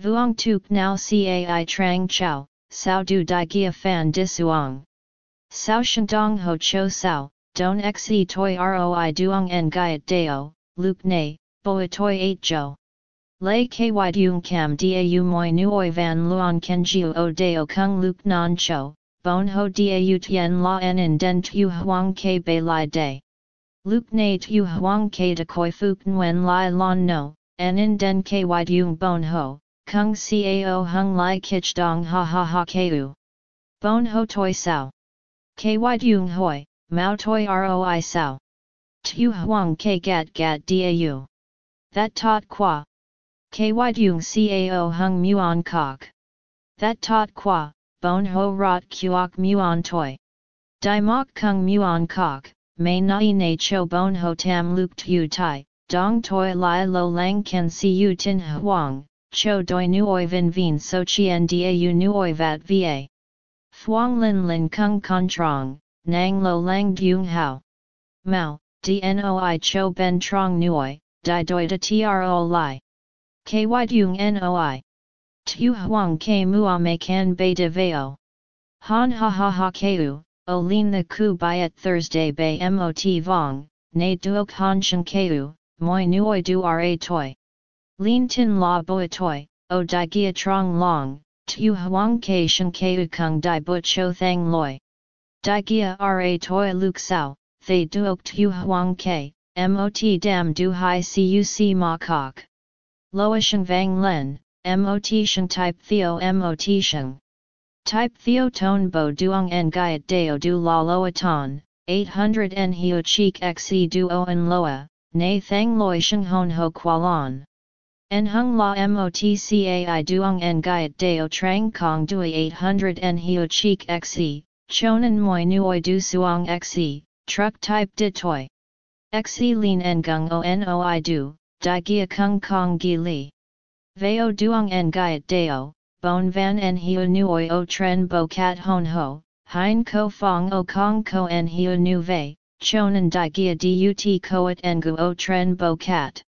Vuong tuk now cai trang chao, sao du di gia fan disuang. Sao shandong ho cho sao, don xe toi roi duong en gaiet deo, luke ne, boi toi 8 jo. Lei ky dung cam dau moi nuoi van luong ken jiu o deo kung luke non cho, bon ho dau tien la en in den tu huang ke bei lai day. Luke ne tu huang ke de koi fuk nguyen lai lon no, en in den ky dung bon ho, kung cao hung lai kich dong ha ha ha ku. Bon ho toi sao. Ky dung hoi, mao toi roi sao. Tu huang ke gat gat dau. That tot qua. Ky dung cao hung muon kok. That tot qua, bon ho rot kuok muon toi. Dai mok kung muon kok, may nai na cho bon ho tam luk tu tai, dong toi lai lo lang ken si u tin huang, cho doi nuoi vin vin so chien da u nuoi vat va. Thuong lin lin kung con trong, nang lo lang dung hao. Mao, dnoi cho ben trong nuoi, di doi de tro lai. Ky dung noi. Tu huang ke mua me kan bei de veo. Han ha ha ha ku, o lin the ku byet Thursday bay mot vong, ne duok han shen ku, moi nuoi du ra toi. Lin tin la boi toi, o di gia trong long, tu huang ke shen ku kung di but cho thang loi. Di gia ra toi luk sao, thay duok tu huang ke, mot dam du hai cuc ma kok. Loa sheng vang len, mot sheng type theo mot sheng. Type theo tone bo duong en gaiet deo du la loa ton, 800 en hio cheek xe duo en loa, na thang loi sheng hon ho qualon. En hung la motcai duong en gaiet deo trang kong dui 800 en hio cheek xe, chonan moi nuoi du suong xe, truck type dit toi. Xe lin en gung o noi du, di gia kung kong gi li. Veo duong en gaiet deo, bon van en hiu nuoi o tren bo cat hon ho, hein ko fong o kong ko en hiu nu vei, chonan di gia dut koet en gu o tren bo cat.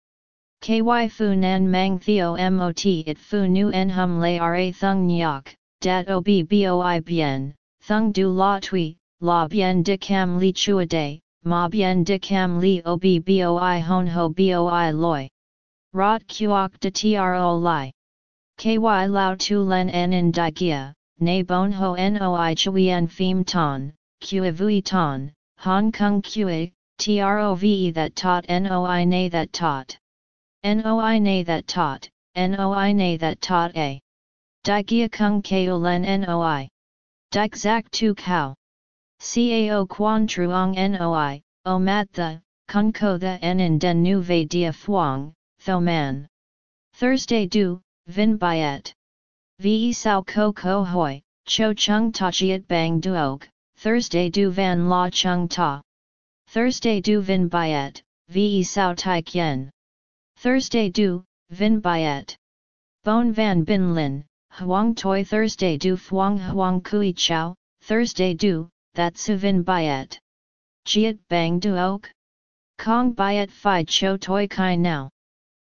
Ky fu nan mang theo mot it fu nu en hum le ra thung nyok, dat ob boi bien, thung du la tui, la bien de cam li chua day, ma bien de cam li ob hon ho boi loi. Rot kuok de tro li. Ky lao tu len en in di gia, na bon ho noi chuyen phim ton, kua vui ton, hong kong kua, trove that taught noi na that taught. Noi na that taught, noi na that taught a. Di gia kung keo len noi. Dik zak tu kao. Cao quan truong noi, o mat the, kung ko the en in den nu ve dia phuong, tho man. Thursday du, vin byet. Ve sao ko ko hoi, cho chung ta chiat bang duog, Thursday du van la chung ta. Thursday du vin byet, ve sao tai kien. Thursday du, Vin Byet. Bon Van Bin Lin, Huang Toi Thursday du Phuong Huang Kui Chow, Thursday du, That Su Vin Byet. Jiat Bang Duok. Kong Byet Phi Cho Toi Kai Now.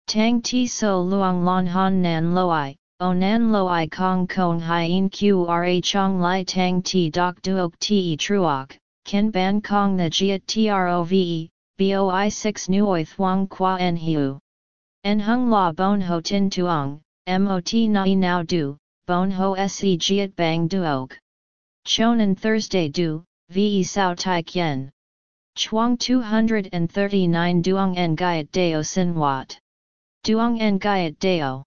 Tang Ti So Luang Lon Han Nan Loi, O Nan Loi Kong Kong Hien Qra Chong Lai Tang Ti Dok Duok Te Truok, Ken Ban Kong the Jiat Trove, Boi 6 Nuoi Thuong Qua En Hiu. En hung la bon ho tin tuong, mot nai now du, bon ho se jiet bang duog. Chonan Thursday du, ve sao tai kien. Chuang 239 duong en gaiet deo sin wat. Duong en gaiet deo.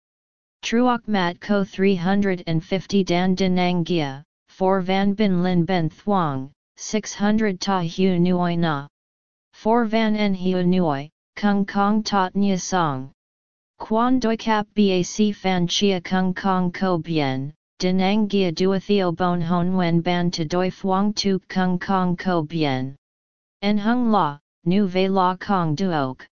Truok mat ko 350 dan dinang gia, 4 van bin lin ben thuong, 600 ta hu nuoi na. 4 van en hu nuoi, kung kong tot nya song. Quan doi cap bac fan chia kung kong ko bien, denang gia duatheo bon hon wen ban to doi phuong tu kung kong ko bien. En hung la, nu ve la kong duok.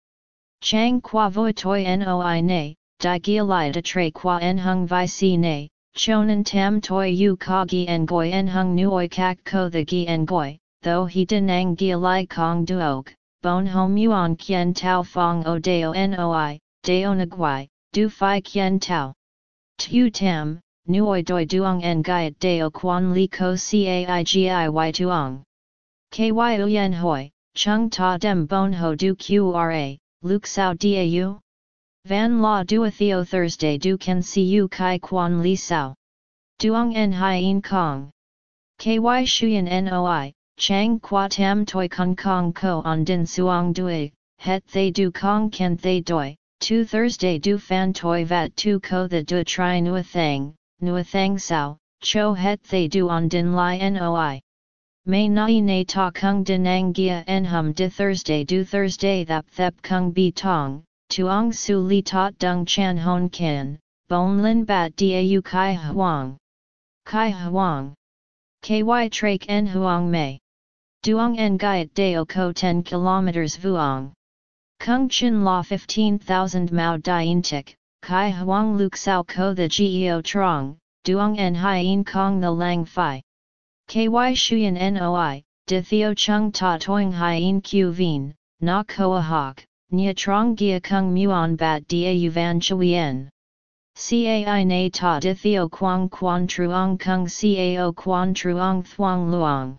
Chang qua voi toi noi ne, di gia li de tre qua en hung vi si ne, chonan tam toi yu ka gi en goi en hung nuoi kak ko the gi en goi, though he denang gia li kong duok, bon hom yuan kien tau fong o deo noi, Deo Nagwai, Du Phi Kien Tao. Tu tam, nuoi doi duong en gaiet deo quan li ko caigi tuong. Ky uyen hoi, chung ta dem bon ho du qra, Luke sao dau? Van la dua theo Thursday du can you kai quan li sao. Duong en hien kong. Ky shuyen noi, chang qua tam toi kong kong ko on din suong dui, het they du kong ken they doi, tu Thursday du fan toi vat tu ko the du tri nua thang, nua thang sao, cho het they du on din li noi. May nai na ta kung dinang gia en hum di Thursday du Thursday thap thep kung bi tong, tuong su li tot dung chan hon kin, bon lin bat dau kai huang. Kai huang. Ky trak en huang mei. Duong en gaiet deo ko 10 km vuong. Kung chin la 15,000 mao dien tik, kai huang luk sao ko the geo trong, duong en hien kong the lang fi. Ky shuyen noi, de theo chung ta toing hien q vien, na koa hok, nia trong gia kung muon bat da van chuyen. Cai na ta de theo quang quan truong kung cao quan truong thuong luong.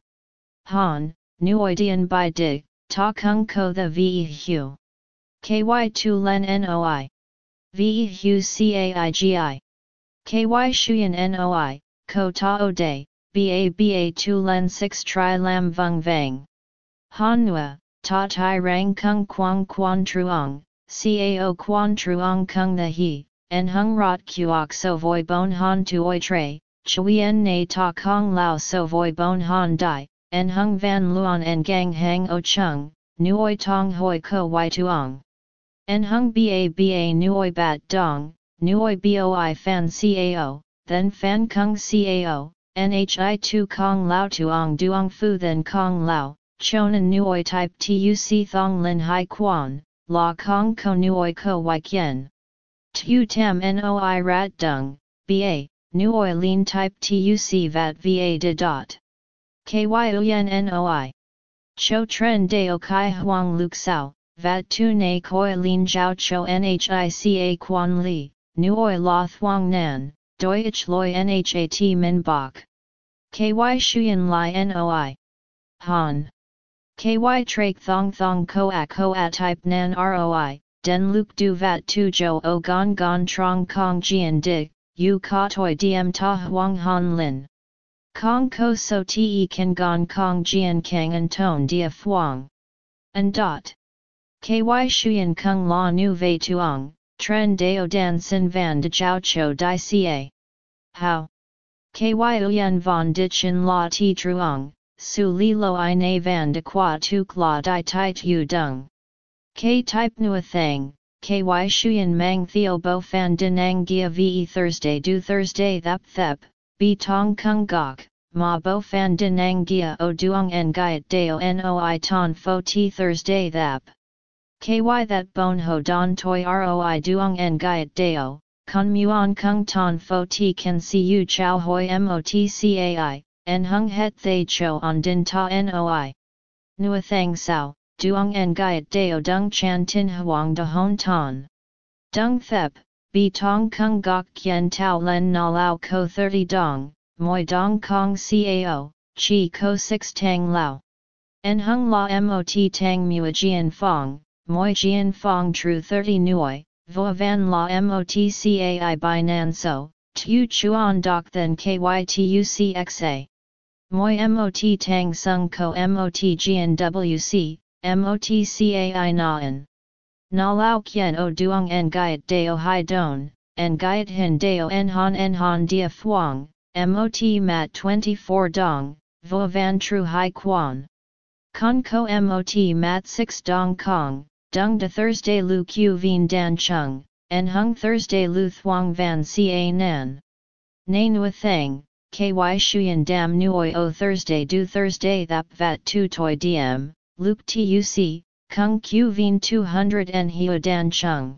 Han, nuoidian by dig, ta kung ko the ve hu. Ky tu len noi. Ve hu. Ky shuyen noi, ko ta o day, ba ba tu len 6 tri lam vung vang. Hanua, ta tai rang kung quang quan truong, cao quan truong kung the he, en hung rot kuok so voi bon han tuoi tre, chuyen na ta kong lao so voi bon han dai, en hung van luon en gang hang o chung, nuoi tong hoi ko y tuong. En hung ba ba nuoi bat dong, nuoi boi fan cao, then fan kung cao, Nhi tu kong lao tuong duong fu then kong lao, chonan nuoi type tuc thong lin hai quan, la kong ko nuoi ko y kien. Tu tam noi rat dung, ba, nuoi lin type tuc vat va de dot. Ky uyen noi. Cho tren deo kai huang luk sao, vat tu na koi lin jiao cho nhica quan li, nuoi la thuang nan, Deutsch loi nhat min bok. Ky shuyen li noi. Han. Ky trak thong thong koa koa type nan roi, den luk du vat tu jo o gon gon trong kong jian dig, yu ka toi diem ta huang han lin. Kong ko so te kan gon kong jian kang an ton dia fuang. And dot. Ky shuyen kung la nu vei tuong, tren deo dan sin van de jiao cho di ca. How? Ky uyen von dichen la ti truong, su li lo i na van de qua tuk la di tai tu dung. K type nu a thang, ky shuyen mang theo bo fan dinang gia ve Thursday do Thursday thap thep, bi tong kung gok, ma bo fan dinang gia o duong en gaiet deo noi ton fo ti Thursday thap. Ky that bon ho don toi roi duong en gaiet deo, con muon kung ton fo ti can see you chow hoi mot cai, en hung het thay cho on din ta noi. Nua thang sao, duong en gaiet deo dung chan tin huang de hon ton. Dung thep, bi tong kung gok kien tau len na lao ko 30 dong, moi dong kong cao, chi ko 6 tang lao. En hung la mot tang mua jian fong, moi jian fong tru 30 nuoi, vo van la motcai by nan so, tu chuan doc then kytucxa. Moi mot tang sung ko mot gnwc, motcai naan. Na lao kien o duong en gaiet deo hai don, en gaiet hin deo en han en han dia fuang, mot mat 24 dong, vo van tru hai quan. Con ko mot mat 6 dong kong, dung de Thursday lu q vien dan chung, en hung Thursday lu thuang van ca nan. Na nua thang, ky shuyen dam nuoi o Thursday du Thursday thap vat tu toi diem, luke tuc, kung q vien 200 en hio dan chung.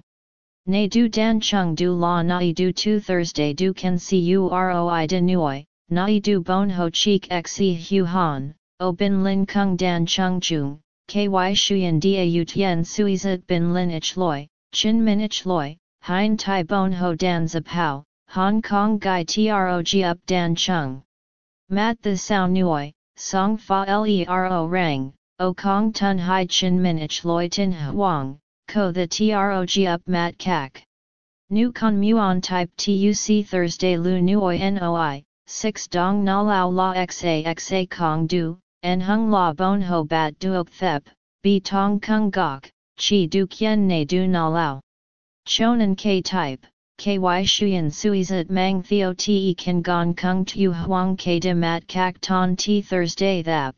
Na du dan chung du la nai du tu Thursday du can see u roi de nuoi, nai du bon ho cheek xe hu han, o bin lin kung dan chung chung, ky shuyen da tien suizat bin lin ich loi, chin min ich loi, hein tai bon ho dan zapao, Hong Kong Gai Trog Up Dan Chung. Mat the Sao Nuoi, Song Fa Lero Rang, O Kong Tun Hai Chin Minich Loi Tin Huang, Ko the Trog Up Mat Kak. Nu Con Muon Type TUC Thursday Lu Nuoi Noi, 6 Dong Na Lao La Xa Xa Kong Du, En Hung La Bon Ho Bat Duok Thep, Bi Tong Kung Gok, Chi Du Kien Ne Du Na Lao. Chonan K Type. KY Shuyan Suizat Mang Theo Te Kan Gon Kung Tu Huang K De Mat Kak Ton T Thursday Thap.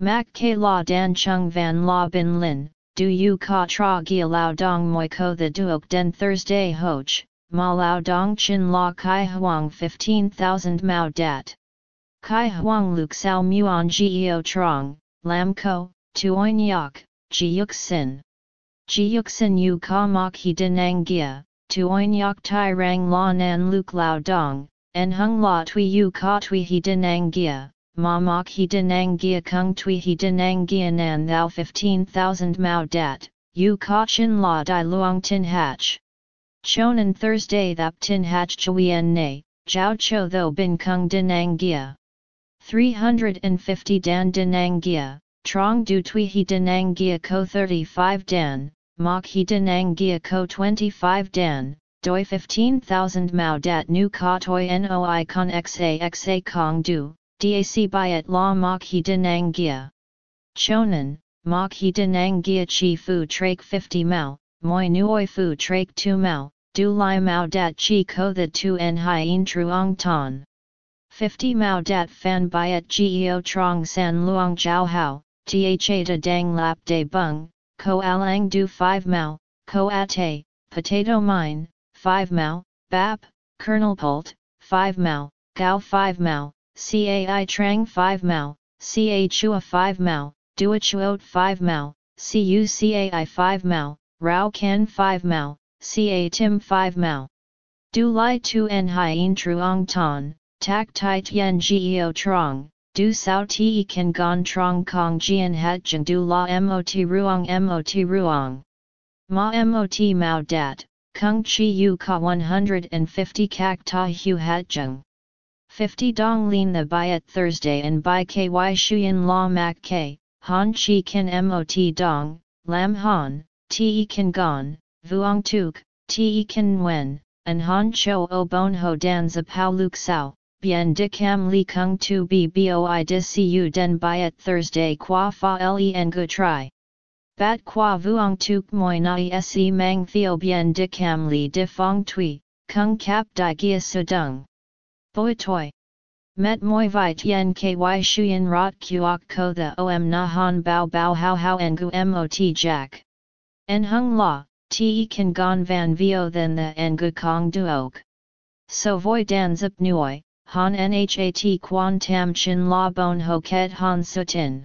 Mak K La Dan Chung Van La Bin Lin, Du Yu Ka Tra Gia Lao Dong Moi Ko The Duok Den Thursday Hoch, Ma Lao Dong Chin La Kai Huang 15,000 Mao Dat. Kai Huang Luk Sao Muon Geo Trong, Lam Ko, Tuoin Yak, Ji Yuk Sin. Ji Yuk Sin Yu Ka Mok He Denang Gia tuoin yak tai rang la nan luk lao dong, en hung la tui yu ka tui he denang gia, ma mok he denang gia kung tui he denang gia nan thou fifteen thousand mao dat, yu ka chin la di luong tin hatch. Chonan Thursday thap tin hatch chuyen ne, jiao cho tho bin kung denang gia. 350 dan denang gia, trong du tui he denang gia ko 35 dan, Mok he denang gia ko 25 dan, doi 15,000 mao dat nu ka toi noi con xa xa kong du, dac byet la mok he denang gia. Chonan, mok he denang gia chi fu trake 50 mao, moi nuoi fu trake 2 mao, du lai mao dat chi ko the 2 en hien truong ton. 50 mao dat fan byet geo trong san luong jiao hao, tha da dang lap de bung, ko alang du 5 mao, ko ate, potato mine, 5 mao, bap, kernel pult, 5 mao, gao 5 mao, cai trang 5 mao, ca chua 5 mao, dua chuot 5 mao, cu cai 5 mao, rao ken 5 mao, ca tim 5 mao. Du lai tu en hien truong ton, tak tai tien geo trong, du sao ti kan gon trong kong jian hat jeng du la mot ruong mot ruong. Ma mot mao dat, kung chi yu ka 150 kak ta hu hat jeng. 50 dong lin the byet Thursday and by ky shuyen la mak k, han chi kan mot dong, lam han, te kan gon, vuong tuk, te kan wen, and han cho o bon ho dan za pao luk sao bien de cam li kung tu bi boi de cu den byet Thursday qua fa le en gu try. Bat qua vuong tuk moi nai se mang theo bien de cam li de fong tui, kung kap di gia sudung. Boi toi. Met moi vit yen ky shuyen rot kuok ko the om na han bao bao how how en gu mot jack. En hung la, te kan gon van vio than the en gu kong duok. So voi dan zip nuoi, han nhat quan tam chin la bon ho ket han sutin.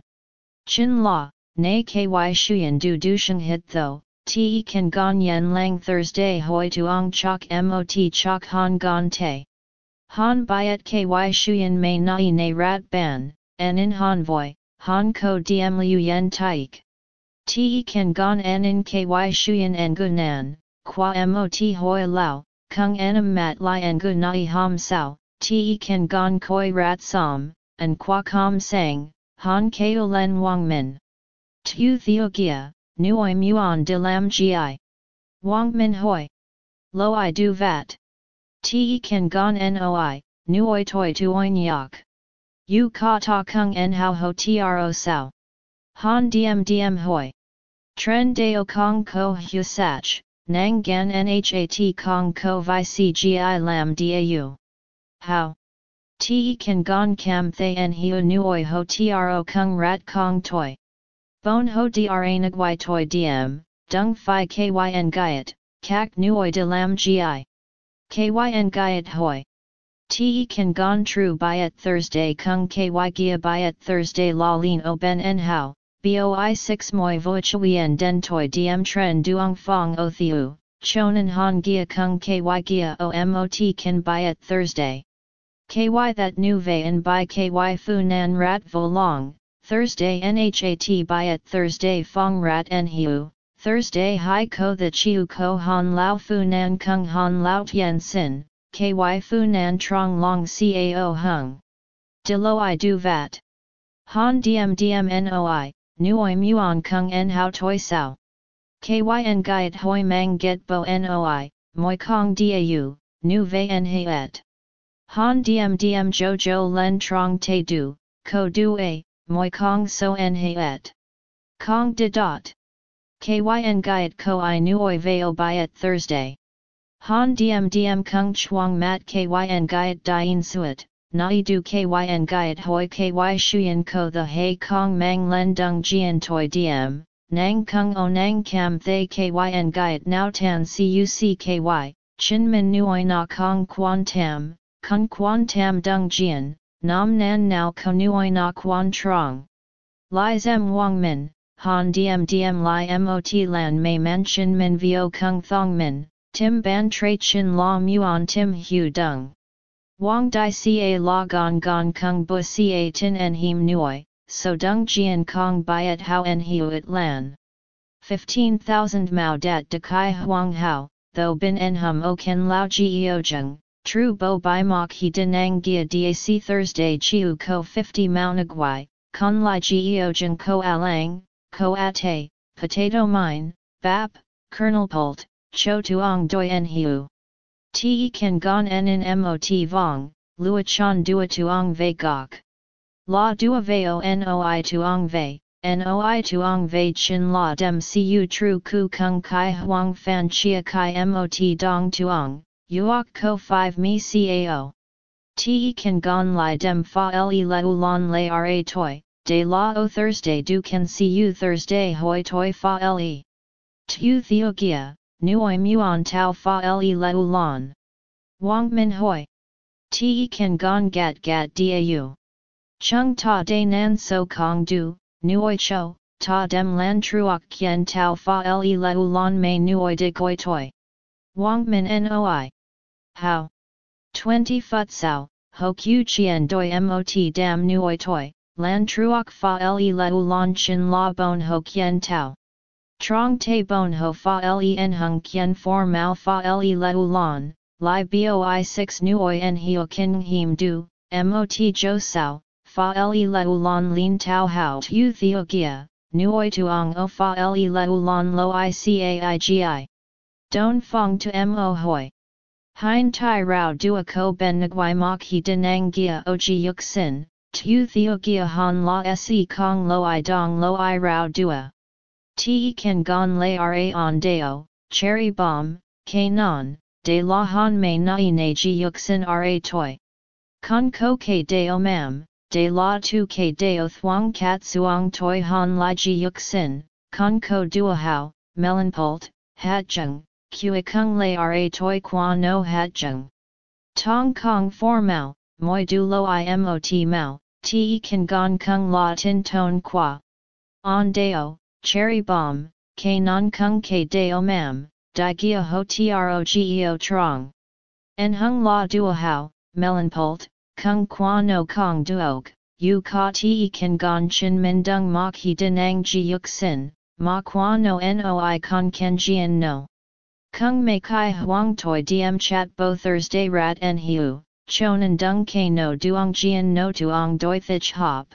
Chin la, na ky shuyen du dusheng hit tho, te kan gon yen lang Thursday hoi tuong chok mot chok han gon te. Han byet ky shuyen may nai na rat ban, en in han voi, han ko diem liu yen taik. Te kan gon en in ky shuyen en gunan, qua mot hoi lao, kung enam mat li en gu nai ham sao, te kan gon koi rat som, and qua kom sang, han keo len wang min. Tu theo gia, nuoi muon de lam gi. Wang min hoi. Lo i du vat. Te kan gon noi, nuoi toi tuoin yak. U ka ta kung en hao ho tro sao. Han diem diem hoi. Tren deo kong ko hu sach, nang gan nhat kong ko vi cgi lam dau. How? Te kan gon kam thay en hiu nuoi ho tro kung rat kong toi. Bon ho dra nagwai toi diem, dung fi kyn gaiet, kak nuoi de lam gi. Kyn gaiet hoi. Te kan gon true byet Thursday kung ky gia byet Thursday la lin o ben en hao, boi 6 moi vo chuyen den toi diem tren duong fong o thiu, chonan han gia kung ky gia o mot kan Thursday. KY that nu and by KY fu nan rat vo long, Thursday NHAT by at Thursday fong rat en hiu, Thursday hi ko the chiu ko han lao fu nan kung han lao tien sin, ky fu nan trong long cao hung. De lo i du vat. Han diem diem noi, nuoi muon kung en hao toi sao. Kyn gyat hoi mang get bo noi, moi kong dau, nu ve en et. Han diem diem jo jo len trong te du, ko du a, moi kong so en he et. Kong de dot. Kyn gyat ko i nuoi veo byet Thursday. Han diem diem kung chuang mat kyn gyat dien suet, nai du kyn gyat hoi ky shuyen ko the hei kong mang len dung jian toi diem, nang kung o nang kam thay kyn gyat now tan cuc ky, chin min nuoi na kong quan tam, kung quan tam dung jian, nam nan nao ko nuoi na quan trong. Lai zem wang min, han diem diem li mot lan mei man chin min vio kung thong min, tim ban tre chin la muon tim hu dung. Wang di ca la gong gong kung bu ca tin en him nuoi, so dung jian kong byet how en huit lan. 15,000 mao dat de kai huang hao, though bin en hum o ken lao geo jung, tru bo bai mok he denang gia dac Thursday chiu ko 50 mao nagwai, kon lai geo jung ko alang, ko ate, potato mine, bap, kernel pult, cho tuong doi en hiu. Te kan gon en in mot vong, lua chan dua tuong ve gok. La dua veo noi tuong ve, noi tuong ve chin la dem cu tru ku kung kai huang fan chia kai mot dong tuong, uok ko 5 mi cao. Te kan gon li dem fa le leu lon le ra toi, de la o Thursday du can cu Thursday hoi toi fa le. Tu theogia, nuoi muon tau fa le leu lon. Wang min hoi. Te kan gon gat gat dau. Chung ta de nan so kong du, nuoi cho, ta dem lan truok kien tau fa le leu lon mei nuoi de goi toi. Wang min noi. How? 20 fut sao, ho q chien doi mot dam nuoi toi, lan truok fa le leu lon chin la bon ho kien tau. Trong te bon ho fa le en hung kien for mao fa le leu lon, li boi 6 nuoi en hio kin him du, mot jo sao, fa le leu lon lin tau hao tu theo gia, nuoi tuong o fa le leu lon lo i caigi. Don fong to mo hoi. Hein tai rao dua ko ben nguai mok he denang gia o ji yuk sin, tu theo gia han la se kong lo i dong lo i rao dua. Te kan gon le ra on deo, cherry bomb, k non, de la han mei nai ne ji yuk sin ra toi. Con ko ke deo mam, de la tu ke deo thuang kat suang toi han la ji yuk sin, con ko dua hao, melanpult, hat jung, Kui kung lay ra toi qua no hat jung. Tong kong for mao, moi du lo imot mao, te kan gon kung la tin ton qua. On deo, cherry bomb, ke non kung ke deo mam, di gia ho trogeo trong. En hung la duo hao, melanpult, kung qua no kong duok, yu ka te kan gon chin min dung mok he denang ji yuk sin, ma qua no noi con ken jian no. Kung Mei Kai Huang Toi Diem Chat Bo Thursday Rat En Hiu, Chonan Dung K No Duong Jian No Tuong Doi Thich Hop.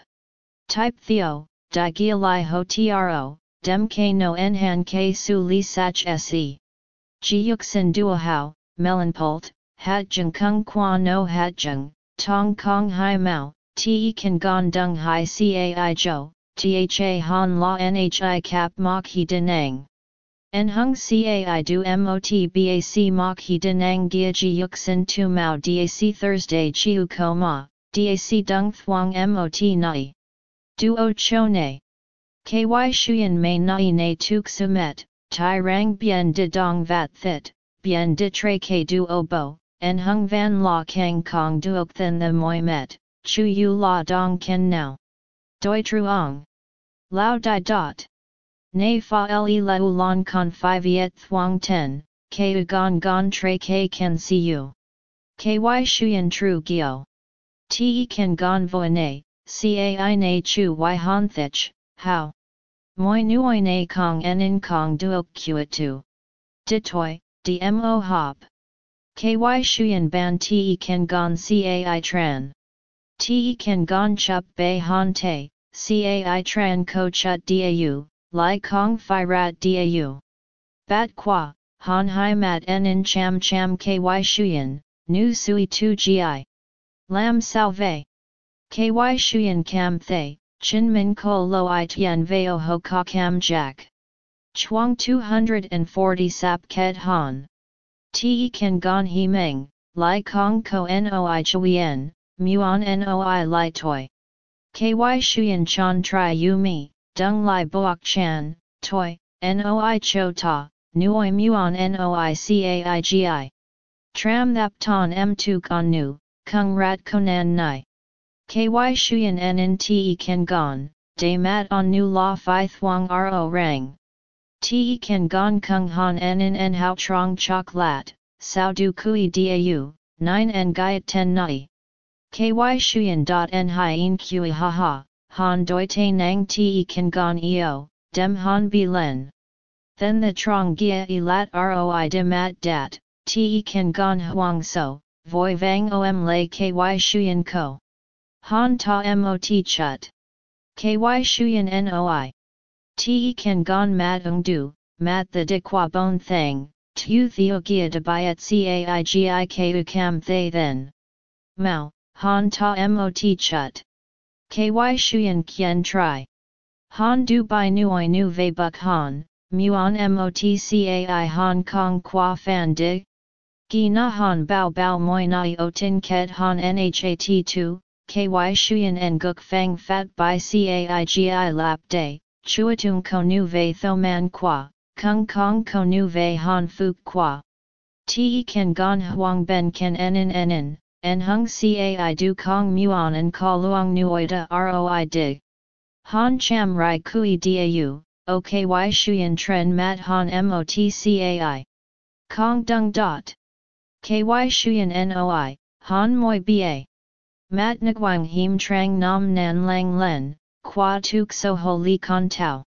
Type Theo, Di Gia Lai Ho Tro, Dem K No En Han K Su Li Sach Se. Ji Yuk Sin Duo Hao, Melanpult, Hat Jung Kung Qua No Hat Jung, Tong Kong Hai Mao, Te Kan Gon Dung Hai Cai Jo, Tha Han La Nhi Cap Mok He Denang. En hung cai du mot bac mok he denang gia ji sin tu mao dac Thursday chiu ko ma, dac dung thuang mot nai. Duo cho ne. Ky shuyen mei nai ne tuk sumet, tai rang bien de dong vat thit, bien de tre ke duo bo, en hung van la kang kong duok than the moi met, chu yu la dong ken now. Doi truong. Lao di dot. Nay fa le leu lon con 5 viet thuong ten, ke u gon gon tre ke ken si u. Ky shuyen tru gyo. Te ken gon ne, cai na chu y han thich, how? Moi nuoi na kong en in kong duok kuet tu. Ditoi, dmo hop. KY Shuyan Ban Te Kan Gon Cai Tran. Te ken Gon Chup Bei Han Te, Cai Tran Ko Chut Dau, Lai Kong Phi Rat Dau. Bat Qua, Han Hai Mat En Cham Cham Ky Shuyan, Nu Sui Tu Gi. Lam Salve. Ky Shuyan Cam Thay, Chin Min Ko Lo I Tien Veo Ho Ka Cam Jack. Chuang 240 Sap Ket Han. Te Kan Gon He Meng, Lai Kong Ko Noi Chuyen, Muon Noi Lai Toi. KY Shuyan Chan Tri Yu Mi, Dung Lai Boak Chan, Toi, Noi Cho Ta, Nuoi Muon Noi Caigi. Tram Thap Ton M2 Con Nu, Kung Rat Konan Nai. KY Shuyan Nen Te Kan Gon, De Mat On Nu La Phi Thuong Ro Rang. Te Kan Gon Kung Han Nen En Hao Trong Chok Lat, Sao Du Kui Dau, 9 En Gaiet Ten Nai. KY Shuyan En Hien Kui Ha Ha, Han Doi Te Nang Te Kan Gon Eo, Dem Han Bi Len. Then the Trong Gia E Lat Roi De Mat Dat, Te Kan Gon Huang So, Voi Vang Om Lay KY Shuyan Ko. Han Ta Mot Chut. KY Shuyan Noi. Te Kan Gon Mat Ung Du, Mat the De Qua Bon Thang, Tu Theo Gia De Biat Caigi Ku Cam Thay Then. Mao, Han Ta Mot Chut. KY Shuyan Kien Tri. Han Du Bai Nuoi Nu Ve Buk Han, Muon Mot Cai Hong Kong Qua Fan Dig. Gi Na Han Bao Bao Moi Nai O Tin Ket Han Nhat 2, KY Shuyan En Guk Fang Fat Bai Caigi Lap Day, Chuatung Ko Nu Ve Tho Man Qua, Kung Kong Ko Nu Ve Han Fuk Qua. Te Ken Gon Huang Ben Ken Enen Enen, En Hung Cai Du Kong Muon En Ka Luang Nuoida Roi Dig. Han Cham Rai Kui Dau, OKY Shuyan Tren Mat Han mot MOTCAI. Kong Dung Dot. KY Shuyan NOI, Han Moi Ba. Mat Nguang Him Trang Nam Nan Lang Len, Qua Tuk So Ho Li Con Tao.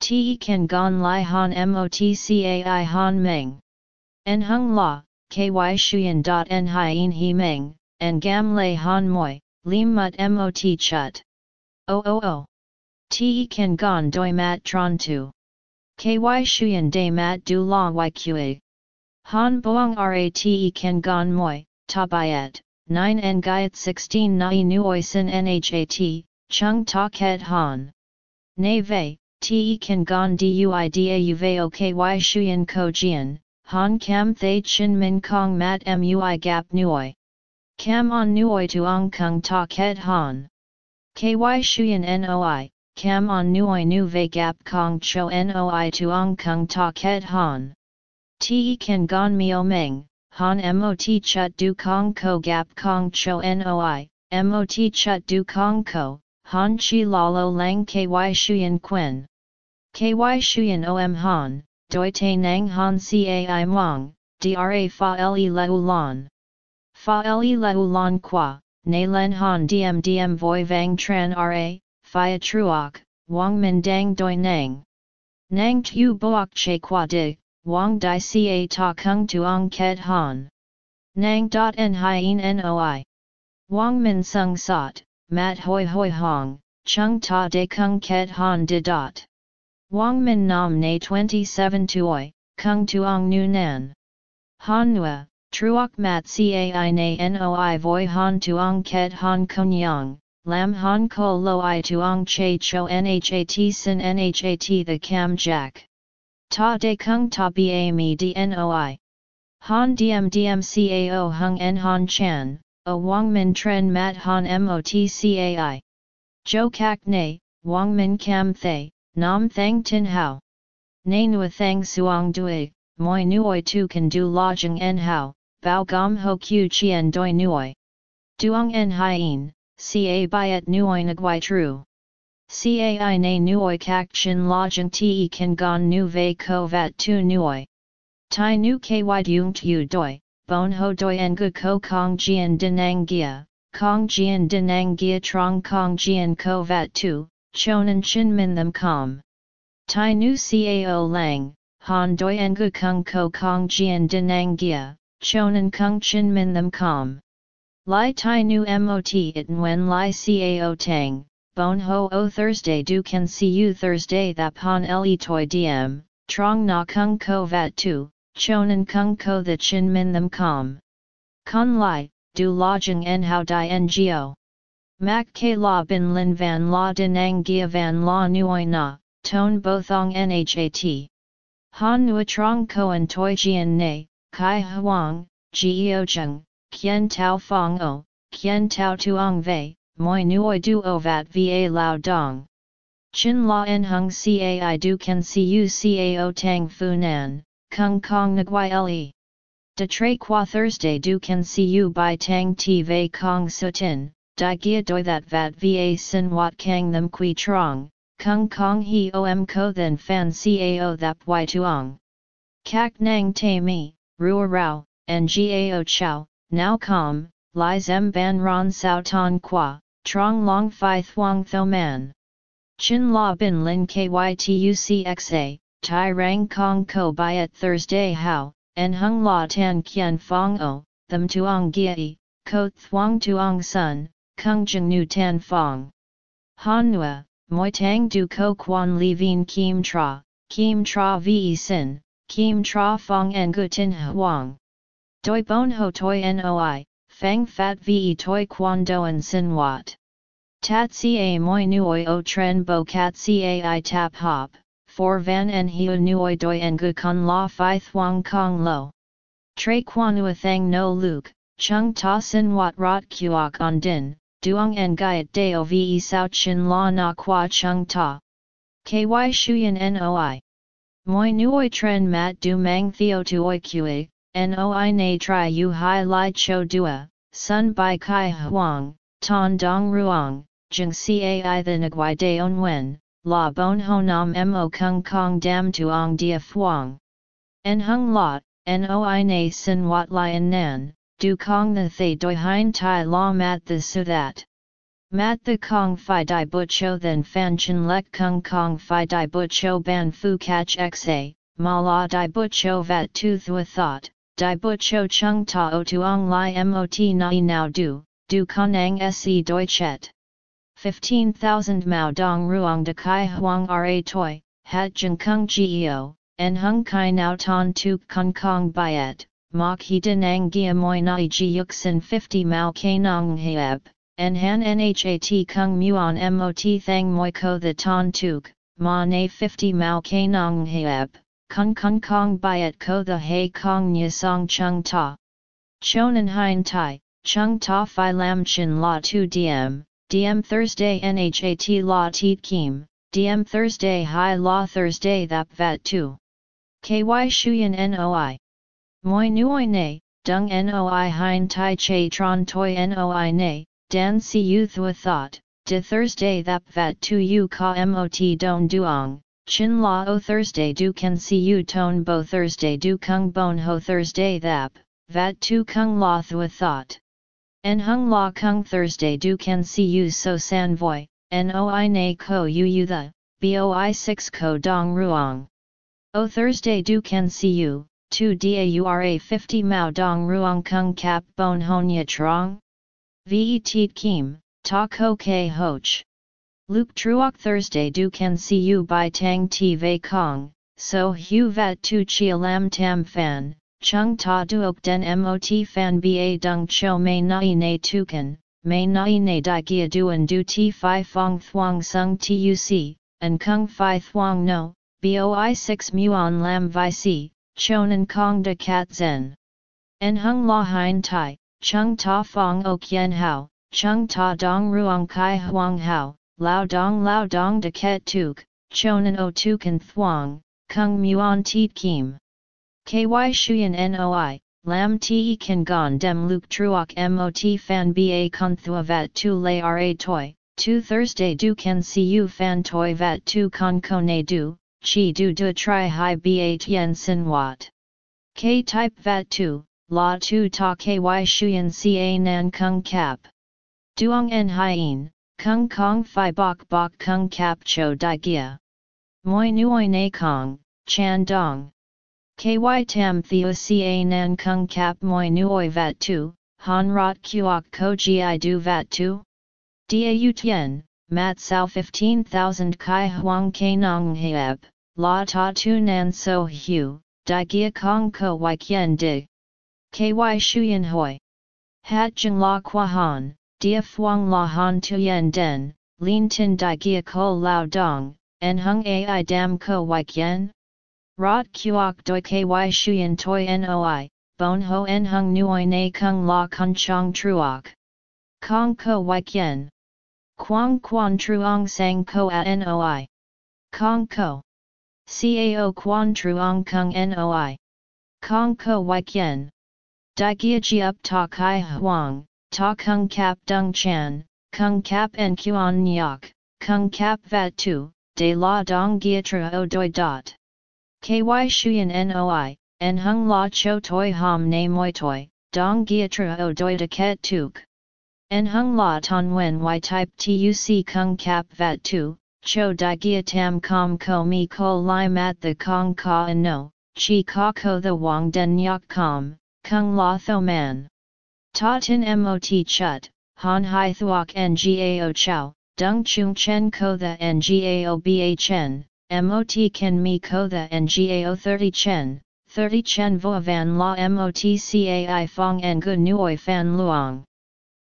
Te Kan Gon Lai Han mot MOTCAI Han Meng. En Hung La, KY Shuyan En Hien He Meng, En Gam Lei Han Moi, Lim Mut Mot Chut. O Te Kan Gon Doi Mat Tron Tu. KY Shuyan De Mat Du La YQA. Han Boang Rate Kan Gon Moi, Tabayet, 9 En Gaiet 16 Nai Nuoi Sin Nhat, Chung Ta Ket Han. Ne Ve, Te Kan Gon Dui Da Veo KY Shuyan Ko Jian, Han Cam Thay Chin Min Kong Mat Mui Gap Nuoi. Cam On Nuoi Tuong Kung Ta Ket Han. KY Shuyan Noi, Cam On Nuoi Nu Ve Gap Kong Cho Noi Tuong Kung Ta Ket Han. Te Kan Gon Mio Meng, Han Mot Chut Du Kong Ko Gap Kong Cho Noi, Mot Chut Du Kong Ko, Han Chi Lalo Lang KY Shuyan Quen. KY Shuyan Om Han, Doi Te Nang Han Cai Mong, Dra Fa Le Leu Lan. Fa Le Leu Qua, Ne Len Han Diem Diem Voi Vang Tran Ra, Phia Truoc, Wang Min Dang Doi Nang. Nang Tu Boak Che Qua Dig, Wang Dai Ca Ta Kung Tuong Ket Han. Nang dot en hien noi. Wang Min Sung Sot, Mat Hoi Hoi Hong, Chung Ta De Kung Ket Han De Dot. Wang Min Nam Ne 27 Tuoi, Kung Tuong Nu Nan. Han Nua, Truoc Mat Cai Na Noi Voi Han Tuong Ket Han Konyang. Lam Han Ko Lo I Tuong Che Cho Nhat Sin Nhat The Cam Jack. Ta de kung ta ba mi dnoi. Han diem diem cao hung en han chan, a wang min tren mat han Mot Cai. Jo kak ne, wang min cam thay, nam thang tin hao. Ne nua thang suang dui, moi nuoi tu can do lodging en hao, bao Gam ho q chien doi nuoi. Duong en hien, ca byet nuoi nagwai tru. Cai na nuoi kak chin lojeng te kan gon nu ve ko vat tu nuoi. Tai nu ky dung tu doi, bon ho doi en gu ko kong jian denang gia, kong jian denang gia trong kong jian ko vat tu, chonan chin min them com. Tai nu cao lang, han doi en gu kung ko kong jian denang gia, chonan kung chin min them com. Lai tai nu mot it when lai cao tang, bon ho o Thursday do can see you Thursday that pon le toi diem, trong na kung ko vat tu, chonan kung ko the chin min them com. Con lai, du lodging en how di ngo. Mac k la bin lin van la dinang gia van la nuoi na, tone bothong nhat. Han nua trong koan toi jian ne, kai huang, geo cheng, kien tao fong o, kien tao tuong vei, moi nuoi duo vat va lao dong. Chin la en hung cai du can cu cao tang fu nan, kung kong nguai le. De tre qua Thursday du can cu by tang ti vei kong sutin, di gia doi that vat va sin wat kang them qui trong, kung kong he om ko then fan cao that y tuong. Kak nang te mi, ruo rao, and gao chow, now com, li zem ban ron sao ton qua, trong long fi thuong tho man. Chin la bin lin kytucxa, tai rang kong ko byet Thursday how, en hung la tan kien fong o, them tuong gie, ko thuong tuong sun, kung jeng nu tan fong. Han nua, moi tang du ko quan li vien kim tra, kim tra ve sin, kim tra fong en gu tin huang. Doi bon ho toi noi, fang fat ve toi quan doan sin wat. Tat ca moi nuoi o tren bo cat ca i tap hop, for van en hiu nuoi doi en gu con la fi thuang kong lo. Tre quanua thang no luke, chung ta sin wat rot kuok on din, duong en gaiet deo ve sao chin la na qua chung ta. Ky shuyen noi. Moi nuoi tren mat du mang theo tuoi kue, Noi na tri u hai lai cho dua, sun bai kai huang, ton dong ruang, jeng cai the de on wen, la bon ho nam mo kung kong dam tuong dia fuang. En hung lot, noi na sin wat lion nan, du kong the thay doi hein tai la mat the su that. Mat the kong fi di but cho then fan chin lek kung kong fi di but cho ban fu catch xa, ma la di but cho vat tu thua thought, Dai bu cho chung ta o tuong li mot nai now du, du konang se doi chet. 15,000 mao dong ruong de kai huang ra toi, hat jeng kung geo, en hung kai now ton tuk kong kong byet, mok he dinang gia moi nai ji yuxin 50 mao kanong heb, en han nhat kung muon mot thang moi ko the ton tuk, ma na 50 mao kanong heb. Kung kung kong byet ko the hei kong nya song chung ta. Chonan hein tai, chung ta fi lam chin la tu diem, diem Thursday nhat la teet kim, diem Thursday hi la Thursday thap vat tu. Ky shuyen noi. Moi nuoi ne, dung noi hein tai che tron toi noi ne, dan si u thua thought, de Thursday that vat tu u ka mot don duong, chin la o Thursday du can si u ton bo Thursday du kung bon ho Thursday that, vat tu kung la thua thought. En hung la kung Thursday du can si u so san voi, noi na ko u u the, boi 6 ko dong ruong. O Thursday du can si u, 2 daura 50 mao dong ruang kung kap bon honya trong? Vet kim, ta ko ke hoch. Luke truok Thursday du can see you by tang ti ve kong, so hu vat tu Chia lam tam fan, chung ta duok den mot fan ba dung cho may nai na tukan, may nai na Dai gia duan du ti Five fong Thuong sung tuc, and kung Five thuang no, boi 6 muon lam vi C chonan kong de cat zen. En hung la hein tai, chung ta fong o kien hao, chung ta dong ruong kai huang hao, Lao dong lao dong de ket tuk, chonan o Tuk tukan thuong, kung muon teet kim. Ky shuyen noi, lam te kan gon dem luk truok mot fan ba con thua vat tu lay ra toi, tu Thursday du can see you fan toi vat tu con kone du, chi du du tri hi ba tien sin wat. K type vat tu, la tu ta ky shuyen ca nan kung cap. Duong en hien, Kung Kong Phi Bok Bok Kung Kap Cho Dai Gia. Moi Nuoi Na Kong, Chan Dong. KY tam theo ca nan kung kap moi nuoi vat tu, han rot kuok ko gi du vat tu? Dau tien, mat sao 15,000 kai huang ke nong heb, la ta tu nan so hu, di gia kong ko wai kien dig. Ky shuyen hoi. Hat jing la qua han, dia fuang la han tuyen den, lin tin di gia ko lao dong, en hung ai dam ko wai kien? Rot kuok doi ky shuyen toi noi, bon ho en hung nuoi na kung la kun chong truok. Kong ko wai kien. Quang quan truong sang ko at noi. Kong ko. Cao quan truong kung noi. Kong ko wai kien. Di gia ji up ta kai huang, ta kung kap dung chan, kung kap en kuan nyok, kung kap vat tu, de la dong gia o doi dot. Ky shuyen noi, en hung la cho toi ham na moi toi, dong gia o doi de ket tuk. En hung la ton wen y type tuc kung kap vat tu, cho di tam kom ko mi ko li mat the kong ka no, chi ka ko the wang den nyok kom, kung la tho man. Ta tin mot chut, han hai thuok ngao chow, dung chung chen ko the ngao bhn, mot ken mi ko the ngao 30 chen, 30 chen vo van la mot cai fong en gu nuoi fan luong.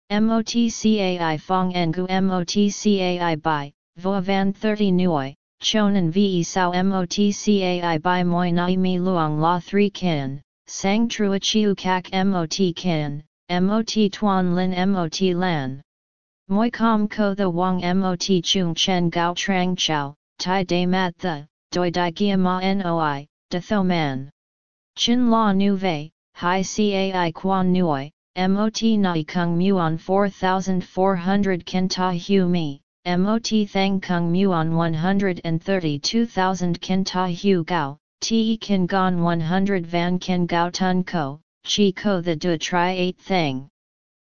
Mot cai fong en gu mot cai bai, vo van 30 nuoi, chonan ve sao mot cai bai moi nai mi luong la 3 kin, sang trua chiu kak mot kin, mot tuan lin mot lan. Moi com ko the wang mot chung chen gao trang chow, tai de mat the, doi di gia ma noi, de tho man. Chin la nu vei, hi cai quan nuoi, mot nai kung muon 4400 ken ta hu mi, mot thang kung muon 132,000 ken ta hu gao, te ken gon 100 van ken gao tun ko, chi ko the du tri 8 thang.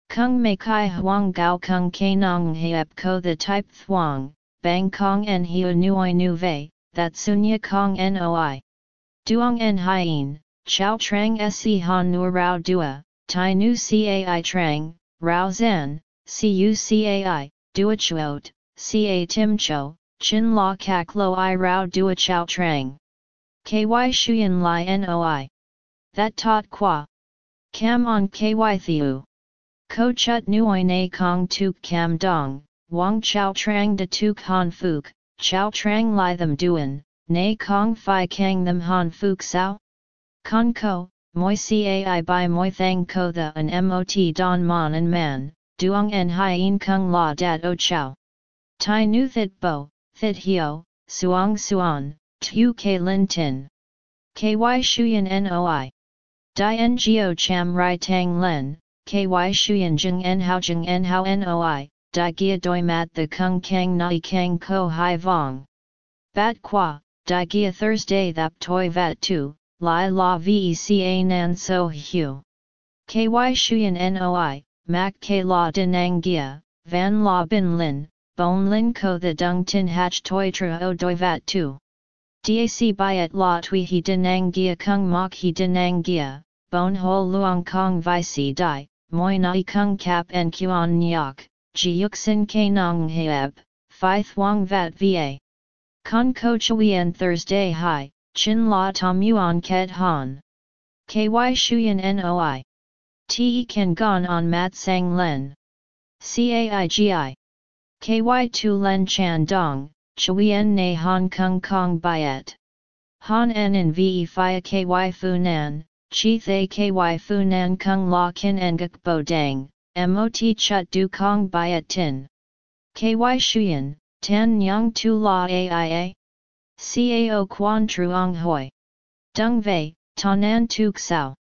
Kung mei kai huang gao kung ke nong hiep ko the type thuang, bang kong en hiu nuoi nu vei, that sunya kong noi. Duong en hien, chao trang se han nu rao dua, tai nu cai trang, rao zen, cu cai, dua chuot, ca tim cho, chin la kak lo i rao dua chao trang. Ky shuyen li noi. That taught qua. Cam on ky thiu. Ko chut nuoi na kong tuk cam dong, wang chao trang de tuk han fuk, chao trang li them duan, na kong fi kang them han fuk sao? Kong ko, moi cai by moi thang ko the an mot don mon and man, duong en hien kung la dat o chao. Tai nu thit bo, thit hio, suong suan, tu ke lin tin. Ky shuyen noi. Di ngo cham rai tang len, ky shuyen jeng en hao jeng en hao noi, di gia doi mat the kung kang nai kang ko hai vong. Bat qua, di gia Thursday thap toi vat tu, lai la veca nan so hu. Ky shuyen noi, mak k la denang gia, van la bin lin, bon lin ko the dung tin hach toi tra o doi vat tu. Dac byet la tui he denang gia kung mok he denang gia, bon ho luong kong vi si dai, moi nai kung kap en kuan nyok, ji yuk sin ke nong heb, phi thuong vat va. Con ko chuyen Thursday hi, chin la tom yuan ket han. Ky shuyen noi. Te kan gon on mat sang len. Caigi. Ky tu len chan dong, chuyen na hong kong kong. Han en in ve fia ky fu nan, chi thay ky fu nan kung la kin engak bo dang, mot chut du kong byet tin. Ky shuyen, tan nyang tu la aia? Cao quan truong hoi. Dung vei, tanan tuk sao.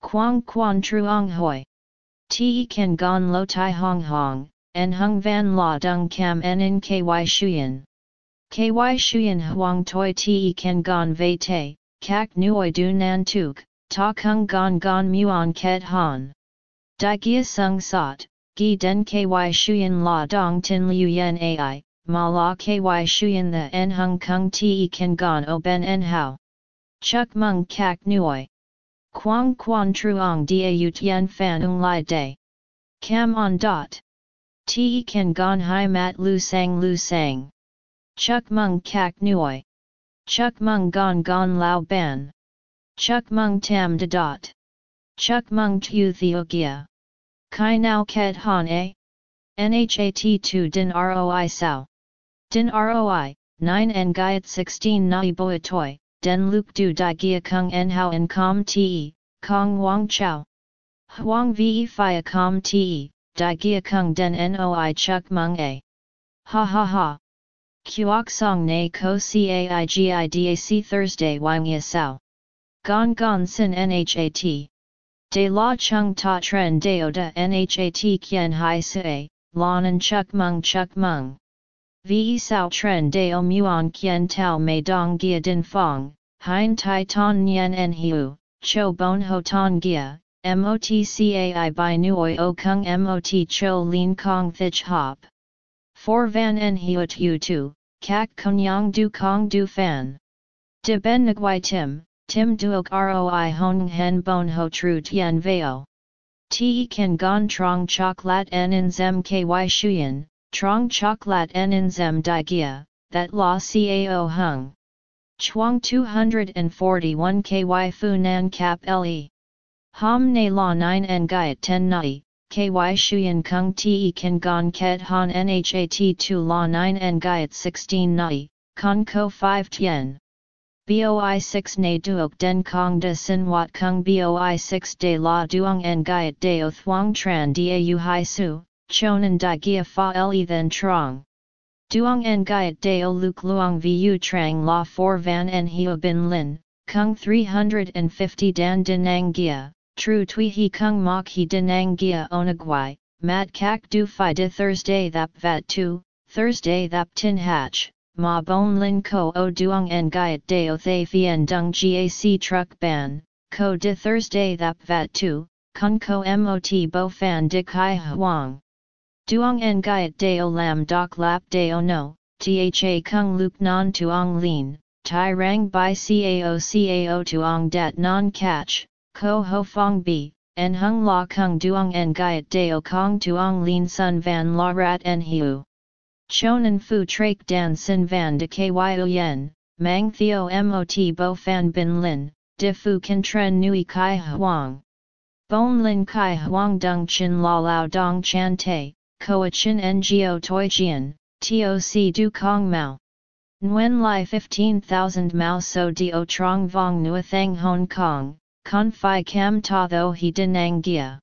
Quang quan truong hoi. Te kan gon lo tai hong hong, en hung van la dung cam en in ky shuyen. Ky shuyen huang toi te kan gon vei te, kak nuoi du nan tuk, ta kung gon gon muon ket han. Di gia sung sot, gi den ky shuyen la dong tin liu yen ai, ma la ky shuyen the en hung kung te kan gon o ben en hao. Chuk mung kak nuoi. Quang quan truong da u tien fan ung lai day. Cam on dot. Te kan gon hai mat lu sang lu sang. Chuk mung kak nuoi. Chuk mung gon gon lao ban. Chuk mung tam de dot. Chuk mung tu theogia. Kai nao ket han a? Nhat 2 din roi sao. Din roi, 9 en gaiet 16 nai boi toi, den luk du di gia kung en hao en com te, kong wang chao. Huang ve fia com te, di gia kung den noi chuk mung a. Ha ha ha. Kuok song na ko caigidac Thursday wang ya sao. Gon gon sin nhat. De la chung ta tren deo da nhat kien hai se, lanan chuk mung chuk mung. Ve sao tren deo muon kien tao mei dong gia din fong, hein tai ton nien en hiu, cho bon ho ton gia, motcai by nuoi o kung mot cho lin kong thich hop. For van en hiut yu tu, kak konyang du kong du fan. De ben nguai tim, tim duok roi hong hen bon ho tru tien veo. Te kan gon trong choklat en in zem ky shuyen, trong choklat en in zem di gia, that la cao hung. Chuang 241 ky fu nan cap le. Hom ne la 9 en gaiet 10 nai, ky shuyen kung te kan gon ket han nhat 2 la 9 en gaiet 16 nai, con ko 5 tien. Boi 6 na duok den kong de sin wat kung boi 6 de la duong en gaiet de o thuang tran u hai su, chonan di gia fa le then trong. Duong en de o luk luong vu trang la 4 van en hio bin lin, kung 350 dan dinang gia, tru tui he kung mok he dinang gia onagwai, mat kak du fi de Thursday thap vat 2, Thursday thap tin hatch ma bon lin ko o duong en gaiet deo thay fien dung gac truck ban, ko de Thursday thap vat tu, kun ko mot bo fan de kai huang. Duong en gaiet o lam dok lap de o no, tha kung lup non tuong lin, tai rang by cao cao tuong dat non catch, ko ho fong bi, en hung la kung duong en gaiet deo kong tuong lin sun van la rat en hiu. Chonan fu trak dan sin van de kyo yen, mang theo mot bo fan bin lin, de fu kan tren nui kai huang. Bon lin kai huang dung chin la lao dong chan te, koa chin ngo toi jian, toc du kong mao. Nguyen lai 15,000 mao so dio trong vong nuathang Hong Kong, con fi cam ta tho he denang gia.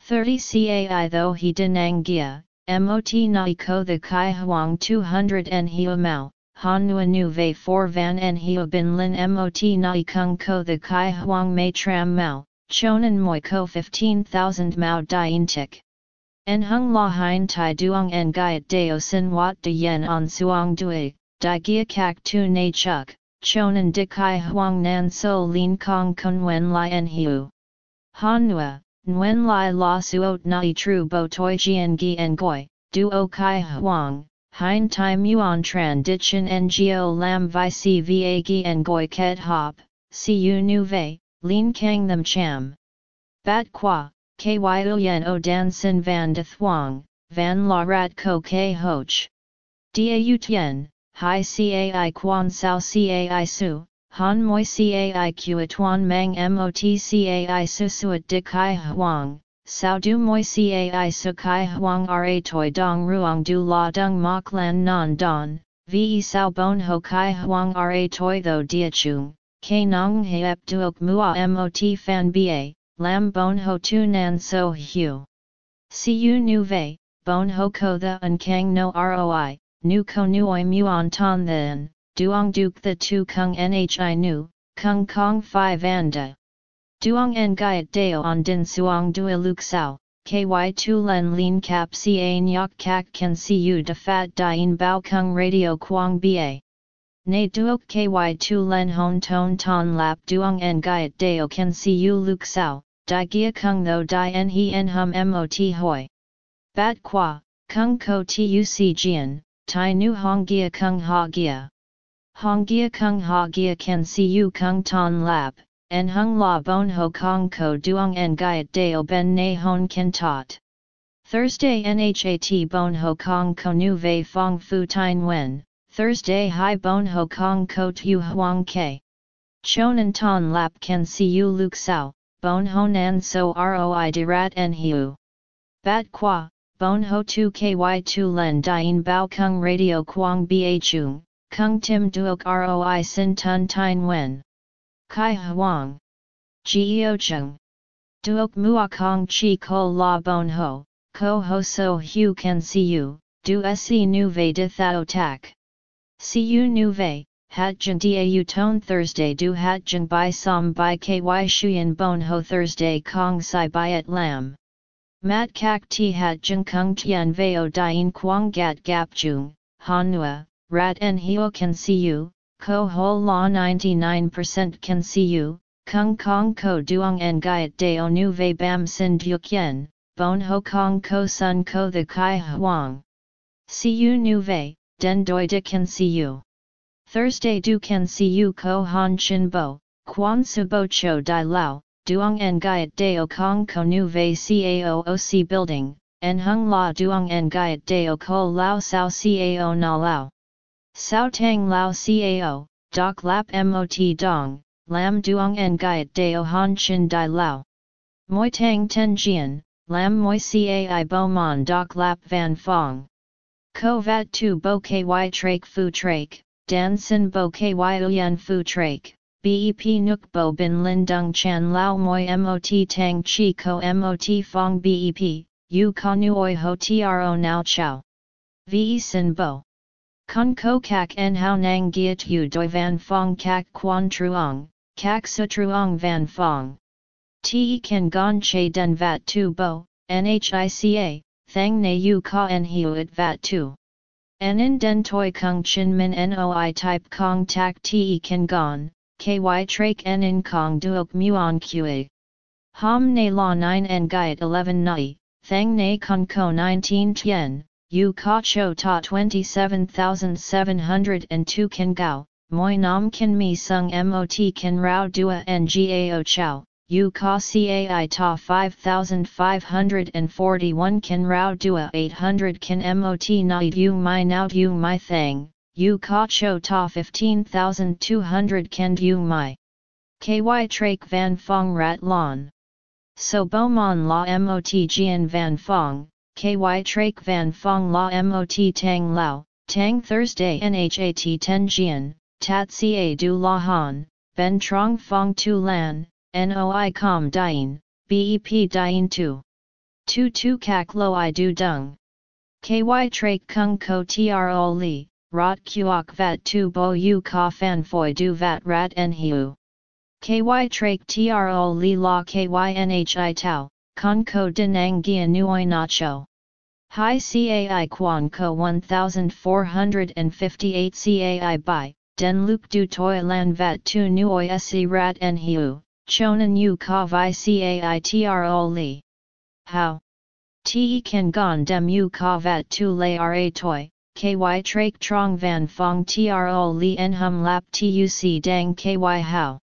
30 cai tho he denang gia, Mot nai ko the kai huang 200 en hiu mao, han nua nu vei 4 van en hiu bin lin mot nai kung ko the kai huang mei tram mao, chonan moi ko 15,000 mao dien tik. En hung la hein tai duong en gaiet deo sin wat de yen on suong dui, di gia kak tu na chuk, chonan de kai huang nan so lin kong kun wen lai en hiu. Han nua, Nguyen Lai La Suot Nai Tru Bo Toi Jian Gi Ngoi, Duo Kai Huang, Hein Tai Muon Tran Dichen Ngo Lam Vi Si Va Gi goi Ket Hop, Siu Nu Ve, Lin Kang Them Cham. Bat Qua, Ky Uyen O Dan Sin Van De Thuong, Van La Rat Ko K Hoch. Da Tien, Hai Cai Quan Sao Cai Su, Han moi cai tuan mang mot cai susuat de kai huang, sao du moi cai su kai huang ra toi dong ruang du la dung mok lan non don, ve sao bon ho kai huang ra toi tho dia chung, ke nong heep duok mua mot fan ba, lam bon ho tu nan so hu. Siu nu ve, bon ho ko the un kang no roi, nu ko nuoi muon ton then duong duk the tu kung nhi nu, kung kong fi vanda. Duong en gaiet deo on din suong dua luk sao, ky tu len lin cap ca nyok kak can see you de fat dien bao kung radio quang ba. Ne duok ky tu len hon ton ton lap duong en gaiet deo can see you luk sao, di gia kung tho di en he en hum mot hoi. Bat qua, kung ko tuc jian, tai nu hong gia kung ha gia. Hong Gia Kung Ha Gia Can Siu Kung Ton Lap, En Hung La Bon Ho Kong Ko Duong En Gaiet Deo Ben Ne Hon Ken Tot. Thursday Nhat Bon Ho Kong Ko Nu Vei Fong Fu Tien Wen, Thursday Hai Bon Ho Kong Ko Tu Huang Ke. Chonan Ton Lap Can Siu Luk Sao, Bon Ho Nan So Roi Dirat En Hiu. Bat Qua, Bon Ho Tu Ky Tu Len Dien Bao Kung Radio Quang Ba Chung, Kung Tim Duok Roi Sin Tun Tien Wen. Kai Huang. Geo Chung. Duok Mua Kong Chi Ko La Bon Ho, Ko Ho So Hu Can Siu, Du Se Nu Ve De Thao Tak. Siu Nu Ve, Hat Jun Dau Tone Thursday Du Hat Jun Bai Som Bai Ky Shuyan Bon Ho Thursday Kong Sai Biat Lam. Mat Kak Ti Hat Jun Kung Tian Veo Dien Quang Gat Gap Jung, Hanua, Rat En Hio Can Siu, Ko Ho La 99% Can Siu, Kung Kong Ko Duong En Gaiet Dao Nu Ve Bam Sin Duok Bon Ho Kong Ko Sun Ko The Kai Huang. Siu Nu Ve, Den Doi De Can see you. Thursday du can see you ko han chin bo, quan su bo cho dai lao, duong en gaiet deo kong ko nu vei caooc building, en hung la duong en gaiet deo ko lao sao cao na lao. Sao tang lao cao, doc lap mot dong, lam duong en gaiet deo han chin dai lao. Moi tang ten jian, lam moi cai bo mon doc lap van fong. Ko vat tu bo ky trake fu trake, Dan Sin Bo Kyan Fu Trake, BEP Nuk Bo Bin Lin Dung Chan Lao Moi Mot Tang Chi Ko Mot Fong BEP, Yu Ka Nuoi Ho Tro Nao Chao. Ve Sin Bo. Kun Ko Kak En Hao Nang Giat Yu Doi Van Fong Kak Quan Truong, Kak Su Truong Van Fong. Te Kan Gon Che Den Vat Tu Bo, NHICA, Thang Ne Yu Ka En Hiuit Vat Tu. Anin den toi kung chin min noi type kong tak te kan gon, ky trake enin kong duok muon qa. Hom ne la 9 en gaiet 11 nai, thang ne kun ko 19 tien, yu ka cho ta 27702 kan gao, moi nam kan mi sung mot kan rao dua ngao chow, U Ka Cai Ta 5541 Kan Rao Dua 800 Kan Mot Nai U Mai Now U Mai Thang, U Ka Cho Ta 15200 Kan U Mai. KY Trake Van Fong Rat Lon. So Bo Mon La Mot Gian Van Fong, KY Trake Van Fong La Mot Tang Lao, Tang Thursday Nhat Ten Jian, Tat Ca Du La Han, Ben Trong Fong Tu Lan, Noi com dien, bep dien 2. 2 2 kak lo i du dung. Ky trak kung ko tro li, rot kuok vat tu bo yu ka fan foi du vat rat en hiu. Ky trak tro li la ky nhi tau, con ko denang gia nuoi nacho. Hi cai quan ko 1458 cai by, den luk du toi lan vat tu nuoi se rat en hiu, Chonan yu ka vi caitro li. How? Te kan gon dem yu ka vat tu lay ra toi, ky trak trong van fong tro li en hum lap tuc dang ky how.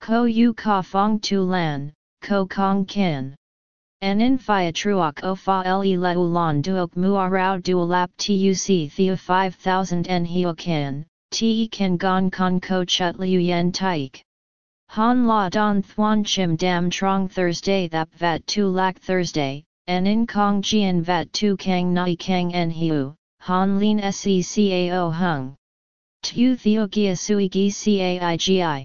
Ko yu ka fong tu lan, ko kong kin. In phia truok o fa le le ulan duok mua rao du lap tuc thea 5000 en hio kin, te kan gon con ko chut liu yen taik. Han la don thuan chim dam trong Thursday thap vat tu lak Thursday, en in kong jian vat tu kang nai kang en hiu, han lin secao hung. Tu theo gia sui gi caigi.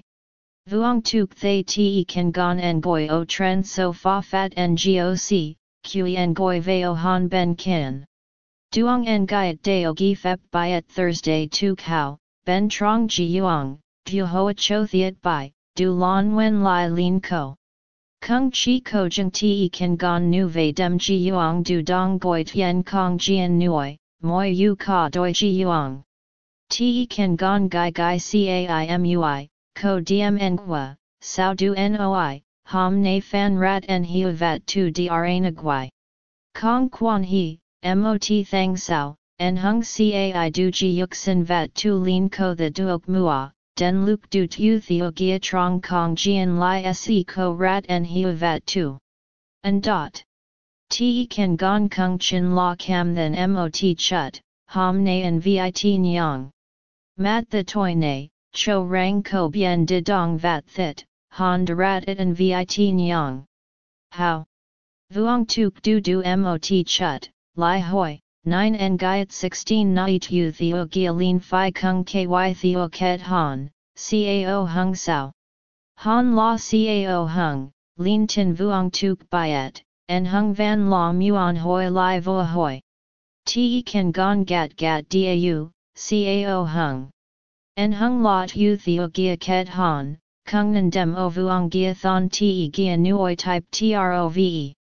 Vuong tuk thay te kan gon en goi o tren so fa fat ngoc, kui en goi veo han ben kin. Duong en gaiet deo gi fep byet Thursday tu kao, ben trong ji yuang, du hoa cho thiet bai, du lon wen lai lin ko. Kung chi ko jeng ti kan gon nu ve dem ji yuang du dong goi tien kong jian nuoi, moi yu ka doi ji yuang. Ti kan gon gai gai caimui, ko diem qua, sao du noi, ham ne fan rat en hiu vat tu dra naguai. Kong quan he, mot thang sao, en hung cai du ji yuk sin vat tu lin ko the duok mua, den luk du tu theo gia trong kong jian li se ko rat en hiu vat tu. And dot. Te kan gong kung chin la cam then mot chut, ham ne and vit nyang. Mat the toy ne, cho rang ko bien de dong vat thit, han de rat it and vit nyang. How? Vuong tuk du du mot chut, li hoi, 9 en gaiet 16 nait u theo gia lin fi kung ky theo ket han, cao hung sao. Han la cao hung, lin tin vuong tuk byet, en hung van la muon hoi li vo hoi. Te kan gon gat gat dau, cao hung. En hung lot u theo gia ket han, kung nan dem o vuong gia thon te gia nuoi type trove.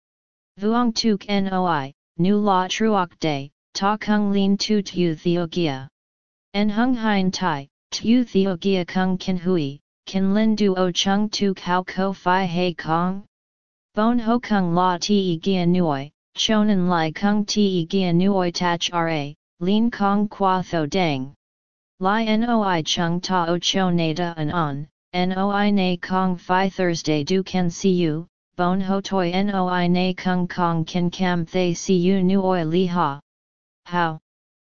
Vuong tuk noi, nu la truok day, ta kung lin tu tu theo gia. En hung hein tai, tu theo gia kung kin hui, kin lin du o chung tu kao ko fi hei kong. Bon ho kung la ti gia nuoi, chonan lai kung ti gia nuoi tach ra, lin kong qua tho dang. Lai noi chung ta o cho nada an on, noi na kong fi Thursday du can see you, bon ho toi noi na kung kong kin cam thay see you nuoi li ha. How?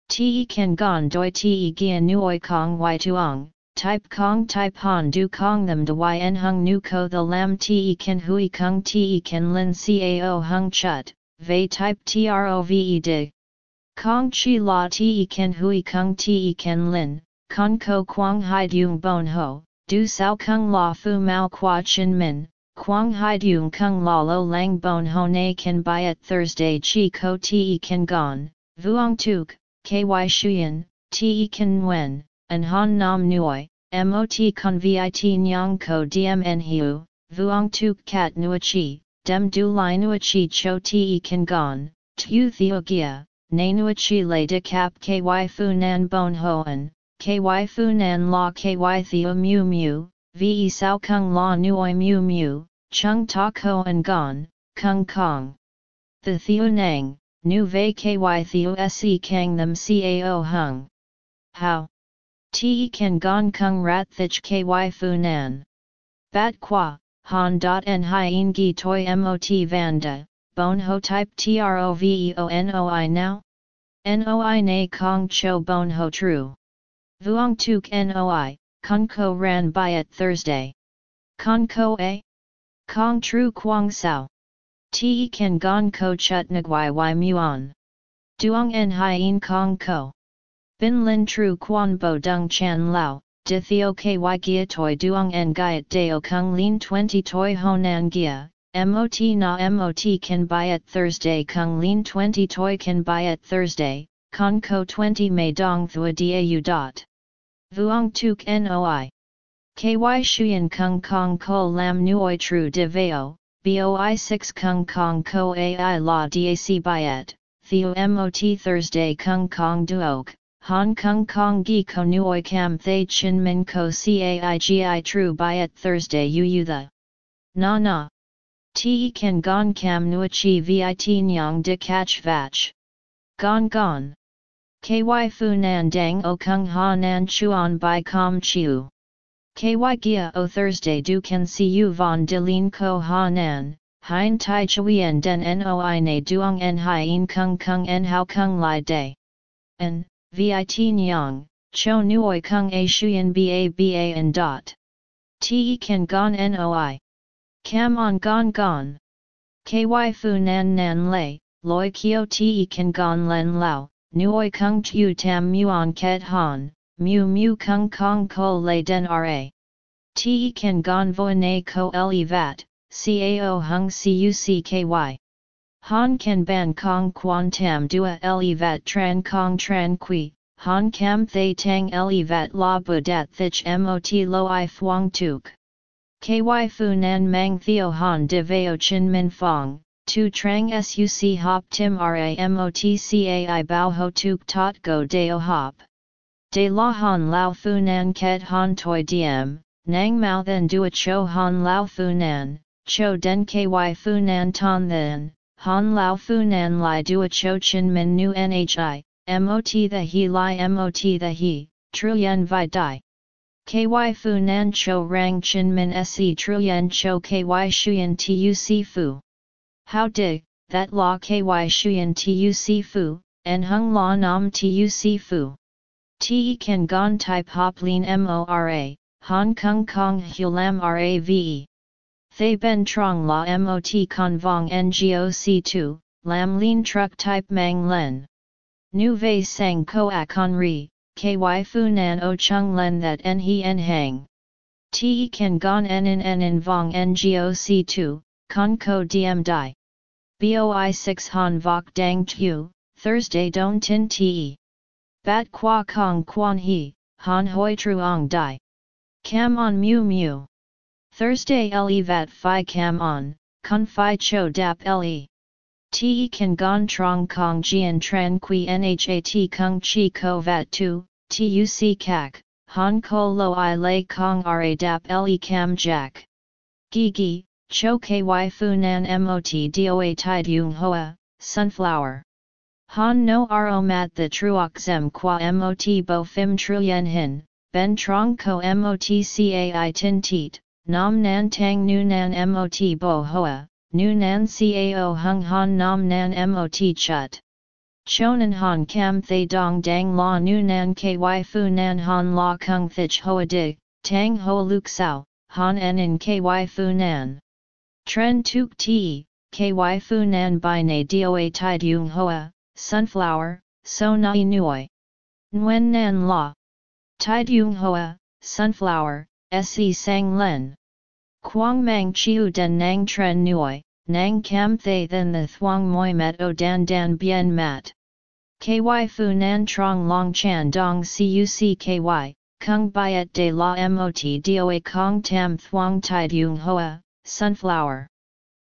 Te kan gon doi te gian nuoi kong y tuong, type kong type han du kong them de yn hung nu ko the lam te kan hui kung te kan lin cao hung chut, vei type trove de. Kong chi la te kan hui kung te kan lin, kong ko quang hai dung bon ho, du sao kung la fu mao qua chin min, quang hai dung kung la lo lang bon ho na kan byet Thursday chi ko te kan gon, vuong tuk, ky shuyen, te kan wen, an han nam nuoi, mot con vit nyang ko dmn hiu, vuong tuk kat nuachi, dem du lai nuachi cho te kan gon, tu theo gia, na nuachi le de cap ky fu nan bon hoan, ky fu nan la ky theo mu mu, ve sao kung la nuoi mu mu, chung ta ko an gon, kung kong. The theo nang, nu ve ky theo se kang them cao hung. How? Te kan gong kung rat thich ky fu nan. Bat qua, han dot en hien gi toi mot vanda, bon ho type troveo now? Noi na kong cho bon ho true. Vuong tuk noi, kong ko ran byet Thursday. Kong ko a? Kong true quang sao. Te kan gong ko chut nguai y muon. Duong en hien kong ko. Bin lin tru quan bo dung chan lao, di theo ky gia toi duong en gaiet deo kung lin 20 toi honan gia, mot na mot Can Buy at Thursday kung lin 20 toi Can Buy at Thursday, con ko 20 may dong thua dau dot. Vuong tuk noi. Ky shuyen kung kong ko lam nuoi tru de veo, boi 6 kung kong ko ai la dac byet, theo mot Thursday kung kong duok, Hong Kong Kong Gi Ko Nuoi Cam Thay Chin Min Ko Caigi True Byet Thursday Yu Yu The Na Na Te Kan Gon Cam Nuachi Vit Nyang De Catch Vach Gon Gon KY Fu Nan Dang O Kung Ha Nan Chuan Bai Com Chiu KY Gia O Thursday Du Can See You Von De Lin Ko Ha Nan Hein Tai Chuyen Den Noi Ne Duong En Hien Kung Kung En How Kung Lai Day En vit nyang, cho nuoi kung a shuyen ba ba and dot. Te kan gon noi. Cam on gon gon. Ky fu nan nan lei, loi kio te kan gon len lao, nuoi kung tu tam muon ket han, mu mu kung kong ko le den ra. Te gon vo na ko le vat, cao hung cucky. Han kan ban kong quan tam dua le vat tran kong tran qui, han kam thay tang le vat la budat thich mot lo i thuong tuk. Ky fu nan mang theo han de veo chin min fong, tu trang suc hop tim ra mot cai bao ho tuk tot go deo hop. De la han lao fu nan ket han toi diem, nang mao then dua cho han lao fu nan, cho den ky fu nan ton then, Han Lao Fu Nan Lai Dua Cho Chin Min Nu Nhi, mot the he li mot the he, truyen vi Dai. Ky fu nan cho rang chin min se truyen cho ky shuyen tuc fu. How dig, that la ky shuyen tuc fu, and hung la nam tuc fu. Te kan gon type hop lean mora, Hong Kong Kong Hulam Rave. Thay ben trong la mot con vong ngoc 2, lam lean truck type mang len. Nu vei sang ko a con ri, ky fu nan o chung len that en he en hang. Te kan gon en en en en vong ngoc 2, con ko diem di. Boi 6 han vok dang tu, Thursday don tin te. Bat qua kong quan he, han hoi truong di. Cam on mu mu. Thursday le vat phi cam on, kun phi cho dap le. Te kan gon trong kong jian tran qui nhat kung chi ko vat tu, tuc kak, han ko lo i lay kong ra dap le cam jack. Gi gi, cho ky fu nan mot doa tide yung hoa, sunflower. Han no ro mat the truok zem qua mot bo fim truyen hin, ben trong ko mot cai tin tit, nam nan tang nu nan mot bo hoa, nu nan cao hung han nam nan mot chut. Chonan han kam thay dong dang la nu nan ky fu nan han la kung thich hoa dig, tang ho luk sao, han en in ky fu nan. Tren tuk ti, ky fu nan by na doa tide yung hoa, sunflower, so nai Nui. Nguyen nan la. Tide yung hoa, sunflower, se sang len. Quang mang chiu den nang tren nuoi, nang cam thay then the thuang moi met o dan dan bien mat. Ky fu nan trong long chan dong cuc ky, kung byet de la mot doa kong tam thuang tide yung hoa, sunflower.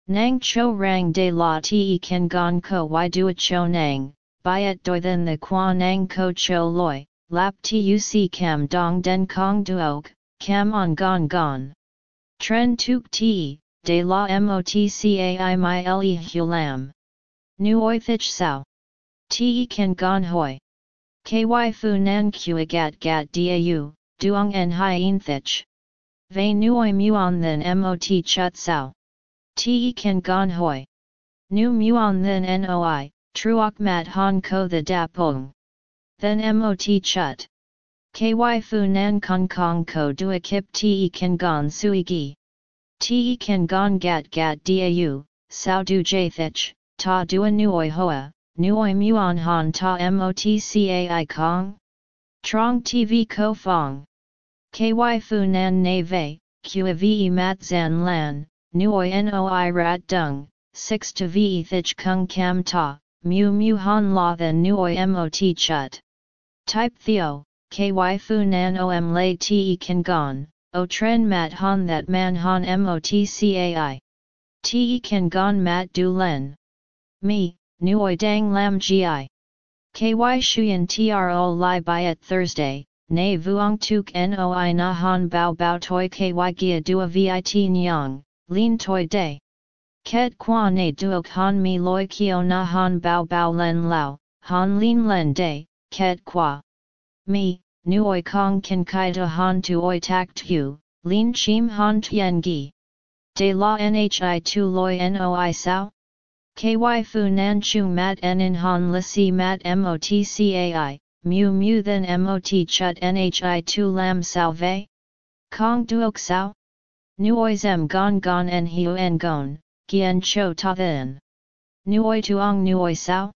Nang cho rang de la te kan gon ko y dua cho nang, byet doi then the qua nang ko cho loi, lap tuc cam dong den kong duok, cam on gon gon. Tren tuk te, de la motcai my le hulam. Nu oi thich sao. Te kan gon hoi. Ky fu nan kua gat gat dau, duong en hien thich. Ve nuoi muon then mot chut sao. Te kan gon hoi. Nu muon then noi, truok mat han ko the dapong. Then mot chut. Ky fu nan kong kong ko dua kip te kan gon sui gi. Te kan gon gat gat dau, sao du jathich, ta dua nuoi hoa, nuoi muon han ta motcai kong? Trong tv ko fong. Ky fu nan na ve, kua ve mat zan lan, nuoi noi rat dung, 6 to ve thich kung kam ta, mu mu han la then nuoi mot chut. Type theo, ky fu nan om lay te kan gon, o tren mat han that man han motcai. Te kan gon mat du len. Me, nuoi dang lam gi. Ky shuyen tro li at Thursday, ne vuong tuk noi na han bao bao toi ky gia dua vit nyang, lin toi day. Ket qua ne duok han mi loi kio na han bao bao len lao, han lin len day, ket qua. Mi, nuoi kong kan kai da han tu oi tak tu, lin chim han tien gi. De la nhi tu loi noi sao? Ky fu nan chu mat en in han li si mat motcai, mu mu then mot chut nhi tu lam sao ve? Kong duok sao? Nuoi zem gon gon en hiu en gon, gien cho ta then. Nuoi tuong nuoi sao?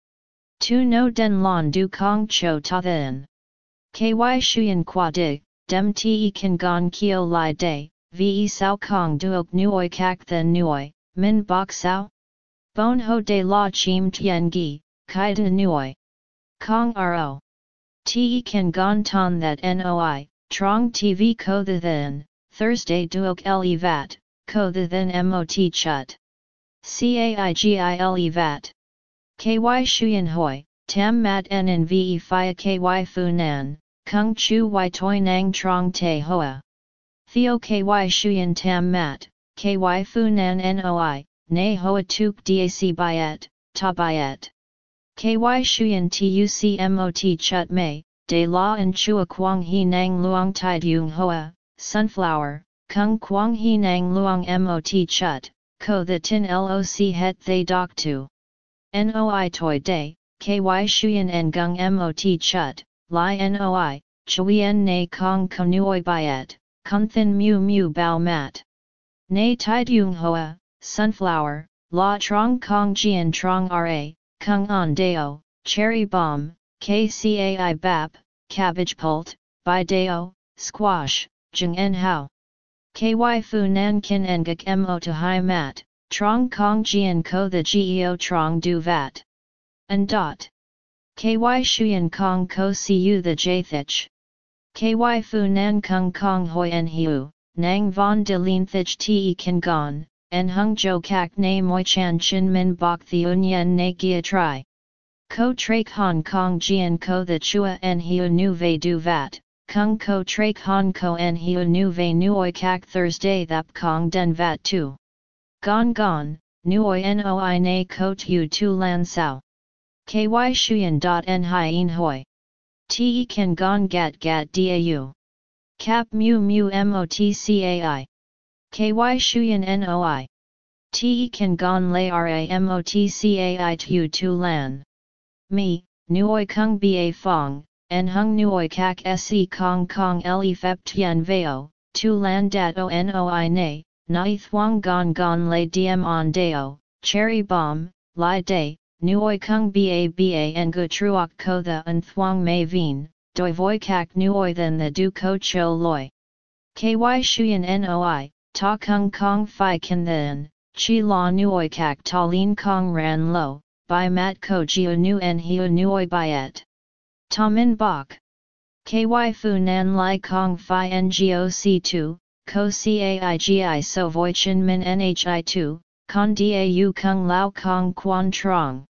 Tu no den lon du kong cho ta then. Ky shuyen qua dig, dem te kan gon kio li day, ve sao kong duok nuoi kak then nuoi, min bok sao? Bon ho de la chim tien gi, kai de nuoi. Kong ro. Te kan gon ton that noi, trong tv ko the then, Thursday duok le vat, ko the then mot chut. Caigile vat. Ky shuyen hoi, tam mat en en ve fia ky fu nan, kung chu y toi nang trong te hoa. Theo ky shuyen tam mat, ky fu nan noi, Ne hoa tuk dac byet, ta byet. KY Shuyan TUC MOT Chut Mei, De La and Chua Quang He Nang Luang Tai Dung Hoa, Sunflower, Kung Quang He Nang Luang Mot Chut, Ko the Tin Loc Het Thay Doc Tu. Noi Toi Day, KY Shuyan En Gung Mot Chut, Li Noi, Chuyen Ne Kong Konuoi Biet, Kunthin Mu Mu Bao Mat. Ne Tai Dung Hoa, Sunflower, La Trong Kong Jian Trong Ra, Kung An Deo, Cherry Bomb, KCAI BAP, Cabbage Pult, Bai Deo, Squash, Jung En Hao. KY Fu Nan Kin Mo to Hai Mat, Trong Kong Jian Ko the Geo Trong Du Vat. And dot. KY Shuyan Kong Ko Cu the Jathich. KY Fu Nan Kung Kong Hoi En Hiu, Nang Von de Lin Thich Te Kan Gon, En Hung Jo Kak Na Moi Chan Chin Min Bok the Unyen Na Gia Tri. Ko Trake Hong Kong Jian Ko the Chua En Hiu Nu Ve Du Vat, Kung Ko Trake Hong Ko En Hiu Nu Ve Nuoi Kak Thursday Thap Kong Den Vat Tu. Gon Gon, Nuoi Noi Na Ko Tu Tu Lan Sao. KY Shuyan. En Hien Hoi. Te Kan Gon Gat Gat Dau. Cap Mu Mu Motcai. KY Shuyan Noi. Te Kan Gon Lay Ra Motcai Tu Tu Lan. Me, Nuoi Kung Ba Fong, En Hung Nuoi Kak Se Kong Kong Le Fep Tien Veo, Tu Lan Dat O Noi Ne, Nai Thuong Gon Gon Lay Diem On Deo, Cherry Bomb, Lai Day, Nuoi Kung Ba Ba En Gu Truok Ko The Un Thuong Mei Vien, Doi Voi Kak Nuoi Then The Du Ko Cho Loi. KY Shuyan Noi, Ta Kung Kong Phi Kan Then, Chi La Nuoi Kak Ta Lin Kong Ran Lo, by Mat Ko Jiu Nu En Hiu Nuoi Biet. Ta Min Bok. KY Fu Nan Lai Kong Phi Ngoc 2, Ko Caigi So Voi Chin Min Nhi 2, Con Dau Kung Lao Kong Quan Trong.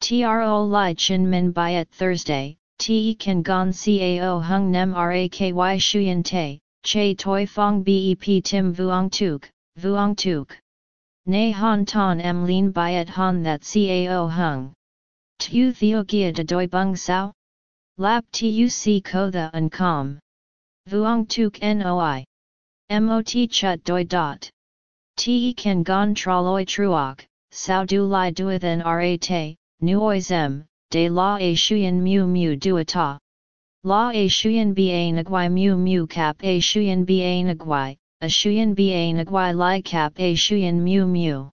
Tro Lai Chin Min Biet Thursday, Te Kan Gon Cao Hung Nem Raky Shuyan Te, Che Toi Fong Bep Tim Vuong Tuk, Vuong Tuk. Nay Han Ton Em Lin Biet Han That Cao Hung. Tu Theo Gia de Doi Bung Sao? Lap Tuc Ko The Un Com. Vuong Tuk Noi. Mot Chut Doi Dot. Te kan gon traloi truok, sao du lai duathan ra te, nuoi zem, de la a shuyen mu mu duata. La a shuyen ba nagwai mu mu cap a shuyen ba nagwai, a shuyen ba nagwai lai cap a shuyen mu mu.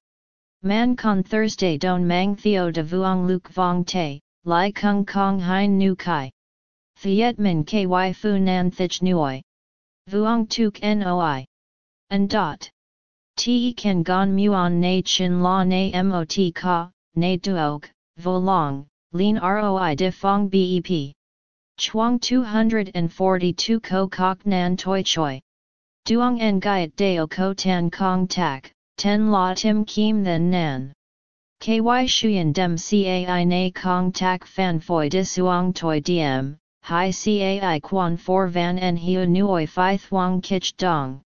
Man con Thursday don mang theo de vuong luk vong te, lai kung kong hein nu kai. Thiet min ky fu nan thich nuoi. Vuong tuk noi. And dot. Te kan gon muon na chin la na mot ka, na duog, vo long, lin roi de fong bep. Chuang 242 ko kok nan toi choi. Duong en gaiet deo ko tan kong tak, ten la tim kim then nan. Ky shuyen dem cai na kong tak fan foi disuong toi diem, hi cai quan for van en hiu nuoi phi thuong kich dong.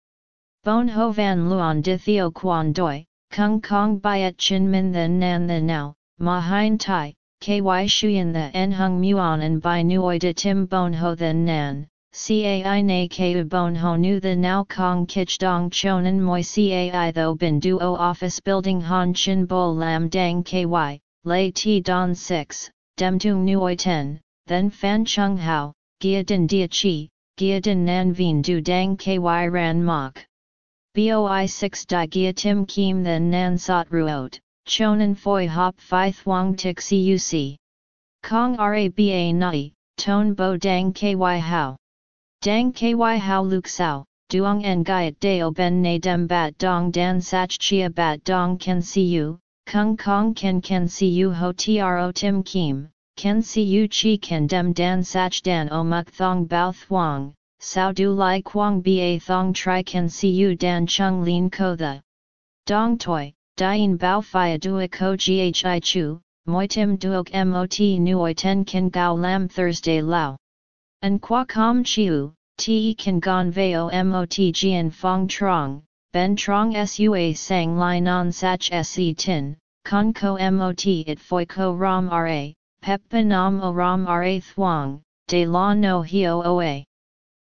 Bon ho van luon di theo quan doi, kung kong byet chin min the nan the now, ma hein tai, ky shuyen the en hung muon and by nuoi de tim bon ho then nan, cai na ku bon ho nu the now kong kich dong chonan moi cai tho bin duo office building han chin bo lam dang ky, lay ti don 6, dem tung nuoi 10, then fan chung hao, gia din dia chi, gia din nan vien du dang ky ran mok. Boi 6 di gia tim kim then nan sot ruot, chonan foi hop phi thuong tik cuc. Kong raba nai, ton bo dang ky hao. Dang ky hao luk sao, duong en gaiet deo ben na dem bat dong dan sach chia bat dong ken cu, kung kong ken ken cu ho tro tim kim, ken cu chi ken dem dan sach dan o muk thong bao thuong, sao du lai quang ba thong tri can cu dan chung lin ko the. Dong toi, dien bao fia dua ko ghi chu, moi tim duok mot nuoi ten kan gao lam Thursday lao. An qua com chiu, te kan gon veo mot gian fong trong, ben trong sua sang lai non sach se tin, con ko mot it foi ko rom ra, Peppa nam aram ra thuang, de la no hio oa.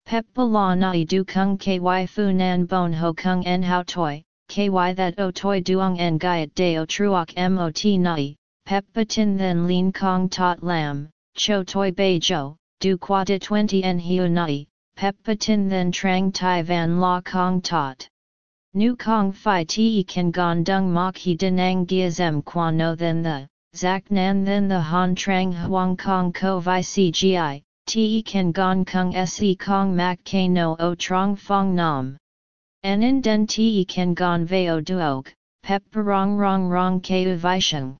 Peppa la nai du kung ky fu nan bon ho kung en hao toi, ky that o toi duong en gaiet deo truok mot nai, Peppa tin then lin kong tot lam, cho toi bei jo, du qua de 20 en hiu nai, Peppa tin then trang tai van la kong tot. Nu kong fi te kan gong dung mok he denang gia zem qua no then the, zak nan then the han trang huang kong ko vi cgi, te kan gong kung se kong mak k no o trong fong nam. En den te kan gong veo duok, peppa rong rong rong ku vi sheng.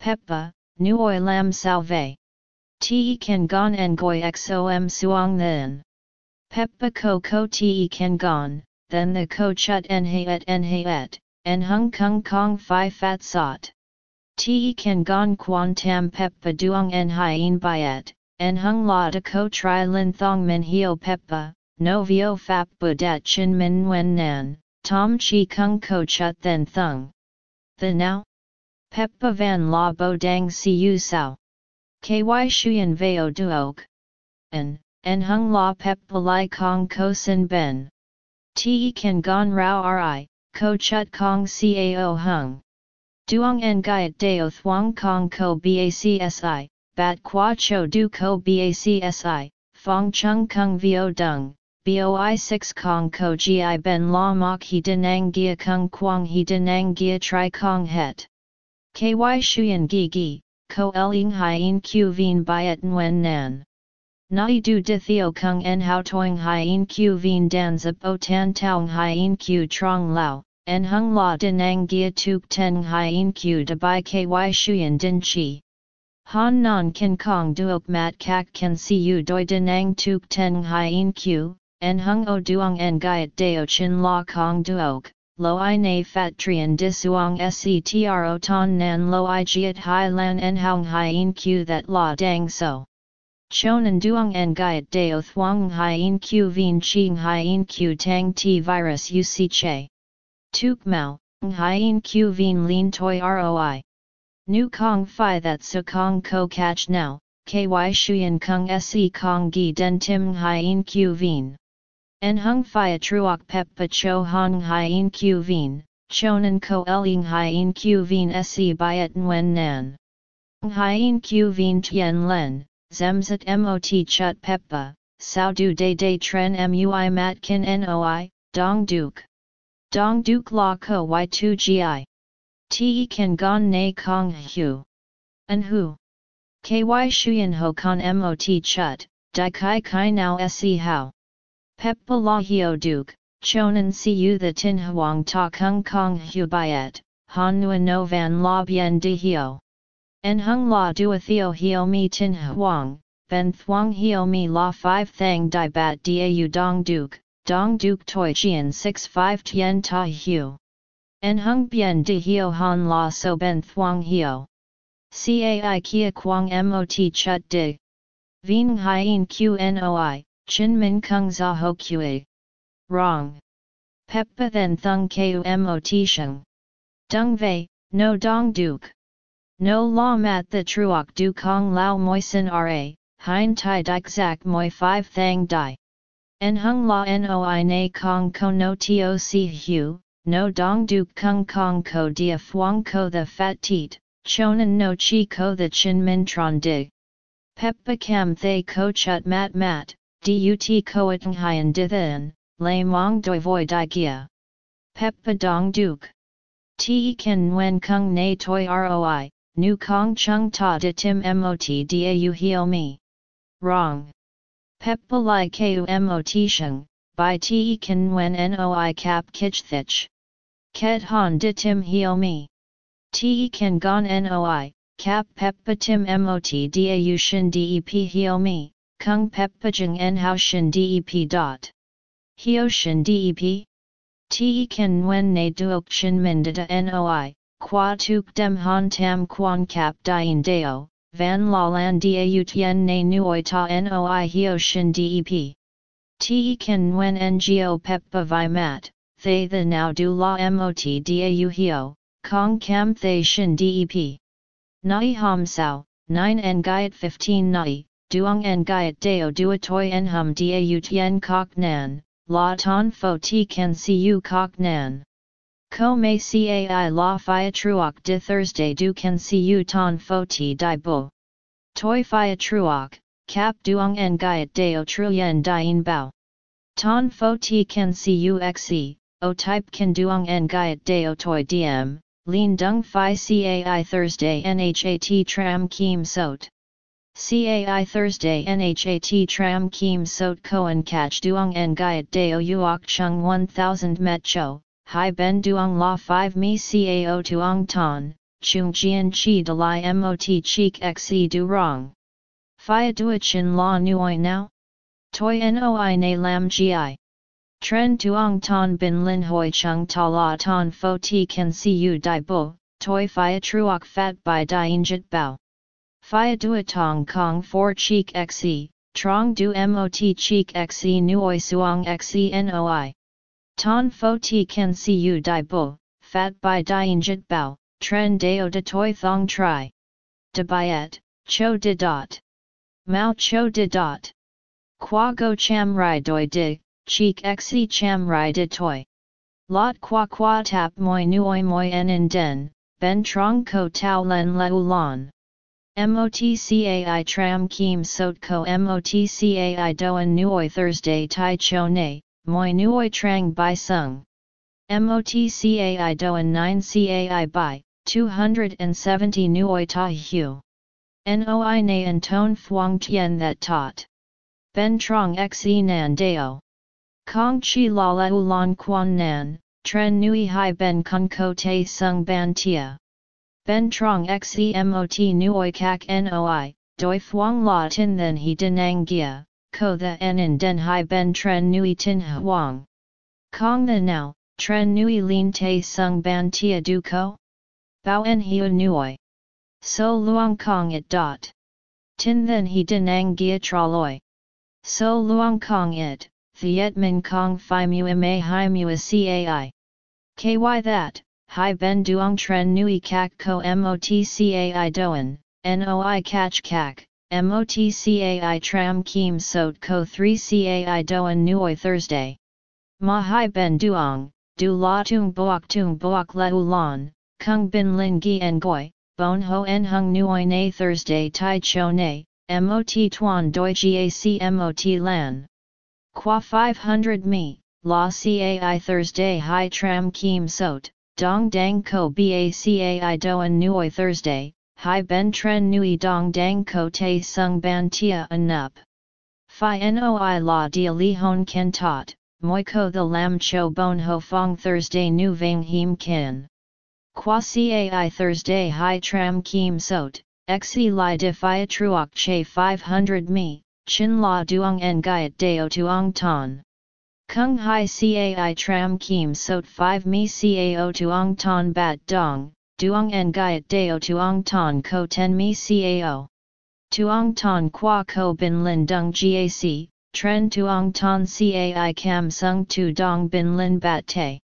Peppa, nu oi lam salve. Te kan gong en goi xom suong then. Peppa ko ko te kan gong then the ko chut en hayet en hayet, en hung kung kong fi fat sot. Te kan gon quan tam peppa duong en hien byet, en hung la de ko tri lin thong min hio peppa, no vio fap bu dat chin min wen nan, tom chi kung ko chut then thung. The now? Peppa van la bo dang si u sao. Ky shuyen veo duok. En, en hung la peppa lai kong ko sin ben. Te kan gon rao ri, ko chut kong cao hung. Duong en gaiet deo thuang kong ko bacsi, bat qua cho du ko bacsi, fong chung kung vio dung, boi 6 kong ko gi ben la mok he denang gia kung quang he denang gia tri kong het. Ky shuyen gi gi, ko ling hien q vien byet nguen nan. Nai du di theo kung en hao toing hien q vien dan zip o tan taong hien q trong lao, en hung la dinang gia tuk ten hien q de bai ky shuyen din chi. Han non kin kong duok mat kak kan si u doi dinang tuk ten hien q, en hung o duong en gaiet deo chin la kong duok. Lo i na fat trian disuang setro ton nan lo i jiet hai lan en hong hien q that la dang so. Chonan duong en gaiet deo thuang hien q vin ching hien q tang t virus uc che. Tuk mau, hien q vin lin toi roi. Nu kong fi that su kong ko catch now, ky shuyen kung se kong gi den tim hien q vien. En hung fi a truok pep pa cho hong hien q vien, chonan ko eling hien q vien se byet nguen nan. Hien q vien tien len, zemzat mot chut peppa, sao du day day tren mui mat kin noi, dong duk. Dong duk la ko y2 gi. Te kan gon na kong hu. An hu. Ky shuyen ho con mot chut, di kai kai now se how. Peppa la hio duk, chonan siu the tin huang ta kung kong hu byet, han nguyen no van la bien di hio. En hung la dua theo hio mi tin huang, ben thuang hio mi la 5 thang di bat dau dong duk, dong duk toi jian 6 5 tien ta hu. En hung bien di hio han la so ben thuang hio. Cai kia quang mot chut di. Vien hien qnoi, chin min kung za ho qa. Wrong. Peppa then thung ku mot sheng. Dung vei, no dong duk. No la mat the truok du kong lao moisen ra, hein tai dik zak moi 5 thang di. En hung la noi na kong ko no toc hu, no dong du kung kong ko dia fuang ko the fat teat, chonan no chi ko the chin min tron dig. Peppa cam thay ko chut mat mat, dut ko at hien dithen, lay mong doi voi di gia. Peppa dong duk. Te kan nguen kung na toi roi, Nu Kong Chung Ta De Tim Mot Dau Hio Mi. Wrong. Peppa Lai Ku Mot Sheng, by Te Kan Wen Noi Cap Kich Thich. Ket Han De Tim Hio Mi. Te Kan Gon Noi, Cap Peppa Tim Mot Dau Shin Dep Hio Mi, Kung Peppa Jing En Hao Shin Dep Dot. Hio Shin Dep? Te Kan Wen Ne Duok Shin Min Da Noi, qua tuk dem han tam quan cap dien deo, van la lan dau tien na nuoi ta noi hio shin dep. Te kan nguen ngo peppa vi mat, thay the now do la mot dau hio, kong cam thay shin dep. Nai ham sao, 9 en gaiet 15 nai, duong en gaiet deo duatoy en hum da u tien kok nan, la ton fo ti can see you kok nan. Ko may cai la fia truok de Thursday du can see you ton fo ti di bo. Toi fia truok, cap duong en gaiet deo truyen dien bao. Ton fo ti can see you xe, o type can duong en gaiet deo toi diem, Lean Dung Phi CAI Thursday NHAT Tram Keem Sot. CAI Thursday NHAT Tram Keem Sot Koan Catch Duong En Gaiet Deo Uok Chung 1000 Met Cho, Hai Ben Duong La 5 Mi Cao Tuong Ton, Chung Jian Chi De Lai Mot Cheek Xe Du Rong. Phia Duachin La Nuoi Now? Toi Noi Ne Lam Gi. Tren tuong ton bin lin hoi chung ta la ton fo ti can see you di bo, toi fia truok fat by dien jit bao. Fia duatong kong for cheek xe, trong du mot cheek xe nuoi suong xe noi. Ton fo ti can see di bo, fat by dien jit bao, tren deo de toi thong tri. De byet, cho de dot. Mao cho de dot. Qua go cham rai doi dig, cheek xe cham rai de toi. Lot qua qua tap moi nuoi moi en in den, ben trong ko tau len le ulan. MOTCAI tram keem sot ko MOTCAI doan nuoi Thursday tai cho ne, moi nuoi trang by sung. MOTCAI doan 9 CAI by, 270 nuoi ta hu. Noi na and ton fuang tien that tot. Ben trong xe nan deo. Kong chi la la ulan quan nan, tren nui hai ben kun ko te sung ban tia. Ben trong xemot nuoi kak noi, doi fuang la tin then he denang gia, ko the en den hai ben tren nui tin huang. Kong the now, tren nui lin te sung ban tia du ko? Bao en hiu nuoi. So luang kong it dot. Tin then he denang gia traloi. So luang kong it, Thiet Min Kong Phi Mu Ma Hai Mu Cai. KY that, Hai Ben Duong Tren Nui Kak Ko MOTCAI Doan, NOI Catch Kak, MOTCAI Tram Kim Sot Ko 3 CAI Doan Nuoi Thursday. Ma Hai Ben Duong, Du La Tung Boak Tung Boak Le Ulan, Kung Bin Lin Gi En Goi, Bon Ho En Hung Nuoi Na Thursday Tai Cho Ne, MOT Tuan Doi GAC MOT Lan. Qua 500 mi, La Cai Thursday Hai Tram Keem Sot, Dong Dang Ko Bacai Doan Nuoi Thursday, Hai Ben Tren Nui Dong Dang Ko Te Sung Ban Tia Anup. Phi Noi La Dia Li Hon Ken Tot, Moi Ko The Lam Cho Bon Ho Fong Thursday Nu Vang Him Kin. Qua Cai Thursday Hai Tram Keem Sot, Xe Li Defia Truok Che 500 mi, Chin la duong en gaiet deo tuong ton. Kung hai cai tram kim sot 5 mi cao tuong ton bat dong, duong en gaiet deo tuong ton ko 10 mi cao. Tuong ton qua ko bin lin dung gac, tren tuong ton cai cam sung tu dong bin lin bat te.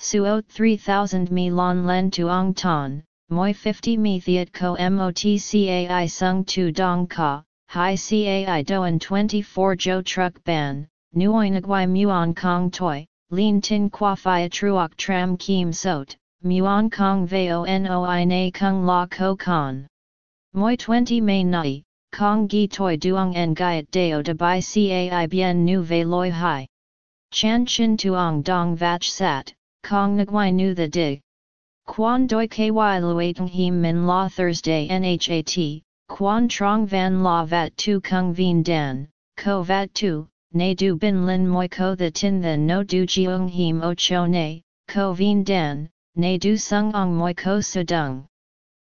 Suot 3000 mi lon len tuong ton, moi 50 mi thiet ko mot cai sung tu dong ka, Hi Cai Doan 24 Jo Truck Ban, Nuoi Nguai Muon Kong Toi, Lin Tin Qua Phia Truok Tram Keem Sot, Muon Kong Veo Noi Na Kung La Ko Kon. Moi 20 May Nai, Kong Gi Toi Duong En Gaiet Deo De Bai Cai Bien Nu Ve Loi Hai. Chan Chin Tuong Dong Vach Sat, Kong Nguai Nu The Dig. Quan Doi Ky Luatong Him Min La Thursday Nhat, Quan trong van la vat tu kung vien dan, ko vat tu, ne du bin lin moi ko the tin then no du jiong him o cho ne, ko vien dan, ne du sung ong moi ko dung.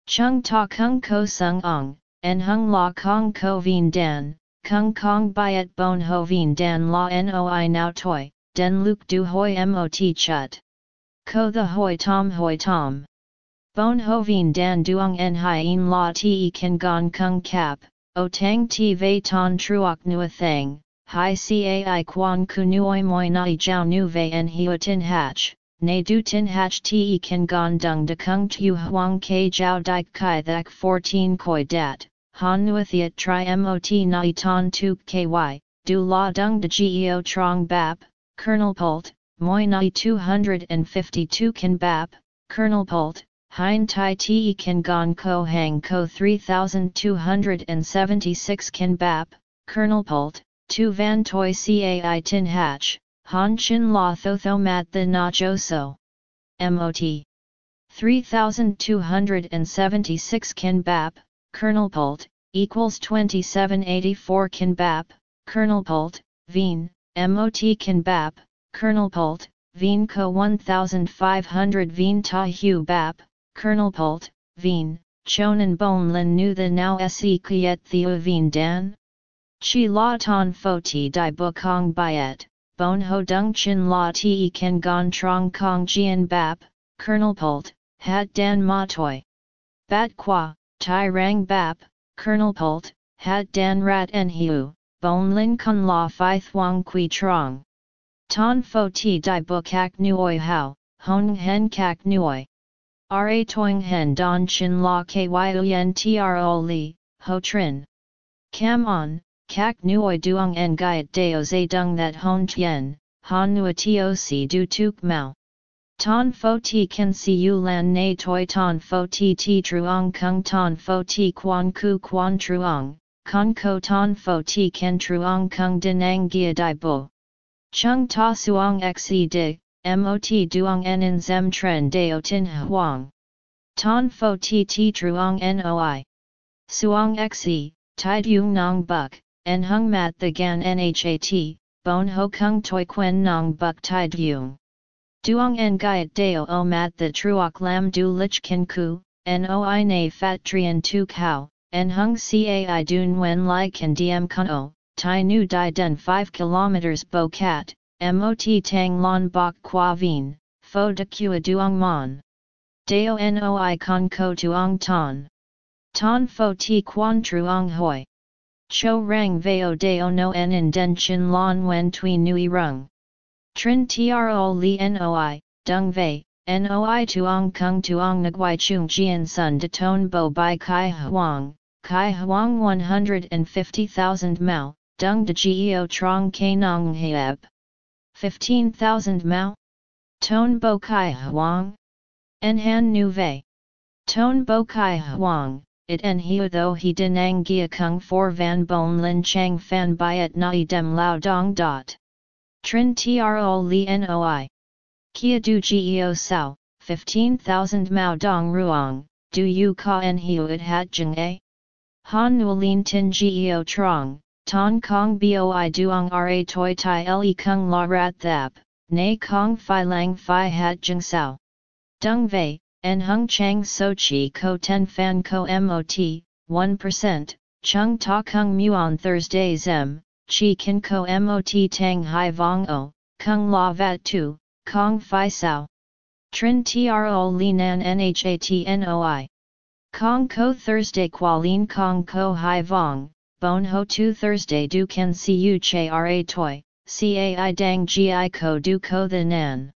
Chung ta kung ko sung ong, en hung la kong ko vien dan, kung kong byet bon ho vien dan la noi now toi, den luk du hoi mot chut. Ko the hoi tom hoi tom. Bon hovin dan duong en hien la te kan gon kung kap, o tang ti ve ton truok nua thang, hi cai quan ku nuoi moi nai jiao nu ve en hiu tin hatch, ne du tin hatch te kan gon dung de kung tu huang ke jiao dik kai thak 14 koi dat, han nuathiat tri mot nai ton tuk ky, du la dung de geo trong bap, Colonel Pult, moi nai 252 kan bap, Colonel Pult, hein tai te kan gon ko hang ko 3276 kan bap, Colonel Pult, tu van toi cai tin hatch, han chin la thotho mat the na joso. MOT 3276 kan bap, Colonel Pult, equals 2784 kan bap, Colonel Pult, Veen, MOT kan bap, Colonel Pult, Veen ko 1500 Veen ta hu bap, Colonel Pult, Veen, chonan bon lin nu the now se kiet theo Veen dan? Chi la ton fo ti di bukong byet, bon ho dung chin la ti ken gon trong kong jian bap, Colonel Pult, hat dan ma. Bat qua, tai rang bap, Colonel Pult, hat dan rat en hiu, bon lin kun la fi thuang qui trong. Ton fo ti di bukak nuoi hao, hong hen kak nuoi. Ra toing hen don chin la kyen tro li, ho trin. Cam on, kak nuoi duong en gaiet deo zay dung that hon tien, han nua toc du tuk mao. Ton fo ti kan si u lan na toi ton fo ti ti truong kung ton fo ti quan ku quan truong, con ko ton fo ti ken truong kung dinang gia di bo. Chung ta suong xe di, mot duong en zem tren deo tin huang. Ton fo ti ti truong noi. Suong xe, tai dung nong buk, en hung mat the gan nhat, bon ho kung toi quen nong buk tai dung. Duong en gaiet deo o mat the truok lam du lich kin ku, noi na fat trian tu cow, en hung cai dun wen lai kan diem kun o, tai nu di den 5 km bo cat, mot tang lon bok qua vien, fo de kua duong mon. Deo noi con ko tuong ton. Ton fo ti quan truong hoi. Cho rang veo deo no en in den chin lon wen tui nui rung. Trin tro li noi, dung vei, noi tuong kung tuong nguai chung jian sun de ton bo by kai huang, kai huang 150,000 mao, dung de geo trong ke nong heb. 15,000 mao? Ton bo kai huang? En han nu vei. Ton bo kai huang, it en hiu though he denang gia kung for van bon lin chang fan byet nai dem lao dong dot. Trin tro li noi. Kia du geo sao, 15,000 mao dong ruang, du yu ka en hiu it hat jeng a? Han nuolin tin geo trong, ton kong boi duong ra toi tai le kung la rat thap, nay kong fi lang fi hat jeng sao. Dung vei, en hung chang so chi ko ten fan ko mot, 1%, chung ta kung muon Thursday zem, chi kin ko mot tang hai vong o, kung la vat tu, kong fi sao. Trin tro li nan nhatnoi. Kong ko Thursday qualin kong ko hai vong, bon ho tu Thursday du can see you che ra toi, cai dang gi ko du ko the nan.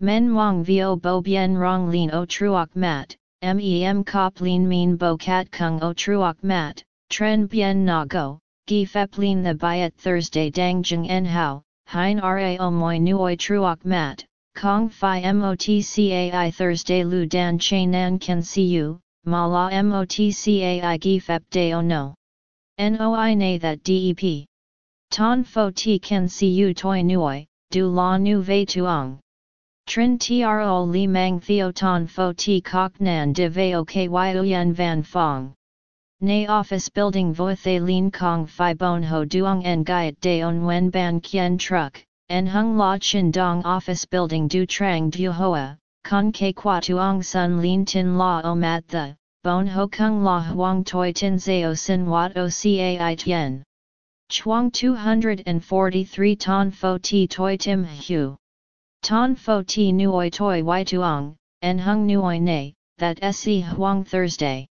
Men wang vio bo bien rong lin o truok mat, mem kop lin min bo cat kung o truok mat, tren bien na go, gi fep lin the byet Thursday dang jeng en hao, hein ra o moi nuoi truok mat, kong fi motcai Thursday lu dan che nan can see you, ma la motcai gi de o no. Noi na that dep. Ton fo ti see you toi nuoi, du la nu ve tuong. Trin tro li mang theo ton fo ti kok nan de veo kyen van fong. Nay office building vo the lin kong fi bon ho duong en gaiet de on wen ban kien truck, en hung la chin dong office building du trang du hoa, con ke qua tuong sun lin tin la o mat the, bon ho kung la huang toi tin zao sin wat o cai tien. Chuang 243 ton fo ti toi tim hu. Ton fo ti nuoi toi y tuong, en hung nuoi ne, that se huang Thursday.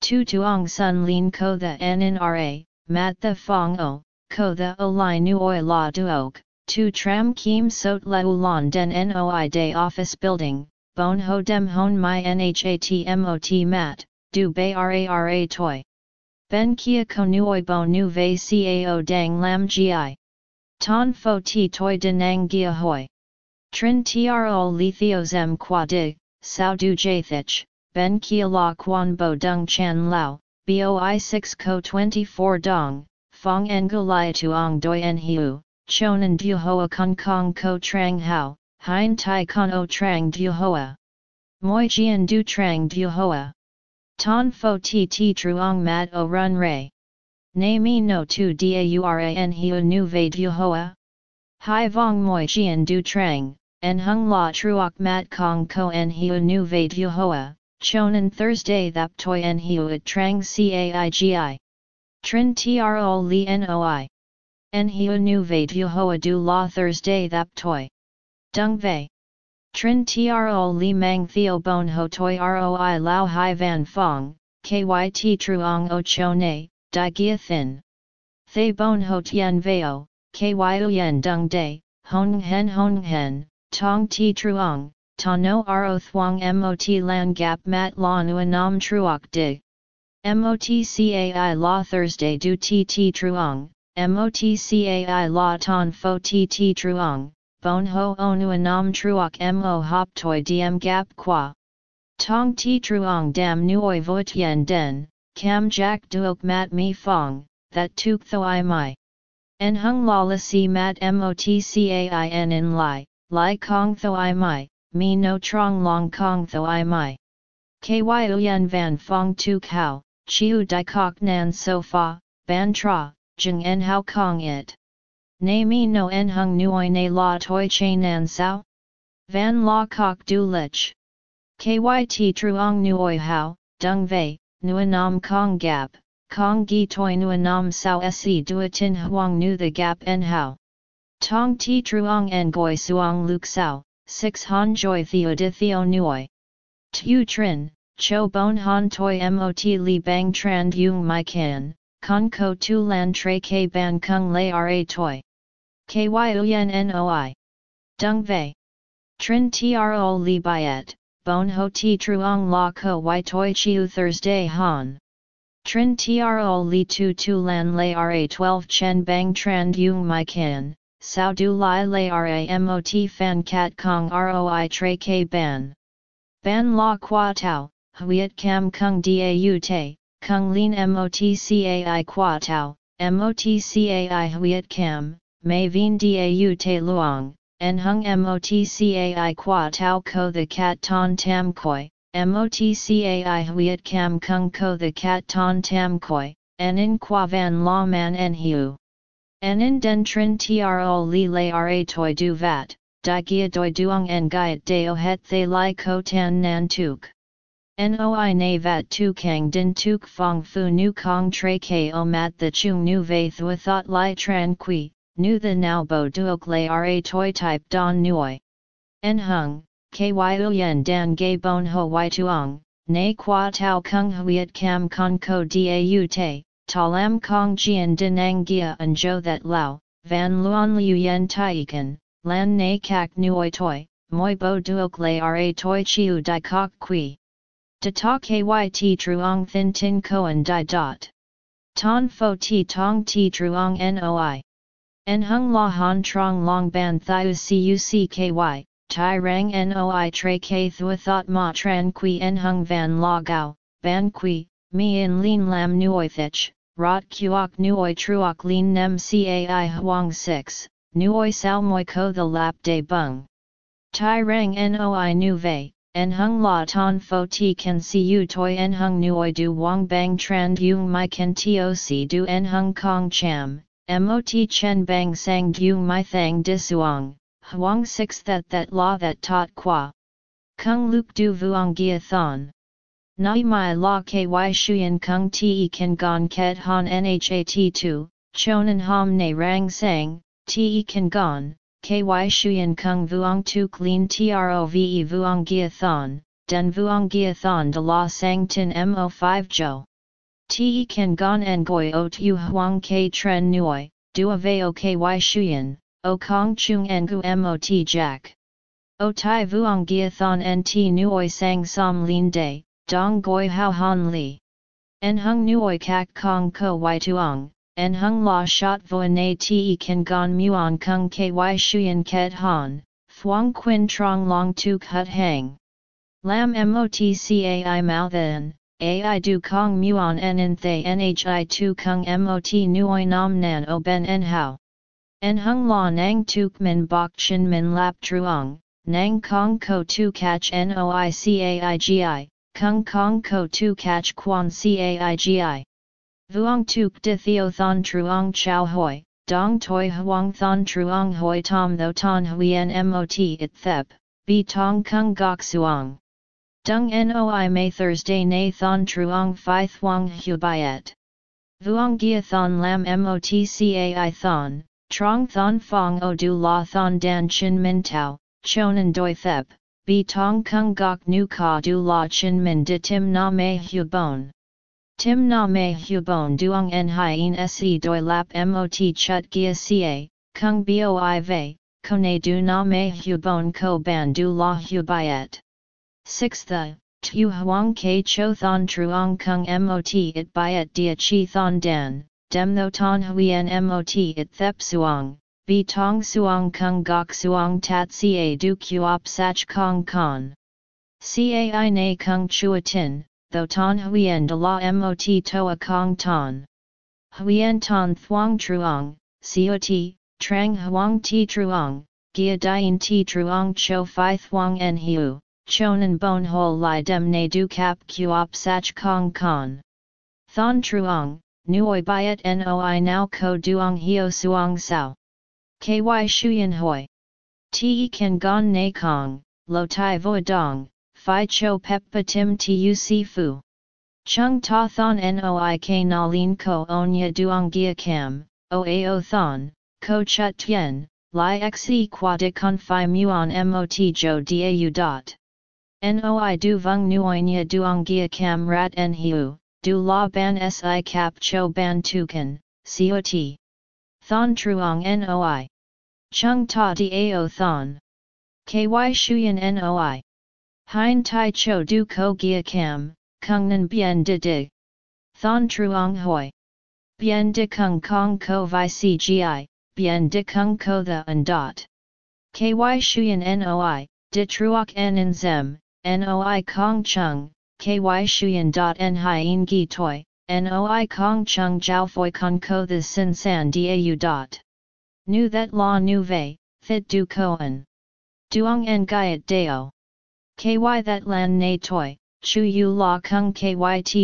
Tu tuong sun lin ko the nnra, mat the fong o, ko the o li nuoi la duok, tu tram kim sot le ulan den noi day office building, bon ho dem hon my nhat mot mat, du bay ra ra toi. Ben kia konuoi bo nu ve cao dang lam gi. Ton fo ti toi denang gia hoi. Trin tro li theosem qua dig, sao du jathich, ben kia la quan bo dung chan lao, boi 6 ko 24 dong, fong engu lai tuong doi en hiu, chonan du hoa kong kong ko trang hao, hein tai con o trang du hoa. Moi jian du trang du hoa. Ton fo ti ti truong mat o run ray. Nay mi no tu dauran hiu nu ve du hoa. Hai vong moi jian du trang, en hung la truok mat kong ko en hiu nu ve du hoa, chonan Thursday thap toi en hiu at trang caigi. Trin tro li noi. En hiu nu ve du hoa du la Thursday thap toi. Dung ve. Trin tro li mang theo bon ho toi roi lao hai van fong, kyt truong o cho ne, di gia thin. Thay bon ho tien veo, ky Yen dung day, hong hen hong hen, tong ti truong, ta no ro thuong mot lan gap mat la nuanam truok dig. MOTCAI law Thursday du TT truong, MOTCAI law ton fo TT truong, bon ho onu anam truok mo hop toi diem gap qua. Tong ti truong dam nuoi voitien den, cam jack duok mat mi fong, that tuk tho i mai. En hung la la si mat motcain in lai, lai kong tho i mai, mi no trong long kong tho i mai. Ky uyen van fong tuk hao, chiu di kok nan so fa, ban tra, jeng en hao kong it. Nay mi no en hung nuoi na la toi chain nan sao? Van la kok du lich. KYT truong nuoi hao, dung vei, nuanam kong gap, kong gi toi nuanam sao se duatin huang nu the gap en hao. Tong ti truong en goi suong luk sao, six han joy theo di theo nuoi. Tu trin, cho bon han toi mot li bang tran yung mai kan, con ko tu lan tre ke ban kung lay ra toi. Ky noi. Dung vei. Trin tro li byet, bon ho ti truong la ko y toi chiu Thursday han. Trin tro li tu tu lan lay ra 12 chen bang tran yung mai kan, sao du lai lay ra mot fan cat kong roi tre k ban. Ban la qua tau, huiet cam kung dau te, kung lin motcai qua tau, motcai huiet cam, May vien dau te luong, en hung motcai qua tau ko the cat ton tam koi, motcai huiet cam kung ko the cat ton tam koi, en in qua van la man en hiu. En in den trin tro li le ra toi du vat, di gia doi duong en gaiet deo het the li ko tan nan tuk. Noi na vat tu kang din tuk fong fu nu kong tre ko mat the chung nu ve thua thought li tran qui, nu the now bo duok lay ra toi type don nuoi. En hung, ky uyen dan gay bon ho y tuong, nay qua tau kung huiet cam con ko dau te, ta lam kong jian dinang gia and jo that lao, van luon liu yen taikan, lan nay kak nuoi toi, moi bo duok lay ra toi chiu di kok qui. De ta kyt truong thin tin koan di dot. Ton fo ti tong ti truong noi. En hung la han trong long ban thiu cucky, tai rang noi tre k thua thought ma tran qui en hung van la gao, ban qui, mi in lin lam nuoithich, rot kuok nuoi truok lin nem cai huang 6, nuoi sao moi ko the lap de bung. Tai rang noi nu vei, en hung la ton fo ti can see you toi en hung nuoi du wang bang tran yung mai can toc du en hung kong cham, Mot chen bang sang du mai thang disuang, huang six that that la that taught qua. Kung luk du vuong gia thon. Nai mai la ky shuyen kung te kan gon ket han nhat tu, chonan ham ne rang sang, te kan gon, ky shuyen kung vuong tu clean trove vuong gia thon, den vuong gia thon de la sang tin mo5 jo. Te kan gon en goi o tu huang ke tren nuoi, dua veo ky shuyen, o kong chung en gu mot jack. O tai vuong gia thon en ti nuoi sang som lin day, dong goi hao han li. En hung nuoi kak kong ko y tuong, en hung la shot vo na te kan gon muon kung ky shuyen ket han, thuong quin trong long tuk hut hang. Lam motcai mao then, ai du kong muon en in thay nhi tu kung mot nuoi nam nan o ben en hao. En hung la nang tuk min bok chin min lap truong, nang kong ko tu catch noicaigi, kung kong ko tu catch quan caigi. Vuong tuk de theo thon truong chow hoi, dong toi huang thon truong hoi tom tho ton huyen mot it thep, bi tong kung gok suong. Dung noi may Thursday na thon truong phi thuong hu byet. Vuong gia thon lam motcai thon, trong thon fong o du la thon dan chin min tau, chonan doi thep, bi tong kung gok nu ka du la chin min de tim na me hu bon. Tim na me hu bon duong en hien se doi lap mot chut gia ca, kung boi ve, kone du na me hu bon ko ban du la hu byet. 6 the, tu huang ke cho thon truong kung mot it byet dia chi thon dan, dem tho ton huyen mot it thep suong, bi tong suong kung gok suong tat ca du kuop sach kong kon. Cai na kung chua tin, tho ton huyen de la mot toa kong ton. Huyen ton thuong truong, cot, trang huang ti truong, gia dien ti truong cho phi thuong en hiu, chonan bon hol li dem ne du cap kuop sach kong kon. Thon truong, nuoi byet noi now ko duong hio suong sao. Ky shuyen hoi. Te kan gon na kong, lo tai vo dong, Phi cho peppa tim tu si fu. Chung ta thon noi k na lin ko onya duong gia cam, o ao thon, ko chut tien, li xe qua de con fi muon mot jo dau dot. Noi du vung nuonya duong gia cam rat en hiu, du la ban si cap cho ban tukan, cot. Thon truong noi. Chung ta dao thon. Ky shuyen noi. Hein tai cho du ko gia cam, kung nan bien de dig. Thon truong hoi. Bien de kung kong ko vi cgi, bien de kung ko the and dot. Ky shuyen noi, de truok en in zem, noi kong chung, ky shuyen dot en hien gi toi, noi kong chung jiao foi kong ko the sin san dau. Nu that la nu vei, thit du koan. Duong en gaiet deo. Ky that lan na toi, chu yu la kung kyt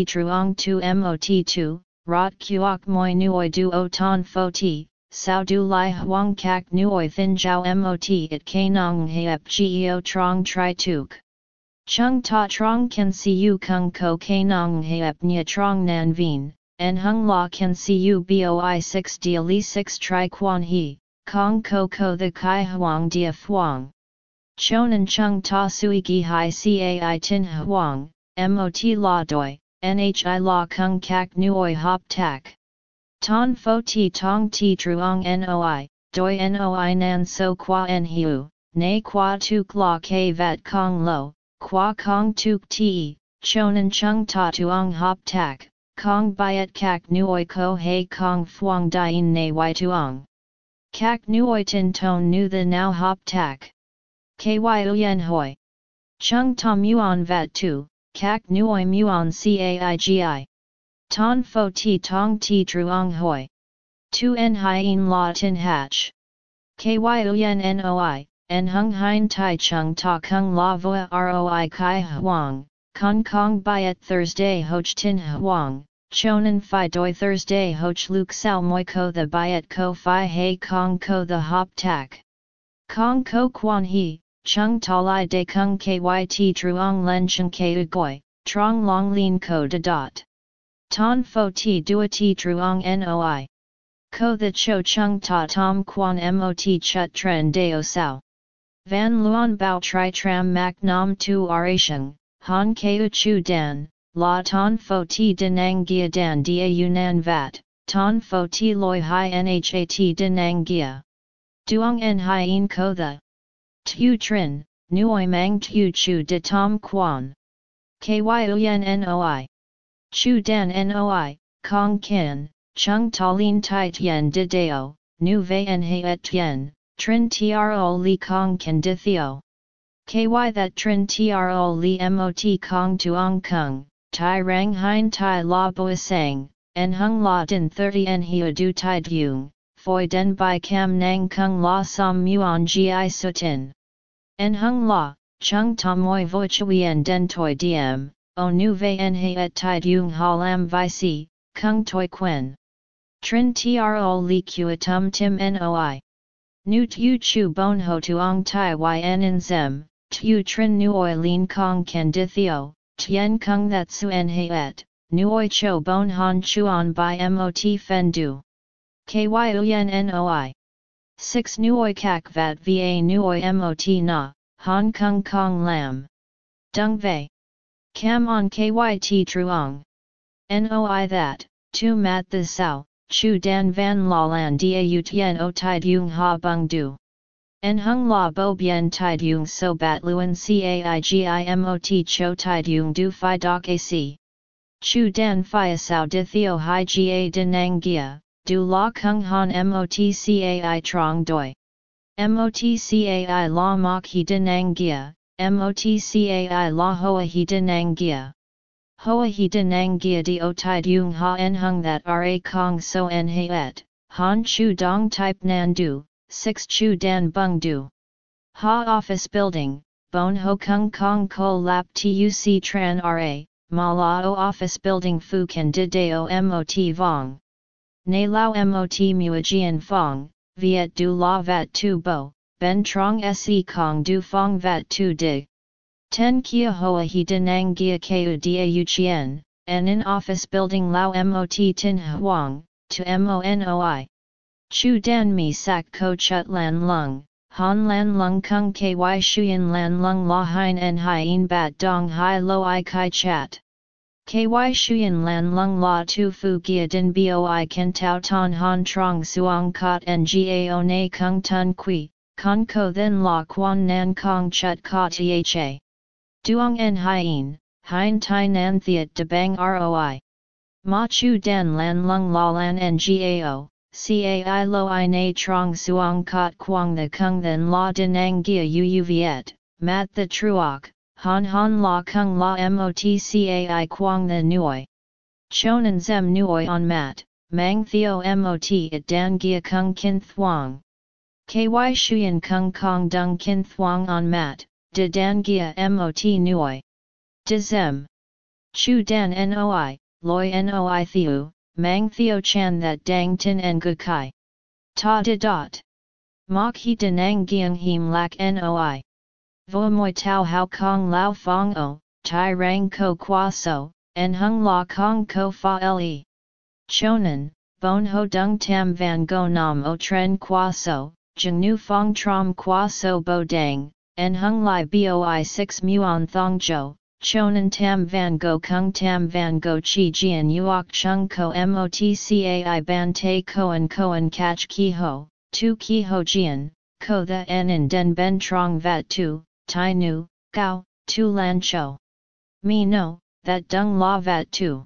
truong tu mot tu, rot kuok moi nuoi du o ton fo ti, sao du lai huang kak nuoi thin jiao mot it kanong heep geo trong tri tuk. Chung ta trong can see you kung ko kanong heep nia trong nan vien, en hung la can see you boi 6 dia li 6 tri quan he, kong ko ko the kai huang dia thuang. Chonan chung ta sui gi hai cai tin huang, mot la doi, nhi la kung kak nuoi hop tak. Ton fo ti tong ti truong noi, doi noi nan so qua en hiu, na qua tuk la ke vat kong lo, qua kong tuk ti, chonan chung ta tuong hop tak, kong byet kak nuoi ko hei kong thuong dien na y tuong. Kak nuoi tin ton nu the now hop tak. Ky uyen hoi. Chung tom yuan vat tu, kak nuoi muon caigi. Ton fo ti tong ti truong hoi. Tu en hien la tin hatch. Ky uyen noi, en hung hein tai chung ta kung la voa roi kai huang, kong kong byet Thursday hoch tin huang. Chonan phi doi Thursday hoch luk sao moi ko the byet ko phi hei kong ko the hop tak. Kong ko quan he, chung ta lai de kung kyt truong len chung ke ugoi, trong long lin ko de dot. Ton fo ti dua ti truong noi. Ko the cho chung ta tom quan mot chut tren deo sao. Van luan bao tri tram Mac nam tu arasheng, han keu chu dan, la ton fo ti denang gia dan dia yunan vat, ton fo ti loi hi nhat denang gia. Duong en hien ko the. Tu trin, nuoi mang tu chu de tom quan. Ky uyen noi. Chu dan noi, kong kin, chung ta lin tai tien de deo, nu ve en he et tien, trin tro li kong kan di theo. Ky that trin tro li mot kong tuong kung, tai rang hein tai la boi sang, en hung la din 30 en he du tai dung, foi den by cam nang kung la som muon gi sutin. En hung la, chung ta moi voi chui en den toi diem, o nu ve en he et tai dung ha lam vi si, kung toi quen. Trin tro li tum tim noi. Nu tu chu bon ho tuong tai yen in zem, tu trin nuoi lin kong ken di theo, tien kung that su en he et, nuoi cho bon han chuan by mot fen du. Ky uyen noi. 6 nuoi kak vat va nuoi mot na, Hong Kong Kong Lam. Dung Vei. Cam on KYT Truong. Noi that, tu mat the sao, chu dan van la lan da u tien o tai dung ha bung du. En hung la bo bien tai dung so bat luen caigimot cho tai dung du fi doc ac. Chu dan fi sao di theo hi ga denang gia, du la kung han mot cai trong doi. MOTCAI la mok he denang gia, MOTCAI la hoa he denang gia. Hoa he denang gia di o tai dung ha en hung that ra kong so en he et, han chu dong type nan du, 6 chu dan bung du. Ha office building, bon ho kung kong ko lap tuc tran ra, ma la o office building fu kan di deo mot vong. Ne lao mot muajian fong, viet du la vat tu bo, ben trong se kong du fong vat tu dig. Ten kia hoa he denang gia keu yu chien, en in office building lao mot tin huang, to monoi. Chu dan mi sak ko chut lan lung, han lan lung kung ky shuyen lan lung la hein en hien bat dong hai lo i kai chat. KY Shuyan Lan Lung La Tu Fu Gia Din Boi Ken Tao Ton Han Trong Suong Kot Ngao Na Kung Tun Kui, Con Ko Then La Quan Nan Kong Chut Ka Tha. Duong En Hien, Hein Tai Nan Thiet De Bang Roi. Ma Chu Den Lan Lung La Lan Ngao, Cai Lo I Na Trong Suong Kot Quang The Kung Then La Dinang Gia Uu Viet, Mat The Truoc. Han Han La Kung La Mot Motcai Quang the Nuoi. Chonan Zem Nuoi on Mat, Mang Theo Mot it Dan Gia Kung Kin Thuong. KY Shuyan Kung Kong Dung Kin Thuong on Mat, De Dan Gia Mot Nuoi. De Zem. Chu Dan Noi, Loi Noi Theo, Mang Theo Chan that Dang Tin En Gu Kai. Ta De Dot. Mok He Denang Giang Him Lak Noi. Vo moi tau hao kong lao fong o, tai rang ko qua so, en hung la kong ko fa le. Chonan, bon ho dung tam van go nam o tren qua so, jeng nu fong trom qua so bo dang, en hung lai boi 6 muon thong jo, chonan tam van go kung tam van go chi jian uok chung ko motcai ban te koan koan catch ki ho, tu ki ho jian, ko the en in den ben trong vat tu, tai nu, gao, tu lan cho. Mi no, that dung la vat tu.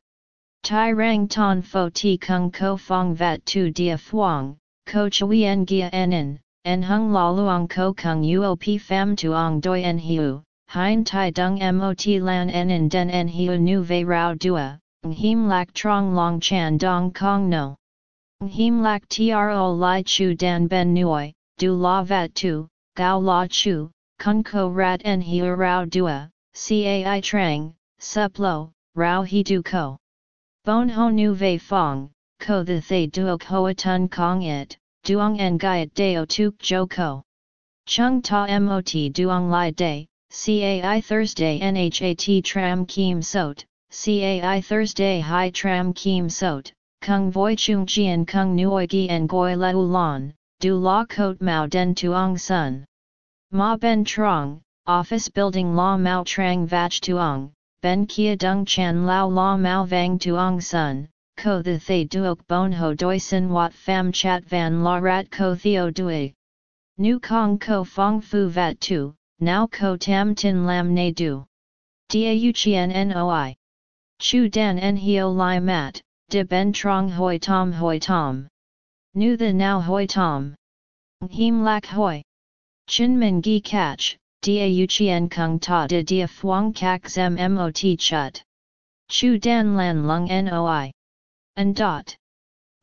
Tai rang ton fo ti kung ko fong vat tu dia fuang, ko chui en gia enin, en hung la luang ko kung uop fam tuong doi en hiu, hein tai dung mot lan enin den en hiu nu ve rao dua, him lak trong long chan dong kong no. Him lak tro li chu dan ben nuoi, du la vat tu, gao la chu, Kun ko rat en hi rao dua, cai trang, sup lo, rao hi du ko. Bon ho nu vei fong, ko the thay duok hoa tun kong it, duong en gaiet deo tuk jo ko. Chung ta mot duong lai day, cai Thursday nhat tram kim sot, cai Thursday hi tram kim sot, kung voi chung jian kung nuoi gi en goi leu lon, du la kot mao den tuong sun. Ma Ben Trong, Office Building La Mao Trang Vach Tuong, Ben Kia Dung Chan Lao La Mao Vang Tuong Sun, Ko The Thay Duok Bon Ho Doi Sin Wat Pham Chat Van La Rat Ko Theo Dui. Nu Kong Ko Fong Fu Vat Tu, Now Ko Tam Tin Lam Ne Du. Dia Chien Noi. Chu dan en hio lai mat, de ben trong hoi tom hoi tom. Nu the now hoi tom. Him lak hoi. Chin min gi catch, dia yu chien kung ta de dia phuong kak zem mot chut. Chu dan lan lung noi. And dot.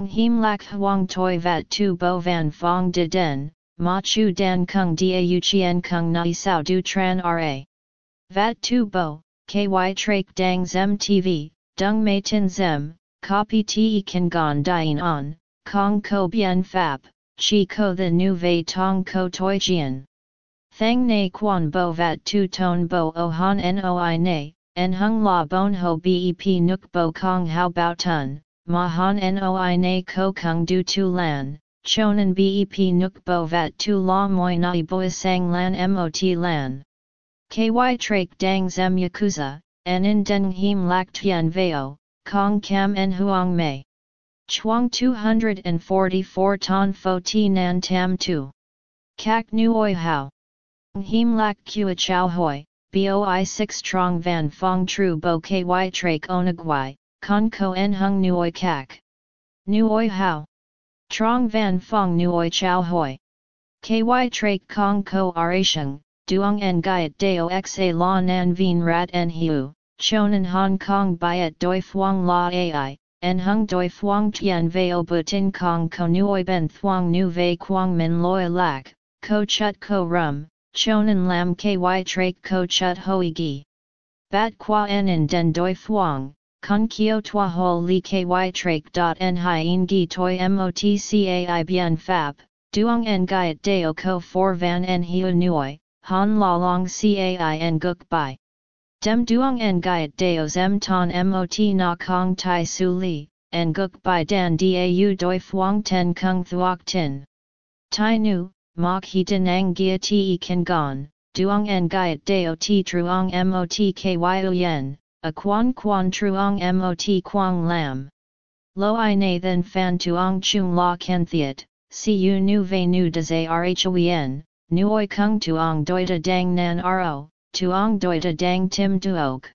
Him lak huang toi vat tu bo van fong de den, ma chu dan kung dia yu chien kung nai sao du tran ra. Vat tu bo, ky trak dang zem tv, dung mei tin zem, copy te kan gon dien on, kong ko bien fap, chi ko the nu vei tong ko toi jian. Thang na quan bo vat tu ton bo o han noi na, en hung la bon ho bep nuk bo kong how bao tun, ma han noi na ko kung du tu lan, chonan bep nuk bo vat tu la moi nai boi sang lan mot lan. Ky trak dang zem yakuza, in den him lak tian veo, kong kam en huang mei. Chuang 244 ton fo ti nan tam tu. Kak nu oi hao. Him lak kua chow hoi, boi 6 trong van fong tru bo ky trak onagwai, con ko en hung nuoi kak. Nuoi hao. Trong van fong nuoi chow hoi. Ky trak kong ko arasheng, duong en gaiet deo xa la nan vien rat en hiu, chonan Hong Kong byet doi phuong la ai, en hung doi phuong tian veo butin kong ko nuoi ben thuong nu vei quang min loi lak, ko chut ko rum, chonan lam ky trak ko chut hoi gi. Bat qua en in den doi phuong, kun kio tua ho li ky trak dot en hien gi toi motcai bien fap, duong en gaiet deo ko for van en hiu nuoi, han la long cai en guk bai. Dem duong en gaiet deo zem ton mot na kong tai su li, en guk bai dan dau doi phuong ten kung thuok tin. Tai nu, mok he denang gia te kan gon, duong en gaiet deo ti truong mot kyu yen, a quan quan truong mot quang lam. Lo i na then fan tuong chung la ken thiet, cu nu ve nu de rhoen, nuoi kung tuong doita dang nan ro, tuong doita dang tim duog.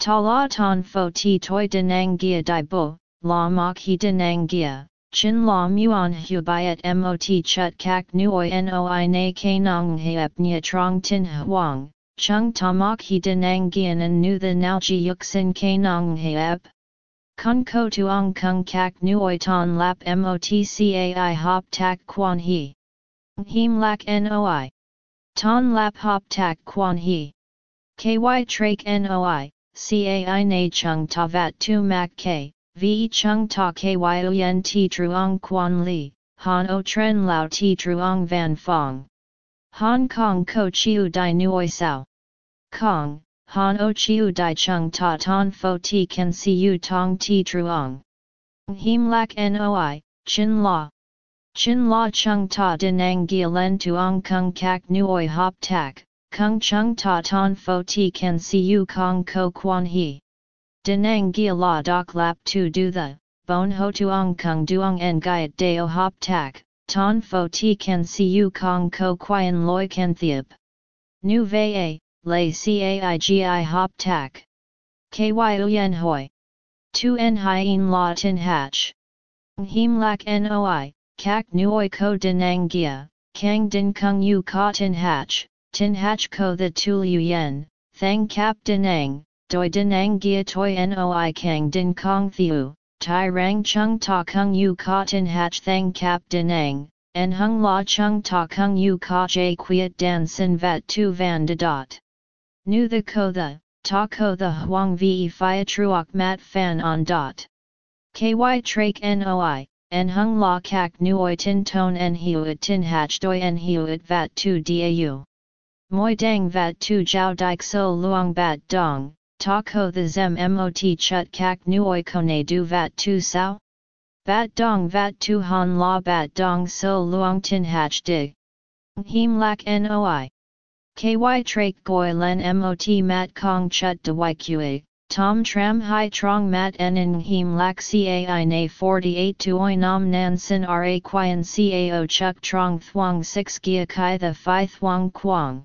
Ta la ton fo ti toi denang gia di bo, la mok he denang gia, chin la muon hu byet mot chut kak nuoi noi na nong heep nia trong tin huang, chung ta mok he denang gian and nu the nao ji yuk sin ke nong heep. Kun ko tuong kung kak nuoi ton lap motcai hop tak quan he. Him lak noi. Ton lap hop tak quan he. Ky trak noi, cai na chung ta vat tu mak k, ve chung ta ky uyen ti truong quan li, han o tren lao ti truong van fong. Hong Kong ko chiu dai nuoi sao. Kong, han o chiu dai chung ta ton fo ti can see you tong ti truong. Him lak noi, chin la. Chin la chung ta dinang gia len tuong kung kak nuoi hop tak, kung chung ta ton fo ti can see you kong ko quan he. Dinang gia la dok lap tu do the, bon ho tuong kung duong en gaiet deo hop tak, ton fo ti see you kong ko quien loi can thiep. Nu ve a, lay caigi hop tak. Ky uyen hoi. Tu en hien la tin hatch. Him lak noi, kak nuoi ko denang gia, kang din kung yu ka tin hatch, tin hatch ko the tu liu yen, thang kap denang, doi denang gia toi noi kang din kong thiu, tai rang chung ta kung yu ka tin hatch thang kap denang, en hung la chung ta kung yu ka jay quiet dan sin vat tu van de dot. Nu the ko the, ta ko the huang ve fi truok mat fan on dot. Ky trak noi, en hung la kak nuoi tin ton en hiuit tin hach doi en hiuit vat tu dau. Moi dang vat tu jiao dik so luang bat dong, ta ko the zem mot chut kak nuoi kone du vat tu sao? Bat dong vat tu han la bat dong so luang tin hach dig. Him lak noi. Ky trak goi len mot mat kong chut de yqa, Tom tram hai trong mat en him lak cai na 48 tuoi nam nan sin ra quian cao chuk trong thuang 6 gia kai the phi thuang quang.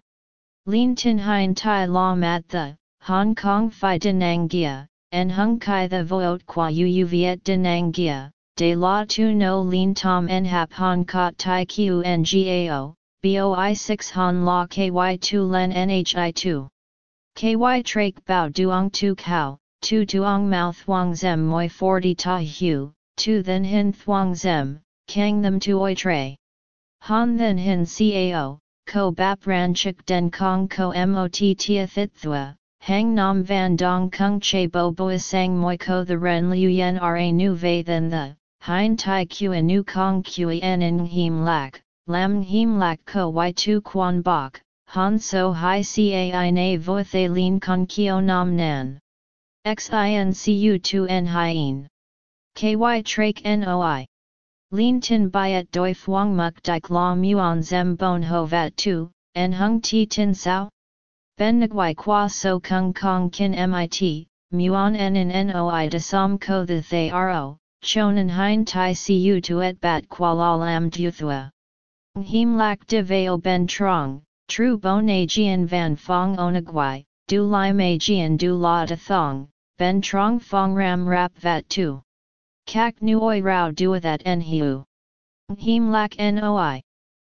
Lin tin hein tai la mat the, Hong Kong phi denang gia, en hung kai the voot qua uu viet denang gia, de la tu no lin tom en hap han kot tai q ngao, boi 6 han la ky 2 len nhi 2. Ky trak bao duong tu kao, tu duong mao thuong zem moi 40 ta hu, tu then hin thuong zem, kang them tu oi tre. Han then hin cao, ko bap ran chik den kong ko mot tia thit thua, hang nam van dong kung che bo boi sang moi ko the ren liu yen ra nu vei than the, hein tai qa nu kong qen in him lak, lam him lak ko y2 quan bok, han so hai cai na vo the lin con kio nam nan. XINCU 2 n hien. KY trake NOI. Lin tin byet doi phuong muk dik la muon zem bon ho vat tu, en hung ti tin sao? Ben nguai qua so kung kong kin mit, muon en in noi de som ko the thay ro, chonan hein tai cu tu et bat qua la lam thua. Him lak de veo ben trong, tru bon agian van fong onaguai, du lai mei jian du la de thong, ben trong fong ram rap vat tu. Kak nuoi rao dua that en hiu. Him lak noi.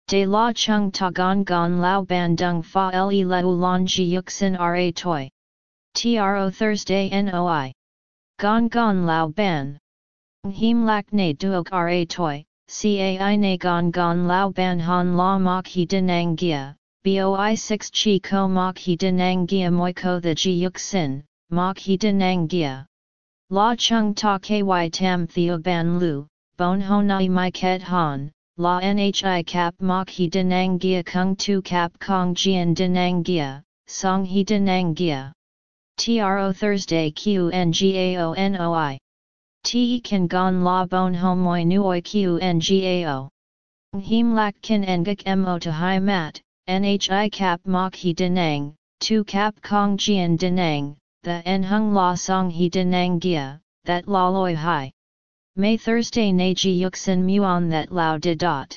De la chung ta gon gon lao ban dung fa le leu lon ji yuxin ra toi. Tro Thursday noi. Gon gon lao ban. Him lak ne duok ra toi, cai ne gon gon lao ban han la mok he denang boi 6 chi ko mok he denang gia moi ko the ji yuxin, mok he denang. La chung ta ky tam theo ban lu, bon honai mai ket han, la nhi cap mok he denang gia kung tu cap kong jian denang gia, song he denang gia. Tro Thursday qngao Te kan gon la bon homoi nuoi qngao. Him lak kin engak mo to hi mat, nhi cap mok he denang, tu cap kong jian denang, the en hung la song he denang gia, that la loi hai. May Thursday na ji yuxin muon that lao de dot.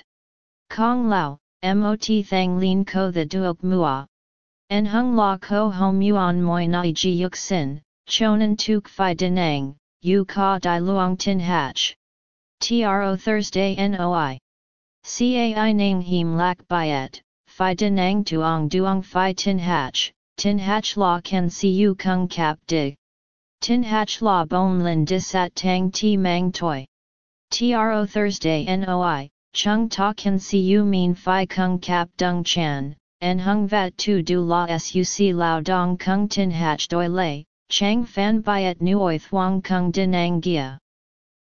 Kong lao, mot thang lin ko the duok mua. En hung la ko hom muon moi nai ji yuxin, chonan tuk fi denang, yu ka di luong tin hatch. Tro Thursday noi. Cai nang him lak byet, fi denang tuong duong fi tin hatch, tin hatch la can see you kung cap dig. Tin hatch la bon lin disat tang ti mang toi. Tro Thursday noi, chung ta can see you mean fi kung cap dung chan, en hung vat tu du la suc lao dong kung tin hatch doi lei, chang fan byet nuoi thuong kung dinang gia.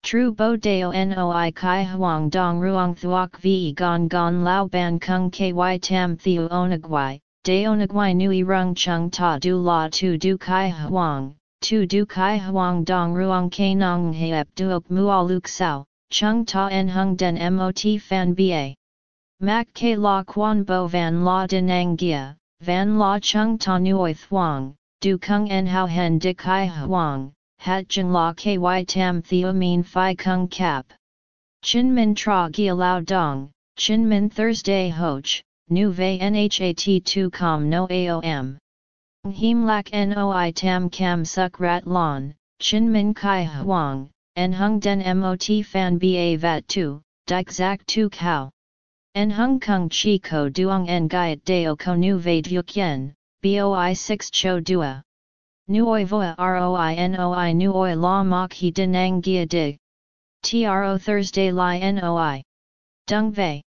Tru bo deo noi kai huang dong ruang thuok ve gon gon lao ban kung ky tam theo onagwai, Daonagwai nui rung chung ta du la tu du kai huang, tu du kai huang dong ruang ke nong heep duok mua luk sao, chung ta en hung den mot fan ba. Mak ke la quan bo van la denang gia, van la chung ta nuoi thuang, du kung en hao hen de kai huang, hat jeng la ky tam theo mean fi kung cap. Chin min tra gia lao dong, chin min Thursday hoch nu ve nhat 2 com no aom. Him lak noi tam cam suk rat lon, chin min kai huang, en hung den mot fan ba vat 2, dik zak 2 cow. En hung kung chi ko duong en gaiet deo ko nu ve duk yen, boi 6 cho dua. Nuoi voa roi noi nuoi la mok he denang gia dig. Tro Thursday li noi. Dung vei.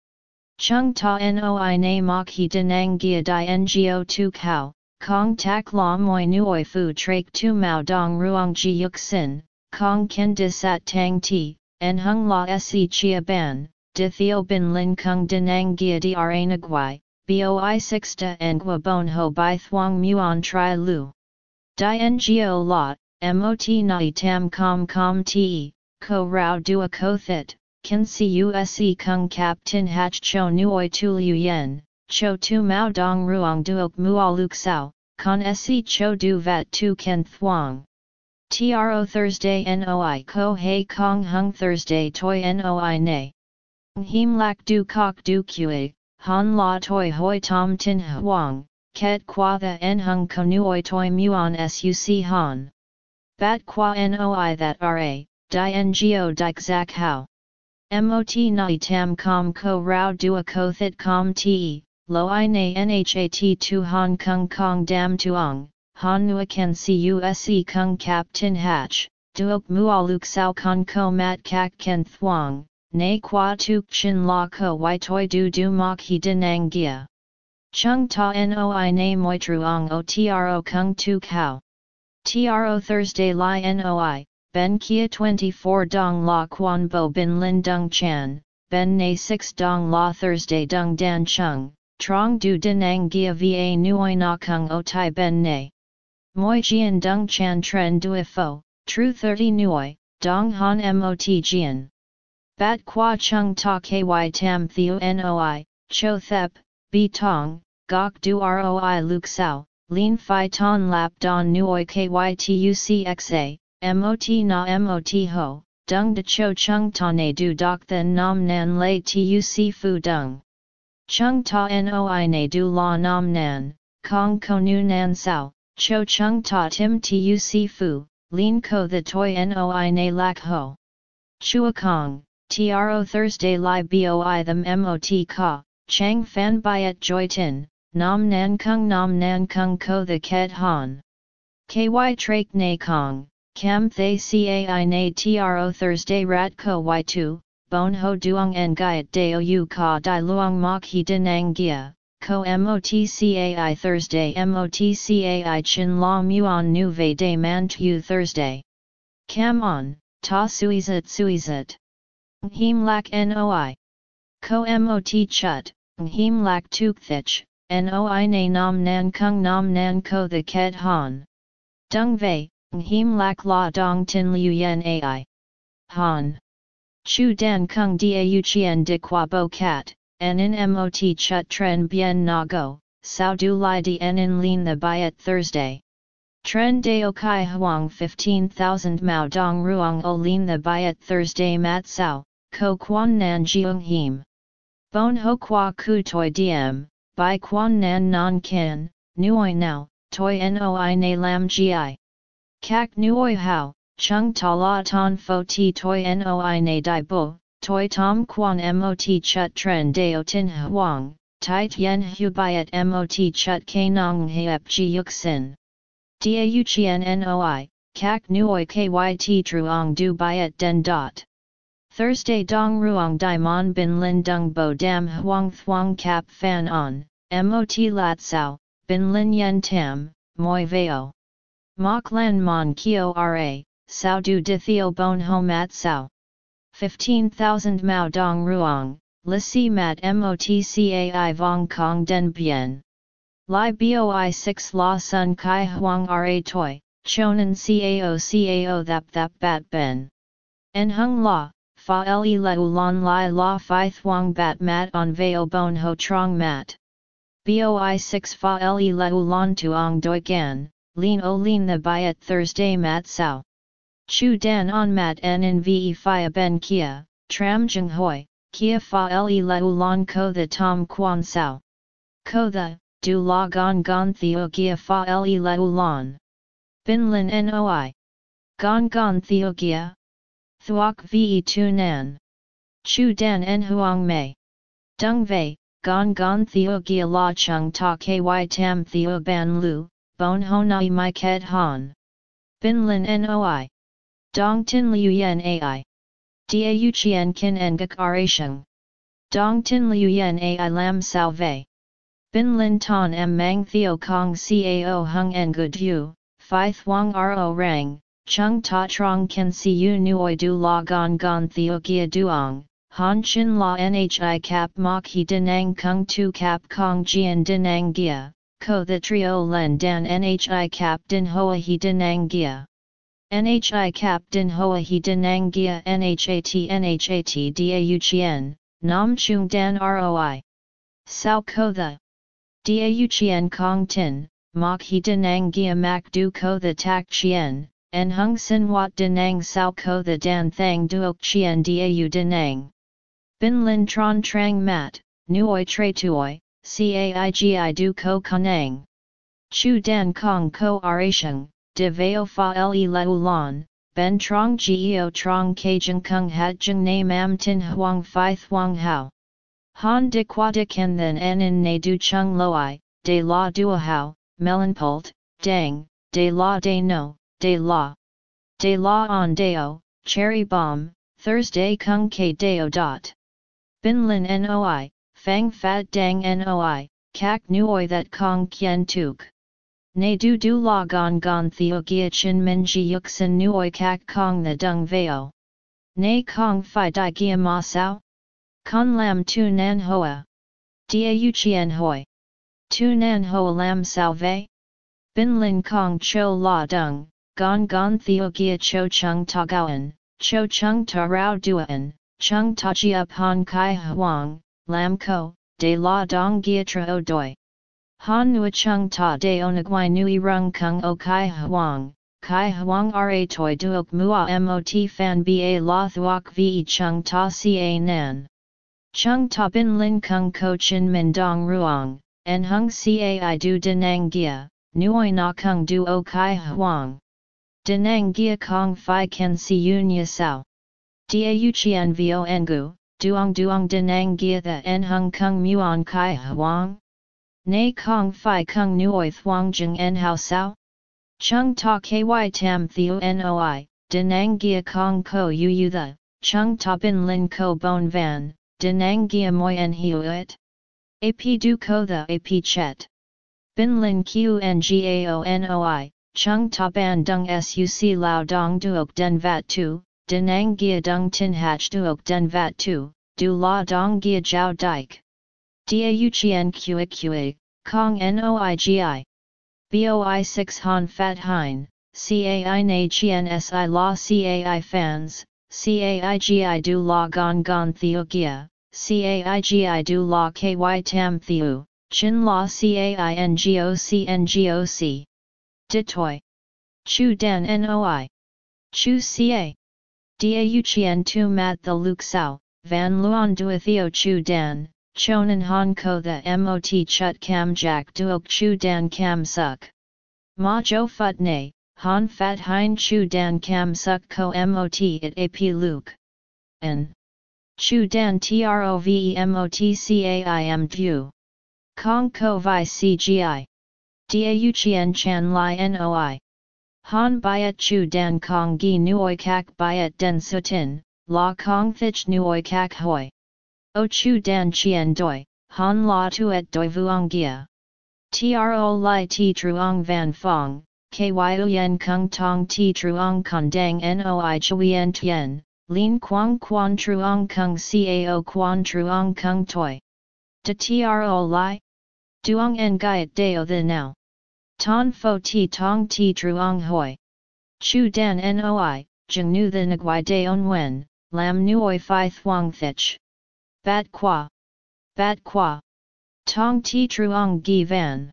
Chung ta noi na mok he denang gia di ngo tu kao, kong tak la moi nuoi fu trak tu mao dong ruang ji yuk sin, kong ken de sat tang ti, en hung la se chia ban, de theo bin lin kung denang gia di ra nagwai, boi 6 da ngwa bon ho bai thuang muon tri lu. Di ngo lot, mot nai tam com com te, ko rao dua ko thit, Kin cuse kung cap tin hach cho nuoi tu liu yen, cho tu mao dong ruang duok mua luk sao, con se cho du vat tu ken thuang. Tro Thursday noi ko hei kong hung Thursday toi noi ne. Him lak du kok du kue, han la toi hoi tom tin huang, ket qua the en hung konuoi toi muon suc han. Bat qua noi that ra, di ngo dik zak how. Mot nai tam com ko rao dua ko thit com te, lo i na nhat tu hong kong kong dam tuong, han nua can cuse kung cap tin hatch, duok mualuk sao con ko mat kak ken thuong, na qua tuk chin la ko y toi du du mok he dinang gia. Chung ta noi na moi truong o tro kung tuk hao. Tro Thursday li noi, Ben Kia 24 Dong La Quan Bo Bin Lin Dung Chan, Ben Na 6 Dong La Thursday Dung Dan Chung, Trong Du Dinang Gia Va Nuoi Na Kung O Tai Ben Na. Moi Jian Dung Chan Tren Dui Fo, True 30 Nuoi, Dong Han Mot Jian. Bat Qua Chung Ta Ky Tam Theo Noi, Cho Thep, Bi Tong, Gok Du Roi Luk Sao, Lin Phi Ton Lap Don Nuoi KYTUCXA. MOT na MOT ho, dung de cho chung ta ne du doc then nam nan lay tuc fu dung. Chung ta noi ne du la nam nan, kong ko nu nan sao, cho chung ta tim tuc fu, lin ko the toi noi ne lak ho. Chua kong, tro Thursday li boi them mot ka, chang fan byet joy tin, nam nan kung nam nan kung ko the ket han. Ky trak na kong. Cam Thay Cai Na Tro Thursday Rat Ko Y2, Bon Ho Duong En Gaiet Deo U Ka Dai Luong Mok He Dinang Gia, Ko MOTCAI Thursday MOTCAI Chin La Muon Nu Ve De Man Tu Thursday. Cam On, Ta Suizat Suizat. Him Lak Noi. Ko MOT Chut, Him Lak Tuk Thich, Noi Na Nam Nan Kung Nam Nan Ko The Ket Han. Dung Ve, Him lak la dong tin liu yen ai. Han. Chu dan kung dau chien de qua bo cat, en in mot chut tren bien na go, sao du li di en in lin the byet Thursday. Tren deo kai huang 15,000 mao dong ruang o lin the byet Thursday mat sao, ko quan nan jiung him. Bon ho qua ku toi diem, by quan nan non kin, nuoi now, toi noi na lam gi. Kak nuoi hao, chung ta la ton fo ti toi noi na dai bo, toi tom quan mot chut tren deo tin huang, tai tien hu byet mot chut ke nong heep ji yuk sin. Dau chien noi, kak nuoi kyt truong du byet den dot. Thursday dong ruong dai mon bin lin dung bo dam huang thuang cap fan on, mot lat sao, bin lin yen tam, moi veo. Mok len mon kio ra, sao du di theo bon ho mat sao. 15,000 mao dong ruong, li si mat motcai vong kong den bien. Li boi 6 la sun kai huang ra toi, chonan cao cao thap thap bat ben. En hung la, fa le le ulan li la fi thuang bat mat on veo bon ho trong mat. Boi 6 fa le le ulan tuong doi gan, Lean o lean the byet Thursday mat sao. Chu dan on mat en ve fia ben kia, tram jung hoi, kia fa le le ulan ko the tom quan sao. Ko the, du la gon gon theo gia fa le le ulan. Bin lin noi. Gon gon theo gia. Thuok ve tu nan. Chu dan en huang mei. Dung vei, gon gon theo gia la chung ta ky tam theo ban lu, bon honai mai ket han. Bin lin noi. Dong tin liu yen ai. Dau chien kin en gak arasheng. Dong tin liu yen ai lam sao vei. Bin lin ton em mang theo kong cao hung en good yu, phi thuang ro rang, chung ta trong ken si yu nuoi du la gon gon theo gia duong. Han chin la nhi cap mok he dinang kung tu cap kong jian dinang gia, ko the trio len dan nhi cap din hoa he dinang gia. Nhi cap din hoa he dinang gia nhat nhat dau chien, nam chung dan roi. Sao ko the. Dau chien kong tin, mok he dinang gia mak du ko the tak chien, en hung sin wat dinang sao ko the dan thang duok chien dau dinang. Bin lin tron trang mat, nuoi tre tuoi, caigi du ko kanang. Chu dan kong ko arasheng, de veo fa le le ulan, ben trong geo trong kajang kung hat jeng na mam tin huang fi thuang hao. Han de qua de ken then en in ne du chung loi, de la dua hao, melanpult, dang, de la de no, de la. De la on deo, cherry bomb, Thursday kung k deo dot. Bin lin noi, fang fat dang noi, kak nuoi that kong kien tuk. Ne du du la gon gon theo gia chin min ji yuk sin nuoi kak kong the dung veo. Ne kong fi di gia ma sao? Con lam tu nan hoa. Dia yu chien hoi. Tu nan hoa lam sao ve? Bin lin kong cho la dung, gon gon theo gia cho chung ta goan, cho chung ta rao duan, chung ta up han kai huang, lam ko, de la dong gia tra o doi. Han nua chung ta de onagwai nui rung kung o kai huang, kai huang ra toi duok mua mot fan ba la thuok ve chung ta ca nan. Chung ta bin lin kung ko chin min dong ruang, en hung cai du denang gia, nuoi na kung du o kai huang. Denang gia kong fi ken si unya sao. Dia yu chien vio engu, duong duong denang gia the en hung kung muon kai huang. Nay kong fi kung nuoi thuang jeng en hao sao? Chung ta ky tam theo noi, denang gia kong ko yu yu the, chung ta bin lin ko bon van, denang gia moi en it. Ap du ko the ap chet. Bin lin qngao noi, chung ta ban dung suc lao dong duok den vat tu, denang gia dung tin hach duok den vat tu, du la dong gia jiao dike. Dau chien kong noigi. Boi 6 han fat hein, cai na si la cai fans, caigi du la gon gon theo gia, caigi du la ky tam theo, chin la cai ngoc ngoc. Ditoi. Chu dan noi. Chu ca. Dau chien tu mat the luk sao, van luon duethio chu dan, chonan han ko the mot chut kam jack duok chu dan kam suk. Ma jo phut ne, han fat hein chu dan kam suk ko mot it ap luke. N. Chu dan trove mot caim du. Kong ko vi cgi. Dau chien chan li noi. Han byet chu dan kong gi nuoi kak byet den sutin, la kong thich nuoi kak hoi. O chu dan chien doi, han la tuet doi vuong gia. Tro li ti truong van fong, ky uyen kung tong ti truong kondang noi chuyen tien, lin quang quan truong kung cao quan truong kung toi. De tro li? Duong en gaiet deo the now. Ton fo ti tong ti truong hoi. Chu dan noi, jeng nu the nguai daon wen, lam nuoi fi thuong thich. Bat qua. Bat qua. Tong ti truong gi van.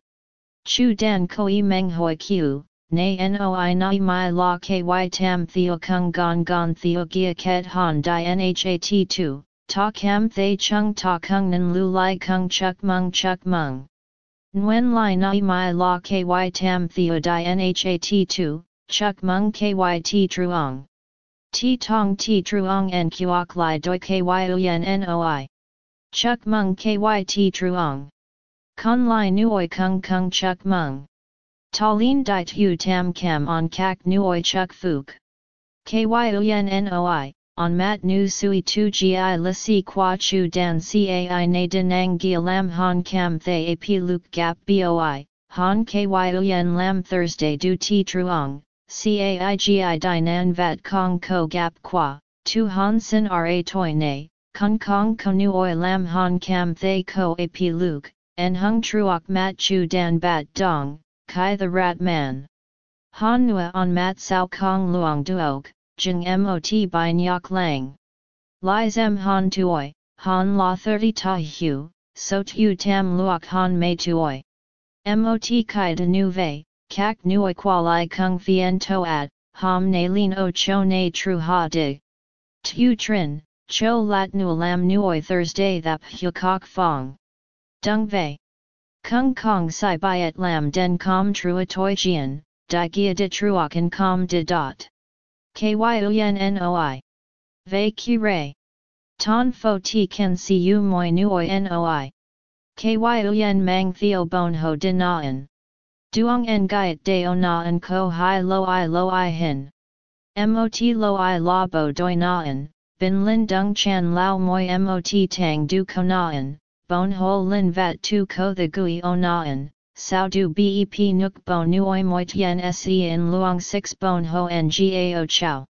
Chu dan koi meng hoi qiu, na noi nai mai la ky tam theo kung gon gon theo gia ket han di nhat tu, ta kam thay chung ta kung nan lu lai kung chuk mung chuk mung. Nguyen Lai Nai Mai La Ky Tam Theo Di Nhat Tu, Chuk Mung Ky T Truong. T Tong T Truong En Kuok Lai Doi Ky Uyen Noi. Chuk Mung Ky T Truong. Kun Lai Nuoi Kung Kung Chuk Mung. Ta Lin Tu Tam Kam On Kak Nuoi Chuk Fuk. Ky Uyen Noi, on mat nu sui tu gi la si qua chu dan cai na denang gia lam han cam thay ap luk gap boi, han ky uyen lam Thursday du ti truong, cai gi di nan vat kong ko gap qua, tu han sin ra toi ne, kung kong konu oi lam han cam thay ko ap luk, en hung truok mat chu dan bat dong, kai the rat man. Han nua on mat sao kong luong duok, jeng mot by nyok lang. Lai zem han tuoi, han la 30 ta hu, so tu tam luok han mei tuoi. Mot kai de nu vei, kak nuoi qualai kung fien toat, ham ne lin o cho ne tru ha dig. Tu trin, cho lat nu lam nuoi Thursday thap hu kok fong. Dung vei. Kung kong sai byet lam den com trua toi jian, di gia de truocan com de dot. Ky uyen noi. Ve ki re. Ton fo ti can si u moi nuoi noi. Ky uyen mang theo bon ho de naan. Duong en gaiet de o naan ko hai lo i lo i hin. Mot lo i la bo doi naan, bin lin dung chan lao moi mot tang du ko naan, bon ho lin vat tu ko the gui o naan, sao du bep nuk bon nuoi moi tien se in luong 6 bon ho ngao chow.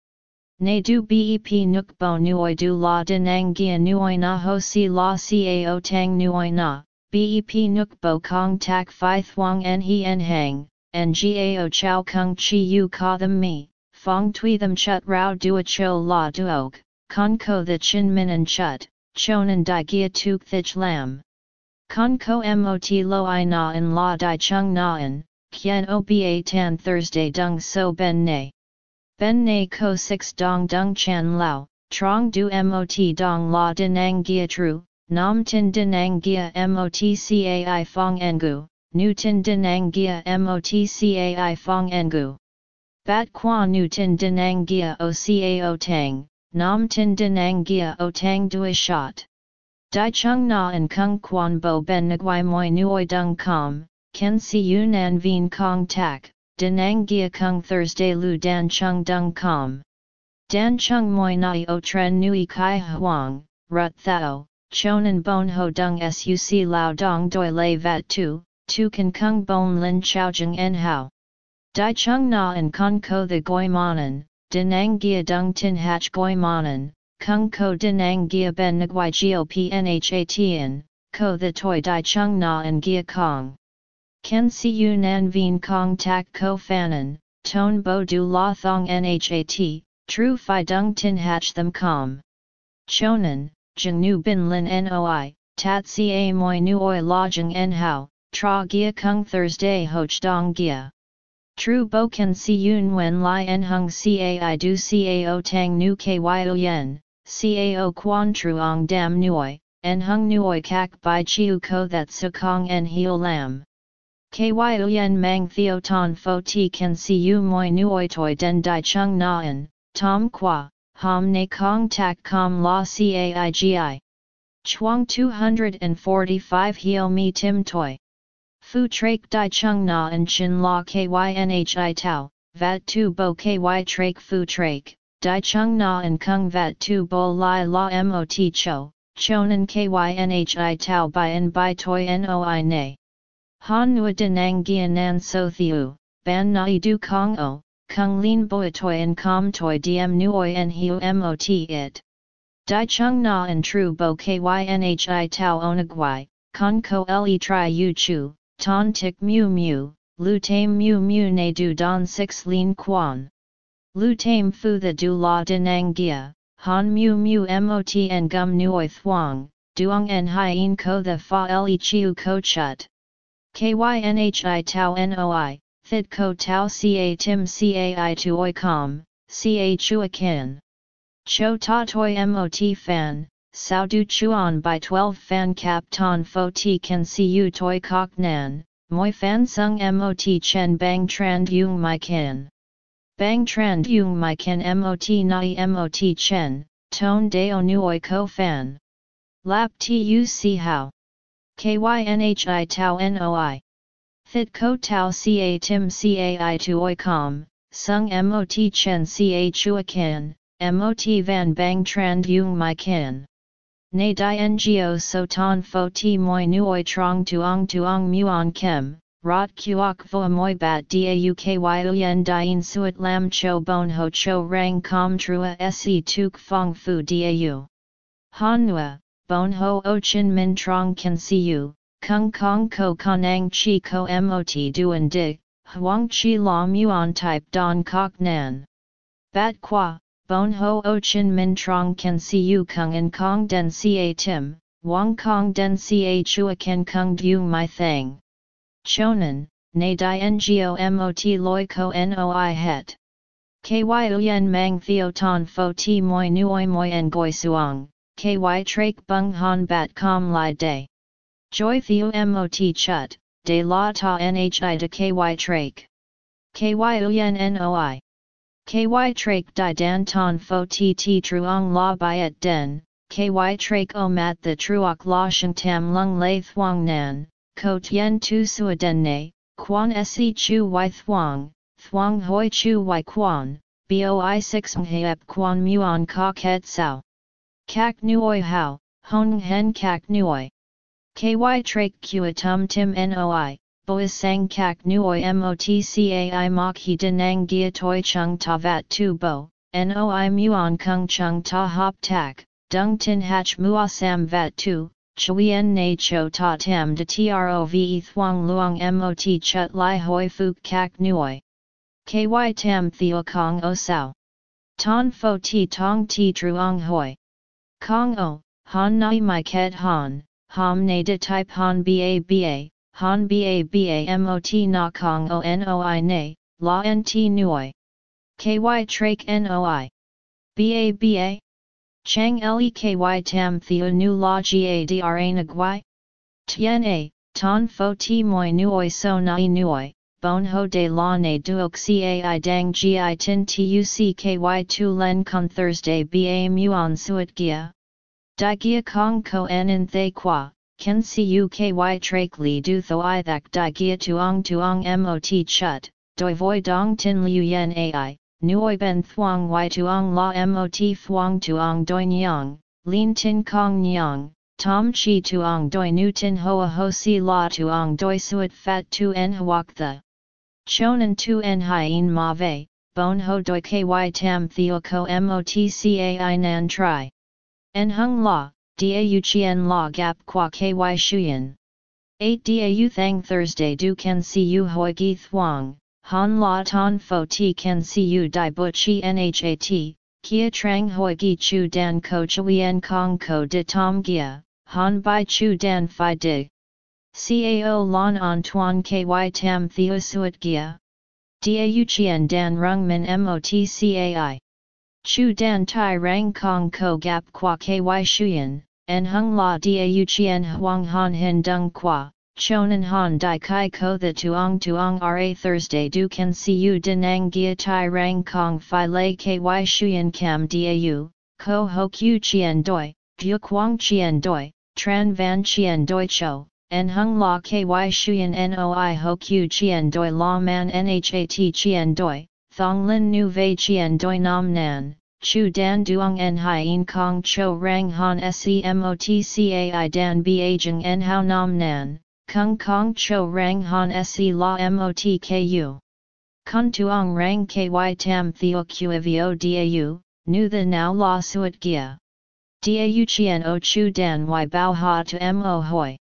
Ne du bep nuk bon nuoi du la denang gia nuoi na ho si la cao tang nuoi na, BEP Nuk Bo Kong Tak Phi Thuong En Hang, Ngao Chow Kung Chi U Ka Them Mi, Fong Tui Them Chut Rao Dua Cho La Duog, Con Ko The Chin Min and Chut, Chonan Dai Gia Tuk Thich Lam. Con Ko Mot Lo I Na In La Dai Chung Na In, Kien Oba Tan Thursday Dung So Ben Ne. Ben Ne Ko 6 Dong Dung Chan Lao, Trong Du Mot Dong La Dinang Gia Tru, Nam Tin Dinang Gia Motcai Fong Engu, Nu Tin Dinang Gia Motcai Fong Engu. Bat Qua Nu Tin Dinang Gia Ocao Tang, Nam Tin Dinang Gia O Tang Dui Shot. Dai Chung Na and Kung Quan Bo Ben Nguai Moi Nuoi Dung Com, Ken Si Yunan Vien Kong Tak, Dinang Gia Kung Thursday Lu Dan Chung Dung Com. Dan Chung Moi Nai O Tren Nui Kai Huang, Rut Thao, chonan bon ho dung suc lao dong doi lei vat tu, tu kan kung bon lin chaojeng en hao. Dai chung na and con ko the goi manan, dinang gia dung tin hach goi manan, kung ko dinang gia ben nguai gio pnhat ko the toi dai chung na and gia kong. Ken si yu nan vien kong tak ko fanan, ton bo du la thong nhat, true fi dung tin hach them com. Chonan, Jung Nu Bin Lin Noi, Tat Ca Moi Nuoi La Jung En Hao, Tra Gia Kung Thursday Hoch Dong Gia. Tru Bo Can Si Yun Wen Lai En Hung Cai Du Cao Tang Nu Kyo Yen, Cao Quan Truong Dam Nuoi, En Hung Nuoi Kak Bai Chiu Ko That Sukong En Heo Lam. Kyo Yen Mang Theo Ton Fo Ti Can Si U Moi Nuoi Toi Den Dai Chung Na En, Tom Qua. Hom Ne Kong Tak Com La Caigi. Chuang 245 Hio Mi Tim Toi. Fu Trak Dai Chung Na and Chin La Kynhi Tau, Vat Tu Bo Ky Trak Fu Trak, Dai Chung Na and Kung Vat Tu Bo Lai La Mot Cho, Chonan Kynhi Tau By and By Toi Noi Ne. Han Nua Denang Gian Nan So Thiu, Ban Nai Du Kong O, Kung lin boi toi en com toi diem nuoi en hiu mot it. Dai chung na en tru bo kynhi tau onagwai, con ko le tri yu chu, ton tik mu mu, lu tame mu mu ne du don six lin quan. Lu tame fu the du la dinang gia, han mu mu mot en gum nuoi thuang, duong en hien ko the fa le chiu ko chut. Kynhi tau noi, Thid ko tau ca tim cai tuoi com, ca chua kin. Cho ta toi mot fan, sao du chuan by 12 fan cap ton fo ti can see you toi kok nan, moi fan sung mot chen bang tran yung my kin. Bang tran yung my kin mot nai mot chen, tone deo nuoi ko fan. Lap tu si how. Kynhi tau noi. Thit ko tau ca tim cai tuoi com, sung mot chen ca chua kin, mot van bang tran yung my kin. Nay di ngo so ton fo ti moi nuoi trong tuong tuong muon kem, rot kuok vo moi bat dauky uyen dien suet lam cho bon ho cho rang com trua se tuk fong fu dau. Han nua, bon ho o chin min trong can see you, Kung Kong Ko Kanang Chi Ko Mot Duan Di, Huang Chi La Muon Type Don Kok Nan. Bat Qua, Bon Ho O Chin Min Trong Can See You Kung and Kong Den Ca Tim, Wang Kong Den Ca Chua Ken Kung Du My Thang. Chonan, Ne Di Ngo Mot Loi Ko Noi Het. Ky Uyen Mang Theo Ton Fo Ti Moi Nuoi Moi En Goi Suong, Ky Trak Bung Han Bat Com Lai Day. Joy Theo Mot Chut, De La Ta Nhi De Ky Trake. ky uyen noi. Ky trak di dan ton fo tt truong la byet den, ky trak o mat the truok la sheng tam lung lay thuong nan, ko tien tu suaden ne, quan se chu y thuong, thuong hoi chu y quan, boi 6 ngheep quan muon ka ket sao. Kak nuoi hao, hong hen kak nuoi. Ky trak kua tum tim noi, bois sang kak nuoi motcai mok he denang gia toi chung ta vat tu bo, noi muon kung chung ta hop tak, dung tin hach mua sam vat tu, chuyen na cho ta tam de trove thuang luang mot chut lai hoi fuk kak nuoi. Ky tam theo kong o sao. Ton fo ti tong ti truong hoi. Kong o, han nai mai ket han, ham ne de type han ba ba, han ba ba mot na kong o noi ne, la nt nuoi. Ky trak noi. Ba ba? Chang leky tam theo nu la ga dra nagui? Tien a, ton fo ti moi nuoi so nai nuoi, bon ho de la ne duok cai dang gi tin tucky tu len con Thursday ba muon suet gia. Di gia kong ko en in thay qua, ken cuky trak li du tho i thak di gia tuong tuong mot chut, doi voi dong tin liu yen ai, nuoi ben thuong y tuong la mot thuong tuong doi nyang, lin tin kong nyang, tom chi tuong doi nu tin hoa ho si la tuong doi suet fat tu en huak the. Chonan tu en hien ma ve, bon ho doi ky tam theo ko motcai nan tri. En hung la, dau chien la gap qua ky shuyen. 8 da dau thang Thursday du can see you hoi gi thuong, Han la ton fo ti can see you di bu chi nhat, kia trang hoi gi chu dan ko chuyen kong ko de tom gia, han bai chu dan fi di. Cao lon on tuan ky tam theo suet gia. Dau chien dan rung min motcai. Chu dan tai rang kong ko gap qua ky shuyen, en hung la dau chien huang han hin dung qua, Chonan han di kai ko the tuong tuong ra Thursday du can see you denang gia tai rang kong fi lei ky shuyen cam dau, ko ho q chien doi, du quang chien doi, tran van chien doi cho, en hung la ky shuyen noi ho q chien doi la man nhat chien doi, thong lin nu vei chien doi nam nan. Chu dan duong en hien kong cho rang han semotcai dan biajeng en hao nam nan, Kung Kong Cho Rang Han Se La Motku. Kun Tuong Rang Ky Tam Theo Qavio Dau, Nu The Now La Suat Gia. Dau Chien O Chu Dan Y Bao Ha to Mo Hoi.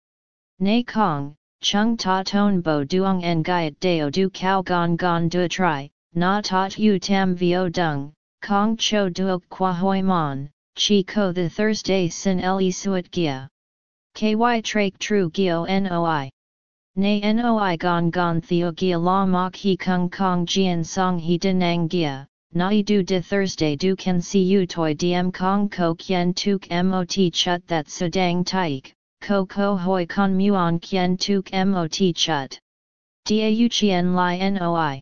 Nei Kong, Chung Ta Ton Bo Duong En Gaiet Deo Du Kao Gon Gon Du Tri, Na Tot U Tam Vio Dung, Kong Cho Duok Qua Hoi Mon, Chi Ko The Thursday Sin Le Suat Gia. Ky trak tru gio noi. Nay noi gon gon theo gia la mok he kung kong jian song he denang gia, nai du de Thursday du can see you toi diem kong ko kien tuk mot chut that sudang taik, ko ko hoi con muon kien tuk mot chut. Dau chien li noi.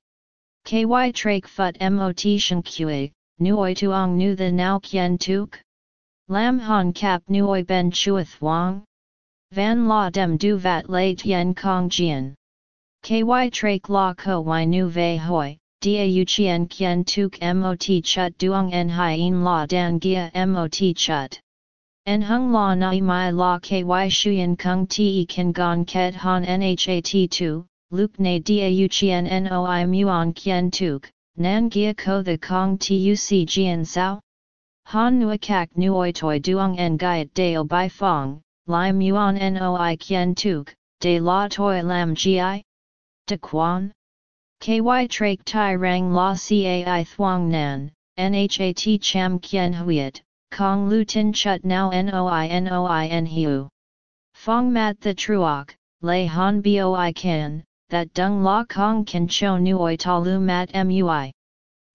Ky trak fut mot shen kue, nuoi tuong nu the now kien tuk? Lam han kap nuoi ben chuath wang? Van la dem du vat la tien kong jian. Ky trak la ko y nu ve hoi, da u chien kien tuk mot chut duong en hien la dan gia mot chut. En hung la nai mai la ky shuyen kung te kan gon ket han nhat tu, lup ne da chien noi muon kien tuk, nan gia ko the kong tuc jian sao? Han nuakak nuoi toi duong en gaiet deo bai fong, Lai muon noi kien tuk, de la toi lam gi? De quan? Ky trak tai rang la cai thuang nan, nhat cham kien huiet, kong lu tin chut now noi noi en hiu. Fong mat the truok, lay han boi kan, that dung la kong can cho nuoi ta lu mat mui.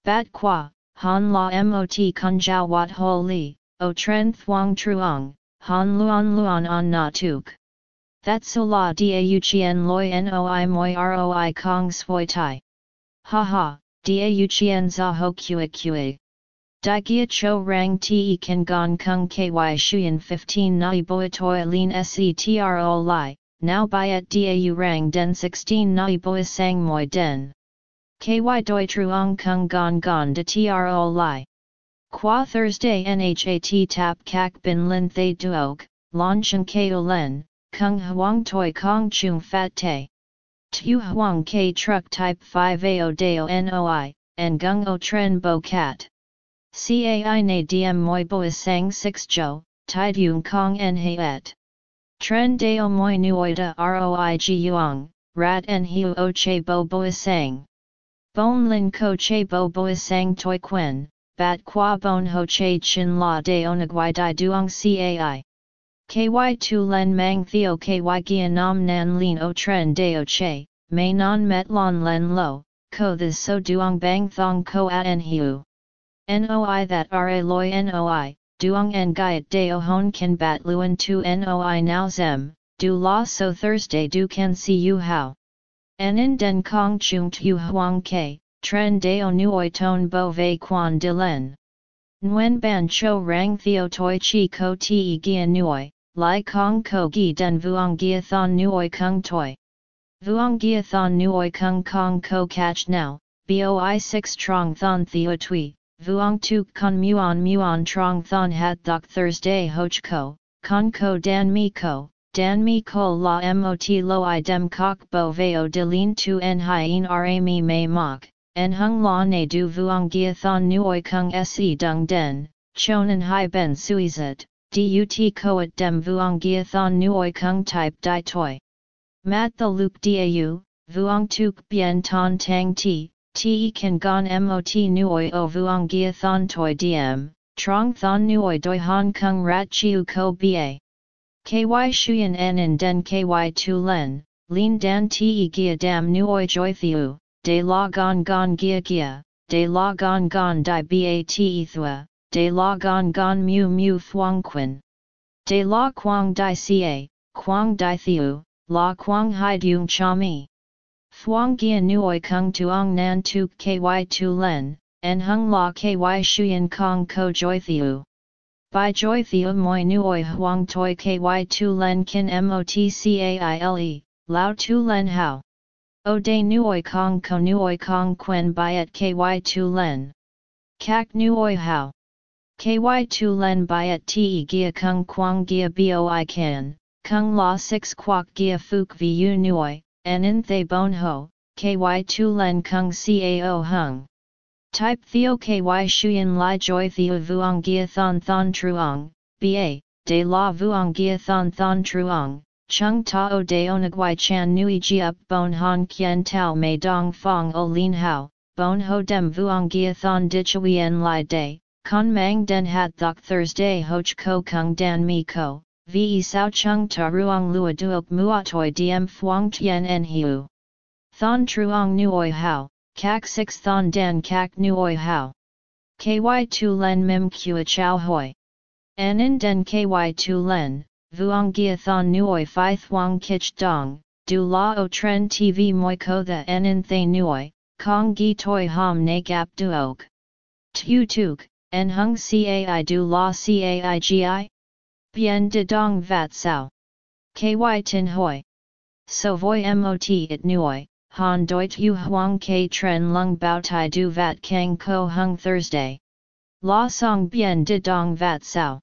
Bat qua, han la mot kun jiao wat ho li, o tren thuang truong, Han luan luan on na tuk. That so la da chien loi noi moi roi kong swoi tai. ha ha, da chien za ho qa qa. Di gia cho rang te kan gon kung ky shuyen 15 nai boi toi lin setro li, now byet dau rang den 16 nai boi sang moi den. Ky doi truong kung gon gon de tro li. Qua Thursday nhat tap kak bin lin thay duok, lon chen ko len, kung huang toi kong chung fat te. Tu huang k truck type 5 ao deo noi, and gung o tren bo cat. Cai na diem moi boi sang 6 jo, tide yung kong en et. Tren deo moi nuoida roi ji yuang, rat en hiu o che bo boi sang. Bon lin ko che bo boi sang toi quen, bat qua bon ho che chin la de onagwai di duong cai. KY tu len mang theo KY gia nam nan lin o tren deo che, may non met lon len lo, ko this so duong bang thong ko at en hiu. Noi that ra loi noi, duong en gaiet deo hon kan bat luen tu noi now zem, du la so Thursday du can see you how. En in den kong chung tu huang ke, tren deo nuoi ton bo ve quan de len. Nguyen ban cho rang theo toi chi ko ti gia nuoi, lai kong ko gi den vuong gia thon nuoi kung toi. Vuong gia thon nuoi kung kong ko catch now, boi 6 trong thon theo tui, Vuong tu con muon muon trong thon hat thok Thursday hoch ko, con ko dan mi ko, dan mi ko la mot lo i dem kok bo veo de lin tu en hien ra mi may mok, en hung la ne du vuong gia thon nuoi kung se dung den, chonan hai ben suizet, dut koat dem vuong gia thon nuoi kung type di toi. Mat the loop dau, vuong tuk bien ton tang ti, te kan gon mot nuoi o vuong gia thon toi diem, trong thon nuoi doi hong kong rat chiu ko ba. Ky shuyen en in den ky tu len, lin dan te gia dam nuoi joi thiu, de la gon gon gia gia, de la gon gon di ba te thua, de la gon gon mu mu thuong quin. De la quang di ca, quang di thiu, la quang hai dung cha mi. Thuong gia nuoi kung tuong nan tu ky tu len, en hung la ky shuyen kong ko joi thiu. By joi thiu moi nuoi huang toi ky tu len kin motcaile, lao tu len hao. O de nuoi kong ko nuoi kong quen byet ky tu len. Kak nuoi hao. Ky tu len byet te gia kung quang gia boi kan, kung la 6 quak gia fuk vu nuoi, en in thay bon ho, ky tu len kung cao hung. Type theo ky shuyen li joy theo vuong gia thon thon truong, ba, de la vuong gia thon thon truong, chung tao de onagwai chan nui ji up bon hon kien tao mei dong fong o lin hao, bon ho dem vuong gia thon dichuyen li day, con mang den hat thok Thursday hoch ko kung dan mi ko, Ve sao chung ta ruang lua duok muatoi diem phuong tien en hiu. Thon truong nuoi hao, kak 6 thon dan kak nuoi hao. Ky tu len mim kua chow hoi. En in den ky tu len, vuong gia thon nuoi phi thuong kich dong, du la o tren tv moi ko the en in thay nuoi, kong gi toi ham na gap duok. Tu tuk, en hung cai du la cai gi? Bien de dong vat sao. Ky tin hoi. So voi mot it nuoi, han doit yu huang ke tren lung bao tai du vat kang ko hung Thursday. La song bien de dong vat sao.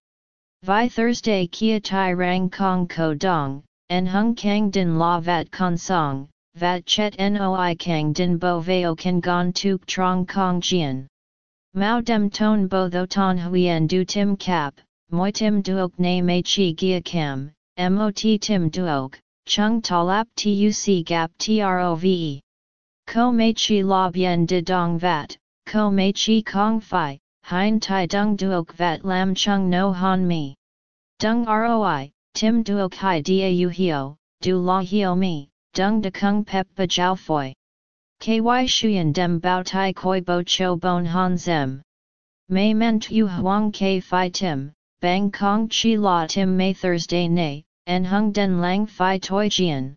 Vi Thursday kia tai rang kong ko dong, en hung kang din la vat con song, vat chet noi kang din bo veo kan gon tuk trong kong jian. Mao dem ton bo tho ton huyen du tim cap, moi tim duok na mei chi gia cam, mot tim duok, chung talap tuc gap trove. Ko mei chi la bien de dong vat, ko mei chi kong fi, hein tai dung duok vat lam chung no han mi. Dung roi, tim duok hai u hio, du la hio mi, dung de kung pep ba jiao foi. Ky shuyen dem bao tai koi bo cho bon han zem. Mei men tu huang ke fi tim, Bang Kong Chi La Tim May Thursday Nay, and Hung Den Lang Phi Toi Jian.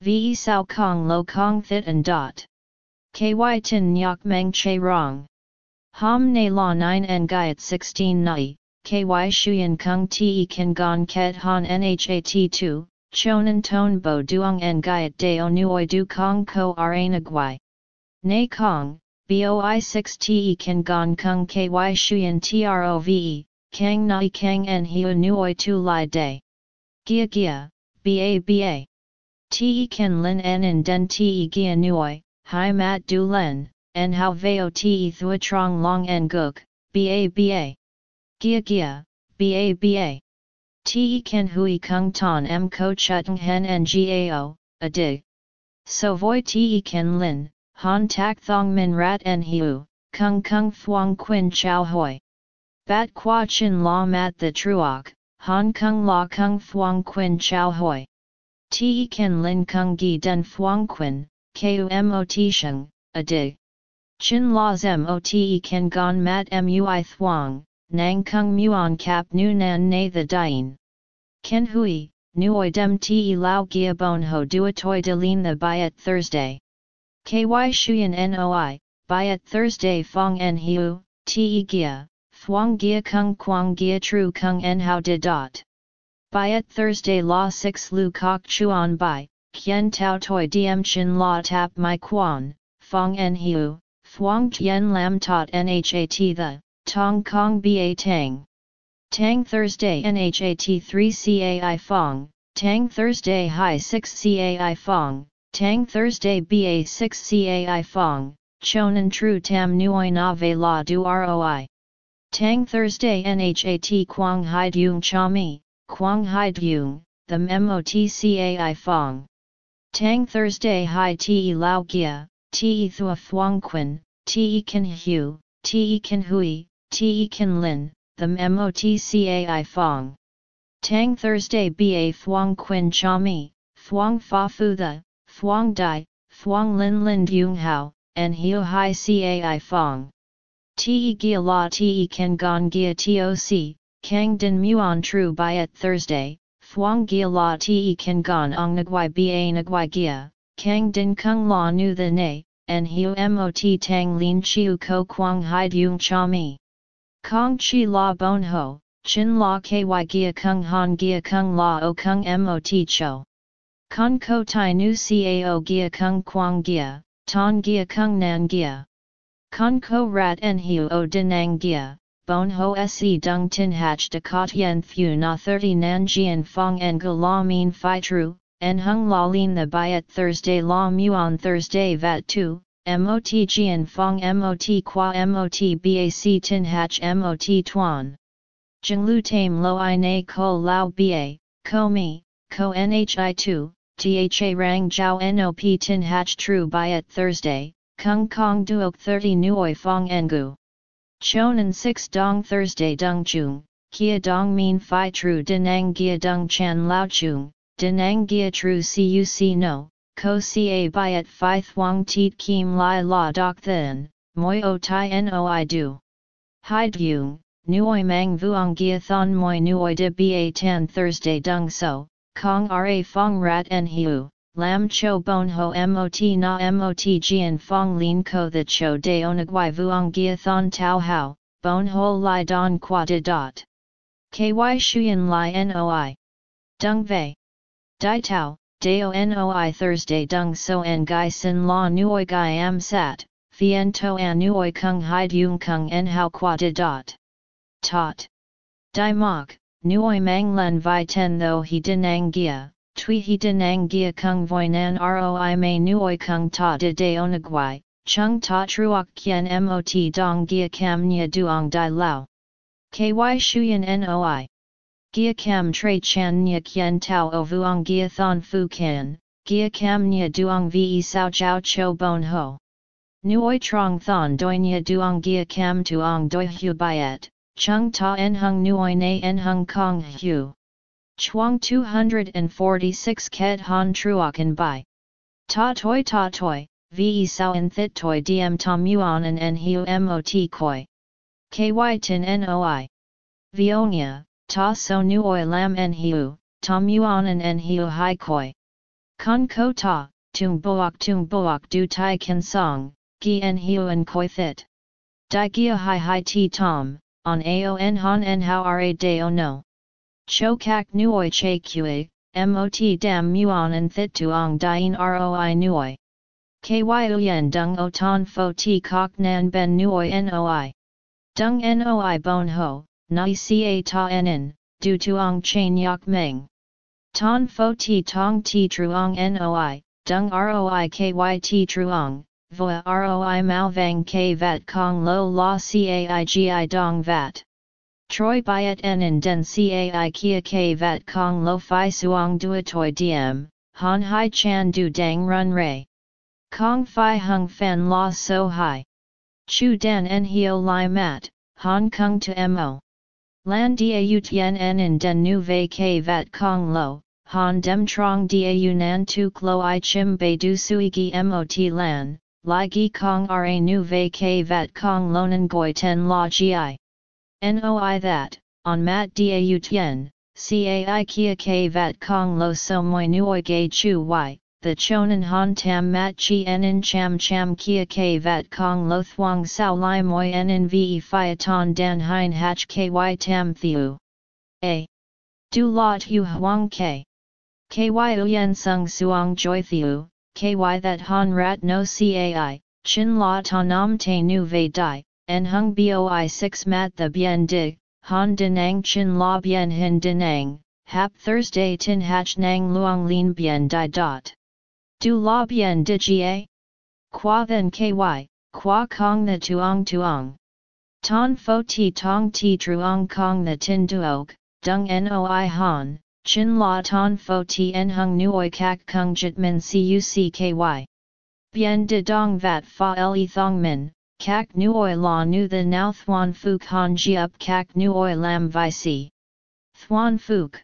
Ve Sao Kong Lo Kong Thit and Dot. ky tin nyok meng che rong. Ham ne la 9 and gaiet 16 nai, ky shuyen kung te kan gon ket han nhat 2, chonan ton bo duong and gaiet deo nuoi du kong ko aranagwai. Ne kong, boi 6 te kan gon kung ky shuyen trove, kang nai kang en hiu nuoi tu lai day. Gia gia, ba ba. Te ken lin en in den te gia nuoi, hi mat du len, en hao veo te thua trong long en guk, ba ba. Gia gia, ba ba. Te ken hui kung ton em ko chutang hen en gao, a dig. So voi te ken lin, han tak thong min rat en hiu, kung kung thuong quin chow hoi. Bat qua chin la mat the truok, Hong Kong la kung thuong quin chow hoi. Te ken lin kung gi den thuong quin, kumot sheng, a dig. Chin la mot ken gon mat mui thuong, nang kung muon kap nu nan na the dien. Ken hui, nuoi dem te lao gia bon ho duatoy de lin the byet Thursday. Ky shuyen noi, byet Thursday fong en hiu, te gia, Thuong Gia Kung Quang Gia Tru Kung En How De Dot. Byet Thursday La 6 Lu Kok Chuan Bai, Kien Tao Toi Diem Chin La Tap Mai Quan, Fong En Hiu, Thuong Tien Lam Tot Nhat The, Tong Kong Ba Tang. Tang Thursday Nhat 3 Cai Fong, Tang Thursday High 6 Cai Fong, Tang Thursday Ba 6 Cai Fong, Chonan Tru Tam Nui Nave La Du Roi. Tang Thursday Nhat Quang Hai Dung Cha Mi, Quang Hai Dung, the MOTCAI Fong. Tang Thursday Hai Te Lao Gia, Te Thua Thuong Quin, Te Kan Hu, Te Kan Hui, Te Kan Lin, the MOTCAI Fong. Tang Thursday Ba Thuong Quin Cha Mi, Thuong Fa Fu The, Thuong Dai, Thuong Lin Lin Dung Hao, and Hiu Hai Cai Fong. Te gia la te ken gon gia toc, kang din muon tru byet Thursday, thuong gia la te ken gon ong nagwai ba nagwai gia, kang din kung la nu the ne, and hiu mot tang lin chiu ko quang hai dung cha mi. Kong chi la bon ho, chin la ky gia kung han gia kung la o kung mot cho. Con ko tai nu cao gia kung quang gia, ton gia kung nan gia. Con ko rat en hiu o denang gia, bon ho se dung tin hach de kot yen thu na 30 nan jian fong en gu la min fi tru, en hung la lin the byet Thursday la muon Thursday vat tu, mot jian fong mot qua mot bac tin hach mot tuan. Jing lu tame lo i na ko lao ba, ko mi, ko nhi 2, tha rang jiao nop tin hach tru byet Thursday, Kung Kong Duok 30 Nuoi Fong Engu. Chonan 6 Dong Thursday Dung Chung, Kia Dong Min Phi Tru Denang Gia Dung Chan Lao Chung, Denang Gia Tru Cuc No, Ko Ca Byet Phi Thuong Tiet Kim Lai La Doc Then, Moi O Tai Noi Du. Hai Dung, Nuoi Mang Vuong Gia Thon Moi Nuoi De Ba Tan Thursday Dung So, Kong Ra Fong Rat En Hiu. Lam cho bon ho mot na mot jian fong lin ko the cho de onagwai vuong gia thon tau hao, bon ho li don qua de dot. Ky shuyen li noi. Dung vei. Dai tau, deo noi Thursday dung so en gai sin la nuoi gai am sat, fien to an nuoi kung hai dung kung en hao qua de dot. Tot. Dai mok, nuoi mang len vi ten though he dinang gia, Tui he denang gia kung voinan roi mei nuoi kung ta de de onagwai, chung ta truok kien mot dong gia cam nia duong dai lao. Ky shuyen noi. Gia cam tre chan nia kien tau o vuong gia thon fu kien, gia cam nia duong ve sao chao cho bon ho. Nuoi trong thon doi nia duong gia cam tuong doi hu byet, chung ta en hung nuoi na en hung kong hu. Chuang 246 Ket Han Truokan Bai. Ta Toi Ta Toi, Ve Sao En Thit Toi Diem Tom Yuan and En Hiu Mot Koi. Ky Tin Noi. Vionia, Ta So Nuoi Lam En Hiu, Tom Yuan and En Hiu Hai Koi. Kon Ko Ta, Tung Boak Tung Boak Du Tai Ken Song, gi en huan koi thit. Di gia hi hi ti tom, on aon han en how ra deo no. Cho kak nuoi che kue, mot dam muon and thit tuong dien roi nuoi. Ky uyen dung o ton fo ti kok nan ben nuoi noi. Dung noi bon ho, nai ca ta enen, du tuong chain yak meng. Ton fo ti tong ti truong noi, dung roi ky ti truong, voa roi mau vang k vat kong lo la caigi dong vat. Troy byet en den cai kia k vat kong lo fi suong duatoi diem, han hai chan du dang run ray. Kong fi hung fen la so hai. Chu dan en hio lai mat, han kong to mo. Lan da tien en den nu ve k vat kong lo, han dem trong da nan tuk lo i chim bei du sui gi mot lan, Lai gi kong ra nu ve k vat kong lonan goi ten la gi. Noi that, on mat da tien, cai kia k vat kong lo so moi nuoi gay chu y, the chonan han tam mat chi en cham cham kia k vat kong lo thuang sao lai moi en ve ton dan hein hach ky tam thiu. A. Du lot hu huang k. Ky uyen sung suang joy thiu, ky that han rat no cai, chin la ta nam te nu ve dai, en hung boi 6 mat the bien dig, han denang chin la bien hin denang, hap Thursday tin hach nang luang lin bien dai dot. Du la bien digie? Qua then ky, qua kong the tuong tuong. Ton fo ti tong ti truong kong the tin duog, dung noi han, Chin la ton fo tien hung nuoi kak kung jit min cucky. Bien de dong vat fa le thong min, kak nuoi la nu the now thuan fuk han ji up kak nuoi lam vi si. Thuan fuk.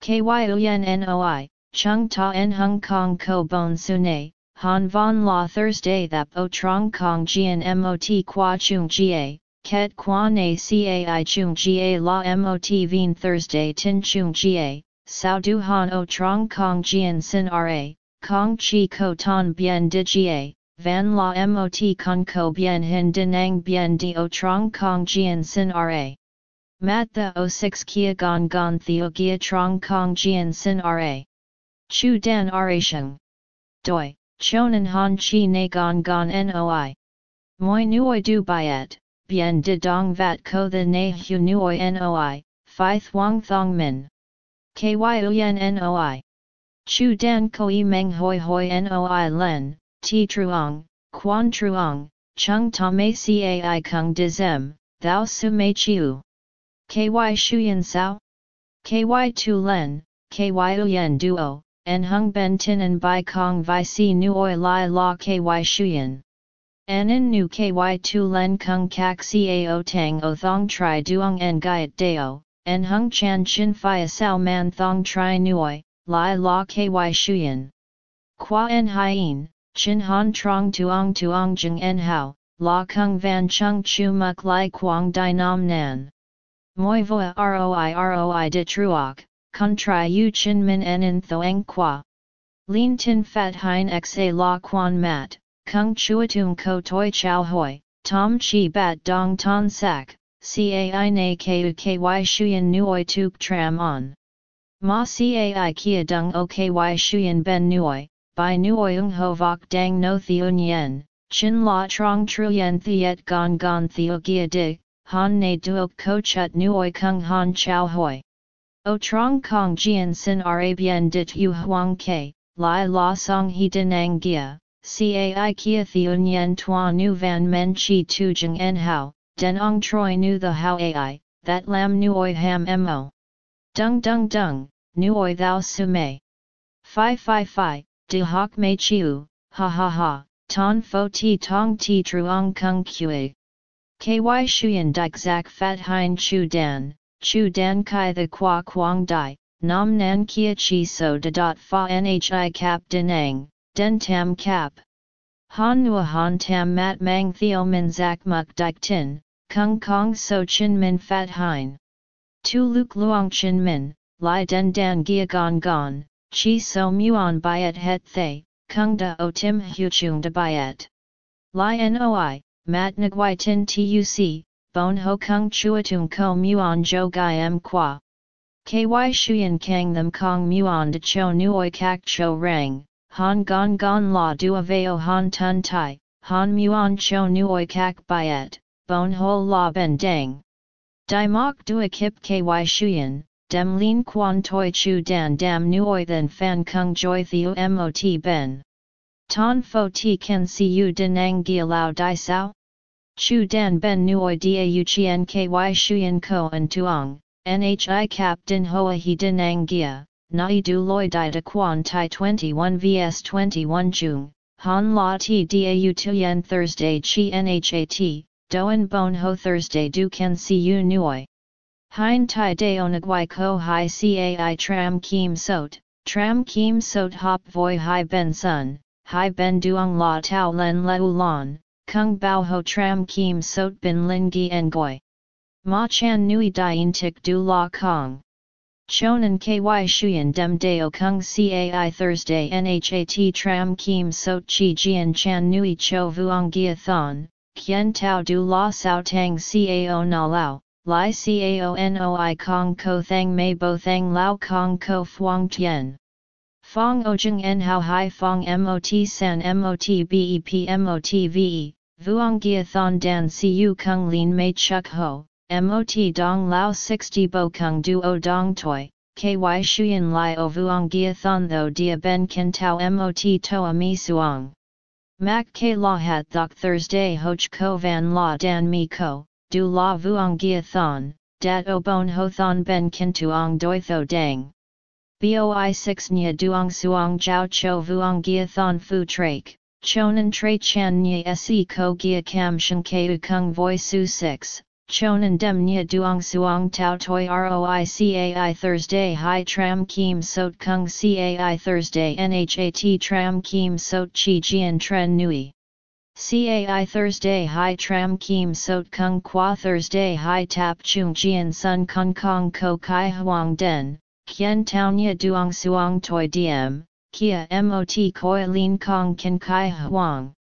Ky uyen chung ta en hung kong ko bon sune, han von la Thursday that o trong kong jian mot qua chung jia, Ket quan a cai chung ga la mot veen Thursday tin chung ga, sao du han o trong kong jian sin ra, kong chi ko ton bien di ga, van la mot con ko bien hin dinang bien o trong kong jian sin ra. Mat the o 6 kia gon gon theo gia trong kong jian sin ra. Chu dan sheng Doi, chonan han chi na gon gon noi. Moi nuoi du byet bien de dong vat ko the na hu nuoi noi, phi thuong thong min. Ky uyen noi. Chu dan koi meng hoi hoi noi len, ti truong, quan truong, chung ta mei cai kung de zem, thou su mei chiu. Ky shuyen sao? Ky tu len, ky uyen duo, en hung ben tin and bai kong vi si nuoi lai la ky shuyen. Anin nu ky tu len kung kak cao tang o thong tri duong en gaiet deo, en hung chan chin fia sao man thong tri nuoi, lai la ky shuyen. Qua en hien, chin han trong tuong tuong jeng en hao, la kung van chung chu muk lai quang di nam nan. Moi voa roi roi de truok, kun tri u chin min en in thoang qua. Lin tin fat hein xa la quan mat, Kung chuatung ko toi chow hoi, tom chi bat dong ton sak, cai na ku ky shuyen nuoi tuk tram on. Ma cai kia dung o ky shuyen ben nuoi, by ung ho vok dang no theun yen, chin la trong truyen thiet gon gon theo gia dig, han na duok ko chut nuoi kung han chow hoi. O trong kong jian sin arabian dit yu huang ke, lai la song he denang gia, Cai kia theun yen tua nu van men chi tu jeng en hao, den ong troi nu the hao ai, that lam nuoi ham mo. Dung dung dung, nuoi thou su mei. Fi fi fi, de hoc mei chiu, ha ha ha, ton fo ti tong ti truong kung kue. Ky shuyen dik zak fat hein chu dan, chu dan kai the qua quang dai, nam nan kia chi so de dot fa nhi cap denang, den tam cap. Han nua han tam mat mang theo min zak muk dik tin, kung kong so chin min fat hein. Tu luk luong chin min, li den dan gia gon gon, chi so muon byet het thay, kung da o tim hu chung de byet. Li noi, mat nguai tin tuc, bon ho kung chuatung ko muon jo gai em qua. Ky shuyen kang them kong muon de cho nuoi kak cho rang, han gon gon la dua veo han tun tai, han muon cho nuoi kak byet, bon ho la ben dang. Dai mok dua kip ky shuyen, dem lin quan toi chu dan dam nuoi then fan kung joy theo mot ben. Ton fo ti can see you denang gia lao dai sao? Chu dan ben nuoi da u chien ky shuyen ko and tuong, nhi cap din hoa he denang gia, nai du loi di de quan tai 21 vs 21 jung, han la ti da u tuyen Thursday chi nhat, doen bon ho Thursday du can see you nuoi. Hein tai de onagwai ko hai cai tram kim sot, tram kim sot hop voi hai ben sun, hai ben duong la tau len leu lon, kung bao ho tram kim sot bin lin gi ngoi. Ma chan nui dien tik du la kong. Chonan ky shuyen dem deo kung cai Thursday nhat tram kim sot chi jian chan nui cho vuong gia thon, kien tau du la sao tang cao na lao, li cao noi kong ko thang mei bo thang lao kong ko fuang tien. Fong Ojeng En How Hai Fong Mot San Mot Bep Mot Ve, Vuong Gia Thon Dan Siu Kung Lin Mei Chuk Ho, Mot Dong Lao 60 Bo Kung Duo Dong Toi, Ky Shuyan Lai O Vuong Gia Thon Tho Dia Ben Ken Tao Mot Toa Mi Suong. Mak K La Hat Thok Thursday Hoch Ko Van La Dan Mi Ko, Du La Vuong Gia Thon, Dat O Bon Ho Thon Ben Ken Tuong Doi Tho Dang. Boi 6 Nya Duong Suong Jiao Cho Vuong Gia Thon Fu Trake, Chonan Tre Chan Nya Se Ko Gia Kam Shen Keu Kung Voi Su 6, Chonan Dem Nya Duong Suong Tao Toi Roi Cai Thursday Hai Tram Kim Sot Kung Cai Thursday Nhat Tram Kim Sot Chi Jian Tren Nui. CAI Thursday Hai Tram Kim Sot Kung Qua Thursday Hai Tap Chung Jian Sun Kung Kong Ko Kai Huang Den, Kien Tao Nya Duong Suong Toi Diem, Kia Mot Koi Lin Kong Ken Kai Huang.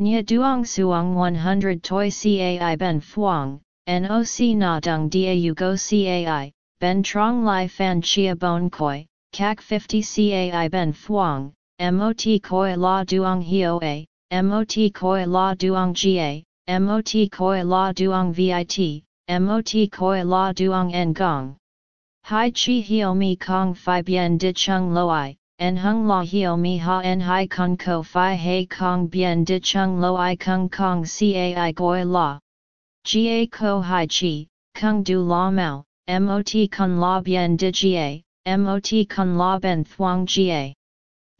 Nya Duong Suong 100 Toi Cai Ben Phuong, Noc Na Dung Dau Go Cai, Ben Trong Lai Fan Chia Bon Koi, Kak 50 Cai Ben Phuong, Mot Koi La Duong Hioa, Mot Koi La Duong Ga, Mot Koi La Duong Vit, Mot Koi La Duong Ngong. Hai chi hio mi kong fi bien di chung loi, en hung la hio mi ha en hai kong ko fi hei kong bien di chung loi kung kong cai goi la. Ga ko hai chi, kung du la mao, mot kun la bien di ga, mot kun la ben thuang ga.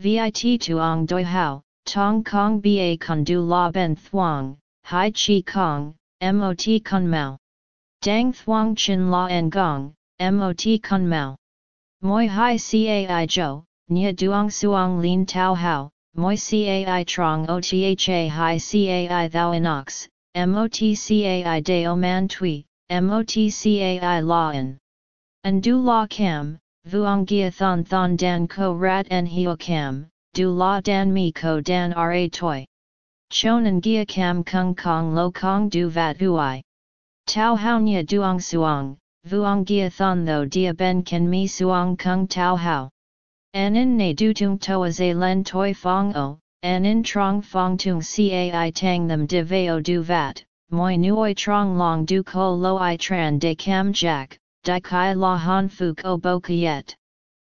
Vit tuong doi hao, tong kong ba kun du la ben thuang, hai chi kong, mot kun mao. Dang thuang chin la en gong, mot kun mao. Moi hai cai jo, nia duong suong lin Tao hao, moi cai trong otha hai cai thou inox, mot cai deo man tui, mot cai la en. And du la cam, vuong gia thon thon dan ko rat en hio cam, du la dan mi ko dan ra toi. Chonan gia cam kung kong lo kong du vat hui. Tau hao nia duong suong, vuong gia thon tho dia ben ken mi suong kung tau hao. Anin ne du tung toa ze len toi fong o, anin trong fong tung cai tang them de veo du vat, moi nuoi trong long du ko lo i tran de cam jack, di kai la han fu ko bo kiet.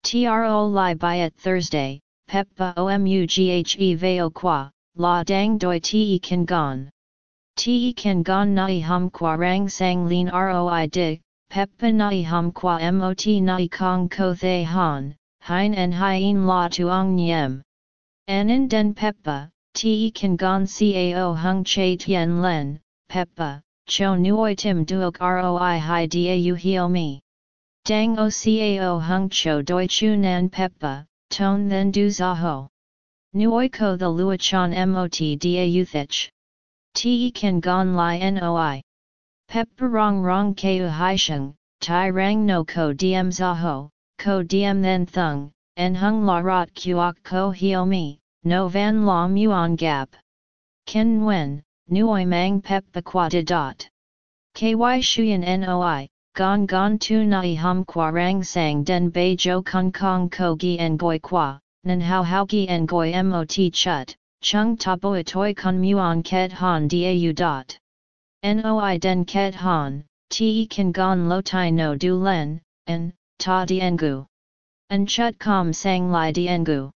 Tro li byet Thursday, peppa omughe veo qua, la dang doi te kan gon. Te kan gon nai hum qua rang sang lin roi dig, Peppa nai hum qua mot nai kong ko thay han, hein en hien la tuong nyem. Anin den peppa, te kan gon cao hung che tien len, peppa, cho nuoi tim duok roi hi da hio mi. Dang o cao hung cho doi chu nan peppa, ton then du zaho. Nuoi ko the luachan mot da thich. Te kan gon li noi. Pepper rong rong keu hai sheng, tai rang no ko diem zaho, ko diem then thung, en hung la rot kuok ko hio mi, no van la muon gap. Ken Nguyen, Nuoi Mang Pep Bakwa De Dot. KY Shuyan Noi, Gon Gon Tu Nai Hum Rang Sang Den Bei Jo Kong Kong Ko Gi Goi Kwa, Nan Hao Hao Gi en Goi Mot Chut, Chung Ta Boi Toi Kun Muon Ket Han Dau Dot. Noi Den Ket Han, Te Kan Gon Lo Tai No Du Len, En, Ta Diengu. En Chut Kom Sang Lai Diengu.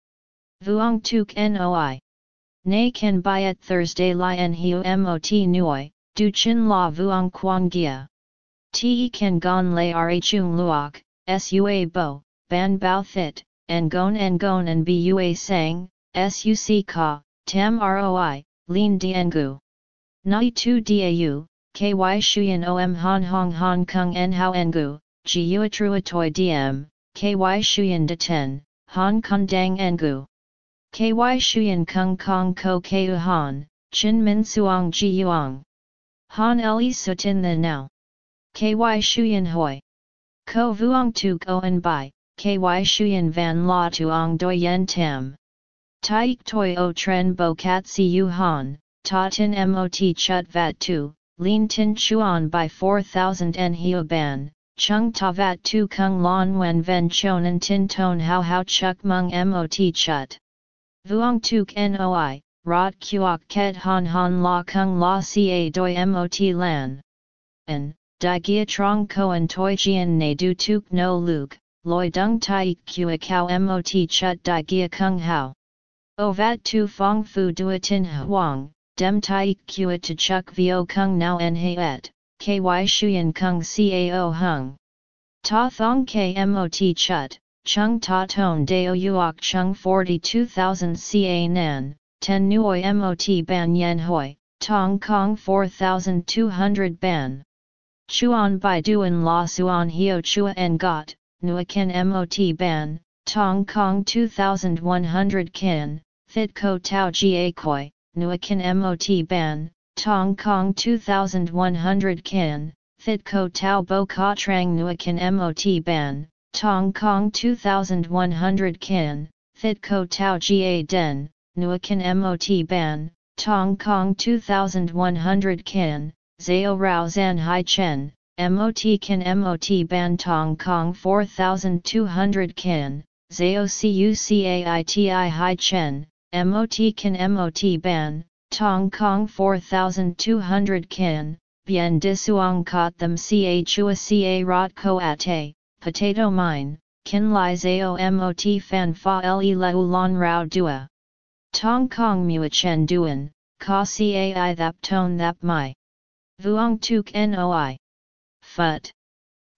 Vuong Tuk Noi. Nay Kan Byet Thursday Lai En Hiu Mot Nuoi, Du Chin La Vuong Quang Gia. Te Kan Gon Lai Rhung Luok, Sua Bo, Ban Bao Thit, En Gon En Bua Sang, Suc Ka, Tam Roi, Lin Diengu. Nai Tu Dau, Ky Shuyan Om Han Hong Hong Kong En Hao Engu, Jiua Trua Toi Diem, Ky Shuyan De Ten, Han Kong Dang Engu. Ky Shuyan Kung Kong Ko Keu Han, Chin Min Suong Ji Yuang. Han Li Sutin The Now. Ky Shuyan Hoi. Ko Vuong Tu Goen Bai, Ky Shuyan Van La Tuong Doi Yen Tam. Taik Toi O Tren Bo Kat Si Yu Han, Ta Tin Mot Chut Vat Tu, Lin Tin Chuan by 4000 En Hio Ban, Chung Ta Vat Tu Kung Lon Wen Ven Chonan Tin Ton How How Chuk Mung Mot Chut. Vuong Tuk Noi, Rot Kuok Ket Han Han La Kung La Ca Doi Mot Lan. En, Di Gia Trong Koan Toi Jian Ne Du Tuk No Luke, Loi Dung Tai Kua Kao Mot Chut Di Gia Kung Hao. O Vat Tu Fong Fu Duatin Huang dem tai kua to chuk vio kung nao en et, ky shuyen kung cao hung. Ta thong kmot chut, chung ta ton deo uok chung 42,000 ca nan, ten nuoi mot ban yen hoi, tong kong 4,200 ban. Chuan bai duan la suan hio chua en got, nuaken mot ban, tong kong 2,100 kin, thit ko tau ga koi, Nuakin MOT Ban, Tong Kong 2100 Kin, Thitko Tau Bo Ka Trang Nuakin MOT Ban, Tong Kong 2100 Kin, Thitko Tau Ga Den, Nuakin MOT Ban, Tong Kong 2100 Kin, Zao Rao Zan Hai Chen, MOT Kin MOT Ban Tong Kong 4200 Kin, Zao Cucaiti Hai Chen, MOT can MOT ban, Tong Kong 4200 Kin, Bien disuang kot them ca chua ca rot ko ate, potato mine, kin Lai zao MOT fan fa le leu lon rao dua. Tong Kong mua chen duan, ka cai thap Tone thap mai. Vuong tuk noi. Phut.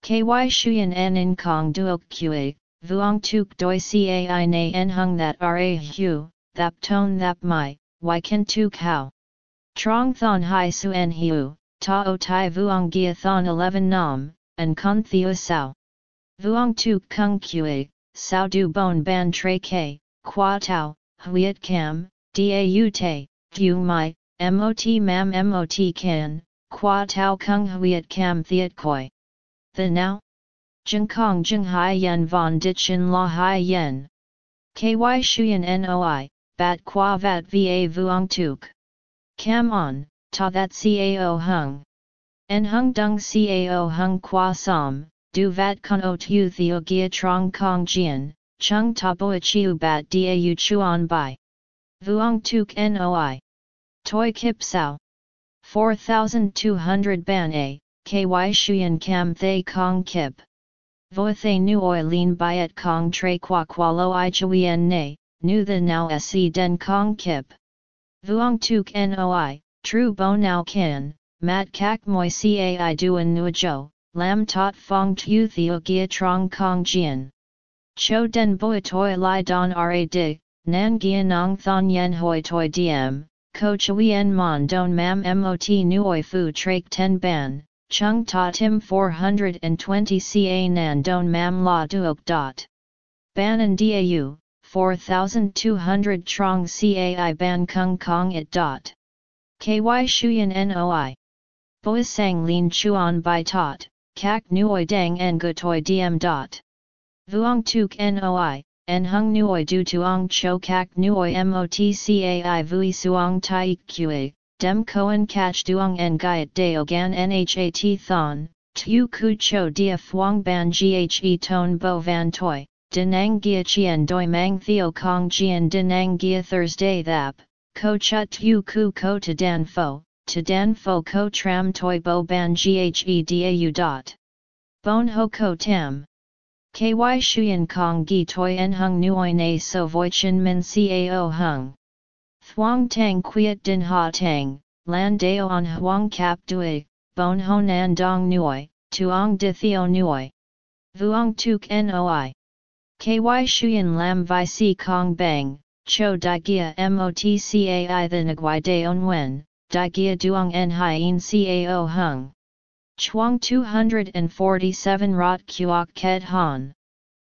Ky shuyan en in kong duok kue, vuong tuk doi cai na en hung that ra hu, thap ton thap mai, why can tu cow. Trong thon hai suen hiu, ta o tai vuong gia thon 11 nam, and con theo sao. Vuong tu kung kue, sao du bon ban tre ke, qua tau, huiet cam, da u te, mai, mot mam mot can, qua tau kung huiet cam theat koi. The now? Jing kong jing hai yen von ditchin la hai yen. Ky shuyen noi, bat qua vat va vuong tuk. Cam on, ta that cao hung. En hung dung cao hung qua som, du vat con o tu theo gia trong kong jian, chung ta boi chiu bat da u chuan bai. Vuong tuk noi. Toi kip sao. 4200 ban a, ky shuyen cam thay kong kip. Vo thay nu oi lin byet kong tre qua qua lo i chuyen ne, nu the now se den kong kip. Vuong tuk noi, tru bo now kin, mat kak moi cai duan nu jo, lam tot fong tu theo gia trong kong jian. Cho den boi toi li don ra dig, nan gia nong thon yen hoi toi diem, ko chuyen mon don mam mot nuoi fu trak ten ban, chung ta tim 420 ca nan don mam la duok dot. Ban and dau, 4200 trong cai ban kung kong it dot. Ky shuyan noi. Boisang lin chuan bai tot, kak nuoi dang en gutoi diem dot. Vuong tuk noi, en hung nuoi du tuong cho kak nuoi motcai vui suong tai kue, dem koen catch duong en gaiet deo gan nhat thon, tu ku cho dia phuong ban ghe ton bo van toi, denang gia chien doi mang theo kong jian denang gia Thursday thap, ko chut tu ku ko to dan fo, to dan fo ko tram toi bo ban ghe dau dot. Bon ho ko tam. Ky shuyen kong gi toi en hung nuoi na so voi chin min cao hung. Thuong tang quiet din ha tang, lan deo on huang kap dui, bon nan dong nuoi, tuong di theo nuoi. Vuong tuk noi. Ky shuyen lam vi si kong bang, cho di gia motcai the nagwai on wen, di gia duong en hien cao hung. Chuang 247 Rot Kuok Ket Han.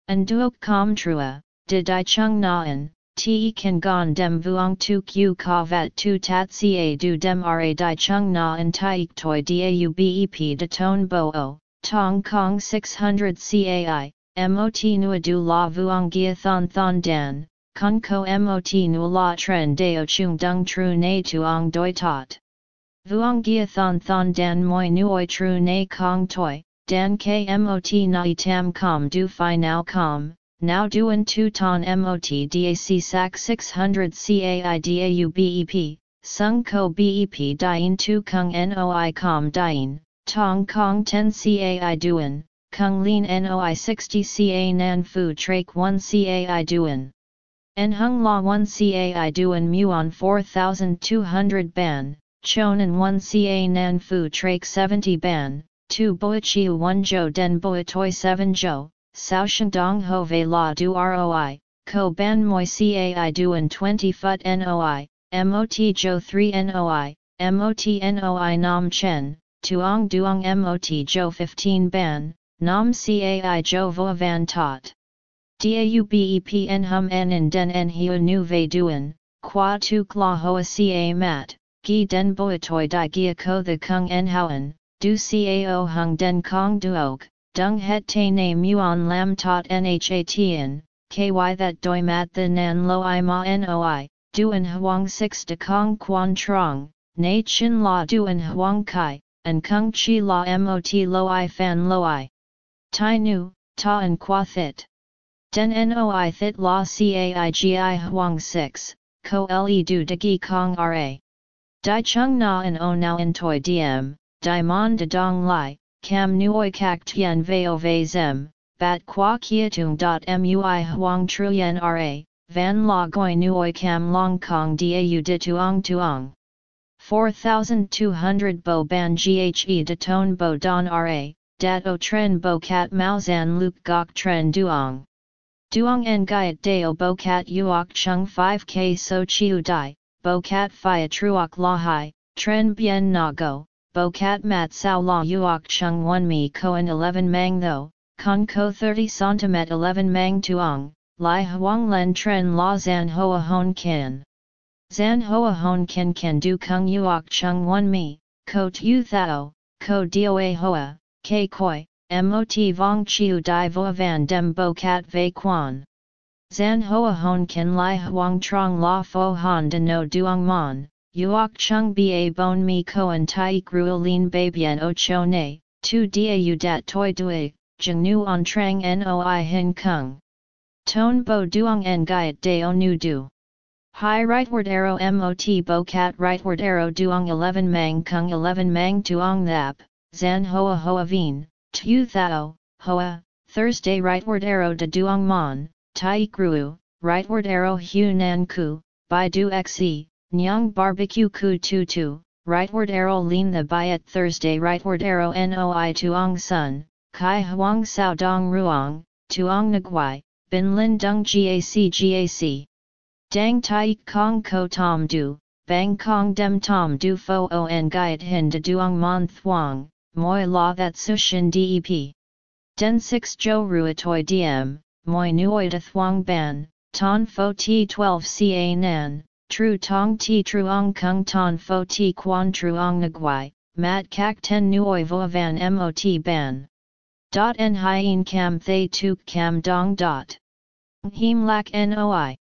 An Kam trua, de di chung naan, te kan gon dem vuong tu q ka vat tu tat ca du dem ra di chung naan taik toi dau bep de ton bo o, tong kong 600 cai, mot nua du la vuong gia thon thon dan, kun ko mot nua la tren deo chung dung tru na tuong doi tot. Vuong gia thon thon dan moi nuoi tru na kong toi, dan kmot nai tam com du fi now com, now duan tu ton mot dac sac 600 cai dau bep, sung ko bep dien tu kung noi com dien, tong kong 10 cai duan, kung lin noi 60 ca nan fu trake 1 cai duan. En hung la 1 cai duan muon 4200 ban, Chonan 1 ca nan fu trake 70 ban, 2 boichiu 1 jo den toi 7 jo, sao dong ho ve la du roi, ko ban moi cai duan 20 fut noi, mot jo 3 noi, mot noi nam chen, tuong duong mot jo 15 ban, nam cai jo vo van tot. Dau bep en hum en in den en hiu nu ve duan, qua tu kla hoa ca mat, gi den boitoi di gia ko the kung en houen, du cao hung den kong duok, dung het te na muon lam tot nhatien, ky that doi mat the nan lo i ma noi, duan huang 6 de kong quan trong, na chin la duan huang kai, and kung chi la mot lo i fan lo i. Tai nu, ta and qua thit. Den noi thit la caigi huang 6, ko le du de gi kong ra. Dai chung na and o now in toi diem, di mon de dong lai, cam nuoi kak tien veo ve zem, bat qua kietung dot mui huang truyen ra, van la goi nuoi cam long kong dau de tuong tuong. 4200 bo ban ghe de ton bo don ra, dat o tren bo cat mauzan luk gok tren duong. Duong en gaiet deo bo cat uok chung 5k so chiu dai, bo cat phia truok la hai, tren bien na go, bo cat mat sao la uok chung 1 mi koan 11 mang tho, con ko 30 centimet 11 mang tuong, lai huang len tren la zan hoa hon kin. Zan hoa hon kin can du kung uok chung 1 mi, ko tu thao, ko doa hoa, ke koi, mot vong chiu di vo van dem bo cat ve quan. Zan hoa hon kan lai huang trong la fo han de no duong mon, uok chung ba bon mi koan tai gruelin babien o cho ne, tu dia u dat toi dui, jeng nu on trang noi hin kung. Ton bo duong en gaiet de o nu du. High rightward arrow mot bo cat rightward arrow duong 11 mang kung 11 mang tuong thap, zan hoa hoa veen, tu thao, hoa, Thursday rightward arrow de duong mon, Tai Gruu, rightward arrow Hu Nan Ku, Bai Du Xe, Nyang Barbecue Ku Tu Tu, rightward arrow Lean the Biat Thursday rightward arrow Noi Tuong Sun, Kai Huang Sao Dong Ruong, Tuong Nguai, Bin Lin Dung Gac Gac. Dang Tai Kong Ko Tom Du, Bang Kong Dem Tom Du Fo O N Gaiet Hin De Duong Mon Thuong, Moi La That Sushin Dep. Den 6 Jo Ruatoy Diem moi nuoi de thuong ban, ton fo ti 12 ca nan, tru tong ti truong kung ton fo ti quan truong nguai, mat kak ten nuoi vo van mot ban. Dot en hien cam thay tuk cam dong dot. Him lak noi.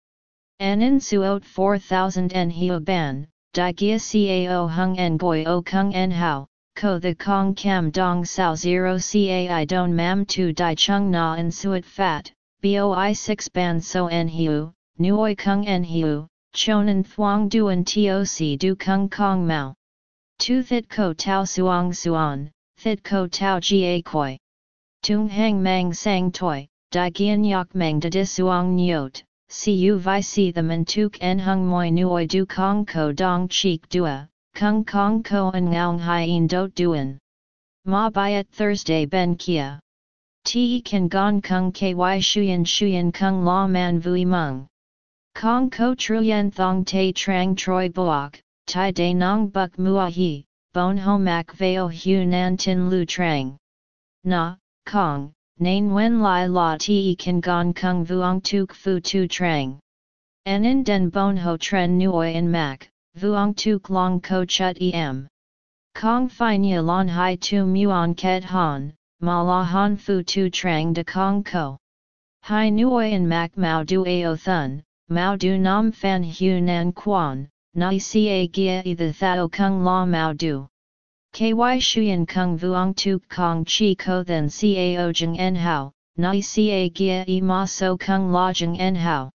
Anin suot 4000 en hiu ban, di gia cao hung en goi o kung en hao, ko the kong kam dong sao 0 cai don mam tu di chung na en suet fat, boi 6 ban so en hiu, nuoi kung en hiu, chonan thuang duan toc du kung kong mao. Tu thit ko tau suang suan, thit ko tau ga koi. Tung hang mang sang toi, di gian yak mang de dis suang nyot, Cu vi si the man tuk en hung moi nuoi du kong ko dong cheek dua, kung kong ko en ngaung hien dot duan. Ma byet Thursday ben kia. Te kan gong kung ky shuyen shuyen kung la man vui mung. Kong ko truyen thong te trang troi boak, tai de nong buk mua hi, bon homak veo hu nan tin lu trang. Na, Kong, Nain wen lai la te kan gon kung vuong tuk fu tu trang. En den bon ho tren nuoi en mak, vuong tuk long ko chut em. Kong fi nia lon hai tu muon ket han, ma la han fu tu trang de kong ko. Hai nuoi en mak mao du ao thun, mao du nam fan hu nan quan, nai ca gia i the thao kung la mao du. KY Shuyan Kung Vuong tu Kong Chi Ko Then Cao Jing En Hao, Nai Ca Gia i Ma So Kung La Jing En Hao.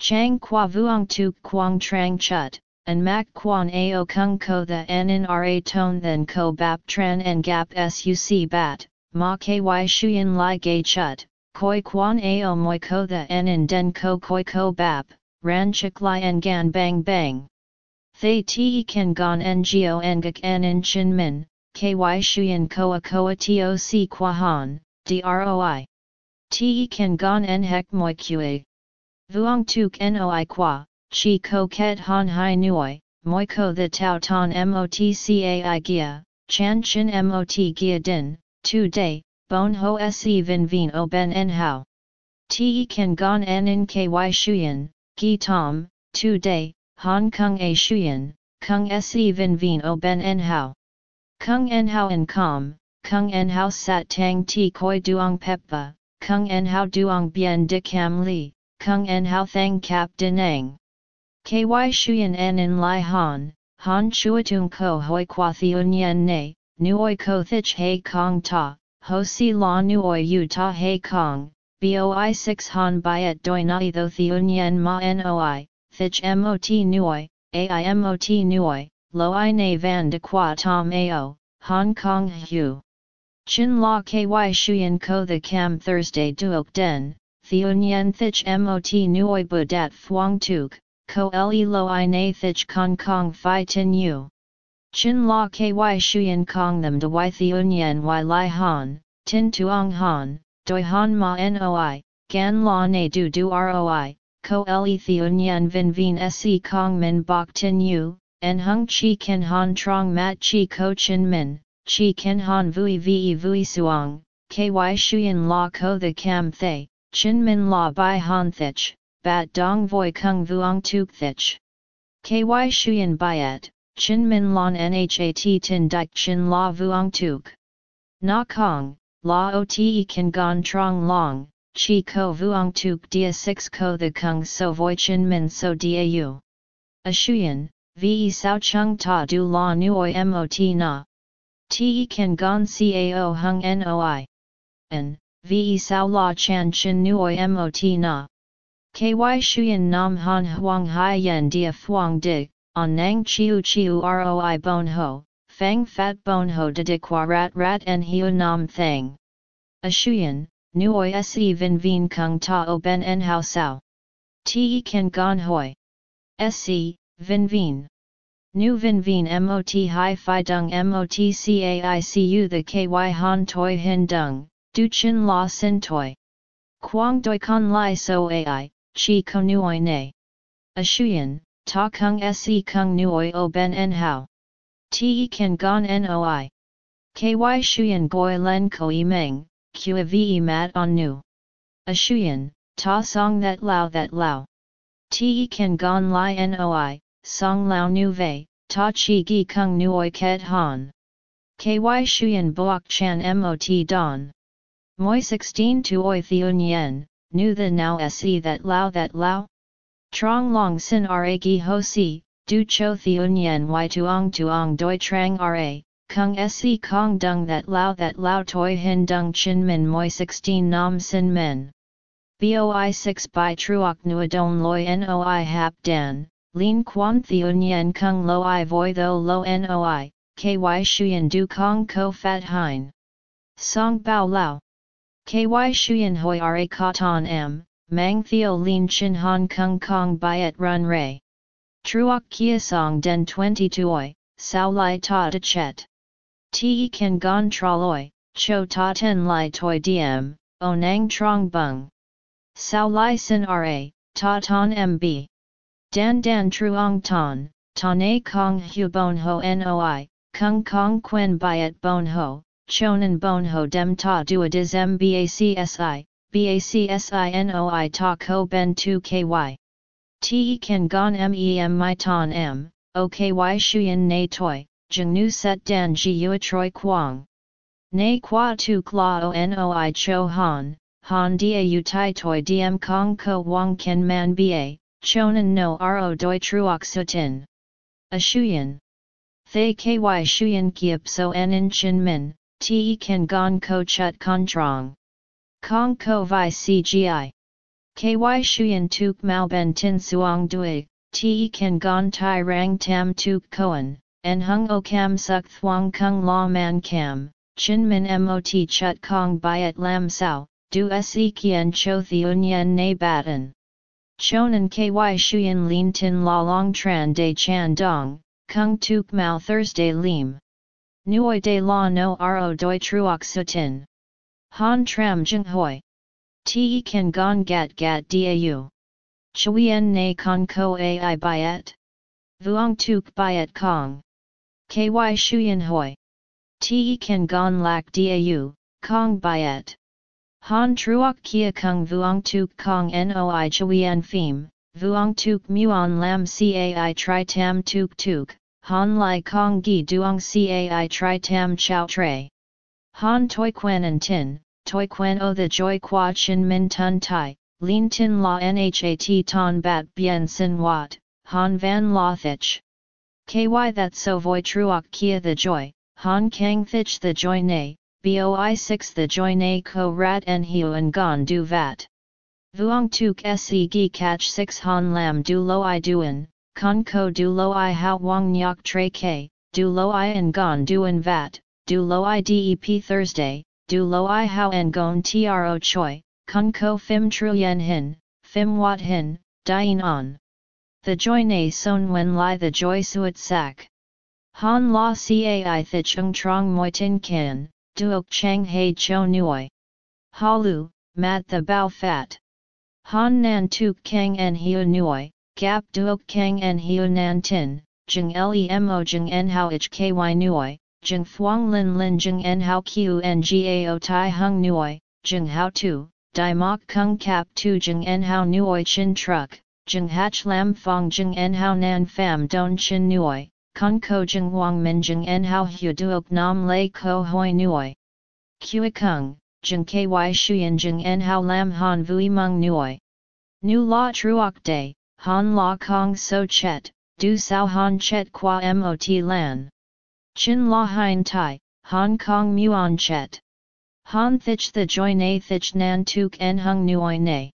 Chang Qua Vuong tu Quang Trang Chut, and Mak Quan Ao Kung Ko The En In Ra Tone Then Ko Bap Tran and Gap Suc Bat, Ma KY Shuyan Lai Gay Chut, Koi Quan Ao Moi Ko The En In Den Ko Koi Ko Bap, Ran Chik Lai En Gan Bang Bang. Thay te kan gon ngo ngak en in chin min, ky shuyen koa koa toc kwa han, droi. Te kan gon en hek moi kue. Vuong tuk noi kwa, chi ko ket han hai nuoi, moi the tau ton mot cai gia, chan chin mot gia din, tu day, bon ho se vin vin o ben en hao. Te kan gon en in ky shuyen, gi tom, tu day, Hong Kong A Shuyan, Kung Se Vin Vin O Ben En Hao. Kung En Hao En Com, Kung En Hao Sat Tang Ti Koi Duong Peppa, Kung En Hao Duong Bien De Cam Li, Kung En Hao Thang Kap Denang. KY Shuyan En In Lai Han, Han Chuatung Ko Hoi Kwa Thiun Yen Ne, Nuoi Ko Thich He Kong Ta, Ho Si La Nuoi Yu Ta He Kong, BOI 6 Han Biet Doi Nai Tho Thiun Yen Ma Noi, Thich mot nuoi, aimot nuoi, lo i na van de qua tom ao, Hong Kong hu. Chin la ky shuyen ko the cam Thursday duok den, theun yen thich mot nuoi bu dat thuong tuk, ko le lo i na thich kong kong fi tin u. Chin la ky shuyen kong them de y theun yen y lai han, tin tuong han, doi han ma noi, gan la ne du du roi, ko le theun yen vin vin se kong min bok tin yu, en hung chi ken han trong mat chi ko chin min, chi ken han vui ve vui suang, ky shuyen la ko the cam thay, chin min la bai han thich, bat dong voi kung vuong tuk thich. Ky shuyen byet, chin min lon nhat tin dik chin la vuong tuk. Na kong, la ote kan gon trong long, chi ko vuong tuk dia 6 ko the kung so voi chin min so dia u. A shuyen, ve sao chung ta du la nuoi mot na. Te kan gon cao hung noi. N, ve sao la chan chin nuoi mot na. Ky shuyen nam han huang hai yen dia thuang dig, on nang chiu chiu roi bon ho, fang fat bon ho de de rat rat en hiu nam thang. A shuyen, nuoi se vin vin kung ta o ben en hao sao. Te kan gon hoi. Se, vin vin. Nu vin vin mot hi fi dung mot caicu the ky han toi hin dung, du chin la sin toi. Quang doi con lai so ai, chi ko nuoi ne. A shuyen, ta kung se kung nuoi o ben en hao. Te kan gon noi. Ky shuyen goi len ko i meng, Qa ve mat on nu. A shuyen, ta song that lao that lao. Te kan gon li noi, song lao nu ve, ta chi gi kung nuoi ket han. Ky shuyen boak chan mot don. Moi 16 tu oi theun yen, nu the now se that lao that lao? Trong long sin ra gi ho si, du cho theun yen y tuong tuong doi trang ra, kung se kong dung that lao that lao toi hin dung chin min moi 16 nam sin men. Boi 6 by truok nuadon loi noi hap dan, lin quan theun yen kung lo i voi tho lo noi, ky shuyen du kong ko fat hein. Song bao lao. Ky shuyen hoi ra katan m, mang theo lin chin hong kong kong byet run ray. Truok kia song den 22 oi, sao lai ta de chet. Te kan gon traloi, cho ta ten lai toi diem, onang trong bung. Sao lai sin ra, ta ton mb. Dan dan truong ton, a kong hu bon ho noi, kung kong quen byet bon ho, chonan bon ho dem ta duadiz mbacsi, bacsi noi ta ko ben 2 ky. Te kan gon mem my ton m, oky shuyen na toi, jeng nu set dan ji yua troi quang. Na qua tu kla o noi cho han, han dia u tai toi diem kong ko wang ken man ba, chonan no ro doi truok sutin. A shuyen. Thay ky shuyen kiep so en in chin min, te kan gon ko chut con trong. Kong ko vi cgi. Ky shuyen tuk mao ben tin suong dui, te kan gon tai rang tam tuk koan, en hung o kam suk thuong kung la man kam, chin min mot chut kong byet lam sao, du se kien cho theun yen na batten. Chonan ky shuyen lin tin la long tran de chan dong, kung tuk mao Thursday lim. Nuoi de la no ro doi truok sutin. Han tram jing hoi. Te kan gon gat gat dau. Chuyen na con ko ai byet. Vuong tuk byet kong. Ky shuyen hoi. Te kan gon lak dau, kong byet. Han truok kia kung vuong tuk kong noi chuyen phim, vuong tuk muon lam cai tri tam tuk tuk, han lai kong gi duong cai tri tam chow tre. Han toi quen and tin, toi quen o the joy qua chin min tun tai, lin tin la nhat ton bat bien sin wat, han van la thich. Ky that so voi truok kia the joy, han kang thich the joy ne, boi 6 the joy ne ko rat en hiu and gon du vat. Vuong tuk se gi catch 6 han lam du lo i duan, con ko du lo i hao wang nyok tre ke, du lo i and gon duan vat, du lo i dep Thursday, du lo i hao en gon tro choi, kun ko fim truyen hin, fim wat hin, dien on. The joy na son wen li the joy suet sak. Han la cai the chung trong moi tin kan, duok chang hei cho nuoi. Halu, mat the bao fat. Han nan tuk kang en hiu nuoi, gap duok kang en hiu nan tin, jeng lemo jeng en hao ich ky nuoi, Jing Thuong Lin Lin Jing En Hao Q N G A O Tai Hung Nuoi, Jing Hao Tu, Dai Mok Kung Kap Tu Jing En Hao Nuoi Chin Truck, Jing Hach Lam Fong Jing En Hao Nan Pham Don Chin Nuoi, Kung Ko Jing Wang Min Jing En Hao Hu Duok Nam Lei Ko Hoi Nuoi. Kua Kung, Jing Ky Shuyan Jing En Hao Lam Han Vui Mung Nuoi. Nu La Truok Day, Han La Kong So Chet, Du Sao Han Chet Qua Mot Lan. Chin La Hein Tai, Hong Kong Muon Chet. Han Thich the Joy Na Thich Nan Tuk En Hung Nuoi Na.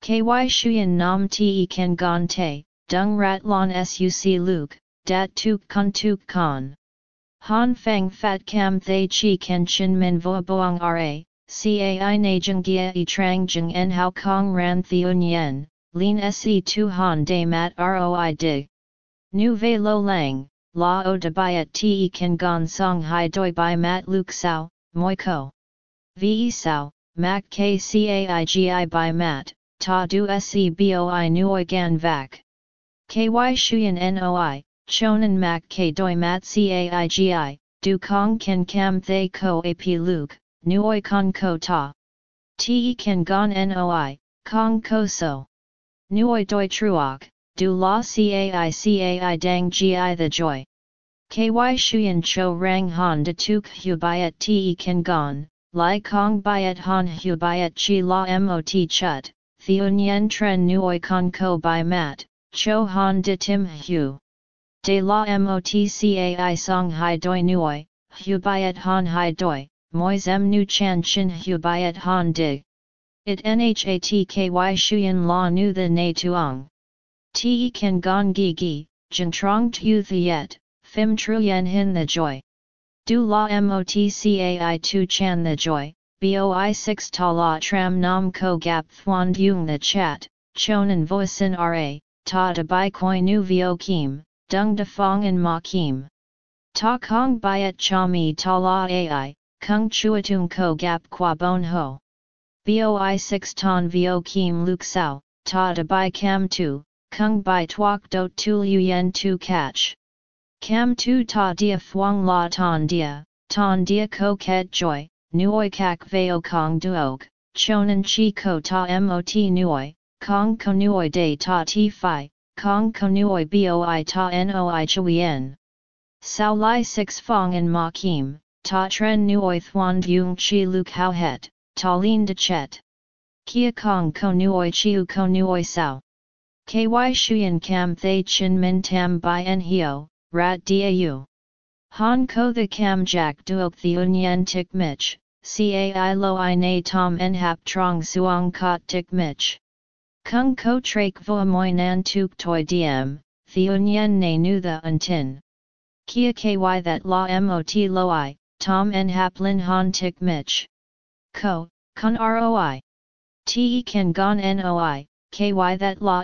KY Shuyan Nam Te Ken Gon Te, Dung Rat Lon Suc Luke, Dat Tuk Kun Tuk Kon. Han Feng Fat Cam Thay Chi Ken Chin Min Vo Boang Ra, Cai Na Jung Gia E Trang Jung En Hao Kong Ran Theun Yen, Lin Se Tu Han De Mat Roi Dig. Nu Ve Lo Lang. La o de byet te kan gon song hai doi by mat luk sao, moi ko. Ve sao, mak kcaigi by mat, ta du se boi nuoi gan vac. Ky shuyen noi, chonan mak k doi mat caigi, du kong ken cam thay ko ap luk, nuoi con ko ta. Te kan gon noi, kong ko so. Nuoi doi truok du la cai cai dang gi the joy. Ky shuyen cho rang han de tuk hu byet te kan gon, Lai Kong Biat Han Hu Biat Chi La Mot Chut, Theun Yen Tren Nuoi Con Ko Bai Mat, Cho Han De Tim Hu. De La Mot Cai Song Hai Doi Nuoi, Hu Biat Han Hai Doi, Moi Zem Nu Chan Chin Hu Biat Han Dig. It Nhatky Shuyan La Nu The Na Tuong. Te Kan Gon Gi Gi, Jin Trong Tu Yet, Phim Truyen Hin The Joy. Du La Motcai Tu Chan The Joy, Boi 6 Ta La Tram Nam Ko Gap Thuan Dung The Chat, Chonan Voisin Ra, Ta De Bai Koi Nu Vio Kim, Dung De Fong and Ma Kim. Ta Kong Biat Cha Mi Ta La Ai, Kung Chuatung Ko Gap Qua Bon Ho. Boi 6 Ton Vio Kim Luk Sao, Ta De Bai Cam Tu, Kung Bai Tuok Do Tu Lu Yen Tu Catch. Cam tu ta dia phuong la ton dia, ton dia ko ket joy, nuoi kak veo kong duog, chonan chi ko ta mot nuoi, kong ko nuoi de ta ti fi, kong ko nuoi boi ta noi chuyen. Sao lai six fong in ma kim, ta tren nuoi thuan dung chi luk hao het, ta lin de chet. Kia kong ko nuoi chiu ko nuoi sao. Ky shuyen cam thay chin min tam by en hio, rat dau. Han ko the cam jack duok the unyen tik mich, cai lo i na tom en hap trong suong kot tik mich. Kung ko trak vo moi nan tuk toi diem, the unyen na nu the untin. Kia ky that la mot lo i, tom en hap lin han tik mich. Ko, kun roi. Te kan gon noi, ky that la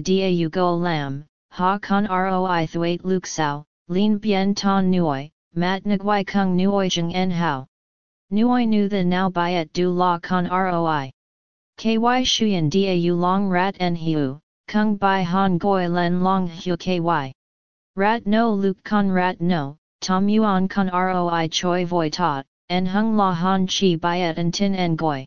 dau go lam, ha con roi thuat luk sao, lin bien ton nuoi, mat nguai kung nuoi jeng en hao. Nuoi nu the now byet du la con roi. Ky shuyen dau long rat en hiu, kung bai han goi len long hu ky. Rat no luk con rat no, tom yuan con roi choi voi ta, en hung la han chi byet en tin en goi.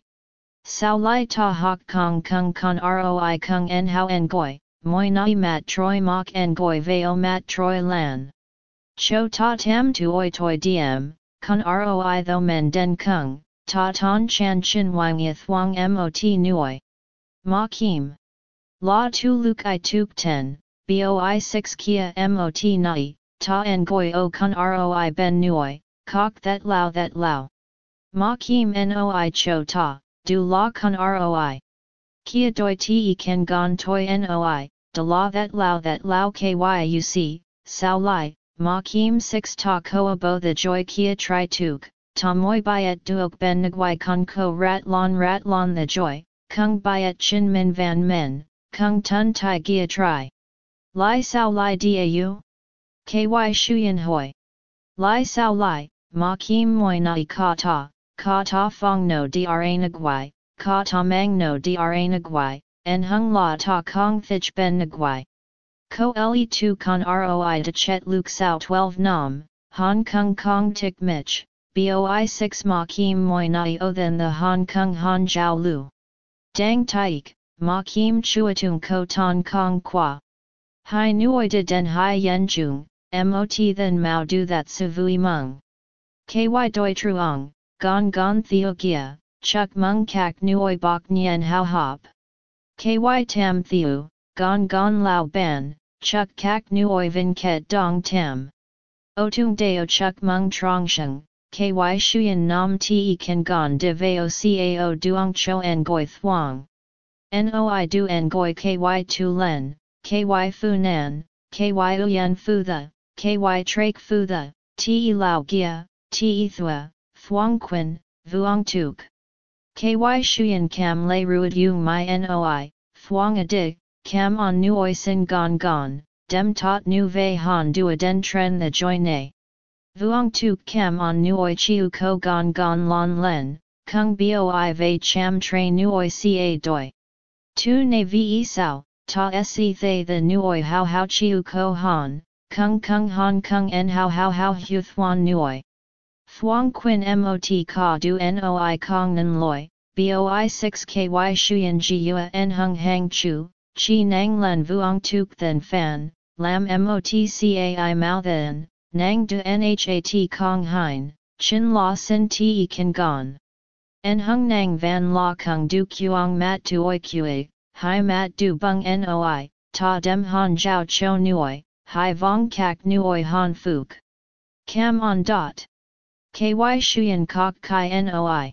Sao lai ta hok kong kung con roi kung en hao en goi, moi nai mat troi mok en goi veo mat troi lan. Cho ta tam tu oi toi diem, kun roi tho men den kung, ta ton chan chin wang i thuang mot nuoi. Ma kim. La tu luk i tuk ten, boi 6 kia mot nai, ta en goi o kun roi ben nuoi, kok that lao that lao. Ma kim noi cho ta, du la kun roi. Kia doi te ken gon toi noi, de la that lao that lao kyuc, sao lai, ma kim 6 ta koa bo the joy kia tri tuk, ta moi byet duok ben nguai con ko rat lon rat lon the joy, kung byet chin min van men, kung tun tai gia tri. Lai sao lai dau? Ky shuyen hoi. Lai sao lai, ma kim moi nai ka ta, ka ta fong no dra nguai, ka ta mang no dra nguai, en hung la ta kong thich ben nguai. Ko le tu con roi de chet luk sao 12 nam, Hong Kong kong tik mich, boi 6 ma kim moi nai o then the Hong Kong han jiao lu. Dang taik, ma kim chuatung ko ton kong qua. Hai nuoi de den hai yen jung, mot then mao du that savui mung. Ky doi truong, gong gong theo gia, chuk mung kak nuoi bok nien hao hop. Ky tam theo, gong gong lao ban, chuk kak nuoi vin ket dong tam. Otung deo chuk mung trong sheng, ky shuyen nam te kan gon de veo cao duong cho en goi thuang. Noi du goi ky tu len, ky fu nan, ky uyen fu the, ky trak fu the, te lao gia, te thua, thuang quin, vuong tuk. Ky shuyen cam lay ruid yung my noi, thuang a dig, cam on nuoi sin gon gon, dem tot nu Ve han du den tren the joy ne. Vuong tuk cam on nuoi chiu ko gon gon lon len, kung boi Ve cham tre nuoi ca doi. Tu ne ve sao, ta se thay the nuoi how how chiu ko han, kung kung han kung en how how how hu thuan nuoi. Thuong quin mot ka du noi kong nan loi, boi 6 ky shuyen ji yua en hung hang chu, chi nang len vuong tuk then fan, lam mot cai mao then, nang du nhat kong hein, chin la sin te kan gon. En hung nang van la kung du kuang mat tu oi kue, hai mat du bung noi, ta dem han jiao cho nuoi, hai vong kak nuoi han fuk. Cam on dot. Ky shuyen kok kai noi.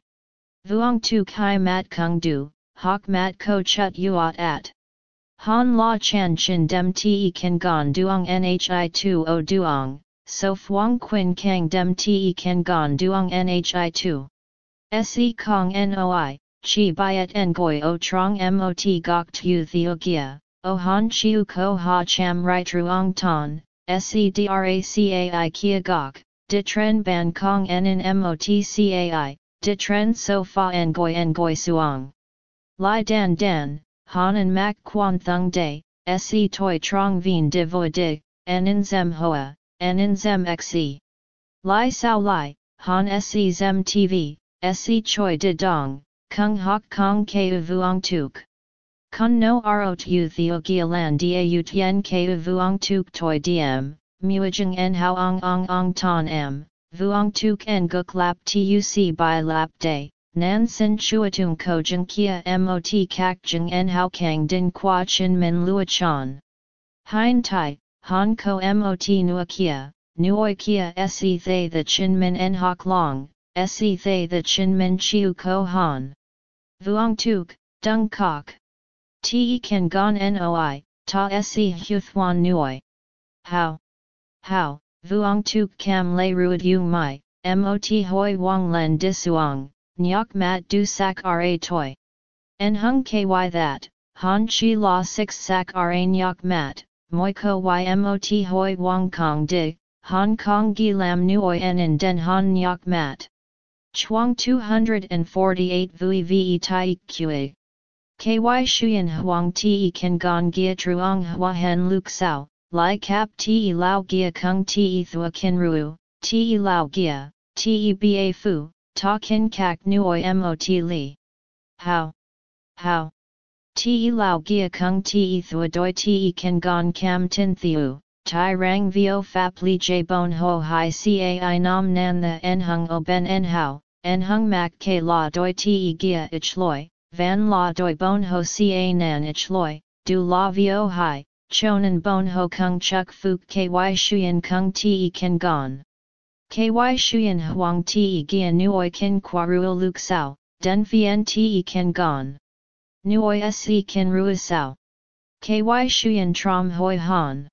Vuong tu kai mat kung du, hok mat ko chut uot at. Han la chan chin dem te kan gon duong nhi tu o duong, so fuang quin kang dem te kan gon duong Nhi 2. Se kong noi, chi byet ngoi o trong mot gok tu theo gia, o han chiu ko ha cham rai truong ton, se dracai kia gok, de tren ban kong en mot cai, de tren so fa ngoi ngoi suong. Lai dan dan, han en mak quan thung day, se toi trong vien de voi de, en in zem hoa, en in zem xe. Lai sao lai, han se zem tv, se choi de dong, kung hok kong ke vuong tuk. Kun no ro tu theo gia lan da u tien ke vuong tuk toi diem, muajing en hao ong ong ong ton m, vuong tuk en guk lap tuc by lap day, Nan sin chuatung ko jeng kia mot kak jeng en hao kang din qua chin min lua chan. Hein tai, han ko mot nua kia, nuoi kia se thay the chin min en hok long, se thay the chin min chiu ko han. Vuong tuk, dung kok. Te kan gon noi, ta se huthwan nuoi. How? How, vuong tuk cam lay ruid yu mai, mot hoi wong len disuang, Nyok mat du sak ra toi. En hung ky that, han chi la 6 sak ra nyok mat, moi ko ymot hoi wong kong di, Hong Kong gi lam nuoi en in den han nyok mat. Chuang 248 vui ve tai qa. Ky shuyen huang te kan gong gia truong hua hen luk sao, lai kap te lao gia kung te thua kin ruu, te lao gia, te ba fu, Ta kin kak nuoi mot li. How? How? Ti lao gia kung ti thua doi ti kan gon cam tin thiu, tai rang vio fap li j bon ho hi cai nam nan the en hung o ben en hao, en hung mak ke la doi ti gia ich loi, van la doi bon ho ca nan ich loi, du la vio hi, chonan bon ho kung chuk fuk ky shuyen kung ti kan gon. Ky shuyen huang te gia nuoi kin quarua luk sao, den fien te ken gon. Nuoi se kin rua sao. Ky shuyen trom hoi han.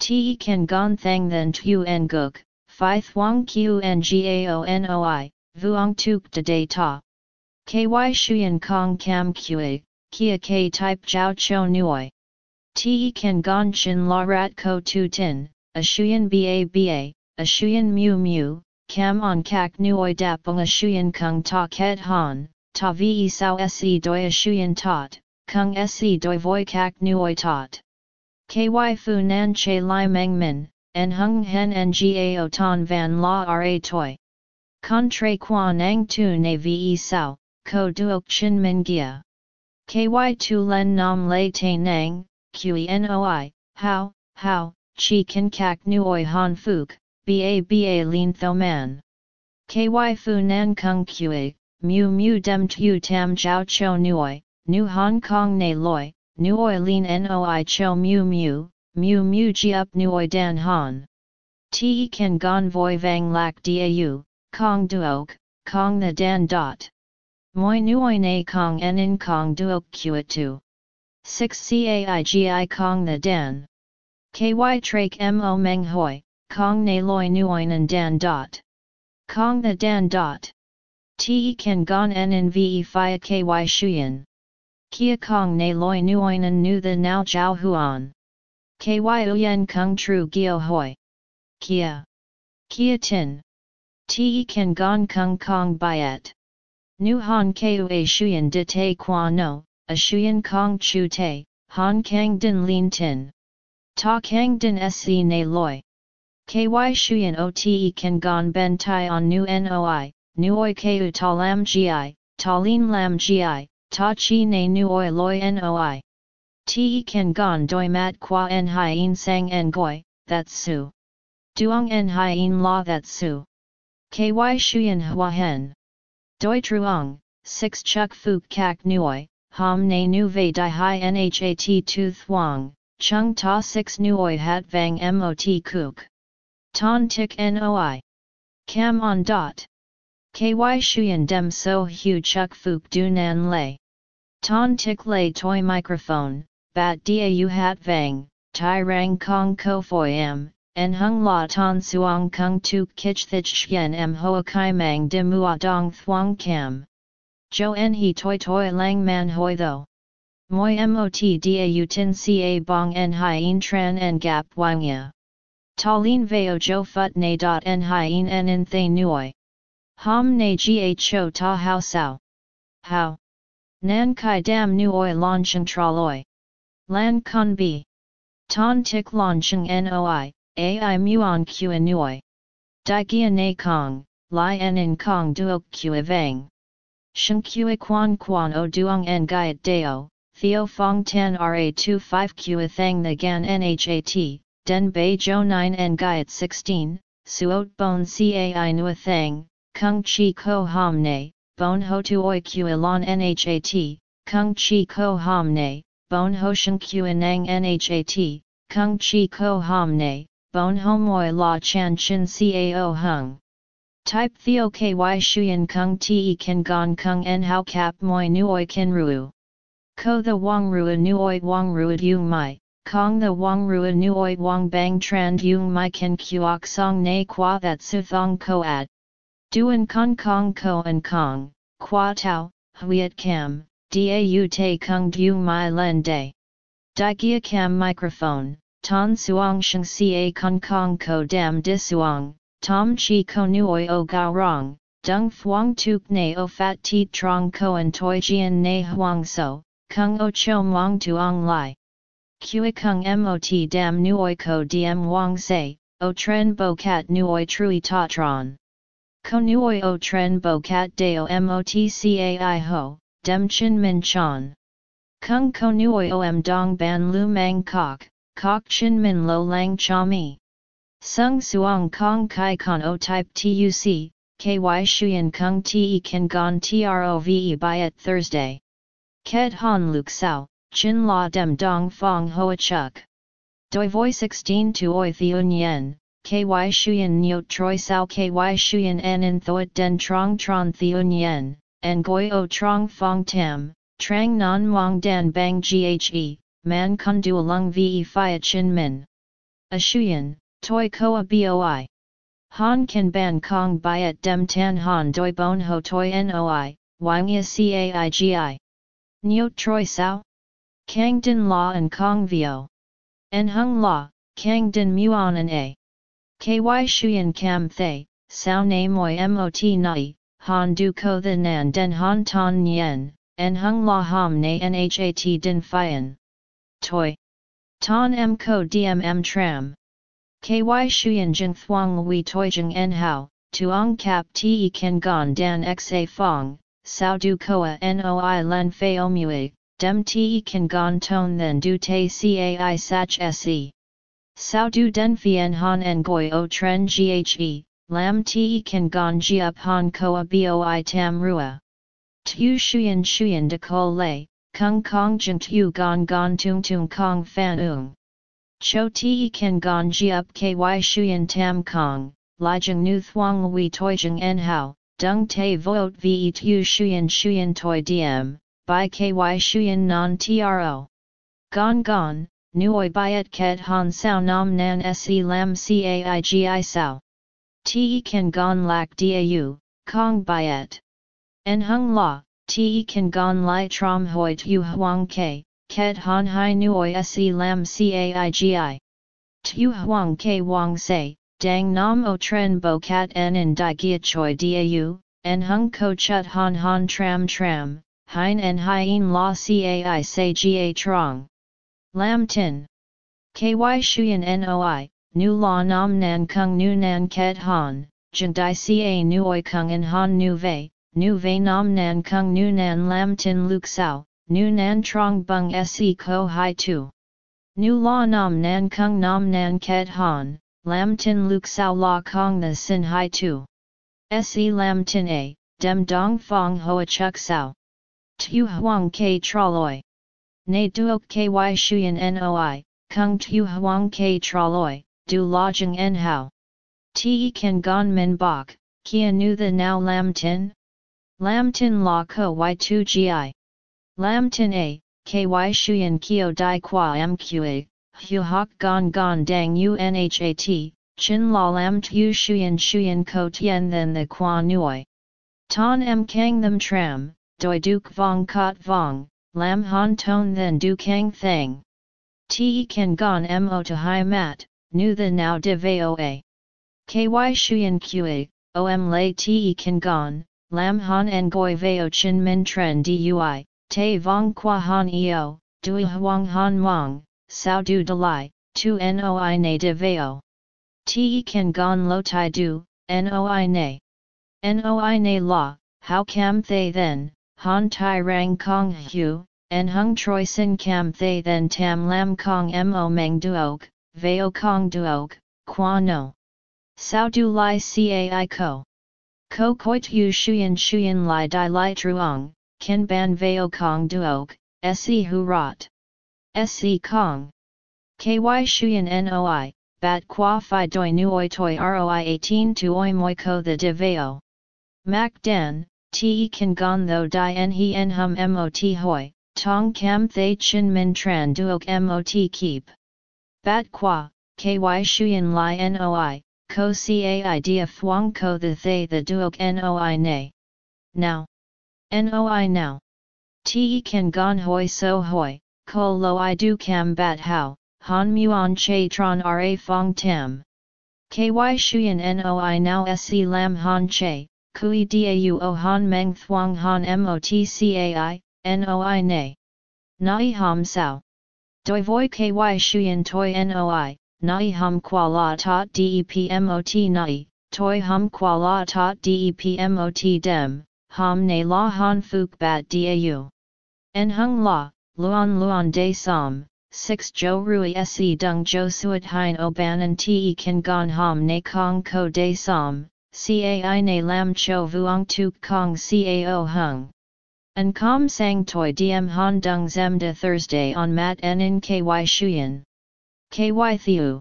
Te ken gon thang then tu en guk, phi thuang q n gao vuong tuk de de ta. Ky shuyen kong cam kue, kia k type jiao cho nuoi. Te ken gon chin la rat ko tu tin, a shuyen ba ba, a shuyen mu mu, cam on kak nuoi dapong a shuyen kung ta ket han, ta vi sao se doi a shuyen tot, kung se doi voi kak nuoi tot. Ky fu nan che lai meng min, en hung hen ngao ton van la ra toi. Contre quan nang tu ne ve sao, ko duok chin min gia. Ky tu len nam lei te nang, qi noi, how, how, chi kan kak nuoi han fuk, ba ba lin tho man. Ky fu nan kung kue, mu mu dem tu tam jiao cho nuoi, nu Hong Kong ne loi, nuoi lin noi cho mu mu, mu mu ji up nuoi dan han. Te kan gon voi vang lak dau, kong duok, kong the dan dot. Moi nuoi na kong en in kong duok kue tu. 6 caigi kong the dan. Ky trake mo meng hoi, Kong ne loi nuoinen dan dot. Kong the dan dot. Te kan gon en ve fia ky shuyen. Kia kong ne loi nuoinen nu the nao jiao huan. Ky uyen kung tru gio hoi. Kia. Kia tin. Te kan gon kung kong byet. Nu han ku a shuyen de te qua no, a shuyen kong chu te, han kang din lin tin. Ta kang din se ne loi. Ky shuyen ote kan gon ben tai on nu noi, nuoi ku ta lam gi, ta lin lam gi, ta chi ne nuoi loi noi. Te kan gon doi mat qua en hien sang en goi, that su. Duong en hien la that su. Ky Shuyan Hua Hen. Doi Truong, 6 Chuk Fuk Kak Nuoi, Ham Ne Nu Ve Dai Hai Nhat Tu Thuong, Chung Ta 6 Nuoi Hat Vang Mot Kuk. Ton Tik Noi. Cam on dot. Ky Shuyan Dem So Hu Chuk Fuk Du Nan Lay. Ton Tik Lay Toy Microphone, Bat Dau Hat Vang, Tai Rang Kong Ko Foi M. En hung la ton suong kung tu kich thich xian em hoa kai mang de mua dong thuong cam. Jo en he toi toi lang man hoi tho. Moi mot da u tin ca bong en hien tran en gap wang ya. Talin veo jo phut ne dot en hien en in thay nuoi. Hom ne gho ta hao sao. How? Nan kai dam nuoi lon cheng traloi. Lan con bi. Ton tik lon cheng noi, ai muon qa nuoi. Di gia na kong, li en in kong duok qa vang. Shen qa quan quan o duong en gaiet deo, theo fong tan ra 25 qa thang the gan nhat, den bei jo 9 en gaiet 16, suot bon cai nua thang, kung chi ko ham ne, bon ho tuoi qa lon nhat, kung chi ko ham ne, bon ho shen qa nang nhat, kung chi ko ham ne, bon homoi la chan chin cao hung. Type theo ky shuyen kung te kan gon kung en hao kap moi nuoi kin ruu. Ko the wang rua nuoi wang rua yung mai, kong the wang rua nuoi wang bang trand yung mai kin kuok song na qua that su thong ko ad. Duan kong kong ko and kong, qua tau, huiet cam, da u te kung yung mai len day. Di gia cam microphone, Ton suong sheng ca kong kong ko dam di suong, tom chi ko nuoi o gao rong, dung thuong tuk ne o fat ti trong ko and toi jian ne huang so, kung o cho mong tuong lai. Kui kung mot dam nuoi ko diem wang se, o tren bo cat nuoi trui ta tron. Ko nuoi o tren bo cat deo mot cai ho, dem chin min chan. Kung ko nuoi om dong ban lu mang kok, Kok Chin Min Lo Lang Cha Mi. Sung Suong Kong Kai Kon O Type TUC, KY Shuyan Kung Te Kan Gon TROVE by at Thursday. Ket Han Luk Sao, Chin La Dem Dong Fong Hoa Chuk. Doi Voi 16 to Oi Theun Yen, KY Shuyan Nyot Troi Sao KY Shuyan En In Thoit Den Trong Tron Theun Yen, En Goi O Trong Fong Tam, Trang Non Mong Dan Bang Ghe, man kundu lung ve fia chin min. A shuyan, toi koa boi. Han kan ban kong byet dem tan han doi bon ho toi noi, wangya caigi. Nyo troi sao? Kang din la and kong vio. En hung la, kang din muon an a. Ky shuyan kam thay, sao na moi mot nai, han du ko the nan den han ton nyen, en hung la ham na nhat din fian toi. Ton m ko dmm tram. Ky shuyan jing thuang wei toijing en hao, tuong kap te Ken gon dan xa fong, sao du koa noi len feo mui, dem te Ken gon ton then du te cai sach se. Sao du den fien han en goi o tren ghe, lam te kan gon up han koa boi tam rua. Tu shuyan shuyan de ko lei, kung kong jing tu gong gong tung tung kong fan ung. Cho ti ken gong ji up ky shuyen tam kong, li jing nu thuang wei toi jing en hao, dung te voot ve tu shuyen shuyen toi diem, by ky shuyen non tro. Gong gong, nuoi byet ket han sao nam nan se lam caigi sao. Te ken gong lak dau, kong byet. En hung la, te kan gon lai trom hoi tu huang ke, ket han hai nuoi se lam caigi. Tu huang ke wang se, dang nam o tren bo cat en in di gia choi dau, en hung ko chut han han tram tram, hein en hien la cai se ga trong. Lam tin. Ky shuyen noi, nu la nam nan kung nu nan ket han, jeng di ca nuoi kung en han nu vei, nu ve nam nan kung nu nan lam tin luk sao, nu nan trong bung se ko hai tu. Nu la nam nan kung nam nan ket han, lam tin luk sao la kong the sin hai tu. Se lam tin a, dem dong fong hoa chuk sao. Tu huang ke traloi. Ne duok ky shuyen noi, kung tu huang ke traloi, du lodging en hao. Te kan gon min bok, kia nu the now lam tin? Lam tin la ko y2 gi. Lam tin a, ky shuyen kio di qua mqa, hu hok gon gon dang unhat, chin la lam tu shuyen shuyen ko tien then the qua nuoi. Ton em kang them tram, doi duk vong kot vong, lam han ton then du kang thang. Te kan gon mo to hai mat, nu the now de voa. Ky shuyen qa, om lay te kan gon, lam han en goi veo chin min tren dui, te vong qua han eo, dui huang han mong, sao du dalai, tu noi ne de veo. Te kan gon lo tai du, noi ne. Noi ne la, how cam they then, han tai rang kong hu, en hung troi sin cam they then tam lam kong mo meng duok, veo kong duok, qua no. Sao du lai cai ko. Ko koit yu shuyen shuyen lai di lai truong, ken ban veo kong duok, se hu rot. Se kong. Ky shuyen noi, bat qua fi doi nuoi toi roi 18 tu oi moi ko the de veo. Mac dan, te kan gon tho di en he en hum mot hoi, tong kam thay chin min tran duok mot keep. Bat qua, ky shuyen lai noi, ko cai dia thuong ko the thay the duok noi ne. Now. Noi now. Te kan gon hoi so hoi, ko lo i du cam bat hao, han muon che tron ra fong tam. Ky shuyen noi now se lam han che, kui dau o han meng thuong han motcai, noi ne. Nai ham sao. Doi voi ky shuyen toi noi, nai hum qua la tot dep mot nai, toi hum qua la tot dep mot dem, ham ne la han fuk bat dau. En hung la, luan luan de som, 6 jo rui se dung jo suat hein o ban and te kan gon ham ne kong ko de som, cai ne lam cho vuong tuk kong cao hung. An com sang toi diem han dung zem de Thursday on mat en in ky shuyen. Ky thiu.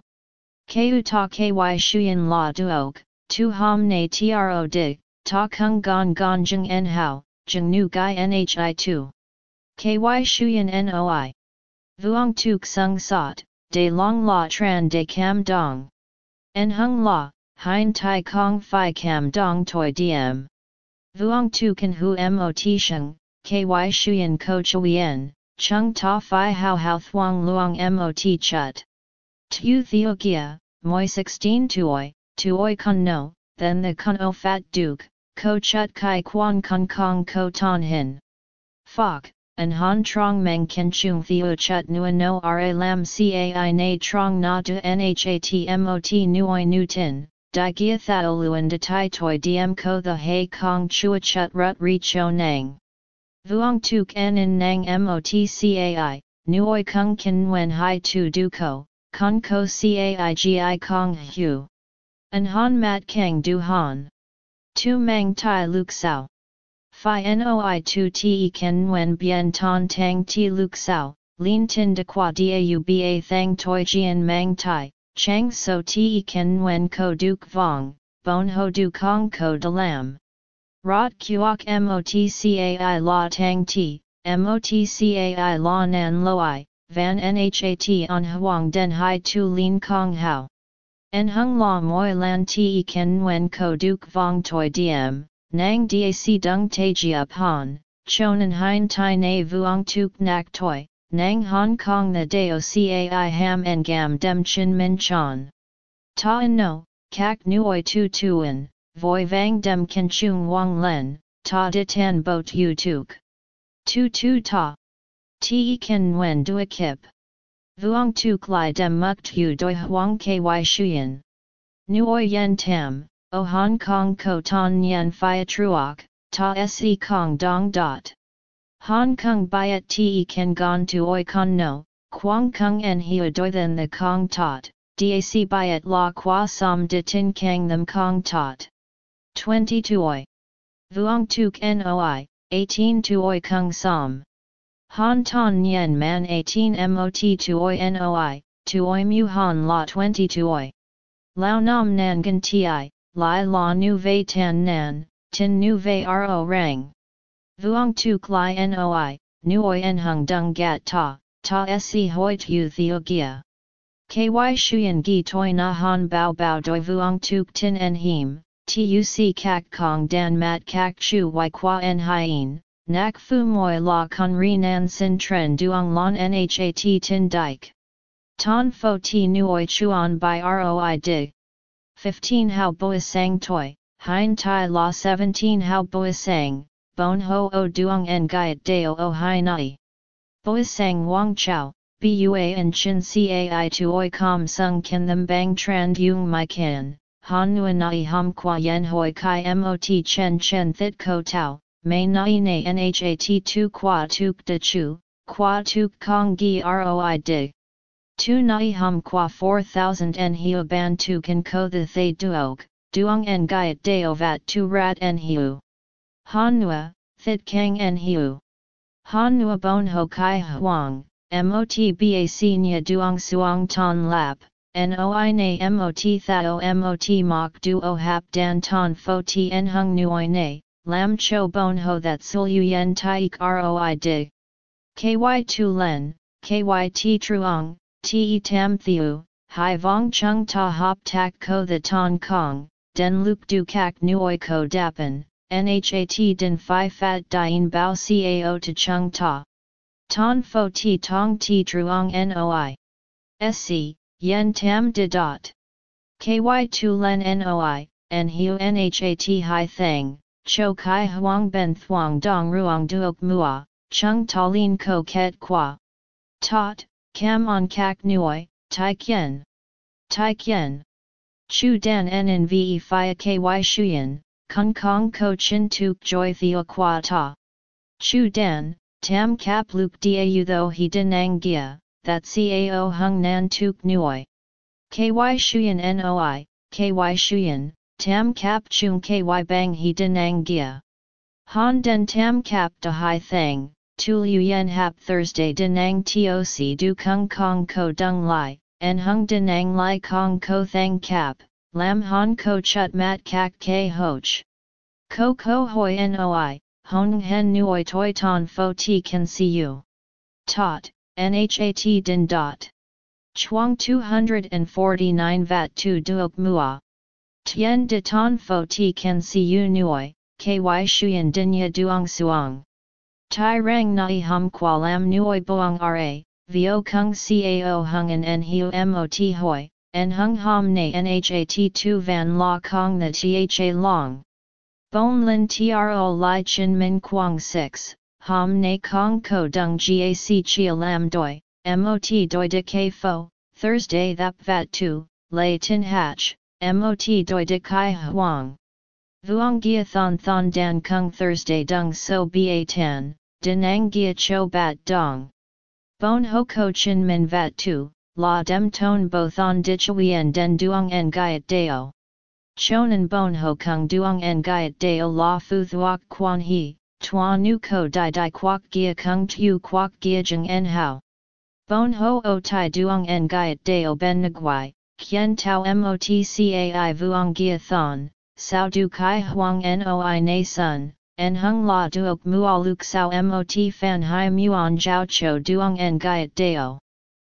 Ku ta ky shuyen la duok, tu ham ne tro dig, ta kung gon gon jung en hao, jung nu gai nhi tu. Ky shuyen noi. Vuong tuk sung sot, de long la tran de cam dong. En hung la, hein tai kong fi cam dong toi diem. Vuong tu tukan hu mot sheng, ky shuyen ko chuyen, chung ta fi hao hao thuong luong mot chut. Tu theogia, moi 16 tuoi, tuoi kun no, then the kun o fat duke, ko chut kai quan kun kong ko ton hin. Fok, an han trong meng ken chung theo chut nua no ra lam cai na trong na du nhat mot nuoi nu tin, di gia thao luan de tai toi diem ko the hei kong chua chut rut ri cho nang. Vuong tuk in nang mot cai, nuoi kung kin wen hai tu du ko, Kong ko cai gi kong hu. An han mat kang du han. Tu mang tai luk sao. Phi noi tu te ken wen bien ton tang ti luk sao, lin tin de qua dau ba thang toi jian mang tai, chang so te ken wen ko duk vong, bon ho du kong ko de lam. Rot kuok motcai la tang ti, motcai la nan loi, van nhat on huang den hai tu lin kong hao. En hung la moi lan ti ken wen ko duk vong toi diem, nang dac dung tajia pan, chonan hein tai na vuong tuk nak toi, nang hong kong the dao cai ham en gam dem chin min chan. Ta en no, kak nuoi tu tuan, voi vang dem ken chung wang len, ta de tan bot yu tuk. Tu tu ta. Te ken wen dua kip. Vuong tuk lai dem muk tu doi huang ky shuyen. Nuoi yen tam, o Hong Kong ko ton yen fia truok, ta se kong dong dot. Hong Kong byet te ken gon tu oi no, quang kung en hiu doi than the kong tot, dac byet la qua som de tin kang them kong tot. 22 oi. Vuong tuk noi, 18 tu oi kung som. Han ton yen man 18 mot tu oi noi, tu oi mu han la 22 oi. Lao nam nan gan ti, lai la nu ve tan nan, tin nu ve ro rang. Vuong tuk lai noi, nu oi en hung dung gat ta, ta se hoi tu theo gia. Ky shuyen gi toi na han bao bao doi vuong tuk tin en him, tuc kak kong dan mat kak chu y qua en hien, nak fu moi la con ri nan sin tren duong lon nhat tin dike. Ton fo ti nuoi chuan by roi dig. 15 How Boi Sang Toi, Hein Tai La 17 How Boi Sang, Bon Ho O Duong En Gaiet Deo O Hai Nai. Boi Sang Wang Chao, Bua and Chin Cai Tu Oi Com Sung Kin Them Bang Tran Yung Mai Kin, Han Nguyen Nai Hum Qua Yen Hoi Kai Mot Chen Chen Thit Ko Tao, May Nai Na Nhat Tu Qua Tuk De Chu, Qua Tuk Kong Gi Roi Dig. Tu nai hum qua 4000 en hiu ban tu kan ko the thay duog, duong en gaiet deo vat tu rat en hiu. Han nua, thit kang en hiu. Han nua bon ho kai huang, mot bac nya duong suong ton lap, noi na mot thao mot mok duo hap dan ton fo ti en hung nuoi na, lam cho bon ho that sul yu yen taik roi dig. Ky tu len, kyt truong, Te tam thiu, hai vong chung ta hop tak ko the ton kong, den luk du kak nuoi ko dapan, nhat den fi fat dien bao cao to chung ta. Ton fo ti tong ti truong noi. Sc, yen tam de dot. Ky tu len noi, en hiu nhat hai thang, cho kai huang ben thuang dong ruong duok mua, chung ta lin ko ket qua. Tot, Cam on kak Nui, tai kien. Tai kien. Chu dan en ve fia ky shuyen, kung kong ko chin tuk joy theo qua ta. Chu dan, tam kap luk dau tho he denang gia, that cao hung nan tuk nuoi. Ky shuyen noi, ky shuyen, tam kap chung ky bang he denang gia. Han den tam kap de hai thang, Tu Yen Hap Thursday Denang Toc Du Kung Kong Ko Dung Lai, En Hung Denang Lai Kong Ko Thang Kap, Lam Han Ko Chut Mat Kak K Hoch. Ko Ko Hoi Noi, Hong Hen Nuoi Toi Ton Fo Ti Can See You. Tot, Nhat Din Dot. Chuang 249 Vat Tu Duok Mua. Tien de Ton Fo Ti Can See You Nuoi, Ky Shuyan Dinya Duong Suong. Tai rang nai hum qua lam nuoi boang ra, vio kung cao hung an en hiu mot hoi, en hung hom na nhat tu van la kong the tha long. Bon lin tro li chin min quang 6, hom na kong ko dung gac chia lam doi, mot doi de ke fo, Thursday thap vat tu, lay tin hatch, mot doi de kai huang. Vuong gia thon thon dan kung Thursday dung so ba tan, Denang Gia Cho Bat Dong. Bon Ho Ko Chin Min Vat Tu, La Dem Ton Bo Thon Dichuyen Den Duong En Gaiet Deo. Chonan Bon Ho Kung Duong En Gaiet Deo La Fu Thuok Quan He, Tua Nu Ko Dai Dai Quoc Gia Kung Tu Quoc Gia Jung En Hao. Bon Ho O Tai Duong En Gaiet Deo Ben Nguai, Kien Tao Motcai Vuong Gia Thon, Sao Du Kai Huang Noi Na Sun en hung la duok mualuk sao mot fan hai muon jiao cho duong en gaiet deo.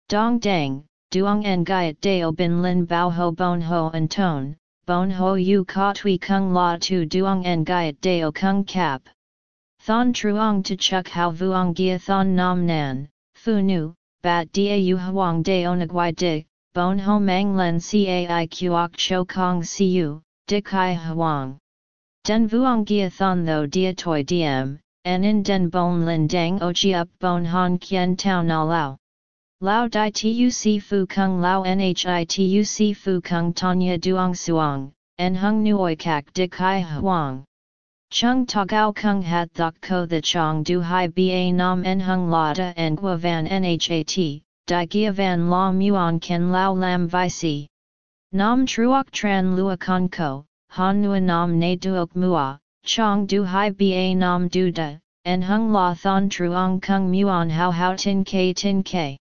Dong dang, duong en gaiet deo bin lin bao ho bon ho en ton, bon ho yu ka tui kung la tu duong en gaiet deo kung cap. Thon truong to chuk hao vuong gia thon nam nan, fu nu, bat da yu huang deo nagwai di, bon ho mang len cai kuok cho kong siu, dik hai huang. Den vuong gia thon tho dia toi diem, en in den bon lin dang o chi up bon han kien tau na lao. Lao di tuc fu kung lao nhi tuc fu kung tanya duong suong, en hung nuoi kak di kai huang. Chung ta gao kung hat thok ko the chong du hai ba nam en hung la da en van nhat, di van la muon ken lao lam vi si. Nam truok tran lua con ko, han nua nam ne duok mua, chong du hai ba nam du da, en hung la thon truong kung muon hao hao tin k tin k.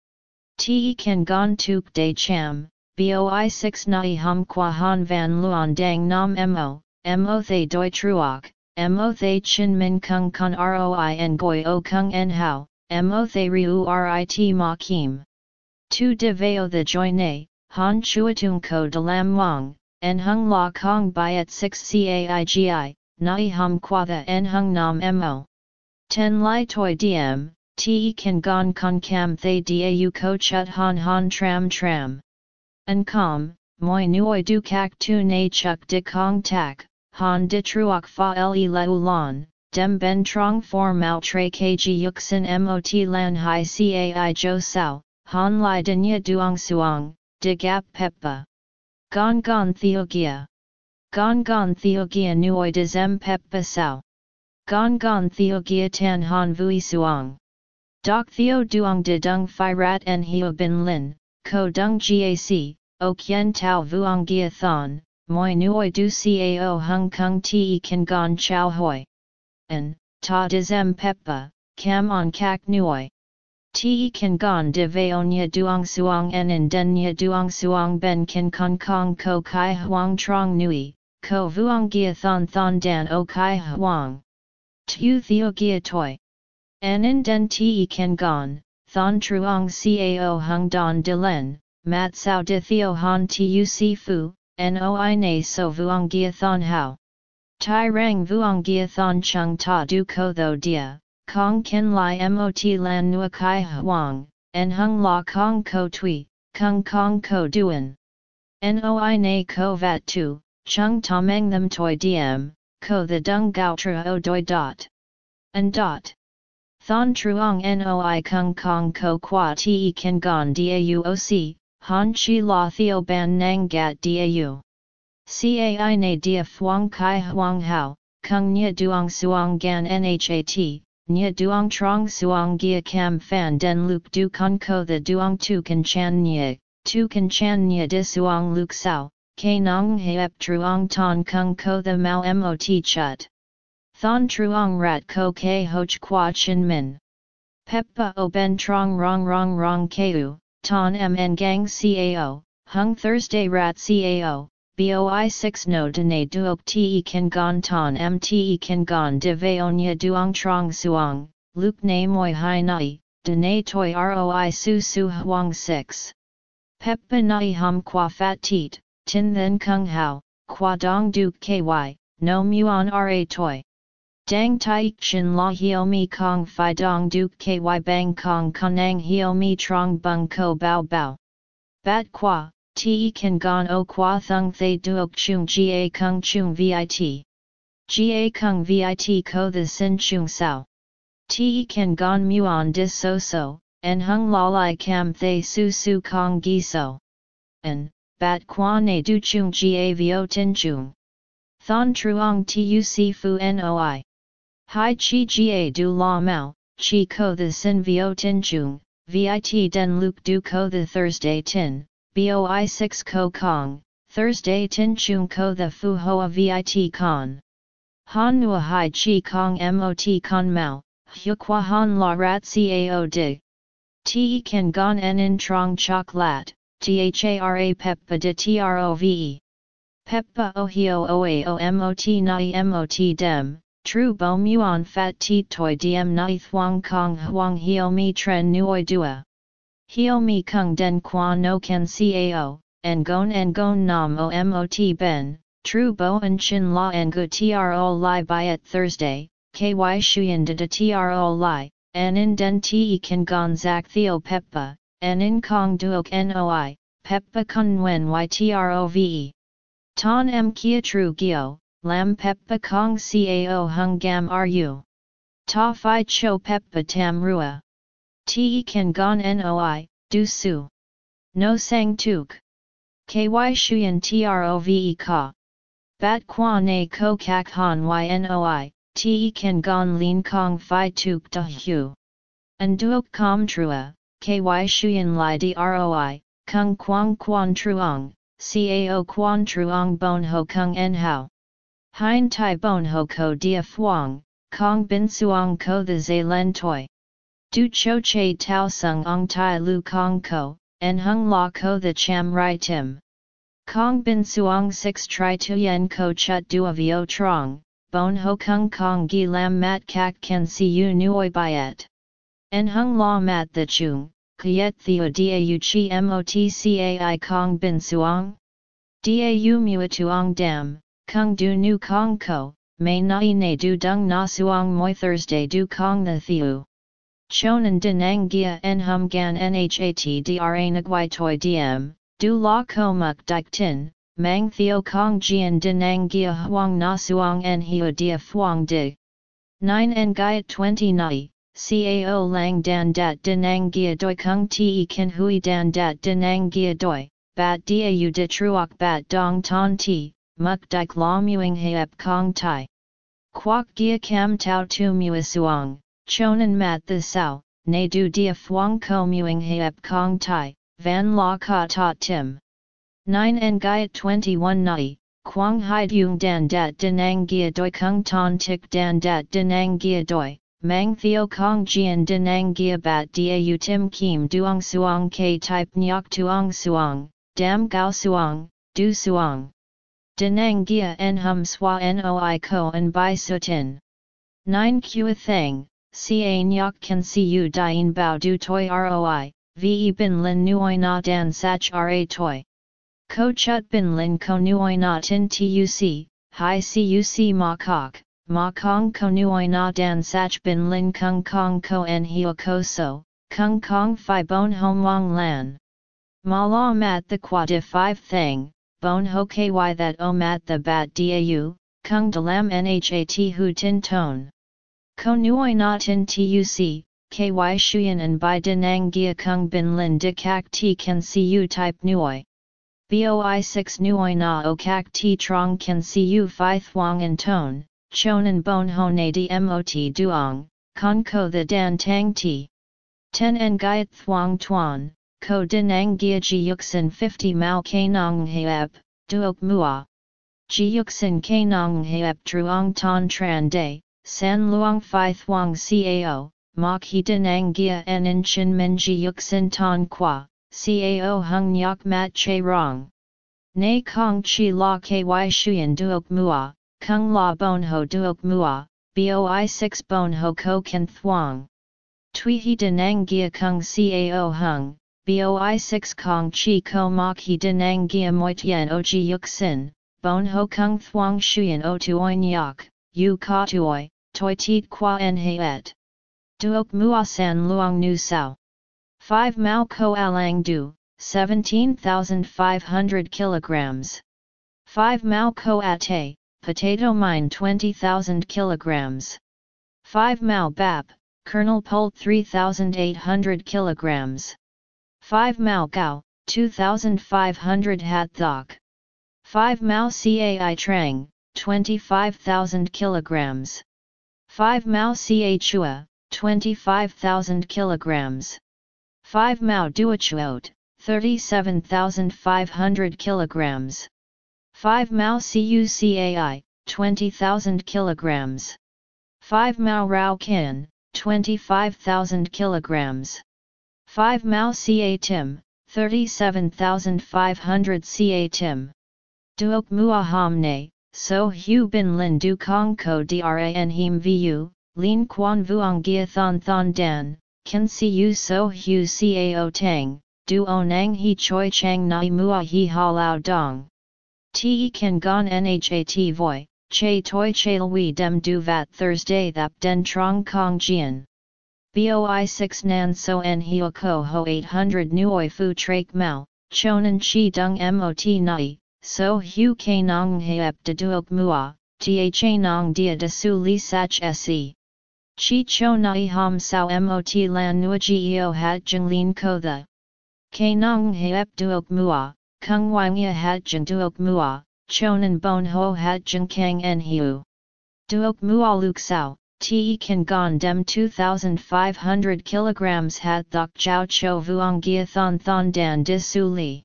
Te ken gon tuk de cham, boi 6 nai hum qua han van luon dang nam mo, mo thay doi truok, mo thay chin min kung con roi en goi o kung en hao, mo thay riu rit ma kim. Tu de veo the joy ne, han chuatung ko de lam wang, en hung la kong byet 6 caigi, nai hum qua the en hung nam mo. Ten lai toi diem, te kan gon con cam thay dau ko chut han han tram tram. En com, moi nuoi du kak tu na chuk de kong tak, han de truok fa le le ulan, dem ben trong for mal tre kg yuxin mot lan hai cai jo sao, han lai denya duong suong, de gap peppa. Gon gon theogia. Gon gon theogia nuoi de zem peppa sao. Gon gon theogia tan han vui suong. Doc Theo Duong de Dung Phi Rat En Hio Bin Lin, Ko Dung Gac, O Kien Tao Vuong Gia Thon, Moi Nuoi Du Cao Hung Kung Te Kan Gon Chow Hoi. En, Ta Dizem Peppa, Cam On Kak Nuoi. Te Kan Gon De Vaonya Duong Suong En In Den Nya Duong Suong Ben Kan Kong Kong Ko Kai Huang Trong Nui, Ko Vuong Gia Thon Thon Dan O Kai Huang. Tu Theo Gia Toi. Anin den te kan gon, thon truong cao hung don de len, mat sao de theo han tu si fu, noi na so vuong gia thon hao. Tai rang vuong gia thon chung ta du ko tho dia, kong ken lai mot lan nua kai huang, en hung la kong ko tui, kung kong ko duen. Noi na ko vat tu, chung tameng them toi diem, ko the dung gao tra o doi dot. And dot. Thon truong noi kung kong ko qua te kan gon dauoc, han chi la theo ban nang gat dau. Cai na dia phuong kai huang hao, kung nya duong suong gan nhat, nya duong trong suong gia cam fan den luk du con ko the duong tu kan chan nya, tu kan chan nya di suong luk sao, ke nong heep truong ton kung ko the mau mot chut. Thon truong rat ko ke hoch qua chin min. Peppa o ben trong rong rong rong keu, ton mn gang cao, hung Thursday rat cao, boi 6 no dene duok te kan gon ton mte kan gon de veonya duong trong suong, luke ne moi hai nai, dene toi roi su su huang 6. Peppa nai hum qua fat teat, tin then kung hao, qua dong duke ky, no muon ra toi. Dang tai chin la hio mi kong fi dong duk ky bang kong konang hio mi trong bung ko bao bao. Bat qua, te kan gon o qua thung thay duok chung ga kung chung vit. Ga kung vit ko the sin chung sao. Te kan gon muon dis so so, en hung la lai cam thay su su kong gi so. En, bat qua ne du chung ga vio tin chung. Thon truong tu si fu noi. Hai chi ga du la mao, chi ko the sin vio tin chung, vit den luk du ko the Thursday tin, boi 6 ko kong, Thursday tin chung ko the fu hoa vit con. Han nua hai chi kong mot con mao, hu qua han la rat cao dig. Te kan gon en in trong chok lat, thara peppa de trove. Peppa o hio oa o mot nai mot dem, Tru bo muon fat ti toi diem nai thuang kong huang hio mi tren nuoi dua. Hio mi kung den qua no ken cao, en gon en gon nam o mot ben, tru bo en chin la en gu tro li byet Thursday, ky shuyen de de tro li, en in den te kan gon zak theo peppa, en in kong duok noi, peppa kun wen y trove. Ton m kia tru gio, lam peppa kong cao hung gam ru. Ta fi cho peppa tam rua. Te kan gon noi, du su. No sang tuk. Ky shuyen trove ka. Bat qua ne ko kak han ynoi, te kan gon lin kong fi tuk da hu. An duok com trua, ky shuyen li droi, kung quang quan truong, cao quan truong bon ho kung en hao. Hein tai bon ho ko dia fuang, kong bin suang ko the zay len toi. Du cho che tau sung ong tai lu kong ko, en hung la ko the cham rai tim. Kong bin suong 6 tri tu yen ko chut du vio trong, bon ho kung kong gi lam mat kak can see you nuoi byet. En hung la mat the chung, kayet theo da chi motcai kong bin suang? Da mua tuong dam, kung du nu kong ko, may nai ne du dung na suong moi Thursday du kong the theo. Chonan denang gia en hum gan nhat dra nagwai toi diem, du la ko muk dik tin, mang theo kong jian denang gia huang na suong en hiu dia fuang di. 9 en gaiet 20 nai, cao lang dan dat denang gia doi kung te kin hui dan dat denang gia doi, bat dau de truok bat dong ton ti, muk dik la muing heep kong tai. Quoc gia cam tau tu muisuang, chonan mat the sao, ne du dia fuang ko muing heep kong tai, van la ka ta tim. 9 en gaiet 21 nai, quang hai dung dan dat denang gia doi kung ton tik dan dat denang gia doi, mang theo kong jian denang gia bat dau tim kim duong suong k type nyok tuong suong, dam gao suong, du suong. Denang gia en hum swa noi ko en bai sutin. 9 kua thang, ca nyok kan si u dien bao du toi roi, ve bin lin nuoi na dan sach ra toi. Ko chut bin lin ko nuoi na tin tuc, hi cuc ma kok, ma kong ko nuoi na dan sach bin lin kung kong ko en hio ko so, kung kong fi bon hom wang lan. Ma la mat the quad 5 thang, bon ho ky that o mat the bat dau, kung de lam nhat hu tin tone. Ko nuoi na tin tuc, ky shuyen and by denang gia kung bin lin de kak ti can see you type nuoi. Boi 6 nuoi na o kak ti trong can see you fi thuang and tone, chonan bon ho na di mot duong, con ko the dan tang ti. 10 en gaiet thuang tuan, ko denang gia ji yuksin 50 mao kanong heep, duok mua. Ji yuksin kanong heep truong ton tran day, san luong fi thuang cao, mok he denang gia en in chin min ji yuksin ton qua, cao hung nyok mat che rong. Nay kong chi la ky shuyen duok mua, kung la bon ho duok mua, boi 6 bon ho ko kan thuang. Tui he denang gia kung cao hung, boi 6 kong chi ko mok he denang gia moi tien o ji yuk sin, bon ho kung thuang shuyen o tuoi nyok, yu ka tuoi, toi tiet qua en et. Duok mua san luang nu sao. 5 mao ko alang du, 17,500 kilograms. 5 mao ko ate, potato mine 20,000 kilograms. 5 mao bap, kernel pulp 3,800 kilograms. 5 Mao Gao, 2500 Hat Thok. 5 Mao Cai Trang, 25,000 kilograms. 5 Mao Chua, 25,000 kilograms. 5 Mao Duachuot, 37,500 kilograms. 5 Mao Cucai, 20,000 kilograms. 5 Mao Rao Kin, 25,000 kilograms. 5 Mao Ca Tim, 37,500 Ca Tim. Duok Mua Hamne, So Hu Bin Lin Du Kong Ko Dran Him Vu, Lin Quan Vuong Gia Thon Thon Dan, Kan Si U So Hu Cao Tang, Du Onang He Choi Chang Nai Mua He Ha Lao Dong. Te Kan Gon Nhat Voi, Che Toi Che Lui Dem Du Vat Thursday Thap Den Trong Kong Jian. Boi 6 Nan So En Hio Ko Ho 800 Nuoi Fu Trak Mao, Chonan Chi Dung Mot Nai, So Hu K Nong Heep De Duok Mua, Tha Nong Dia De Su Li Sach Se. Chi Cho Nai Ham Sao Mot Lan Nua Geo Hat Jung Lin Ko The. K Nong Heep Duok Mua, Kung Wangya Hat Jung Duok Mua, Chonan Bon Ho Hat Jung Kang En Hiu. Duok Mua Luk Sao. Te kan gon dem 2500 kilograms hat thok chow cho vuong gia thon thon dan di su li.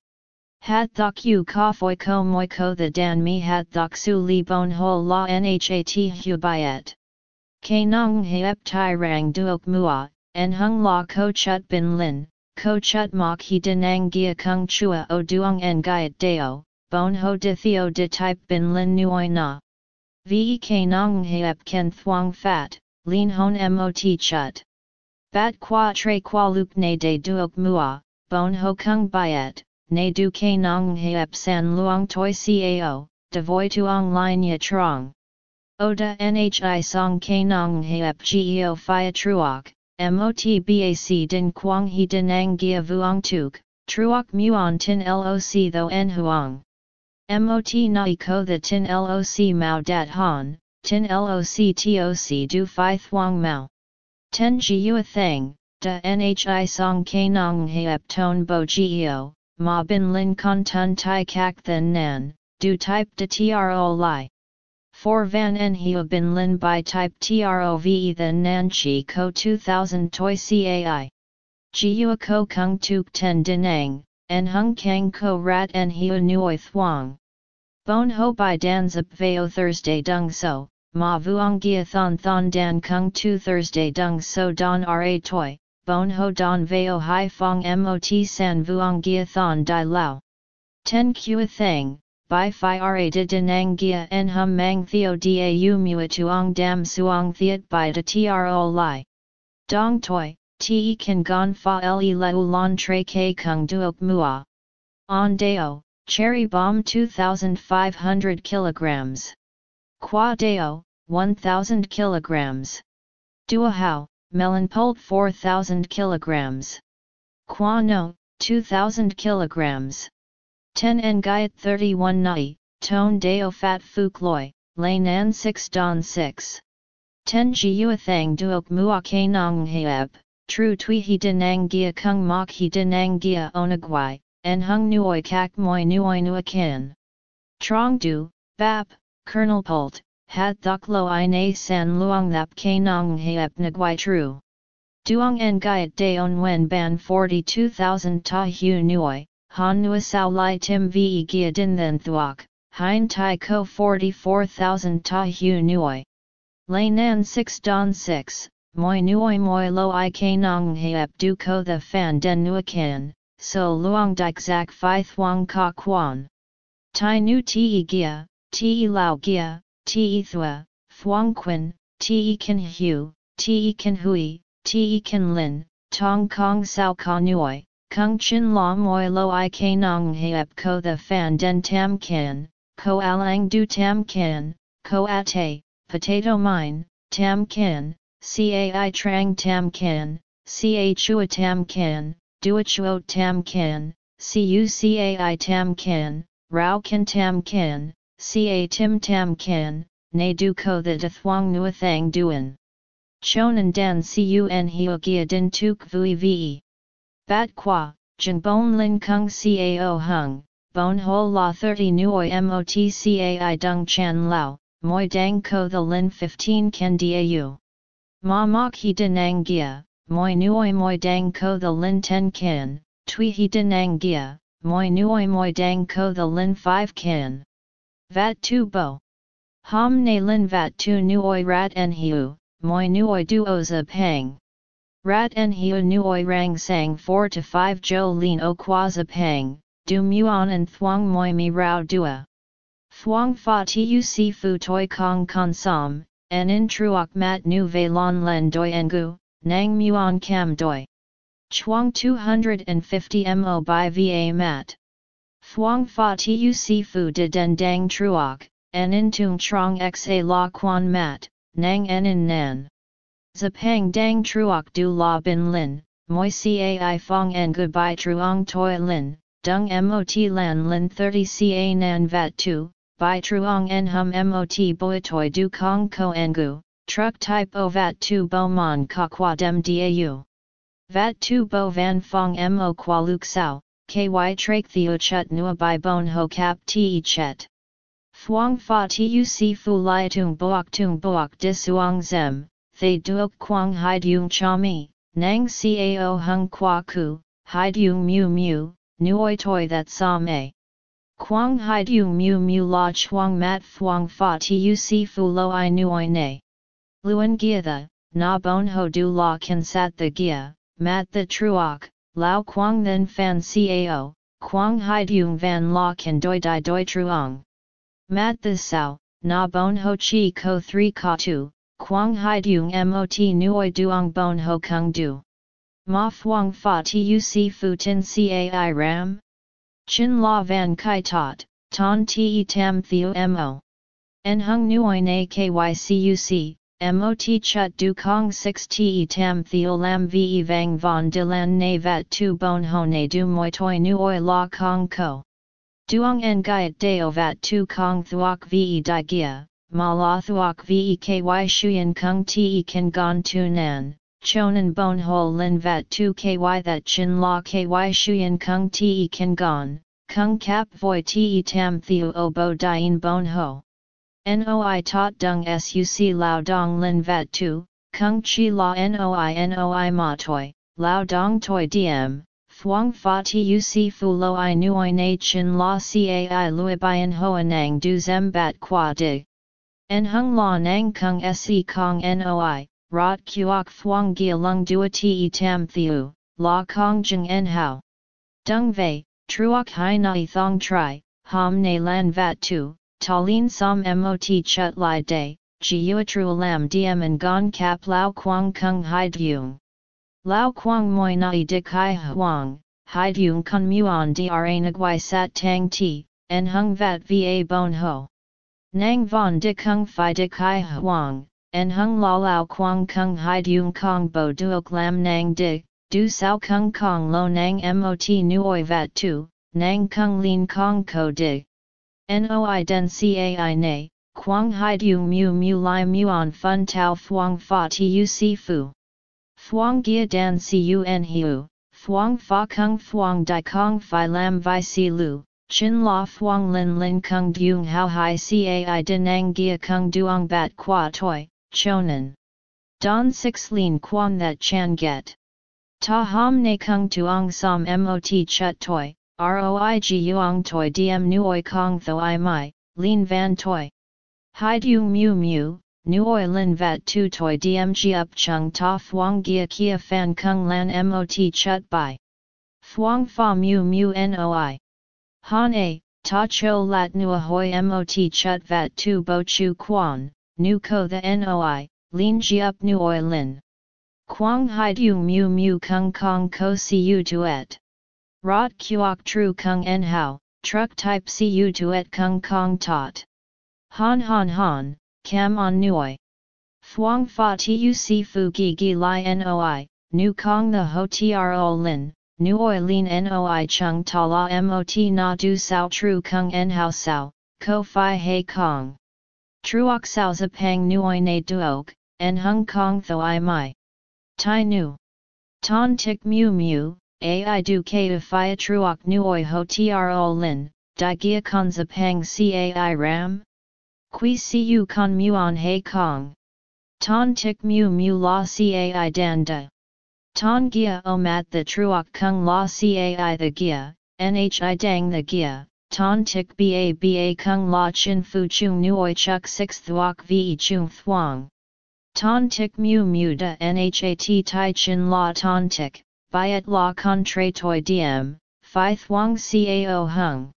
Hat thok yu ka foi ko moi ko the dan mi hat thok su li bon ho la nhat hu byet. K nong heep tai rang duok mua, en hung la ko chut bin lin, ko chut mok he denang gia kung chua o duong en gaiet deo, bon ho de theo de type bin lin nuoi na. Vek nong heep ken thuong fat, lin hon mot chut. Bat qua tre qua luke ne de duok mua, bon ho kung byet, ne du ke nong heep san luong toi cao, de voi tuong lin ya trong. Oda nhi song ke nong heep geo phia truok, mot bac din quang he denang gia vuong tuk, truok muon tin loc tho en huang. Mot nai ko the tin loc mao dat han, tin loc toc du phi thuong mao. Ten jiu thang, da nhi song ke nong heep ton bo geo, ma bin lin con tun tai kak then nan, du type de tro li. For van en heo bin lin by type trove then nan chi ko 2000 toi cai. Chi Jiu ko kung tuk ten dinang, en hung kang ko rat en heo nuoi thuang. Bon ho by dan zip veo Thursday dung so, ma vuong gia thon thon dan kung tu Thursday dung so don ra toi, bon ho don veo hai fong mot san vuong gia thon di lao. Ten kua thang, by phi ra de denang gia en hum mang theo da u mua tuong dam suong theat by de tro li. Dong toi, te kan gon fa le leu lon tre ke kung duok mua. On deo, cherry bomb 2500 kilograms. Qua deo, 1000 kilograms. Dua hao, melon pulp 4000 kilograms. Qua no, 2000 kilograms. 10 en gaiet 31 nai, tone deo fat fuk loi, lay nan 6 don 6. 10 jiua thang duok mua ke nong heeb, tru tui he denang gia kung mok he denang gia onagwai, en hung nuoi kak moi nuoi nuakin. Trong du, bap, kernel pult, had thok lo i na san luong thap ke nong heep nagwai tru. Duong en gaiet on wen ban 42,000 ta hu nuoi, han nua sao lai tim ve gia din then thuok, hein tai ko 44,000 ta hu nuoi. Lay nan 6 don 6, moi nuoi moi lo i ke nong heep du ko the fan den nuakin, so luong dik zak phi thuong ka quan. Tai nu ti gia, ti lao gia, te thua, thuong quin, te kan hu, te kan hui, te kan lin, tong kong sao ka nuoi, kung chin la moi lo i ke nong heep ko the fan den tam kan, ko alang du tam kan, ko ate, potato mine, tam kan, cai trang tam kan, ca chua tam kan, duachuo tam kan, cucai tam kan, rao kan tam kan, ca tim tam kan, ne du ko the de thuong nua thang duan. Chonan dan cun hio gia din tuk vui ve. Bat qua, jeng bon lin kung cao hung, bon ho la 30 nuoi mot cai dung chan lao, moi dang ko the lin 15 ken dau. Ma mok he denang gia, moi nuoi moi dang ko the lin 10 ken, tui he denang gia, moi nuoi moi dang ko the lin 5 ken. Vat tu bo. Hom ne lin vat tu nuoi rat en hiu, moi nuoi duoza pang. Rat en hiu nuoi rang sang 4 to 5 jo lin o quaza pang, du muon en thuong moi mi rao dua. Thuong fa tu si fu toi kong con som, en in truok mat nu ve lon len doi engu, nang muon cam doi. Chuang 250 mo by va mat. Thuong fa tu si fu de den dang truok, en in tung trong xa la quan mat, nang en in nan. Zapang dang truok du la bin lin, moi cai fong en goodbye truong toi lin, dung mot lan lin 30 ca nan vat tu, by truong en hum mot boi toi du kong ko engu, truck type o vat tu bo mon ka qua dem dau. Vat tu bo van fong mo qua luk sao, ky trake theo chut nua by bon ho cap te chet. Thuong fa tu si fu lai tung boak tung boak disuang zem, thay duok quang hai dung cha mi, nang cao hung qua ku, hai dung mu mu, nuoi toi that sa me. Quang hai du mu mu la chuang mat fuang fa tu si fu lo i nuoi ne. Luan gia the, na bon ho du la kan sat the gia, mat the truok, lao quang then fan cao, quang hai dung van la kan doi di doi truong. Mat the sao, na bon ho chi ko 3 ka tu, quang hai dung mot nuoi duong bon ho kung du. Ma fuang fa tu si fu tin cai ram? Chin la van kai tot, ton te tam theo mo. En hung nuoi na mot chut du kong 6 te tam theo lam ve vang von de lan na vat tu bon ho ne du moi toi nuoi la kong ko. Duong en gaiet deo vat tu kong thuok ve di gia, ma la thuok ve ky shuyen kung te kan gon tu nan, chonan bon ho lin vat tu ky that chin la ky shuyen kung te kan gon, kung kap voi te tam theo o bo dien bon ho. Noi tot dung suc lao dong lin vat tu, kung chi la noi noi ma toi, lao dong toi diem, thuong fa tuc fu lo i nuoi na chin la cai lui bian hoa nang du zem bat qua dig. En hung la nang kung se kong noi, rot kuok thuong gia lung dua te tam thiu, la kong jeng en hao. Dung vei, truok hai nai thong tri, ham ne lan vat tu, Talin som mot chut lai day, jiuatru lam diem and gong kap lao quang kung hai dung. Lao quang moi nai dik hai huang, hai dung kun muon dra nagwai sat tang ti, en hung vat va bon ho. Nang von dik hung fi dik hai huang, en hung la lao quang kung hai dung kong bo duok lam nang dik, du sao kung kong lo nang mot nuoi vat tu, nang kung lin kong ko dig. Noi den cai ne, quang hai du mu mu lai muon fun tau fuang fa tu si fu. Fuang gia dan cun hiu, fuang fa kung fuang di kong fi lam vi si lu, chin la fuang lin lin kung dung hao hai cai denang gia kung duong bat qua toi, chonan. Don six lin quang that chan get. Ta ham ne kung tuong som mot chut toi, Roi Guang Toi Diem Nuoi Kong Tho I Mai, Lin Van Toi. Hai Du Mu Mu, Nuoi Lin Vat Tu Toi Diem Ji Up Chung Ta Phuong Gia Kia Fan Kung Lan Mot Chut Bai. Phuong Fa Mu Mu Noi. Han A, Ta Cho Lat Nua Hoi Mot Chut Vat Tu Bo Chu Quan, Nu Ko The Noi, Lin Ji Up Nuoi Lin. Quang Hai Du Mu Mu Kung Kong Ko Si U Tuet. Rot kuok tru kung en hao, truck type cu tuet kung kong tot. Han han han, cam on nuoi. Thuong fa tu si fu gi gi li noi, nu kong the ho tro lin, nuoi lin noi chung ta la mot na du sao tru kung en hao sao, ko fi he kong. Truok sao zapang nuoi ne duok, en hung kong tho i mai. Tai nu. Ton tik mu mu, ai du ka fia truok nuoi ho tro lin, di gia con pang cai ram? Qui cu con muon he kong. Ton tik mu mu la cai dan da. Ton gia o mat the truok kung la cai the gia, nhi dang the gia, ton tik ba ba kung la chin fu chung nuoi chuk six thuok ve chung thuong. Ton tik mu mu da nhat tai chin la ton tik, Biat la contre toi diem, phi thuong cao hung.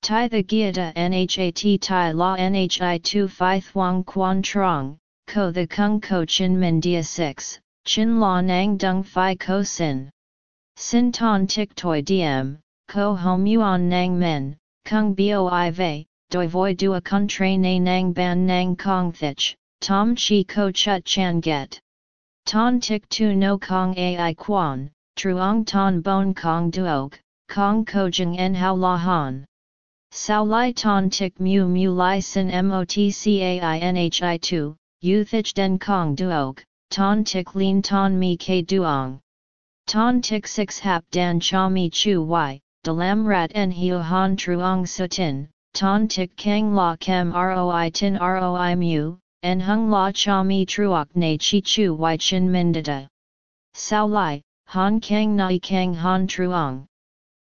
Tai the giata nhat tai la nhi tu phi thuong quan trong, ko the kung ko chin min dia 6, chin la nang dung phi ko sin. Sin ton tik toi diem, ko hom yuan nang men, kung boi ve, doi voi dua contre na nang ban nang kong thich, tom chi ko chut chan get. Ton tik tu no kong ai quan, truong ton bon kong duok, kong kojeng en hao la han. Sao lai ton tik mu mu lai sin motcainhi 2, u thich den kong duok, ton tik lin ton mi ke duong. Ton tik 6 hap dan cha mi chu y, de lam rat en hiu han truong sutin, ton tik kang la kem roi tin roi mu, en hung la cha mi truok na chi chu y chin mindada. Sao lai, Han Kang Nai Kang Han Truong.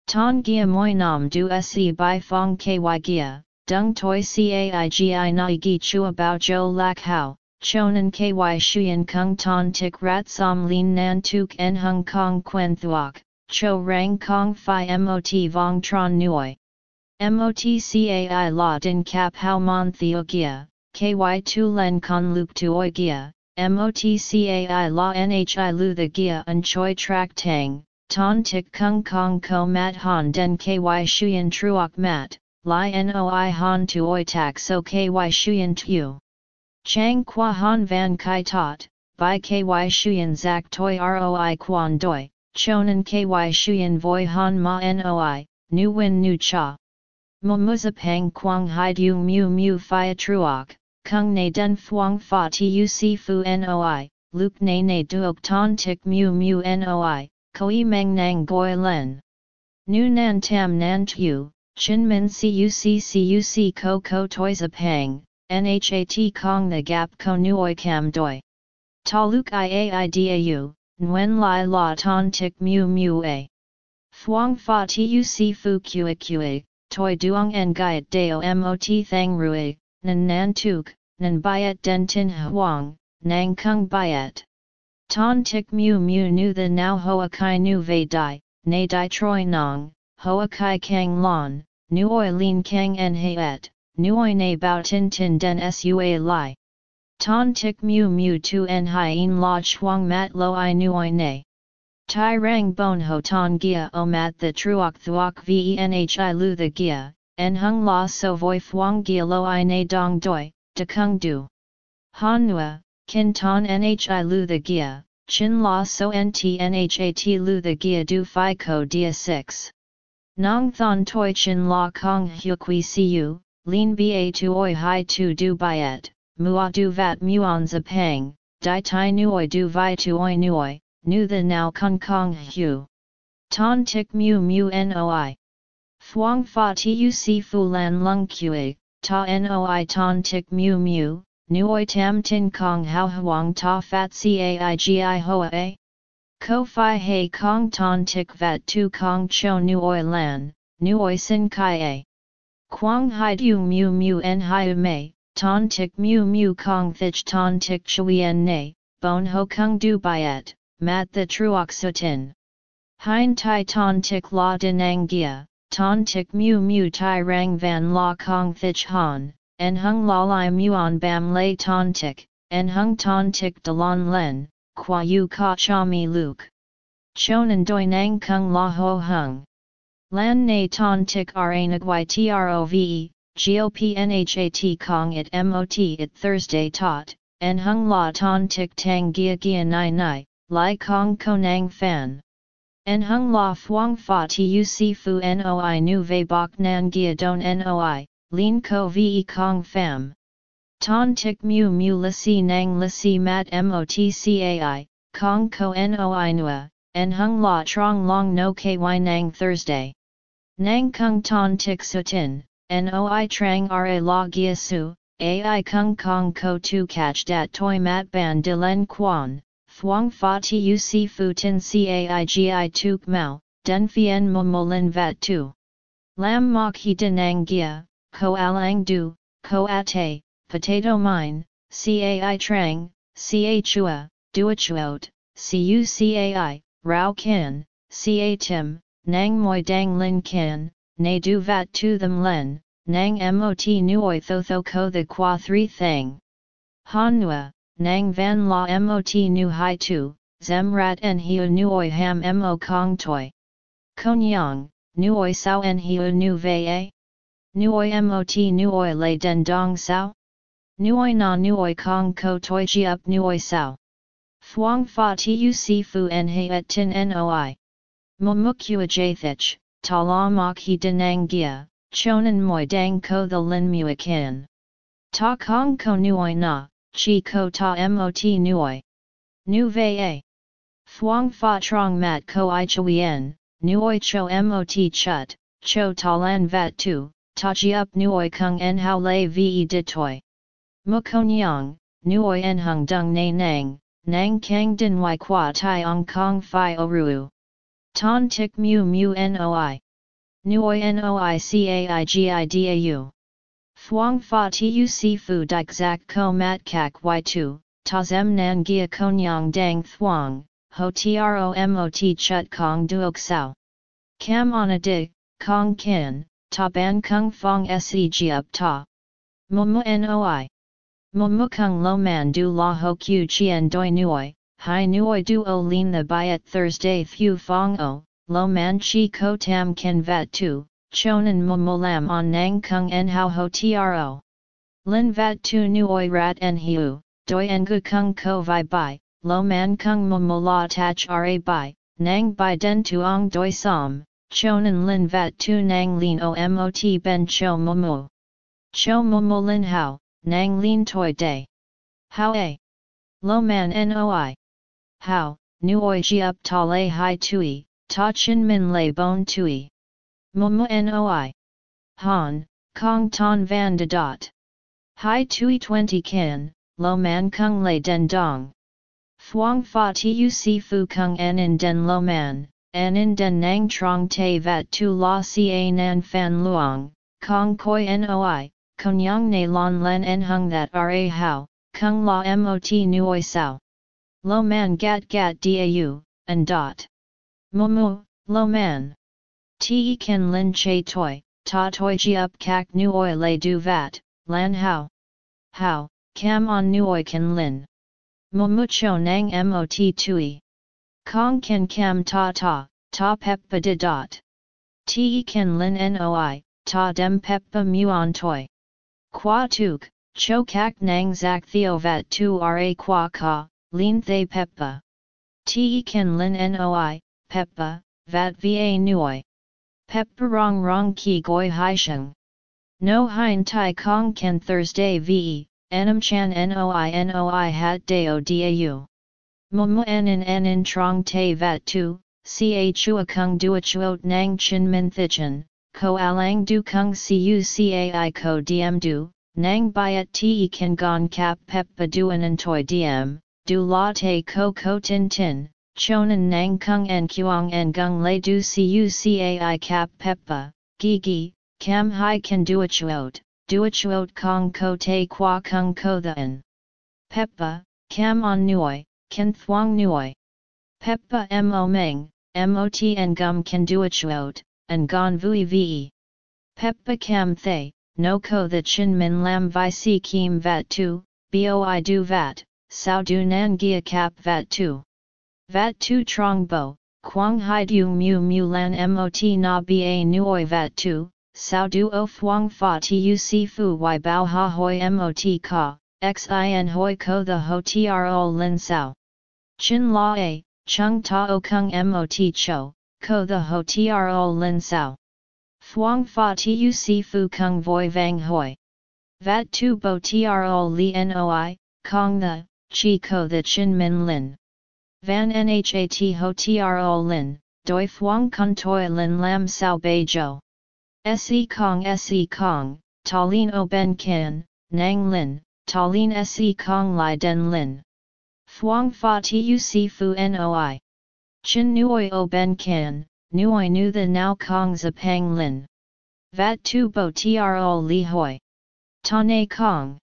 Ton gia moi nam du se bai fong ky gia, dung toi caigi nai gi chua bao jo lak hao, chonan ky shuyen kung ton tik rat som lin nan tuk en hung kong quen thuok, cho rang kong fi mot vong tron. Mot cai la din cap hao mon theo gia, ky tu len con luk tuoi gia, mot cai la nhi lu the gia un choi trak tang, ton tik kung kong ko mat han den ky shuyen truok mat, li noi han tuoi tak so ky shuyen tu. Chang qua han van kai tot, by ky shuyen zak toi roi quan doi, chonan ky shuyen voi han ma noi, nu win nu cha. Mo pang quang hai du mu mu fia truok, kung ne den fuang fa tu si fu noi, luk ne ne duok ton tik mu mu noi, koi meng nang goi len. Nu nan tam nan tu, chin min cuc cuc ko ko toys a pang, Nhat Kong the Gap Ko Nuoi Cam Doi. Taluk Iaidiau, Nguyen Lai La Ton Tik Mu Mu A. Phuong Fa Tu Si Fu Kua Kua, Toi Duong En Gaiet Deo Mot Thang Rui, Nan Nan Tuk, Nan Biet Den Tin Huang, Nang Kung Biet. Ton Tik Mu Mu Nu The Now Hoa Kai Nu Ve Dai, Na Dai Troi Nong, Hoa Kai Kang Lon, Nuoi Lin Kang En Haet nuoi na bao tin tin den sua li. Ton tik mu mu tu en hien la chuang mat lo i nuoi na. Tai rang bon ho ton gia o mat the truok thuok venhi lu the gia, en hung la so voi phuong gia lo i na dong doi, de kung du. Han nua, kin ton nhi lu the gia, chin la so nt nhat lu the gia du fi ko dia 6. Nong thon toi chin la kong hu qui siu, Lin ba tu oi hai tu du byet, mua du vat muon a pang, di tai nuoi du vi tu oi nuoi, nu the now kong kong hu. Ton tik mu mu noi. Phuong fa tu si fu lan lung kue, ta noi ton tik mu mu, nuoi tam tin kong hao huang ta fat caigi hoa a. Ko fi hei kong ton tik vat tu kong cho nuoi lan, nuoi sin kai a. Quang hai du mu mu en hai mei, ton tik mu mu kong thich ton tik chui en ne, bon ho kung du byet, mat the truok sutin. Hein tai ton tik la dinang gia, ton tik mu mu tai rang van la kong thich han, en hung la lai muon bam lay ton tik, en hung ton tik de lon len, qua yu ka cha mi luke. Chonan doi nang kung la ho hung. Lan na ton tik ra nagui trove, gopnhat kong it mot it Thursday tot, en hung la ton tik tang gia gia nai nai, lai kong konang fan. En hung la phuong fa tu si fu noi nu ve bok nan gia don noi, lin ko ve kong fam. Ton tik mu mu lisi nang lisi mat mot cai, kong ko noi nua, en hung la trong long no ky nang Thursday. Nang kung ton tik sutin, noi trang ra la gia su, ai kung kong ko tu catch dat toi mat ban de len quan, thuong fa tu si fu tin caigi tuk mau, den fien mo mo len vat tu. Lam mok he denang gia, ko alang du, ko ate, potato mine, cai trang, ca chua, duachuot, cu cai, rao kin, ca tim, nang moi dang lin kin, ne du vat tu them len, nang mot nuoi tho tho ko the qua three thang. Han nua, nang van la mot nu hai tu, zem rat en hiu nuoi ham mo kong toi. Konyang, nuoi sao en hiu nu ve a? Nuoi mot nuoi le den dong sao? Nuoi na nuoi kong ko toi ji up nuoi sao? Phuong fa tu si fu en he et tin noi. Momukua jathich, ta la mok he denang gia, chonan moi dang ko the lin muakin. Ta kong ko nuoi na, chi ko ta mot nuoi. Nu a. Phuong fa trong mat ko i chuyen, nuoi cho mot chut, cho ta lan vat tu, ta ji up nuoi kung en hao lei ve de toi. Mukonyang, nuoi en hung dung na nang, nang kang din y qua tai ong kong fi oruu. Ton tik mu mu noi. Nuoi noi caigidau. Thuong fa tu si fu dik zak ko mat kak y2, ta zem nan gia konyang dang thuong, ho tromot chut kong duok sao. Cam on a dig, kong kin, ta ban kung fong seg up ta. Momu noi. Momu kung lo man du la ho q chien doi nuoi, hi nuoi du o lin the by at Thursday thu fong o, lo man chi ko tam ken vat tu, chonan momo lam on nang kung en hao ho tro. Lin vat tu nuoi rat en hiu, doi en gu kung ko vi bai, lo man kung momo la tach ra bai, nang bai den tuong doi som, chonan lin vat tu nang lin o mot ben cho momo. Cho momo lin hao, nang lin toi day. How a? Lo man noi. How, nuoi ji up ta lei hai tui, ta chin min lei bon tui. Momo noi. Han, kong ton van de dot. Hai tui 20 kin, lo man kung lei den dong. Thuong fa si fu kung en in den lo man, en in den nang trong te vat tu la ca nan fan luong, kong koi noi, konyang ne lon len en hung that ra how, kung la mot nuoi sao. Lo man gat gat dau, and dot. Momu, lo man. Te ken lin che toi, ta toi ji up kak nuoi le du vat, lan how. How, kam on nuoi ken lin. Momu cho nang mot tui. Kong ken kam ta ta, ta peppa de dot. Te ken lin noi, ta dem peppa muon toi. Qua tuk, cho kak nang zak theo vat tu ra qua ka, lin thay peppa. Te ken lin noi, peppa, vat va nuoi. Peppa rong rong ki goi hai sheng. No hein tai kong ken Thursday ve, enam chan noi noi hat deo dau. Momo en en en trong te vat tu, ca chua kung dua chuot nang chin min thichin, ko alang du kung cu cai ko diem du, nang byet te kan gon kap pep duan an toi diem, du la te ko ko tin tin, chonan nang kung en kuang en gung le du cu cai kap peppa, gi gi, cam hai kan duachuot, duachuot kong ko te qua kung ko the en. Peppa, cam on nuoi, kan Thuong nuoi. Peppa mo meng, mot en gum kan duachuot, and gon vui ve. Peppa cam thay, no ko the chin min lam vi si kim vat tu, boi du vat, sao du nan gia cap vat tu. Vat tu trong bo, quang hai du mu mu lan mot na ba nuoi vat tu, sao du o thuang fa tu si fu y bao ha hoi mot ka, xin hoi ko the ho tro lin sao. Chin la a, chung ta o kung mot cho, ko the ho tro lin sao. Thuong fa tu si fu kung voi vang hoi. Vat tu bo tro li noi, kong the, chi ko the chin min lin. Van nhat ho tro lin, doi thuong kun toi lin lam sao bei jo. Se kong se kong, ta lin o ben kin, nang lin, ta lin se kong li den lin. Thuong fa si fu noi. Chin nuoi o ben kin, nuoi nu the now kong za pang lin. Vat tu bo tro li hoi. Ta ne kong.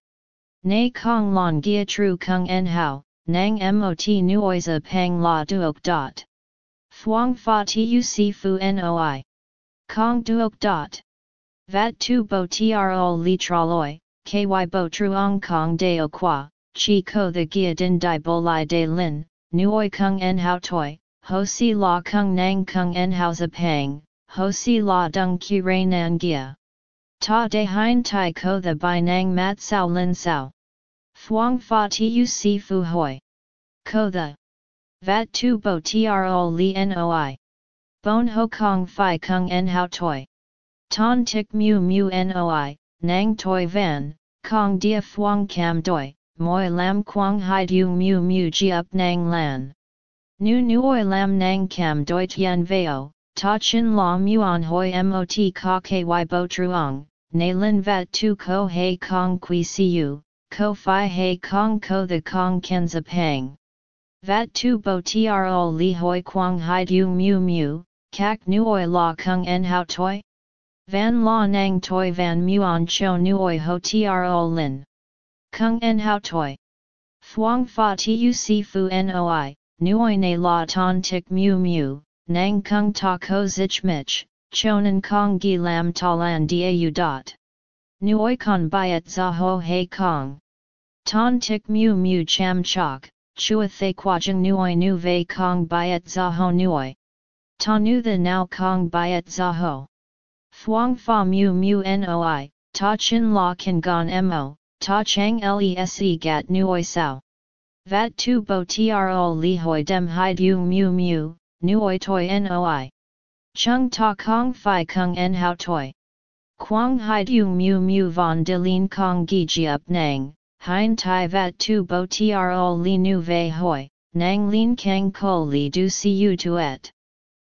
Ne kong lon gia tru kung en hao, nang mot nuoi za pang la duok dot. Thuong fa tu si fu noi. Kong duok dot. Vat tu bo tro li traloi, ky bo truong kong deo qua, chi ko the gia din di bo li de lin, nuoi kung en hao toi, ho si la kung nang kung en hao za pang, ho si la dung ki ray nan gia. Ta de hein tai ko the bai nang mat sao lin sao. Thuong fa tu si fu hoi. Ko the. Vat tu bo tro li noi. Bon ho kong fi kung en hao toi. Ton tik mu mu noi, nang toi van, kong dia thuong cam doi, moi lam quang hai du mu mu ji up nang lan. Nu nuoi lam nang cam doi tien veo, ta chin la muon hoi mot ka ky bo truong, na lin vat tu ko hei kong qui siu, ko fi hei kong ko the kong kenza pang. Vat tu bo tro li hoi quang hai du mu mu, kak nuoi la kung en hao toi? Van la nang toi van muon cho nuoi ho tro lin. Kung en hao toi. Thuong fa tu si fu noi, nuoi ne la ton tik mu mu, nang kung ta ko zich mich, chonan kong gi lam ta lan u dot. Nuoi kon byet za ho hei kong. Ton tik mu mu cham chok, chua thay quajang nuoi nu vei kong byet za ho nuoi. Ta nu the now kong byet za ho. Thuong fa mu mu noi, ta chin la kan gon mo, ta chang lese gat nuoi sao. Vat tu bo tro li hoi dem hai du mu mu, nuoi toi noi. Chung ta kong fi kung en hao toi. Quang hai du mu mu von de lin kong gi ji up nang, hein tai vat tu bo tro li nu vei hoi, nang lin kang ko li du si u tu et.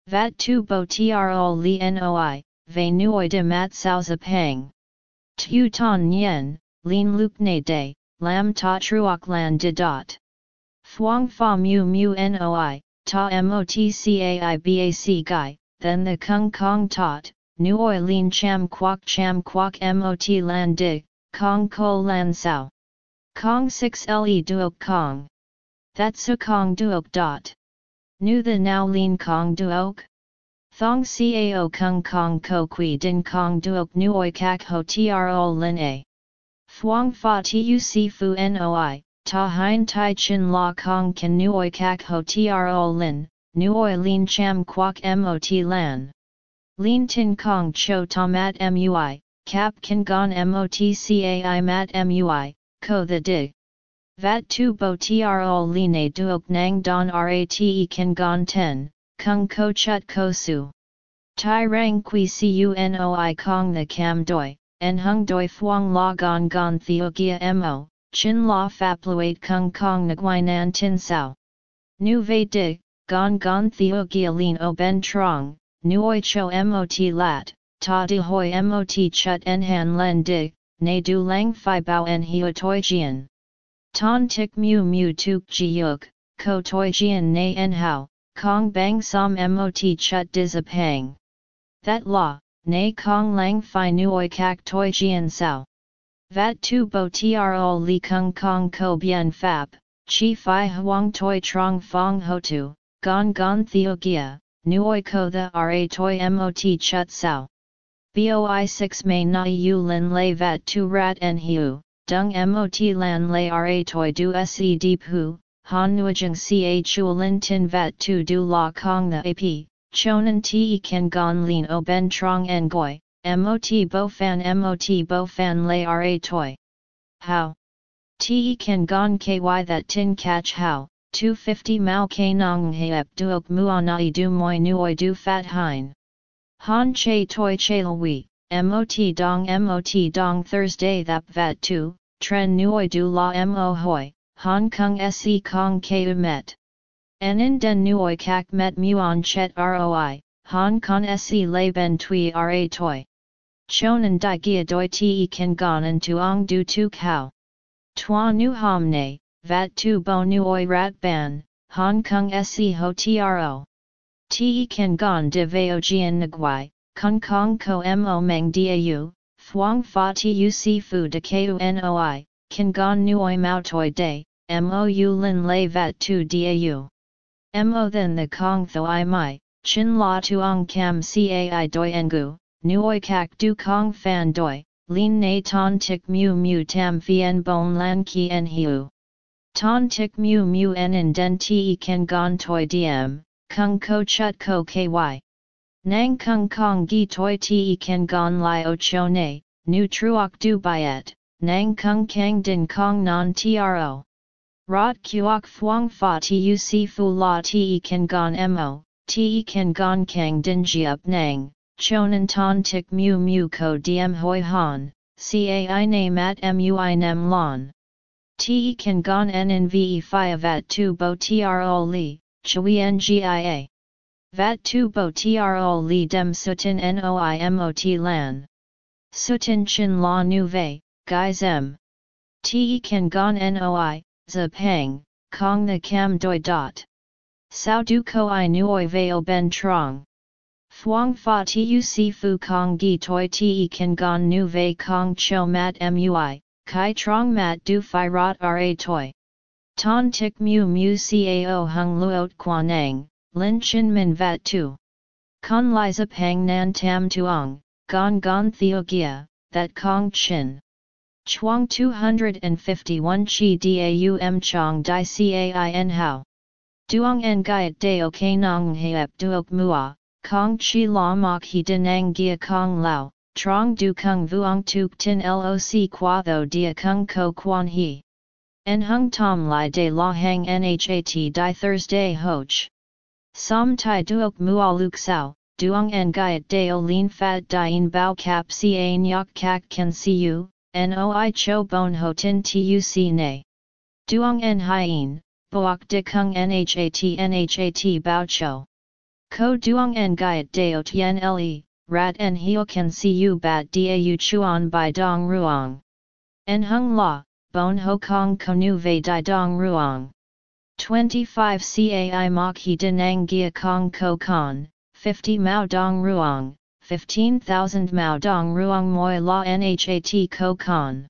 Vat tu bo tro li noi, ve nuoi de mat sao pang. Tu ton yen, lin luk ne de, lam ta truok lan de dot. Thuong fa mu mu noi, ta motcaibac guy, then the kung kong tot, nuoi lin cham quok cham quok mot lan di, kong ko lan sao. Kong 6 le duok kong. That's a kong duok dot. Nu the now lin kong duok? Thong cao kung kong ko qui din kong duok nuoi kak ho tro lin a. Thuong fa tu si fu noi, ta hein tai chin la kong kan nuoi kak ho tro lin, nuoi lin cham quok mot lan. Lin tin kong cho ta mat mui, cap kan gon mot cai mat mui, ko the dig. Vat tu bo tro line duok nang don rate kan gon ten, kung ko chut ko su. Tai rang qui cunoi kong the cam doi, en hung doi thuong la gon gon theogia mo, chin la fapluate kung kong nguainan tin sao. Nu ve di, gon gon theogia lin o ben trong, nuoi cho mot lat, ta de hoi mot chut en han len di, ne du lang fi bao en hio toi jian. Ton tik mu mu tuk ji yuk, ko toi jian ne en hao, kong bang som mot chut diz a pang. That la, ne kong lang fi nuoi kak toi jian sao. Vat tu bo tro li kung kong ko bien fap, chi fi huang toi trong fong ho tu, gon gon theo gia, nuoi ko the ra toi mot chut sao. Boi 6 may na yu lin lay vat tu rat en hiu, dung mot lan lay ra toi du se deep hu, han nuajang ca chu lin tin vat tu du la kong the ap, chonan te kan gon lin o ben trong en goi, mot bo fan mot bo fan lay ra toi. How? Te kan gon ky that tin catch how, 250 mao k nong heep duok muanai du moi nuoi du fat hein. Han che toi che lui, mot dong mot dong Thursday that vat tu, tren nuoi du la mo hoi, Hong Kong se kong ke met. Nen den nuoi kak met muon chet roi, Hong Kong se lay ben tui ra toi. Chonan di gia doi te kan gonan tuong du tu kao. Tua nu homne, vat tu bo nuoi rat ban, hong kong se ho tro. Te kan gon de veo jian nguai, kong kong ko mo meng dau, thuong fa tu si fu de ku noi, kan gon nuoi mao toi de, mo u lin lay vat tu dau. Mo then the kong tho i mai, chin la tuong cam cai doi engu, nuoi kak du kong fan doi, lin na ton tik mu mu tam vien bon lan ki en hiu. Ton tik mu mu en in den te ken gon toi diem, kung ko chut ko ky. Nang kung kong gi toi te ken gon li o cho ne, nu truok du byet, nang kung kang din kong non tro. Rot kuok thuong fa si fu la te kan gon mo, te kan gon kang din jiup nang, chonan ton tik mu mu ko diem hoi han, cai na mat mui nem lon. Te kan gon nnve fi vat tu bo tro li, chui ngia. Vat tu bo tro li dem sutin noi mot lan. Sutin chin la nu ve, guys m. Te kan gon noi, Zapang, Kong the Cam Doi Dot. Sao Du Ko I Nuoi Veo Ben Trong. Thuong fa tu si fu kong gi toi te kan gon nu vei kong cho mat mui, kai trong mat du fi rot ra toi. Ton tik mu mu cao hung luot quanang, lin chin min vat tu. Con liza pang nan tam tuong, gon gon theo gia, that kong chin. Chuang 251 chi daum chong di cain how. Duong en gaiet ke nong heep duok mua, kong chi la mok he denang gia kong lao, trong du kung vuong tuk tin loc qua tho dia kung ko quan he. En hung tom lai de la hang nhat di Thursday hoch. Som tai duok mua luk sao, duong en gaiet deo lin fat dien bao cap ca nyok kak can see you, Noi cho bon ho tin tuc ne. Duong en hien, boak de kung nhat nhat bao cho. Ko duong en gaiet deo tien le, rat en hio can see you bat u chuan by dong ruong. En hung la, bon ho kong konu ve di dong ruong. 25 cai mok denang gia kong ko con, 50 mao dong ruong, 15,000 Mao Dong Ruong Moi La Nhat Ko Con.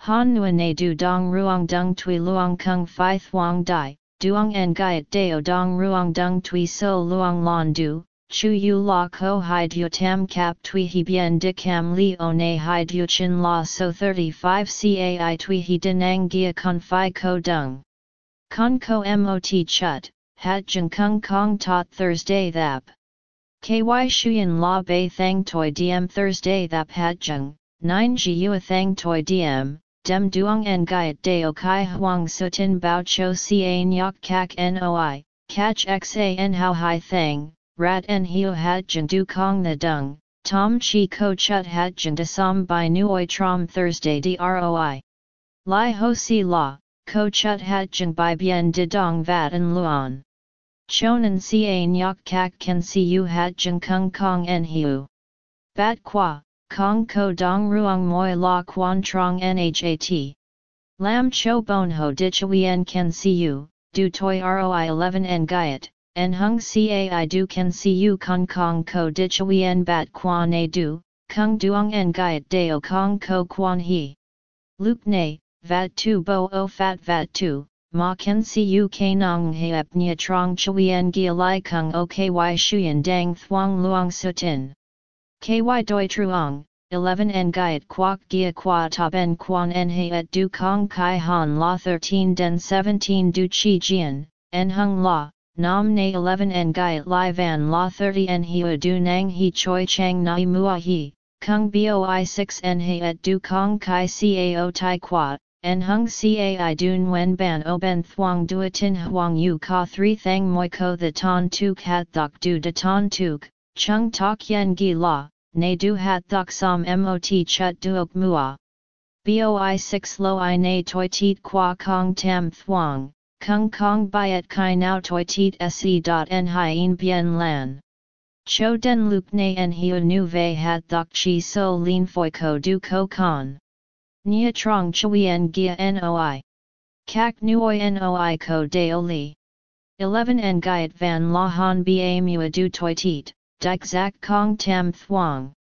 Han Nguyen Ne Du Dong Ruong Dung Tui Luong Kung Phi Thuong Dai, Duong En Gaiet Deo Dong Ruong Dung Tui So Luong Lon Du, Chu Yu La Ko Hai Du Tam Kap Tui He Bien De Cam Li O Ne Hai Du Chin La So 35 Cai Tui He Denang Gia Con Phi Ko Dung. Con Ko Mot Chut, Hat Jung Kung Kong Tot Thursday Thap. KY Shuyan La Bei Thang Toi Diem Thursday Thap Hat Jung, 9 Jua Thang Toi Diem, Dem Duong En Gaiet Deo Kai Huang Sutin Bao Cho Ca Nyok Kak Noi, Catch Xan How Hai Thang, Rat En Hiu Hat Jung Du Kong The Dung, Tom Chi Ko Chut Jung Som Bai Nuoi Trom Thursday Droi. Lai Ho Si La, Ko Chut Hat Jung Bai Bien De Dong Vat En Luan. Chonan ca nyok kak can see you hat jeng kung kong en hiu. Bat qua, kong ko dong ruong moi la quan trong nhat. Lam cho bon ho en can see you, du toi roi 11 en gaiet, en hung cai du can see you kong kong ko en bat quan a du, kung duong en gaiet deo kong ko quan he. Luke ne, vat tu bo o fat vat tu, ma ken si u ke nong heap nia trong chuyen gia lai kung o ky shuyen dang thuang luang sutin. Ky doi truong, 11 en gaiet quoc gia qua ta ben quan en heat du kong kai han la 13 den 17 du chi jian, en hung la, nam ne 11 en gaiet lai van la 30 en hiu du nang he choi chang nai mua he, kung boi 6 en heat du kong kai cao tai quat, en hung cai dun wen ban o ben thuang duatin huang yu ka 3 thang moi ko the ton tuk hat thok du de ton tuk, chung tok yen gi la, ne du hat thok som mot chut duok mua. Boi 6 lo i na toi tit qua kong tam thuang, kung kong byet kai nao toi tit se dot en bien lan. Cho den lup na en hiu nu ve hat thok chi so lin foi ko du ko con. Nia trong chuyen gia noi. Kak nuoi noi ko deo li. 11 en gaiet van la han ba mua du toi tit, dik zak kong tam thuong.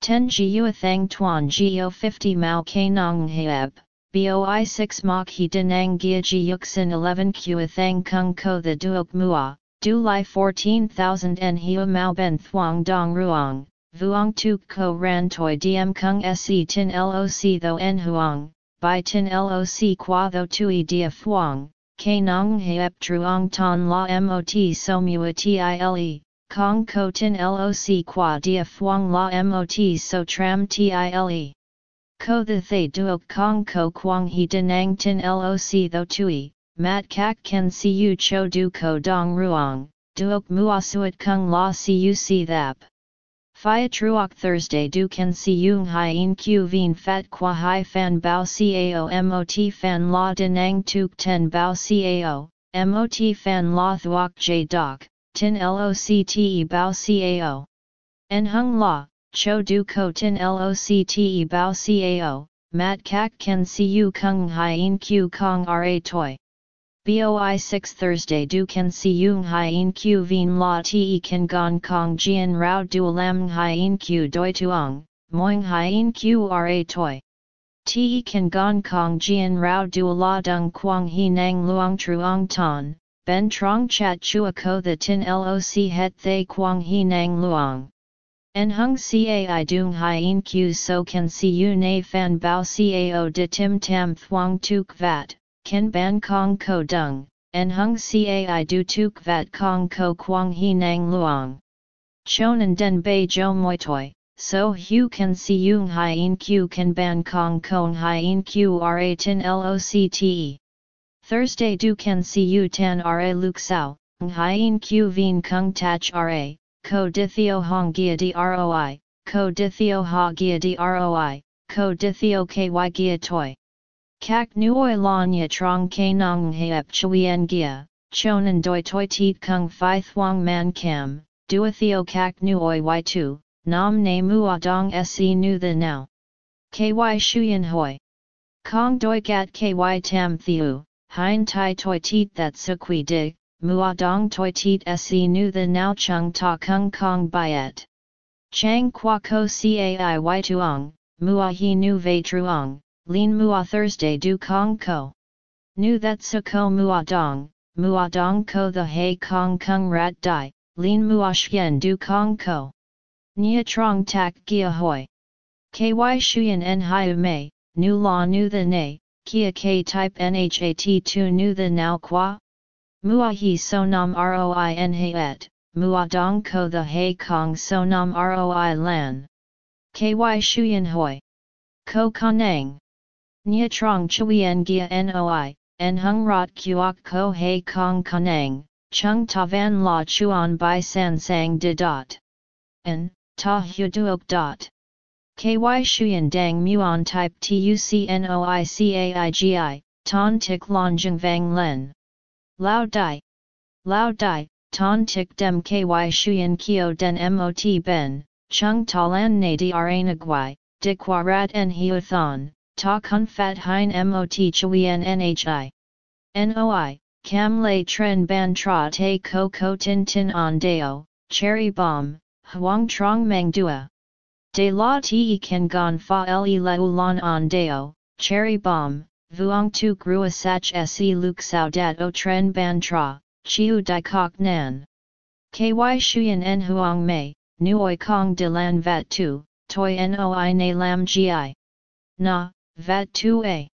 10 jiua thang tuan gio 50 mao ke nong heeb, boi 6 mok he denang gia ji yuxin 11 kua thang kung ko the duok mua, du lai 14,000 en hiu mao ben thuang dong ruang, Vuong tuk ko ran toi diem kung se tin loc tho en huang, by tin loc qua tho tui dia fuang, ke nong heep truong ton la mot so mua tile, kong ko tin loc qua dia fuang la mot so tram tile. Ko the thay duok kong ko quang he denang tin loc tho tui, mat kak ken si u cho du ko dong ruang, duok muasuit kung la cuc thap. Phia truok Thursday du can si yung hien q fat qua hai fan bao cao mot fan la denang tuk ten bao cao, mot fan la thuok j doc, tin locte bao cao. En hung la, cho du ko tin locte bao cao, mat kak can si u kung hien q kong ra toi. boi 6 Thursday du kan si yung hien q vien la te kan gong kong jian rao du lam hien q doi tuong, moing hien q ra toi. Te kan gong kong jian rao du la dung quang he nang luong truong ton, ben trong chat chua ko the tin loc het thay quang he nang luong. En hung cai dung hien q so can si u na fan bao cao de tim tam thuong tuk vat, ken ban kong ko dung, en hung cai du tuk vat kong ko quang he nang luong. Chonan den bei jo moi toi, so hu can si yung hien q can ban kong kong hien q ra tin locte. Thursday du can si u tan ra luk sao, hien q vien kung tach ra, ko dithio hong gia droi, ko dithio ha gia droi, ko dithio ky gia toi. Kak nuoi lan ya trong ke nong heep chuyen gia, chonan doi toi tiet kung fi thuang man kam, duathio kak nuoi y2, nam ne mua dong se nu the now. Ky shuyen hoi. Kong doi gat ky tam thiu, hein tai toi tiet that sukui dig, mua dong toi tiet se nu the now chung ta kung kong byet. Chang qua ko cai y tuong, mua he nu ve truong, lin mua Thursday du kong ko. Nu that su ko mua dong, mua dong ko the he kong kung rat dai, lin mua shien du kong ko. Nia trong tak gia hoi. Ky shuyen en hiu mei, nu la nu the ne, kia k type nhat 2 nu the now qua? Mua he so nam roi en he et, mua dong ko the he kong so nam roi lan. Ky shuyen hoi. Ko kanang. Nia trong chuyen gia noi, en hung rot kuok ko he kong kanang, chung ta van la chuan by san sang de dot. En, ta hu duok dot. Ky shuyen dang muon type tucnoicaigi, ton tik longjung vang len. Lao Dai. Lao Dai, Ton Tik Dem Ky Shuyan Kyo Den Mot Ben, Chung Talan Na Dranagwai, Dikwarat En Hiuthon, Ta Kun Fat Hein Mot Chuyen Nhi. Noi, Cam Lay Tren Ban Tra Te Ko Ko Tin Tin On Deo, Cherry Bomb, Huang Trong Mang Dua. De La Te Ken Gon Fa Le La Ulan On Deo, Cherry Bomb, Vuong tu grua sach se luk sao dat o tren ban tra, chiu di kok nan. Ky shuyen en huang mei, nuoi kong de lan vat tu, toi noi na lam gi. Na, vat tu a.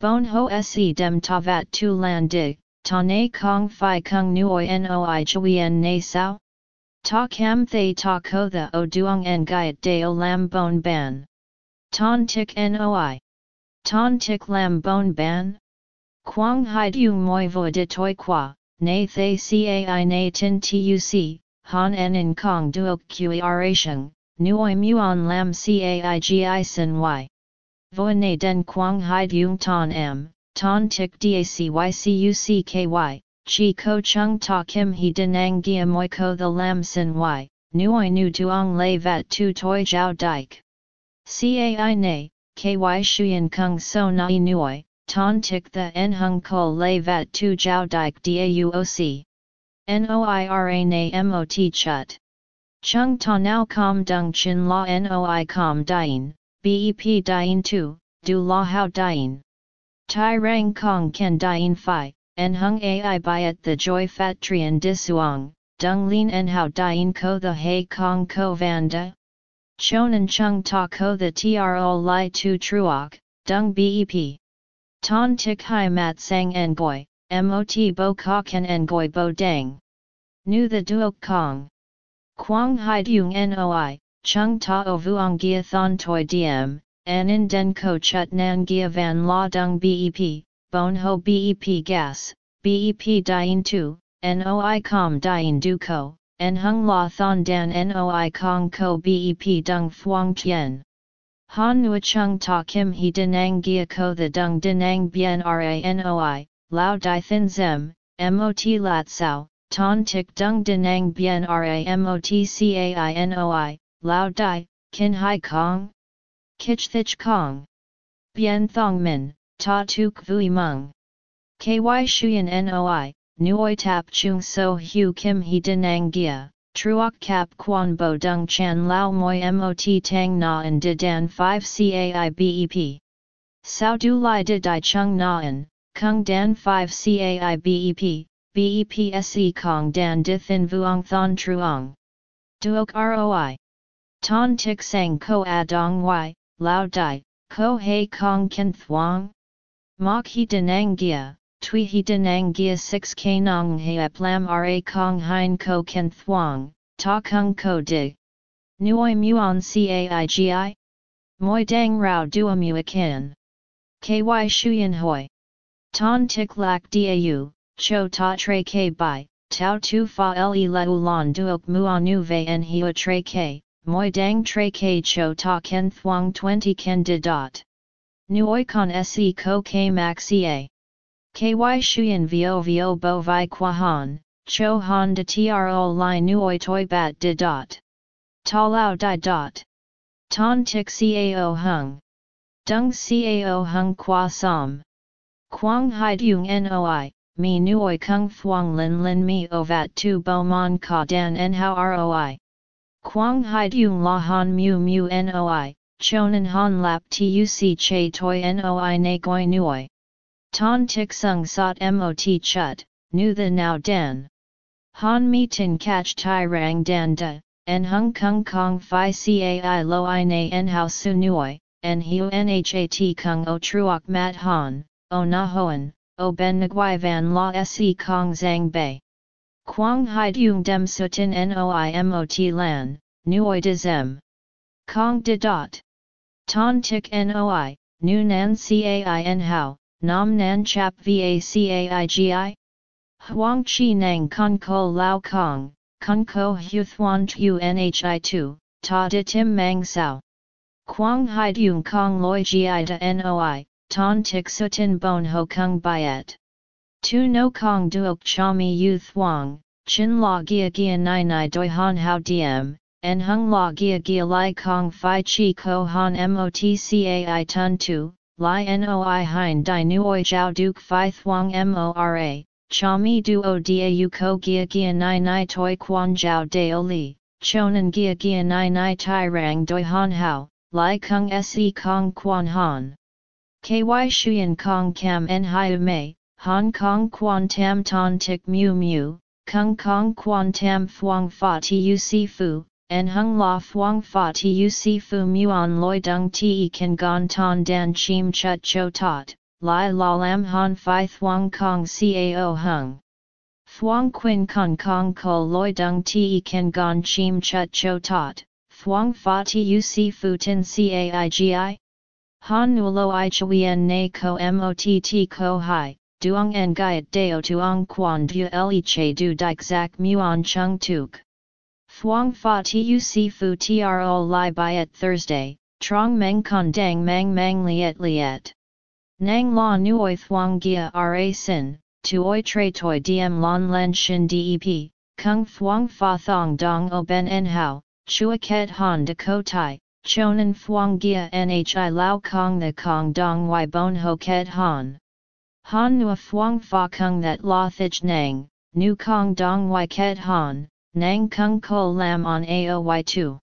Bon ho se dem ta vat tu lan dig, ta na kong fi kung nuoi noi chuyen na sao? Ta kam thay ta ko the o duong en gaiet de o lam bon ban. Ton tik noi. Ton tik lam bon ban? Quang hai du moi vo de toi qua, na thay cai na tin tuc, han en in kong duok kui arasheng, nuoi muon lam cai gi sin y. Vo na den quang hai dung ton m, ton dac ycuc ky, chi ko chung ta kim he denang gia moi ko the lam sin y, nuoi nu duong lay vat tu toi jiao dike. Cai na, ky shuyen kung so nai nuoi, ton tik the en hung ko lay vat tu jiao dik dauoc. Noira na mot chut. Chung ta now com dung chin la noi com dien, bep dien tu, du la hao dien. Tai rang kong ken dien fi, en hung ai byet the joy fat trian disuang, dung lin en hao dien ko the hay kong ko vanda, Chonan chung ta ko the tro li tu truok, dung bep. Ton tik hai mat sang ngoi, mot bo ka ken ngoi bo dang. Nu the duok kong. Quang hai dung noi, chung ta o vuong gia thon toi diem, an in den ko chut nan gia van la dung bep, bon ho bep gas, bep dien tu, noi com dien du ko, en hung la thon dan noi kong ko bep dung thuong tien. Han nua chung ta kim he denang gia ko the dung denang bien ranoi, lao di thin zem, mot lat sao, ton tik dung denang bien ramot cainoi, lao di, kin hai kong? Kich thich kong. Bien thong min, ta tuk vui mung. KY Shuyan NOI, Nuoi Tap Chung So Hu Kim He Denang Gia, Truok Kap Quan Bo Dung Chan Lao Moi Mot Tang Na and De Dan 5 Cai BEP. Sao Du Lai De Dai Chung Na An, Kung Dan 5 Cai BEP, Kong Dan De Thin Vuong Thon Truong. Duok ROI. Ton Tik Sang Ko Adong Y, Lao Dai, Ko Hei Kong Ken Thuong. Mok He Denang Gia. Tui he denang gia 6 k nong heap lam ra kong hein ko ken thuong, ta kung ko dig. Nuoi muon caigi? Moi dang rao dua muakin. Ky shuyen hoi. Ton tik lak dau, cho ta tre k bai, tau tu fa le leu lon duok muonu ve en hua tre k, moi dang tre k cho ta ken thuong 20 ken de dot. Nuoi con se ko k max. KY Shuyan Vio Vio Bo Vi Qua Han, Cho Han De Tro Lai Nuoi Toi Bat De Dot. Ta Lao Dai Dot. Ton Tik Cao Hung. Dung Cao Hung Qua Som. Quang Hai Dung Noi, Mi Nuoi Kung Thuong Lin Lin Mi Ovat Tu Bo Mon Ka Dan En How Roi. Quang Hai Dung La Han Mu Mu Noi, Chonan Han Lap Tuc Che Toi Noi Ne Goi Nuoi. Ton tik sung sot mot chut, nu the now dan. Han mi tin catch tai rang dan da, en hung kung kong fi cai lo i na en hao su nuoi, en hiu nhat kung o truok mat han, o na hoan, o ben nguai van la se kong zang bei. Quang hai dung dem sutin noi mot lan, nuoi de zem. Kong de dot. Ton tik noi, nu nan cai en hao, Nam Nan Chap Vacaigi? Huang Chi Nang Kun Ko Lao Kong, Kun Ko Hu Thuan Tu Nhi Tu, Ta De Tim Mang Sao. Quang Hai Dung Kong Loi Gi Da Noi, Ton Tik Sutin Bon Ho Kung Biet. Tu No Kong Duok Cha Mi Yu Thuang, Chin La Gia Gia Nai Nai Doi Han How Diem, En Hung La Gia Gia Lai Kong Phi Chi Ko Han mot Motcai Tun Tu, Li noi hein di nuoi jiao duke phi thuong mora, cha mi duo dau ko gia gia nai nai toi quan jiao dao li, chonan gia gia nai nai tai rang doi han hao, li kung se kong quan han. Ky shuyen kong kam en hiu mei, hong kong quan tam ton tik mu mu, kung kong quan tam thuong fa tu fu, en hung la phuong fa tu si fu muon loi dung ti e kan gon ton dan chim chut cho tot, lai la lam han fi thuong kong cao hung. Thuong quin kong kong ko loi dung ti kan gon chim chut cho tot, thuong fa tu si fu tin caigi? Han nulo i chuyen na ko mott ko hai, duong en gaiet deo tuong quan du le che du dik zak muon chung tuk. Thuong fa tu si fu tro li byet Thursday, trong meng con dang mang mang liet liet. Nang la nuoi thuong gia ra sin, tuoi tre toi diem lon len shin dep, kung thuong fa thong dong o ben en hao, chua ket han de ko tai, chonan thuong gia nhi lao kong the kong dong y bon ho ket han. Han nua thuong fa kung that la thich nang, nu kong dong y ket han, Nang Kung Ko Lam on AOY2.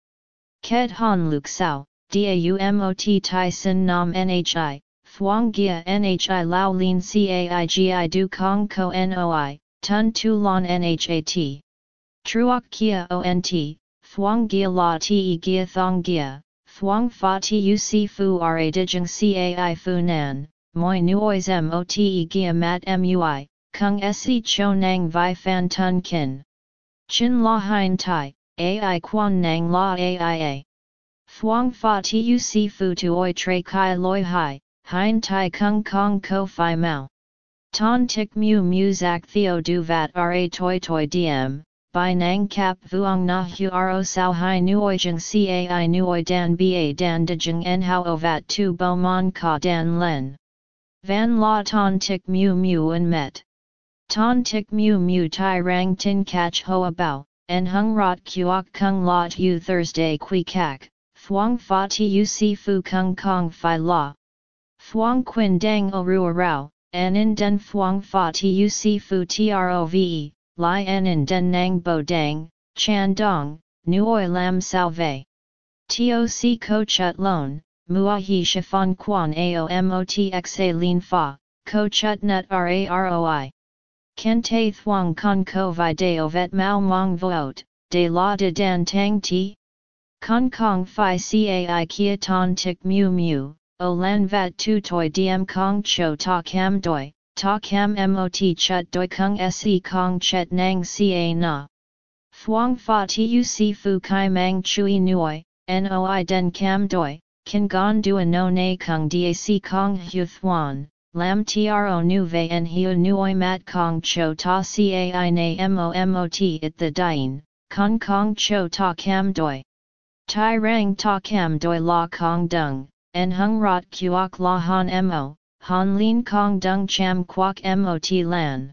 Ket Han Luk Sao, DAUMOT Tai Sin Nam NHI, Thuong Gia NHI Lao Lin CAIGI Du Kong Ko NOI, Tun Tu Lon NHAT. Truok Kia ONT, Thuong Gia La Te Gia Thong Gia, Thuong Fa Tu Fu Ra Dijing Cai Fu Nan, Moi Nuois Mot Gia Mat Mui, Kung Se Cho Nang Vi Fan Tun Kin. Chin la hein tai, ai quan nang la aia. Thuong fa tu si fu tuoi tre kai loi hai, hein tai kung kong ko fi mau. Ton tik mu mu zak theo du vat ra toi toi diem, by nang kap vuong na hu ro sao hai nuoi jeng cai nuoi dan ba dan de jeng en hao o vat tu bo mon ka dan len. Van la ton tik mu mu en met. Ton tik mu mu tai rang tin catch hoa bao, en hung rot kuok kung lot u Thursday qui kak, thuong fa si fu kung kong fi la. Thuong quin dang o rua rao, an in den phuong fa tu si fu trove, li an in den nang bo dang, chan dong, nuoi lam salve. Toc ko chut lon, mua he chiffon quan aomotxa lin fa, ko chut nut raroi. Ken te thuong con ko vi deo vet mau mong voot, de la de dan tang ti? Con kong fi cai kia ton tik mu mu, o lan vat tu toi diem kong cho ta cam doi, ta cam mot chut doi kung se kong chet nang ca na. Thuong fa tu si fu kai mang chui nuoi, noi den cam doi, kan gon dua no na kung dac kong hu thuan, lam tro nu ve en hiu nuoi mat kong cho ta cai na momot it the dien, kong kong cho ta cam doi. Tai rang ta cam doi la kong dung, en hung rot kuok la han mo, han lin kong dung cham quok mot lan.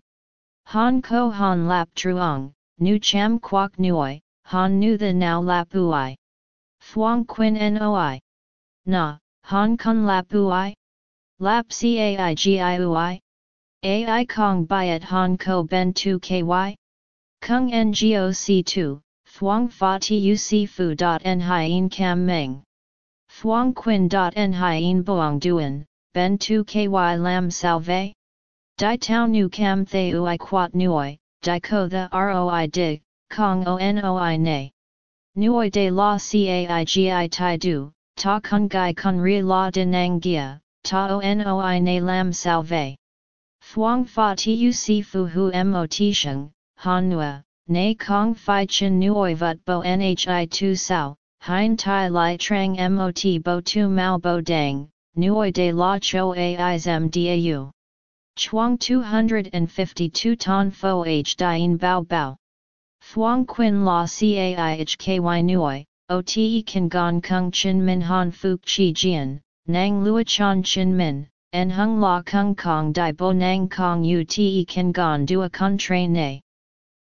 Han ko han lap truong, nu cham quok nuoi, han nu the now lap ui. Thuong Quin Noi. Na, Han Kun Lap Ui? Lap Cai Gi Ui? Ai Kong Biat Han Ko Ben Tu Ky? Kung Ngoc 2, Thuong Fa Tu Fu Dot En Cam Meng. Thuong Quin Dot En Hien Boang Duan, Ben Tu Ky Lam Salve? Dai Tao Nu Cam Thay Ui Quat Nuoi, Dai Ko The Roi Dig, Kong O Noi Ne. Nuoi de la caigi tai du, ta kun gai kun ri la denang gia, ta o noi na lam salve. Thuong fa tu si fu hu mo sheng, han nua, na kong fi chin nuoi vut bo nhi tu sao, hein tai lai trang mot bo tu mao bo dang, nuoi de la cho ai zem dau. Chuang 252 ton fo h dien bao bao. Thuong Quin La Caihky Nuoi, Ote Kan Gon Kung Chin Min Han Fuk Chi Jian, Nang Lua Chan Chin Min, En Hung La Kung Kong Dai Bo Nang Kong Ute Kan Gon Dua Kun Tre Ne.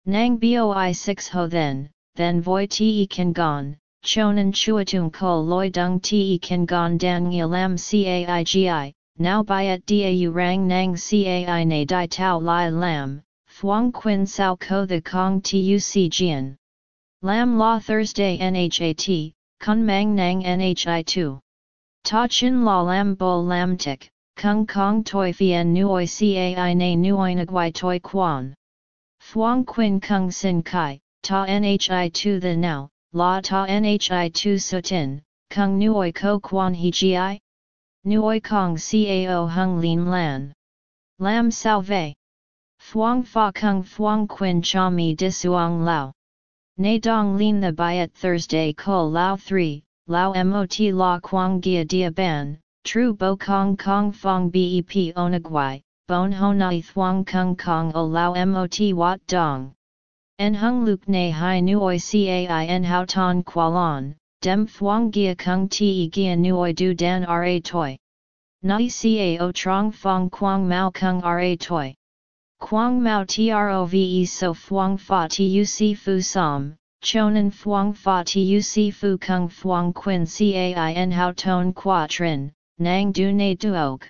Nang Boi 6 Ho Then, Then Voi Te Kan Gon, Chonan Chuatung Ko Loi Dung Te Kan Gon Dan Lam Caigi, now Byet Dau Rang Nang Cai Ne Dai Tao Lai Lam. Thuong Quin Sao Ko The Kong Tu Jian. Lam La Thursday Nhat, Kun Mang Nang Nhi 2. Ta Chin La Lam Bo Lam Tik, Kung Kong Toi Fien Nuoi Cai Na Nuoi Nguai Toi Quan. Thuong Quin Kung Sin Kai, Ta Nhi 2 The Now, La Ta Nhi 2 Sutin, Kung Nuoi Ko Quan He Gi? Nuoi Kong Cao Hung Lin Lan. Lam Salve. Thuong Fa Kung Thuong Quin Cha Mi Disuang Lao. Na Dong Lin the Biat Thursday Ko Lao 3, Lao Mot La Quang Gia Dia Ban, True Bo Kong Kong Fong Bep Onagwai, Bon Honai Thuong Kung Kong O Lao Mot Wat Dong. En Hung Luk Ne Hai Nuoi Cai En Hao Ton Kualan, Dem Thuong Gia Kung Te Gia Nuoi Du Dan Ra Toi. Nai Cao Trong Fong Quang Mao Kung Ra Toi. Quang Mao Trove So Phuong Fa Tu Fu Som, Chonan Phuong Fa Tu Fu Kung Phuong Quin Cain Hao Ton Qua Trin, Nang Du Ne Duok.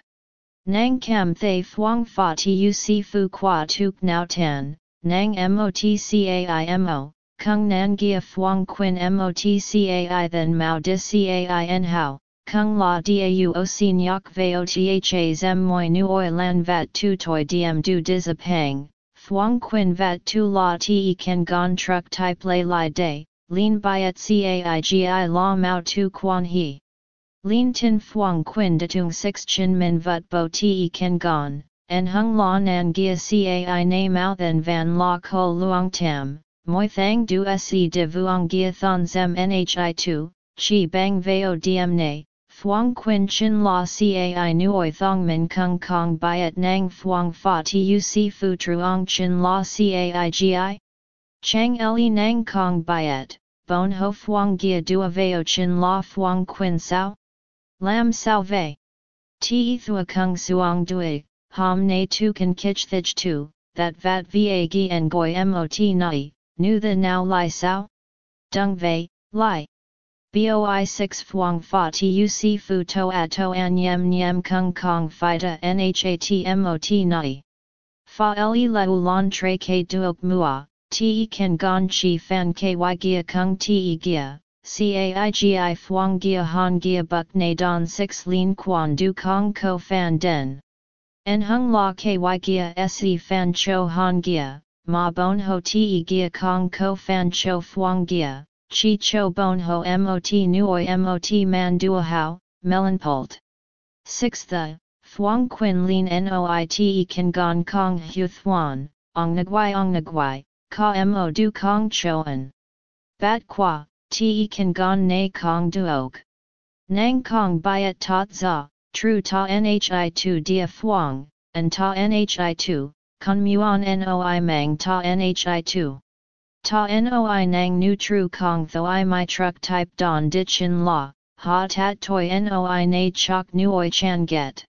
Nang Kam Thay Phuong Fa Tu Fu Qua Tuk Nao Tan, Nang Mot Cai Mo, Kung Nan Gia Phuong Quin Mot Cai Then Mao Di Cain Hao. Kung la dau o si nyok veo tha zem moi nuoi lan vat tu toi diem du dizapang, thuong quin vat tu la te ken gon truck type lay li day, lin byet caigi la mao tu quan he. Lin tin thuong quin datung six chin min vut bo te ken gon, en hung la nan gia cai na mao then van la ko luong tam, moi thang du se de vuong gia thon zem nhi tu, chi bang veo diem ne Thuong Quin Chin La Cai Nuoi Thong Min Kung Kong Biat Nang Thuong Fa Tu Si Fu Truong Chin La Cai Gi? Chang Le Nang Kong Biat, Bon Ho Thuong Gia Dua Veo Chin La Thuong Quin Sao? Lam Sao Ve. Ti Thua Kung Suong Dui, Hom Ne Tu Kan Kich Thich Tu, That Vat Va Gi En Goi Mot Nai, Nu The Now Lai Sao? Dung Ve, Lai. Boi 6 phuong fa tuc fu to a to an yem nyem kung kong fida nhatmot nai. Fa le la ulan tre ke duok mua, te kan gon chi fan ky gia kung te gia, caigi phuong gia han gia buk na don 6 lin quan du kong ko fan den. En hung la ky gia se fan cho han gia, ma bon ho te gia kong ko fan cho phuong gia, chi cho bon ho mot nuoi mot man dua hao, melanpolt. 6 the, phuong quin lin noite kan gon kong hu thuan, ong nagwai ong nagwai, ka mo du kong choan. Bat qua, te kan gon na kong duok. Nang kong byet tot za, tru ta nhi tu dia phuong, and ta nhi tu, kun muon noi mang ta nhi tu. Ta noi nang nu tru kong tho i my truck type don dichin la, ha tat toi noi na chok nuoi chan get.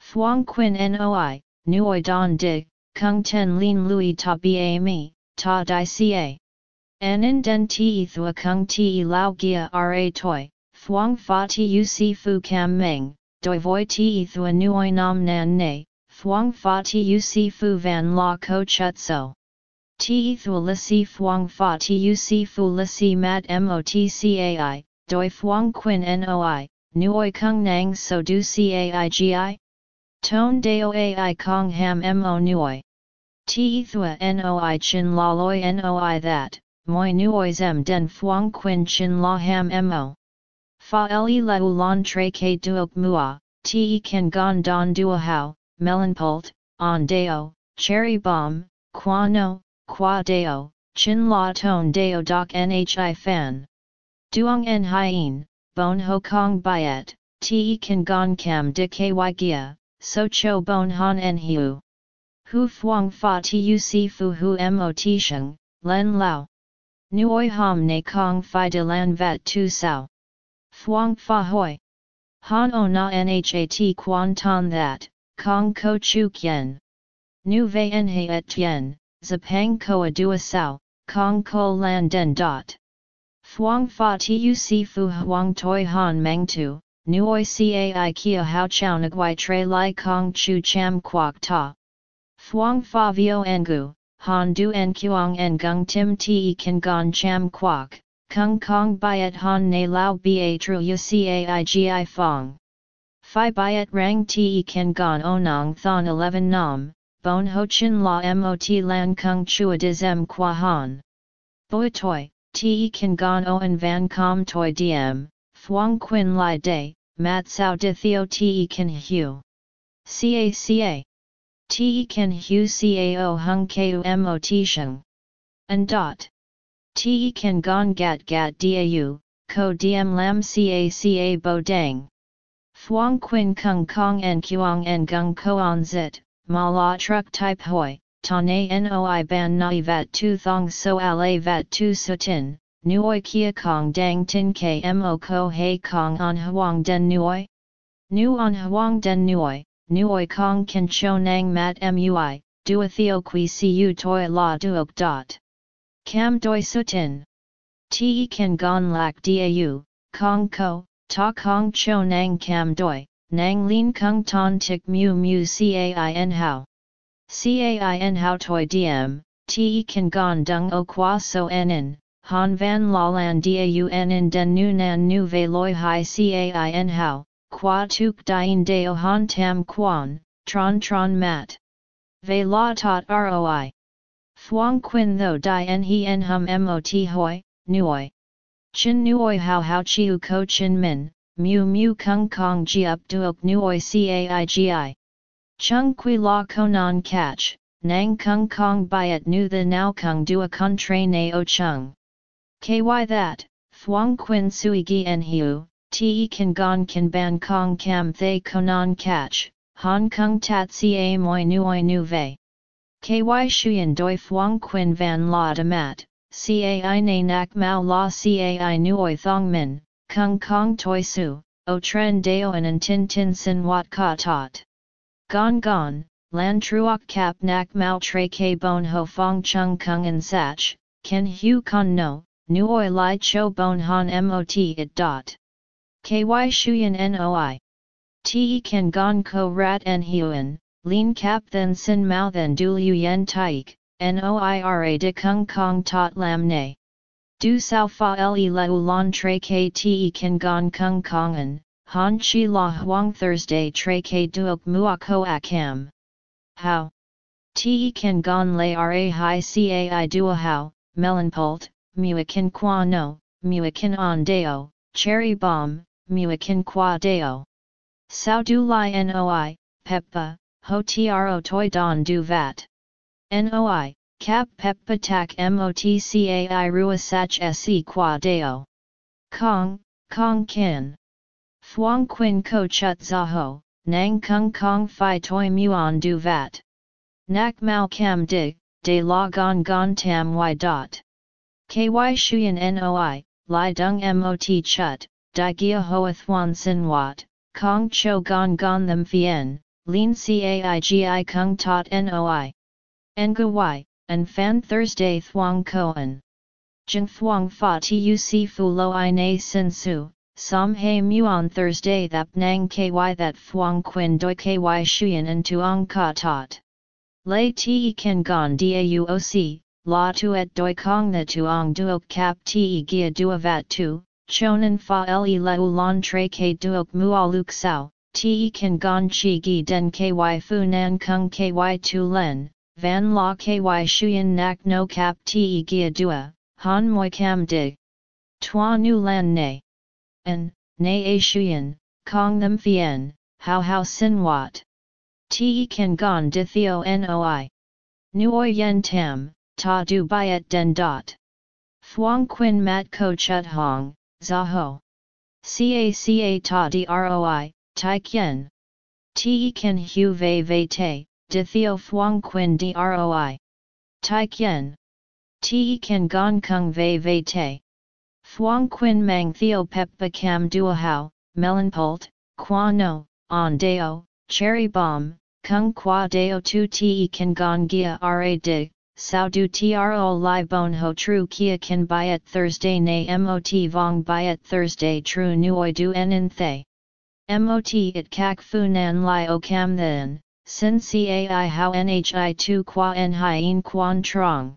Phuong quin noi, nuoi don dig, kung ten lin lui ta ba mi, ta di ca. Anin den te thua kung te lao gia ra toi, phuong fa tu fu cam meng, doi voi te thua nuoi nam nan ne, Phuong Fa Tu Si Fu Van La Ko Chut So. Te Thua La Si Phuong Fa Tu Si Fu La Si Mat Motcai, Doi Phuong Quin Noi, Nuoi Kung Nang So Du Cai Gi? Tone Deo Ai Kong Ham Mo Nuoi. Te Thua Noi Chin La Loi Noi That, Moi Nuoi Zem Den Phuong Quin Chin La Ham Mo. Fa Le La Ulan Tre Ke Duok Mua, Te Kan Gon Don Dua Hao melanpolt, on deo, cherry bomb, qua no, qua deo, chin la ton deo doc nhi fan. Duong en hien, bon ho kong byet, te kan gon kam de ky gia, so cho bon han en hiu. Hu fuang fa tu si fu hu mo sheng, len lao. Nuoi ham ne kong fi de lan vat tu sao. Fuang fa hoi. Han o na nhat quan ton that, Kong ko chu kien. Nu vei en he et tien, zapang ko dua sao, kong ko lan den dot. Phuong fa tu si fu huang toi han meng tu, nuoi cai kia hao chao nguai tre lai kong chu cham quoc ta. Phuong fa vio engu, han du en kuang en gung tim te kan gon cham quoc, kung kong byet han ne lao ba tru yu cai gi fong. Phi byet rang te kan gon onong thon 11 nam, bon ho chin la mot lan kung chua dizem qua han. Boi toi, te kan gon oan van com toi diem, phuong quin lai day, mat sao di theo te kan hu. Ca ca. Te kan hu cao hung ku mot sheng. And dot. Te kan gon gat gat dau, ko diem lam ca ca bo dang. Phuong Quin Kung Kong En Kuang En Gung Koan Zit, Ma La Truck Type Hoi, Ta Na Noi Ban Nai Vat Tu Thong So La Vat Tu Sutin, Nuoi Kia Kong Dang Tin Mo Ko Hei Kong On Huang Den Nuoi? Nu On Huang Den Nuoi, Nuoi Kong Kan Cho Nang Mat Mui, Dua Theo Qui Cu Toi La Duok Dot. Cam Doi Sutin. Te Kan Gon Lak Dau, Kong Ko, Ta Kong Cho Nang Cam Doi, Nang Lin Kung Ton Tik Mu Mu Cain How. Cain How Toi Diem, Te Kan Gon Dung O Qua So Nen, Han Van La Lan Dau Nen Den Nu Nan Nu Ve Loi Hai Cain How, Qua Tuk Dien Deo Han Tam Quan, Tron Tron Mat. Ve La Tot Roi. Phuong Quin Tho Dien En Hum Mot Hoi, Nuoi. Chin nuoi hao hao chiu ko chin min, mu mu kung kong ji up duok nuoi caigi. Chung kui la konan catch, nang kung kong byet nu the now kung dua kun tre na o chung. Ky that, thuong quin sui gi en hiu, te kan gon kan ban kong kam thay konan catch, hong kong tat ca moi nuoi nu vei. Ky shuyen doi thuong quin van la de mat, Cai na nak mao la cai nuoi thong min, kung kong toi su, o tren deo an tin tin sin wat ka tot. Gon gon, lan truok kap nak mao tre bon ho fong chung kung en sach, ken hu con no, nuoi li cho bon han mot it dot. Ky shuyan noi. Te kan gon ko rat en huan, Lean kap then sin mao then du liu yen taik, noira de kung kong tot lam ne. Du sao fa le leu tre ke te kan gon kung kongan, han chi la huang Thursday tre ke duok muako akam. How? Te kan gon le ra hi cai dua how, melanpult, muakin qua no, muakin on deo, cherry bomb, muakin qua deo. Sao du li noi, peppa, ho tro toi don du vat. Noi, cap peppa tak motcai rua sach se qua deo. Kong, kong kin. Thuong quin ko chut zaho, nang kung kong fi toi muon du vat. Nak mau cam dig, de la gon gon tam y dot. Ky shuyan noi, li dung mot chut, di gia hoa thuan sin wat, Kong cho gon gon them fien, lin caigi kung tot noi. Nga y, and fan Thursday thuang koan. Jing thuang fa tuc fu lo i na sin su, Sam he muon Thursday thap nang ky that thuang quin doi ky shuyen and tuong ka tot. Lay te ken gon dauoc, la tuet doi kong the tuong duok cap te gia dua vat tu, Chonan fa le leu lon tre ke duok mua luk sao, te kan gon chi gi den ky fu nan kung ky tu len, van la ky shuyen nak no cap te gia dua, han moi cam dig. Tua nu lan ne. En, ne a shuyen, kong them fien, how how sin wat. Te kan gon di theo noi. Nuoi yen tam, ta du byet den dot. Thuong quin mat ko chut hong, Zaho. Caca ta droi, tai kien. Te kan hu vei vei te, de theo thuong quin droi. Tai kien. Te kan gong kung Ve vei te. Thuong quin mang theo Pep cam duahao, melanpult, qua no, on deo, cherry bomb, kung qua deo tu te kan gong gia ra dig, sao du tro li bon ho tru kia kan byet Thursday na mot vong byet Thursday tru nuoi du en in thay. Mot it kak fu nan li o cam then, sin cai how nhi tu qua en hien quan trong.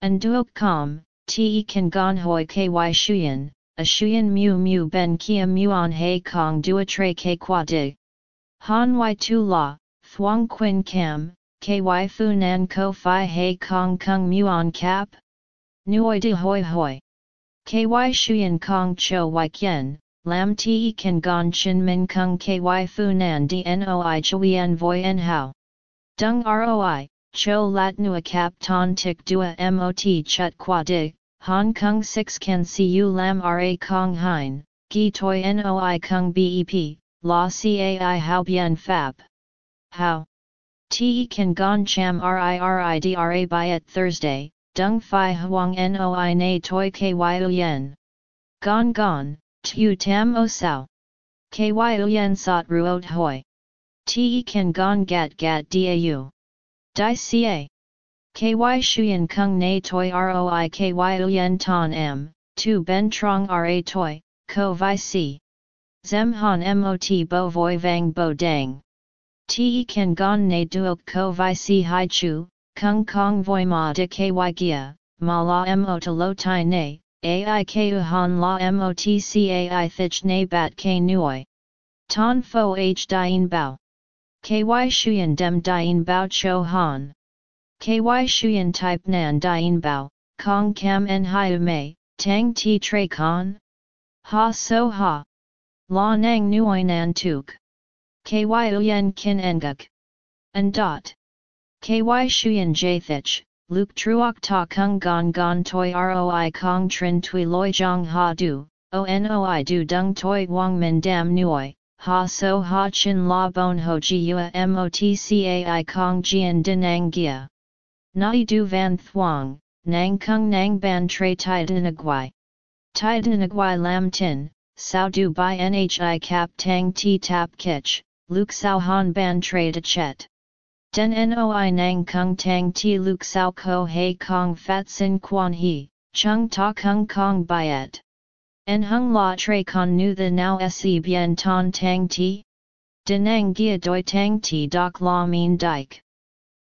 An duok com, te kan gon hoi ky shuyen, a shuyen mu mu ben kia muon hei kong dua tre ke qua dig. Han y tu la, thuong quin cam, ky fu nan ko fi hei kong kung muon cap? Nuoi de hoi hoi. Ky shuyen kong cho y kien, lam te kan gon chin min kung ky fu nan di noi chuyen voi en hao. Dung roi, cho lat nua cap ton tik dua mot chut qua dig, Hong Kong 6 can see you lam ra kong hein, gi toi noi kung bep, la cai how bien fab. How? Te kan gon cham riridra at Thursday, dung fi huang noi na toi kyu yen. Gon gon, tu tam o sao. Kyu yen sot ruot hoi. Te kan gon gat gat dau. Di ca. Ky shuyen kung na toi roi ky yen ton m, tu ben trong ra toi, ko vi si. Zem han mot bo voi vang bo dang. Te kan gon ne duok ko vi si hai chu, kung kong voi ma de ky gia, ma la mo to lo tai ne, ai ku han la mot cai thich ne bat k nuoi. Ton fo h dien bao. Ky shuyen dem dien bao cho han. Ky shuyen type nan dien bao, kong kam en hiu mei, tang ti tre con? Ha so ha. La nang nuoi nan tuk. Ky uyen kin enguk. And dot. Ky shuyen jathich, Luke truok ta kung gon gon toi roi kong trin tui loi jong ha du, o noi du dung toi wang min dam nuoi, ha so ha chin la bon ho ji ua motcai kong jian dinang gia. Nai du van thuong, nang kung nang ban tre tai dinagwai. Tai dinagwai lam tin, sao du by nhi cap tang ti tap kich, Luke Sao Han Ban Tre De Chet. Den Noi Nang Kung Tang Ti Luk Sao Ko Hei Kong Fat Sin Quan He, chung ta kung kong byet. En hung la tre con nu the now se bien ton tang ti? Denang gia doi tang ti doc la mean dike.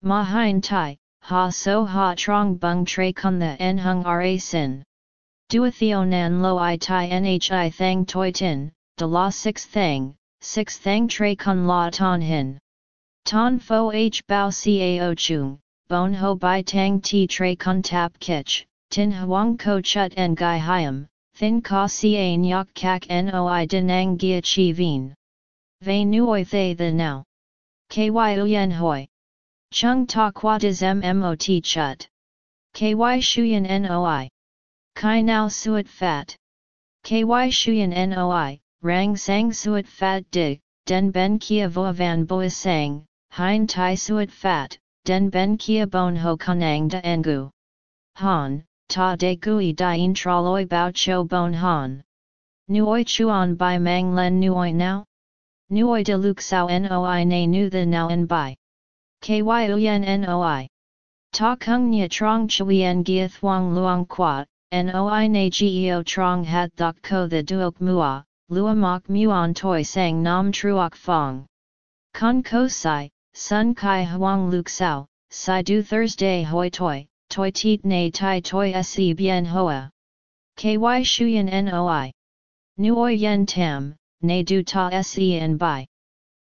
Ma hein tai, ha so ha trong bung tre con the en hung ra sin. Duathio nan lo i tai nhi thang toi tin, de la six thang, six thang tre con la ton hin. Ton fo h bao cao chung, bon ho bai tang ti tre con tap kich, tin huang ko chut en gai hiam, thin ka ca nyok kak noi denang gia chi vien. Ve nuoi thay the now. Ky uyen hoi. Chung ta qua dis mmot chut. Ky shuyen noi. Kai now suet fat. Ky shuyen noi, rang sang suet fat dig, den ben kia vo van boi sang, hein tai suet fat, den ben kia bon ho kanang da engu. Han, ta de gui dien traloi bao cho bon han. Nuoi chuan by mang len nuoi now? Nuoi de luk sao noi na nu the now en by. Ky noi. Ta kung nya trong chuyen gia thuang luang qua, noi na geo trong hat thok ko the duok mua, lua mok muon toi sang nam truok fong. Con ko sai, sun kai huang luk sao, sai du Thursday hoi toi, toi tit na tai toi se bien hoa. Ky shuyen noi. Nuoi yen tam, na du ta se en bai.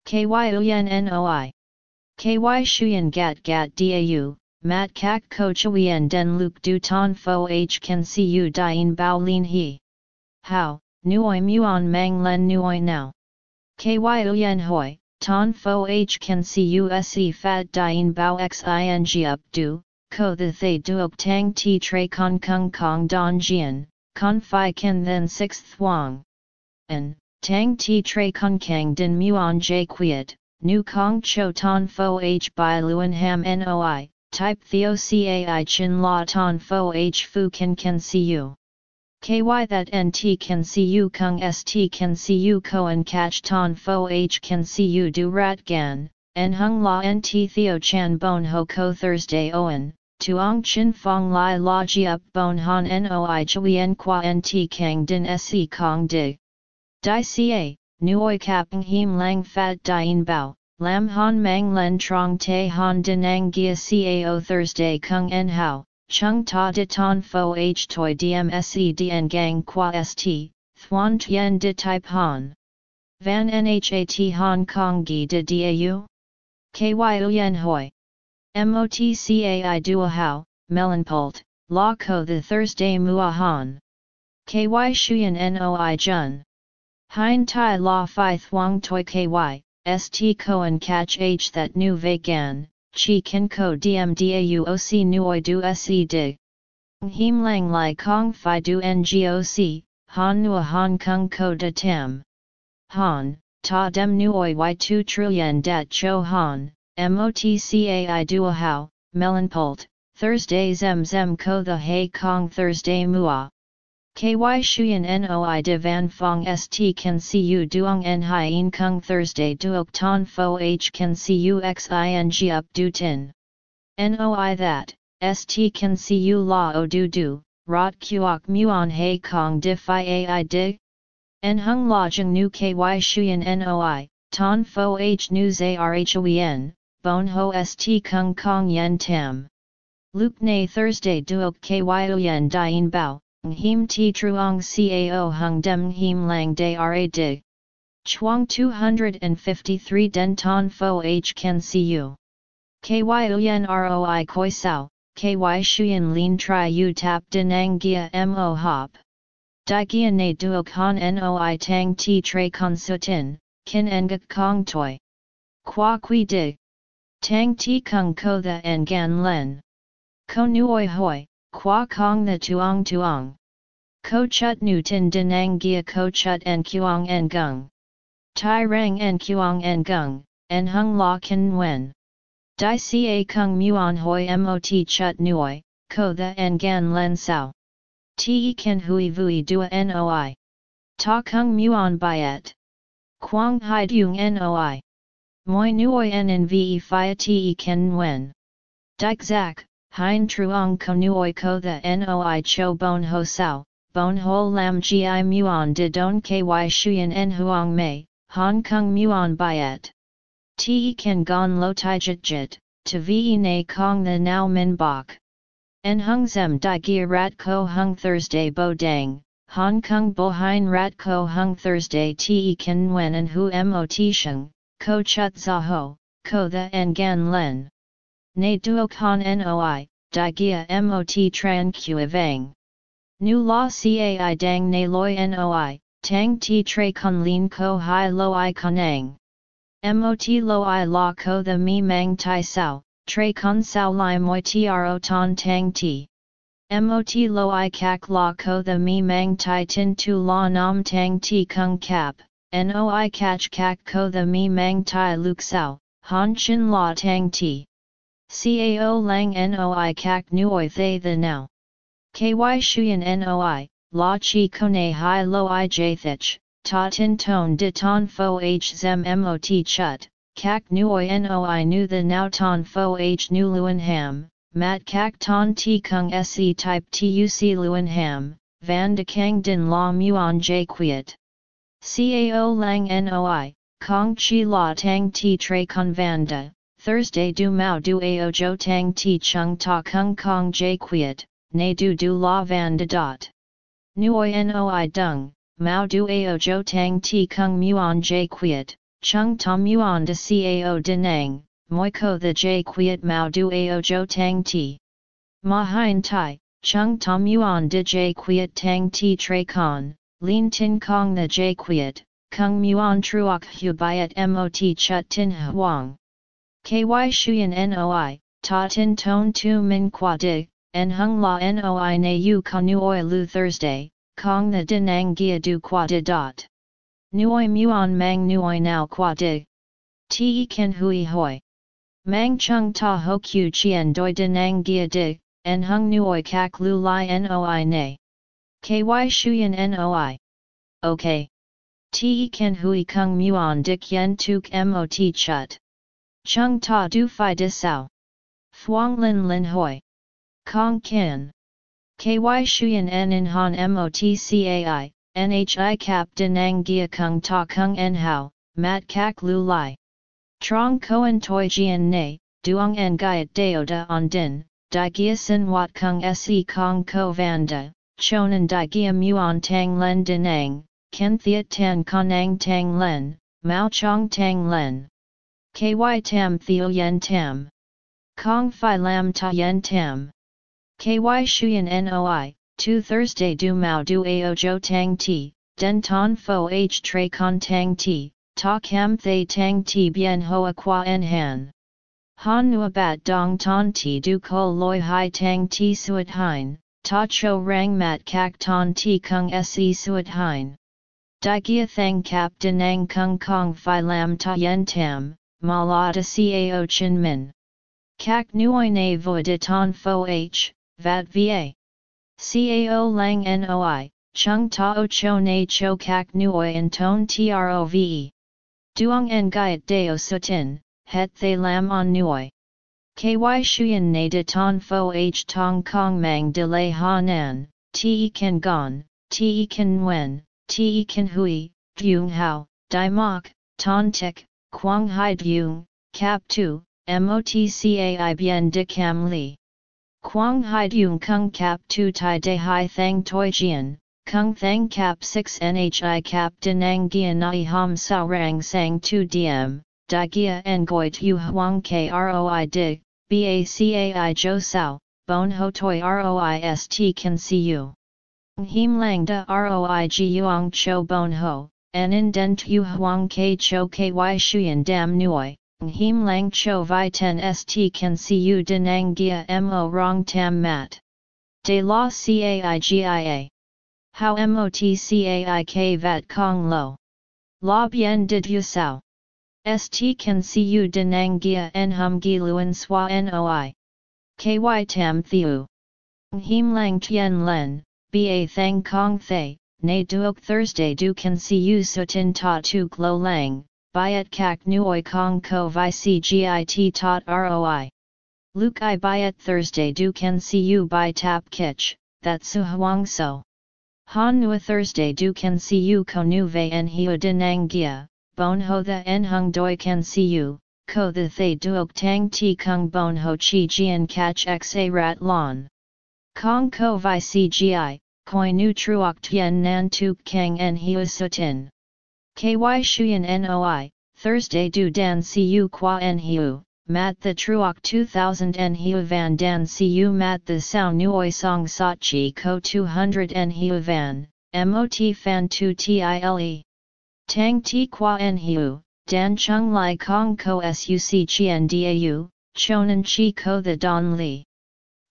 Ky uyen noi. Ky shuyen gat gat dau, mat kak ko chuyen den luk du ton fo h can see you dien bao lin he. How, nuoi muon mang len nuoi now. Ky uyen hoi, ton fo h can see you se fat dien bao xing up du, ko the thay duok tang ti tre con kung kong don jian, con fi ken then sixth wang. And, tang ti tre con kang din muon j quiet, nu kong cho ton fo h by luan ham noi, type theo cai chin la ton fo h fu can can see you. Ky that nt can see you kung st can see you koan catch ton fo h can see you do rat gan, en hung la nt theo chan bon ho ko Thursday owen, tuong chin fong lai la ji up bon han noi chui en qua nt kang din se kong di. Di ca, nuoi kapng him lang fat dien bao, lam han mang len trong te han dinang gia cao Thursday kung en hao, chung ta de ton fo h toi dmse dien gang qua st, thuan tien de han. Van Nhat Hong Kong gi de dau? Ky uyen hoi. MOTCAI dua hao, melanpolt, la ko the Thursday mua han. Ky shuyen noi jun. Hein tai la fi thuang toi ky, st koan catch h that nu ve gan, chi kin ko dm dauoc nuoi du se dig. Him lang lai kong fi du ngoc, han nua han kong ko de tam. Han, ta dem nuoi y 2 trillion dat cho han, motcai dua hao, melanpolt, Thursday zem zem ko the hay kong Thursday mua. Ky shuyen noi de van fong st can see you duong en hien kung Thursday duok ton fo h can see you xing up du tin. Noi that, st can see you la o du du, rot kuok muon hay kong di fi ai dig? En hung la jeng nu ky shuyen noi, ton fo h nu zarhoen, bon ho st kung kong yen tam. Luke na Thursday duok ky yen dien bao, him ti truong cao hung dem him lang de ra dig. Chuang 253 den ton fo h can see you. Ky yen roi koi sao, ky shuyen lin tri u tap dinang gia mo hop. Di gia ne duok han noi tang ti tre con sutin, kin engak kong toi. Qua qui dig. Tang ti kung ko the en gan len. Ko nuoi hoi, qua kong the tuong tuong. Ko chut nu tin dinang gia ko chut en kuang en gung. Tai rang en kuang en gung, en hung la kin wen. Dai Di ca kung muon hoi mot chut nuoi, ko the en gan len sao. Te ken hui vui dua noi. Ta kung muon byet. Quang hai dung noi. Moi nuoi en en ve fia te ken wen. Dik zak, hein truong ko nuoi ko the noi cho bon ho sao, bon ho lam gi muon de don ky shuyen en huang mei, Hong Kong muon byet. Te kan gon lo tai jit jit, to ve na kong the now min bok. En hung zem di gear rat ko hung Thursday bo dang, Hong Kong bo hein rat ko hung Thursday te kan wen and hu mot sheng, ko chut za ho, ko the en gan len. Ne duo con noi, di gia mot tran q vang. Nu la cai dang ne loi noi, tang ti tre con lin ko hai lo i conang. Mot lo i la ko the mi mang tai sao, tre con sao lai moi tro ton tang ti. Mot lo i kak la ko the mi mang tai tin tu la nam tang ti kung kap, noi catch kak ko the mi mang tai luk sao, han chin la tang ti. Cao lang noi kak nuoi thay the now. Ky shuyan noi, la chi kone hai lo i jathich, ta tin ton de ton fo h zem mot chut, kak nuoi noi nu the now ton fo h nu luen ham, mat kak ton ti kung se type tuc luen ham, van de kang din la muon j quiet. Cao lang noi, kong chi la tang ti tre con vanda, Thursday du mao du ao jo tang ti chung ta kung kong j quiet, ne du du la van de dot. Nuoi noi dung, mao du ao jo tang ti kung muon j quiet, chung ta muon de cao denang, moi ko the j quiet mao du ao jo tang ti. Ma hein tai, chung ta muon de j quiet tang ti tre con, lin tin kong the j quiet, kung muon truok hu byet mot chut tin huang. Ky shuyan noi, ta tin ton tu min qua dig, en hung la noi na yu ka nuoi lu Thursday, kong the dinang gia du qua di dot. Nuoi muon mang nuoi now qua dig. Ti ken hui hoi. Mang chung ta ho q chien doi dinang gia dig, en hung nuoi kak lu li noi na. Ky shuyan noi. Okay. Ti ken hui kung muon dik yen tuk mot chut. Chung ta du fi di sao. Thuong lin lin hoi. Kong kin. Ky shuyan en in han motcai, nhi cap denang gia kung ta kung en hao, mat kak lu lai. Trong koen toi jian ne, duong en gaiet deoda on din, di gia sin wat kung se kong ko vanda, chonan di gia muon tang len denang, ken thiet tan konang tang len, mao chong tang len. Ky tam theo yen tam. Kong Phi Lam Ta Yen Tam. Ky Shuyan Noi, Tu Thursday Du Mao Du Ao Jo Tang Ti, Den Ton Fo H Tre Con Tang Ti, Ta Cam Thay Tang Ti Bien Hoa Qua En Han. Han Nua Bat Dong Ton Ti Du Ko Loi Hai Tang Ti Suat Hein, Ta Cho Rang Mat Kak Ton Ti Kung Se Suat Hein. Di Gia Thang Kap Denang Kung Kong Phi Lam Ta Yen Tam, Malata Cao Chin Min. Kak Nuoi Na Voi De Ton Fo H, Vat Va. Cao Lang Noi, Chung Tao Cho Na Cho Kak Nuoi En Ton Trove. Duong En Gaiet Deo Sutin, Het Thay Lam On Nuoi. Ky Shuyan Na De Ton Fo H Tong Kong Mang De Lay Ha Nan, Te Kan Gon, Te Kan Wen, Te Kan Hui, Gyung Hao, Dai Mok, Ton Quang Hai Dung, Cap 2, MOTCAI Bien De Cam Li. Quang Hai Dung Kung Cap 2 Tai De Hai Thang Toi Jian, Kung Thang Cap 6 NHI Cap Denang Gia Nai Ham Sao Rang Sang 2 DM, Di Gia Ngoit Yu Huang KROI Dig, BACAI Jo Sao, Bon Ho Toi ROIST Can See You. Him Lang Da ROI Ji Yuang Cho Bon Ho, Anin Den Tu Huang K Cho Ky Shuyan Dam Nuoi, Him Lang Cho Vi Ten St Can See You Gia Mo Rong Tam Mat. De La Caigia. How Motcaik Vat Kong Lo. La Bien Did You Sao. St Can See You Gia En Hum Gi Luan Swa Noi. Ky Tam Thiu. Him Lang Tien Len, Ba Thang Kong Thay nay duok Thursday du can see you sutin ta tu glo lang, byet kak nuoi kong ko vi cgit tot roi. Luke I Byet Thursday Du Can See You by Tap Kitch, That Su Huang So. Han Nua Thursday Du Can See You Ko Nu Ve En Hiu Dinang Gia, Bon Ho The En Hung Doi Can See You, Ko The Thay Duok Tang Ti Kung Bon Ho Chi Jian Catch Xa Rat Lon. Kong Ko Vi CGI, Koi Nu Truok Tien Nan Tuk Kang En Hiu Sutin. KY Shuyan NOI, Thursday Du Dan Cu Qua En Hiu. Mat the Truok 2000 en Hiu Van Dan Cu Mat the Sao Nuoi Song Sat Chi Ko 200 en Hiu Van, MOT Fan 2 TILE. Tang Ti Qua en Hiu, Dan Chung Lai Kong Ko Suc Chien Dau, Chonan Chi Ko the Don Li.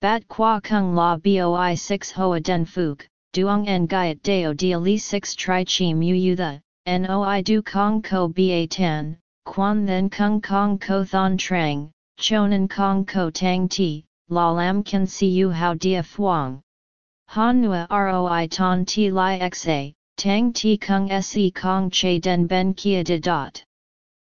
Bat Qua Kung La Boi 6 Hoa Den Fuk, Duong En Gaiet Deo Dia Li 6 Tri Chi Mu Yu the, Noi Du Kong Ko Ba Tan, Quan then kung kong ko thon trang, chonan kong ko tang ti, la lam can see you how dia fuang. Han nua roi ton ti li xa, tang ti kung se kong che den ben kia de dot.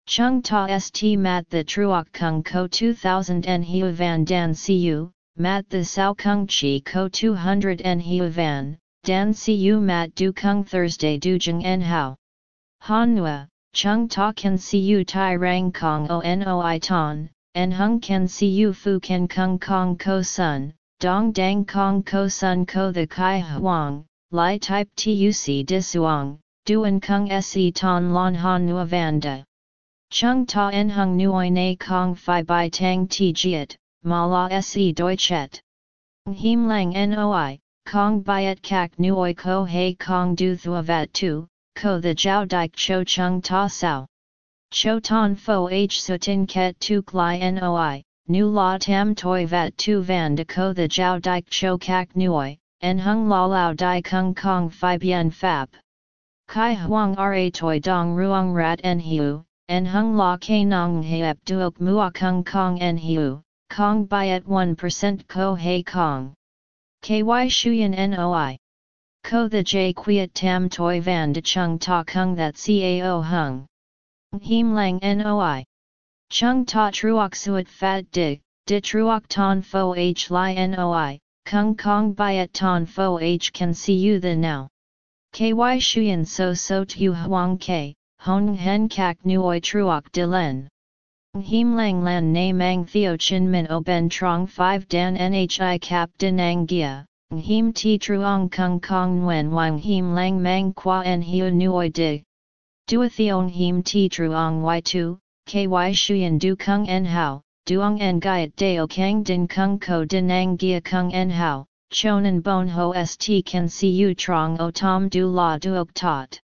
Chung ta st mat the truok kung ko 2000 en hiu van dan cu, mat the sao kung chi ko 200 en hiu van, dan cu mat du kung Thursday du jeng en hao. Han nua, Chung ta see you tai rang kong o noi ton, en hung see you fu can kung kong ko sun, dong dang kong ko sun ko the kai huang, li type tuc disuang, duan kung se ton lon han nua vanda. Chung ta en hung nuoi na kong fi bai tang ti jiet, ma la se deutchet. Him lang noi, kong byet kak nuoi ko hei kong du thuavat tu, ko the jiao dik cho chung ta sao. Cho ton fo h sutin ket tuk li noi, nu la tam toi vat tu van de ko the jiao dik cho kak nuoi, en hung la lao di kung kong fi bien fap. Kai huang ra toi dong ruang rat en hiu, en hung la ke nong heep duok mua kung kong en hiu, kong byet 1% ko hei kong. Ky shuyan noi. Ko the J Quiet Tam Toi Van De Chung Ta Kung That Cao Hung. Him Lang Noi. Chung Ta Truok Suat Fat Dig, De Truok Ton Fo H Li Noi, Kung Kong Byet Ton Fo H Can See You The Now. KY Shuyan So So Tu Huang K, Hong Hen Kak Nuoi Truok De Len. Him Lang Lan Na Mang Theo Chin Min O Ben Trong 5 Dan Nhi Cap Dinang Gia. Him ti truong kung kong nguyen wang him lang mang qua en hiu nuoi dig. Dua thiong him ti truong y tu, ky shuyen du kung en hao, duong en gaiet deo kang din kung ko dinang gia kung en hao, chonan bon ho st can see you trong o tom du la duok tot.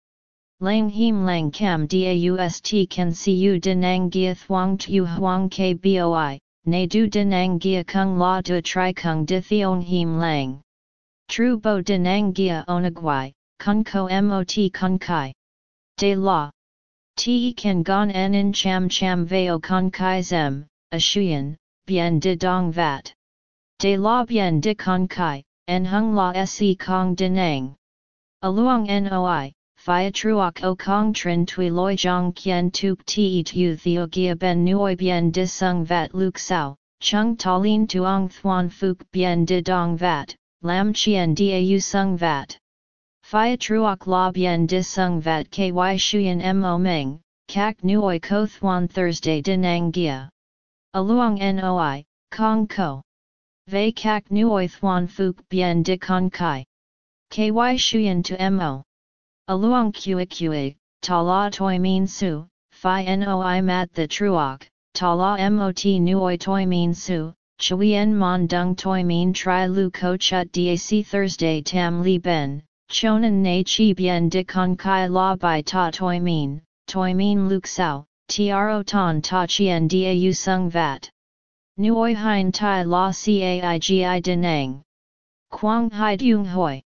Lang him lang cam daust can see you dinang gia thuong tu huang kboi, ne du dinang gia kung la du tri kung di thiong him lang. Tru bo denang gia onagwai, kun ko mot kun kai. De la. Te kan gon en in cham cham veo kun kai zem, a shuyen, bien de dong vat. De la bien de kun kai, en hung la se kong denang. Aluang noi, Phia truok o kong trin tui loi jong kien tuk ti tu theo gia ben nuoi bien de sung vat luk sao, chung talin tuong thuan fuk bien de dong vat, lam chien dau sung vat. Phia truok la bien sung vat ky shuyen mo meng, kak nuoi ko thuan Thursday dinang gia. Aluang noi, kong ko. Ve kak nuoi thuan fuk bien di kong kai. Ky shuyen to mo. Aluang kui kui, ta la toi min su, phi noi mat the truok, ta la mot nuoi toi min su, Chuyen Mon Dung Toi Min Tri Lu Ko Chut Dac Thursday Tam Li Ben, Chonan Na Chi Bien De Con Kai La Bai Ta Toi Min, Toi Min Luk Sao, Tro Ton Ta Chien Dau Sung Vat. Nuoi Hein Tai La Caigi Denang. Quang Hai Dung Hoi.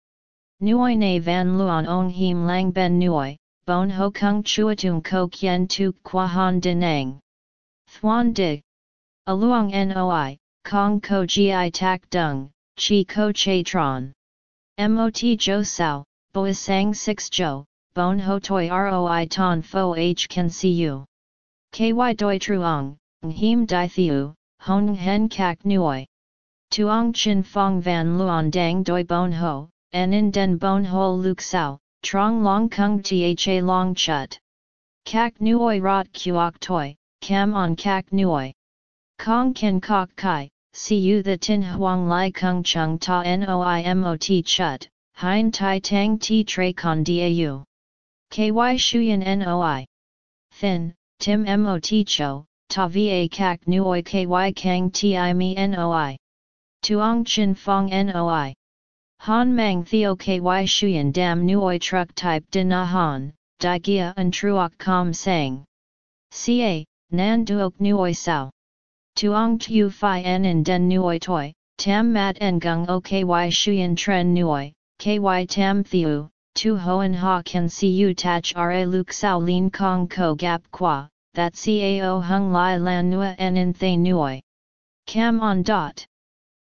Nuoi Na Van Luon Ong Him Lang Ben Nuoi, Bon Ho Kung Chuatung Ko Kien Qua Han Denang. Thuan Dig. Aluang Noi. Kong ko gi tak dung, chi ko che tron. Mot jo sao, boi sang 6 jo, bon ho toi roi ton fo h can see you. Ky doi truong, him di thiu, hong hen kak nuoi. Tuong chin fong van luan dang doi bon ho, en in den bon ho luk sao, trong long kung tha long chut. Kak nuoi rot kuok toi, cam on kak nuoi. Kong ken kok kai, see you the tin huang lai kung chung ta noimot chut, hein tai tang ti tre con dau. Ky shuyen noi. Thin, tim mot cho, ta va kak nuoi ky kang ti mi noi. Tuong chin fong noi. Han mang theo ky shuyen dam nuoi truck type din na han, di gia and truok com sang. Ca, nan duok nuoi sao. Tuong tu fi en in den nuoi toi, tam mat en gung o ky shuyen tren nuoi, ky tam thiu, tu hoen ha can see you tach ra luk sao lin kong ko gap qua, that cao hung lai lan nua en in thay nuoi. Cam on dot.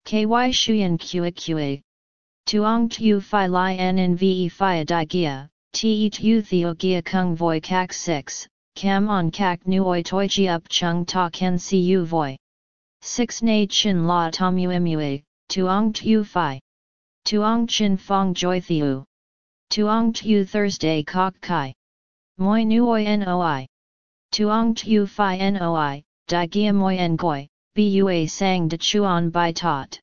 Ky shuyen kua kua. Tuong tu fi li in ve fi di gia, te tu theo gia kung voi kak 6, cam on kak nuoi toi chi up chung ta can see you voi. 6 na chin la tom umue, tuong tu fi. Tuong chin fong joy thiu. Tuong tu Thursday kok kai. Moi nuoi noi. Tuong tu fi noi, di gia moi en goi, bua sang de chuan bai tot.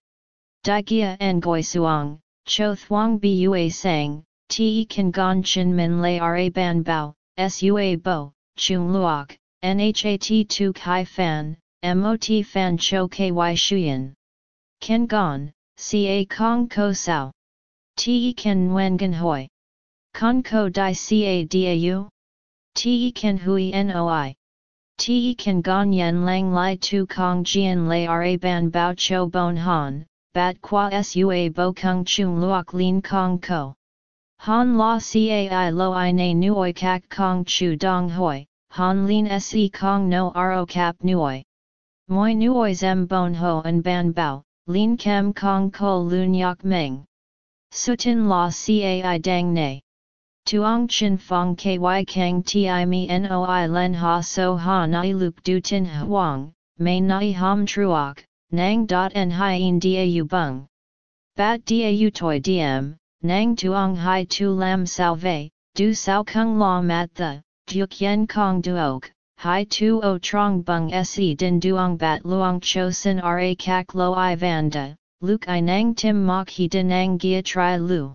Di gia en goi suong, cho thuong bua sang, te kan gon chin min lay ra ban bao, sua bo, chung luok, nhat tu kai fan, mot fan cho ky shuyen. Ken gon, ca kong ko sao. Te ken nguyen hoi. Con ko di ca dau? Te ken hui noi. Te ken gon yen lang lai tu kong jian lay ra ban bao cho bon han, bat qua sua bo kung chung luok lin kong ko. Han la cai lo i na nuoi kak kong chu dong hoi, han lin se kong no ro kap nuoi. Moi nuoi zem bon ho and ban bao, lin kem kong ko lun yak meng. Sutin la cai dang ne. Tuong chin fong ky kang ti mi noi len ha so ha nai lup du tin huang, may nai ham truok, nang dot en hien u bung. Bat u toi diem, nang tuong hai tu lam salve, du sao kung la mat the, duok yen kong duok, hai tu o trong bung se din duong bat luong cho sin ra kak lo i vanda, luk i nang tim mok he dinang gia tri lu.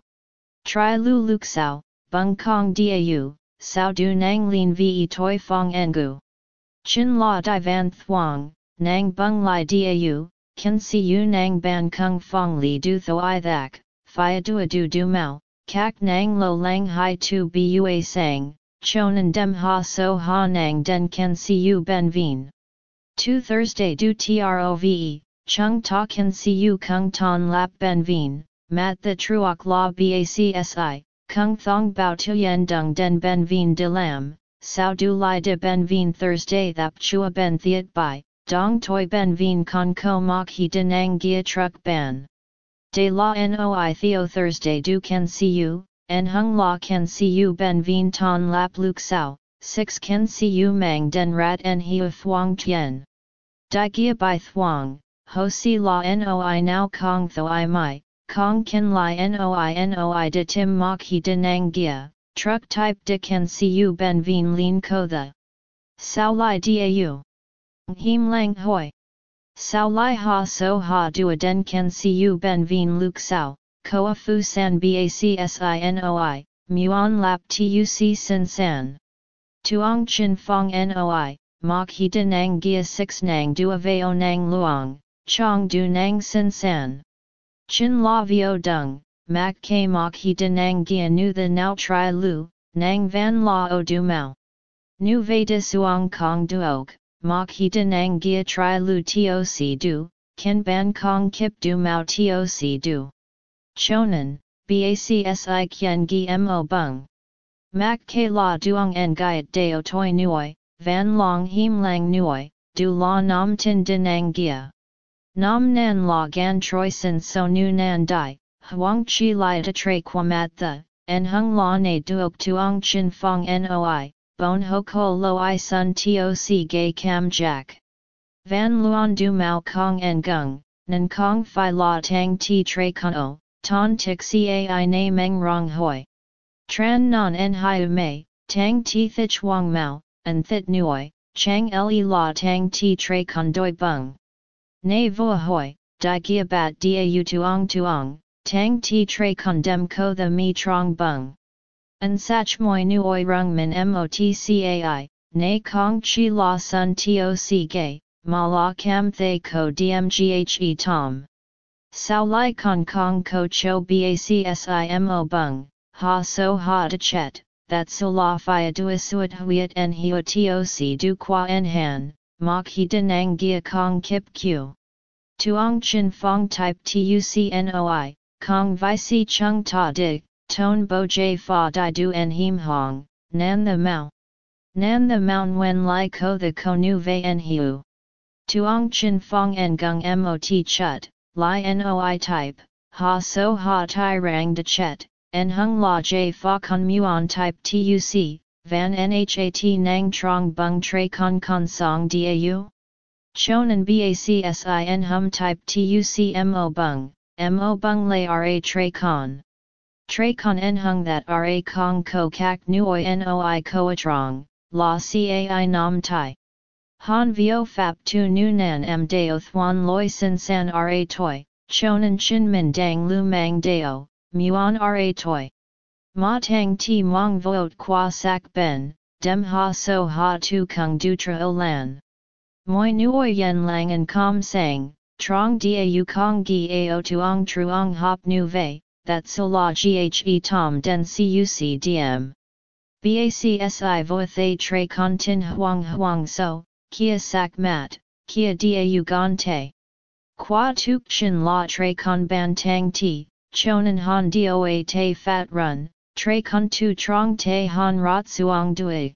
Tri lu luk sao, bung kong dau, sao du nang lin ve toi fong engu. Chin la di van thuong, nang bung lai dau, can see you nang ban kung fong li du tho i thak, fia du du du mau, kak nang lo lang hai tu bua sang, chonan dem ha so ha nang den can see you ben veen. 2 Thursday du trove, chung ta can see you kung ton lap ben veen, mat the truok la bacsi, Kung thong bao tuyen dung den ben veen de lam, sao du lai de ben veen Thursday thap chua ben thiet bai, dong toi ben veen con ko mok he denang gia truck ban. De la noi theo Thursday du can see you, en hung la can see you ben veen ton lap luk sao, 6 can see you mang den rat en hiu thuong tien. Di gia bai thuong, ho si la noi now kong tho i mai, Kong ken lai noi noi de tim mok he denang gia, truck type de can cu ben veen lin ko the. Sao lai dau. Him lang hoi. Sao lai ha so ha du den can cu ben veen luk sao, koa fu san bacsinoi, muon lap tuc sin san. Tuong chin fong noi, mok he denang gia 6 nang du aveo nang luong, chong du nang sin san. Chin la vio dung, mak ke mok he denang gia nu the now tri lu, nang van la o du mau. Nu ve de suong kong duok, mok he denang gia tri lu toc du, ken ban kong kip du mau toc du. Chonan, bacsi kien gi mo bung. Mak ke la duong en gaiet deo toi nuoi, van long him lang nuoi, du la nam tin denang gia. Nam nan la gan troi sin so nu nan dai, huang chi li de tre quamat the, en hung la ne duok tuong chin fong noi, bon ho ko lo i sun toc gay cam jack. Van Luan du Mao Kong En Gung, Nan Kong Phi La Tang Ti Tre Con O, Ton Tic Cai Na Meng Rong Hoi. Tran Non En Hai Mei, Tang Ti Thich Wang Mao, and Thit Nuoi, Chang Le La Tang Ti Tre Con Doi Bung. Nay Voa Hoi, Di Gia Bat Dia U Tuong Tuong, Tang Ti Tre Con Dem Ko The Mi Trong Bung. An Sach Moi Nuoi Rung Min Motcai, Nay Kong Chi La Sun Toc Gay, Ma La Cam Thay Ko Dmghe Tom. Sao Lai Kong Kong Ko Cho Bacsimo Bung, Ha So Ha De Chet, That So La Phia Dua Suat Huiat En Hio Toc Du Qua En Han, Mok He Denang Gia Kong Kip Q. Tuong Chin Fong Type TUCNOI, Kong Vi Si Chung Ta Dig, Tone Bo J Fa Di Du En Him Hong, Nan The Mao. Nan The Mao Wen Lai Ko The Ko Nu Ve En Hiu. Tuong Chin Fong En Gung Mot Chut, Lai Noi Type, Ha So Ha Tai Rang De Chet, En Hung La J Fa Con Muon Type TUC, Van Nhat Nang Trong Bung Tre Con Con Song Dau? Chonan BACSIN Hum Type TUCMO Bung, MO Bung Lay RA Tre Con. Tre Con En Hung That RA Kong Ko Kak Nuoi Noi Koatrong, La Cai Nam Tai. Han Vio Fap Tu Nu Nan M Deo Thuan Loi Sin San Ra Toi, Chonan Chin Min Dang Lu Mang Deo, Muon Ra Toi. Ma Tang Ti Mong Voot Qua Sak Ben, Dem Ha So Ha Tu Kung Dutra O Lan. Moi Nuoi Yen Lang and Com Sang, Trong Dia U Kong Gi Ao Tuong Truong Hop Nu Ve, That So La Ghe Tom Den Cuc Dm. BACSI Tre Con Tin Huang Huang So, Kia Sak Mat, Kia Dau Gon Te. Qua Tuk Chin La Tre Con Ban Tang Ti, Chonan Han Doa Te Fat Run, Tre Con Tu Trong Te Han Rot Suong Dui.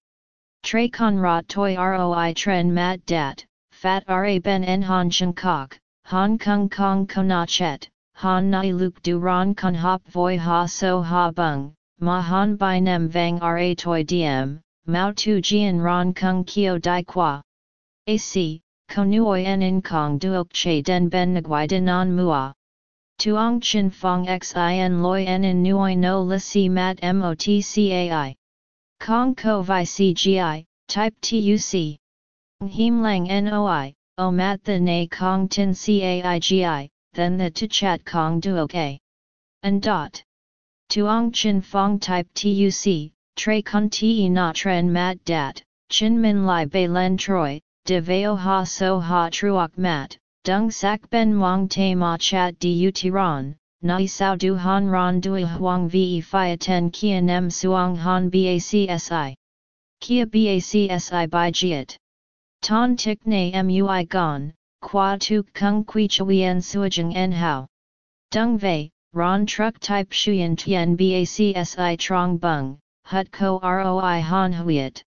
Tre Con Rot Toi Roi Tren Mat Dat, Fat Ra Ben En Han Shan Kok, Han Kung Kong Kona Chet, Han Nai Luk Du Ron Con Hop Voi Ha So Ha Bung, Ma Han Bai Nem Vang Ra Toi Diem, Mao Tu Jian Ron Kung Kio Dai Qua. AC, Konuoi En In Kong Duok Che Den Ben Nguai Dinan Mua. Tuong Chin Fong Xin Loi En In Nuoi No La Si Mat Motcai. Kong Ko Vi CGI, Type TUC. Him Lang Noi, O Mat The Na Kong Tin CAIGI, then the to chat Kong A. And dot. Tuong Chin Fong Type TUC, Tre Kun Te Na Tren Mat Dat, Chin Min Lai Bei Len Troi, De Veo Ha So Ha Truok Mat, Dung Sak Ben Wang Te Ma Chat Du Tiran, Nai Sao Du Han Ron Dui Huang Ve Phia Ten Kia Nem Suong Han BACSI. Kia BACSI Bai Jiet. Ton Tik Ne Mui Gon, Qua Tuk Kung Kui Chuyen Suajing En Hao. Dung Vei, Ron Truck Type Shuyen Tien BACSI Trong Bung, Hut Ko ROI Han Huiet.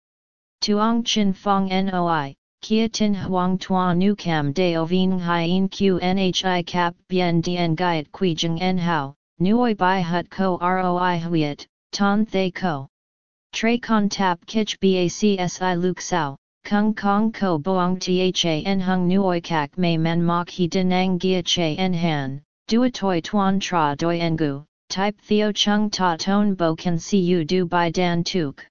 Tuong Chin Fong NOI, Kia tin huang tua nu cam deo vien hien qnhi cap bien dien gaiet quijing en hao, nuoi bai hut ko roi huiet, ton thay ko. Tre con tap kich bacsi luk sao, kung kong ko boang tha en hung nuoi kak mei men mok he denang gia che en han, dua toi tuan tra doi engu, type theo chung ta ton bo can see you do by dan tuk.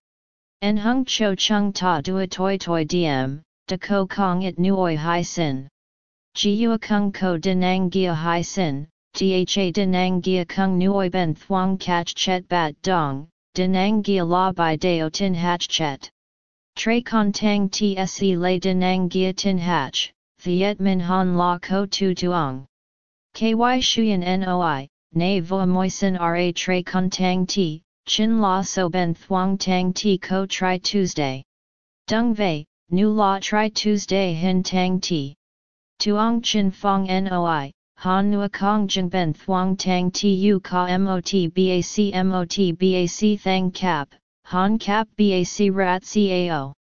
En hung cho chung ta dua toi toi diem, de ko kong it nuoi hai sin. Jiua kung ko denang gia hai sin, tha denang gia kung nuoi ben thuang catch chet bat dong, denang gia la by deo tin hatch chet. Tre con tang tse lay denang gia tin hatch, thiet min han la ko tu tuong. Ky shuyen noi, ne vo moisen ra tre con tang ti, chin la so ben thuang tang ti ko tri Tuesday. Dung vei, Nu La Tri Tuesday Hin Tang Ti. Tuong Chin Fong Noi, Han Nua Kong Jin Ben Thuong Tang Tu Ka Mot Bac Mot Bac Thang Cap, Han Cap Bac Rat Cao.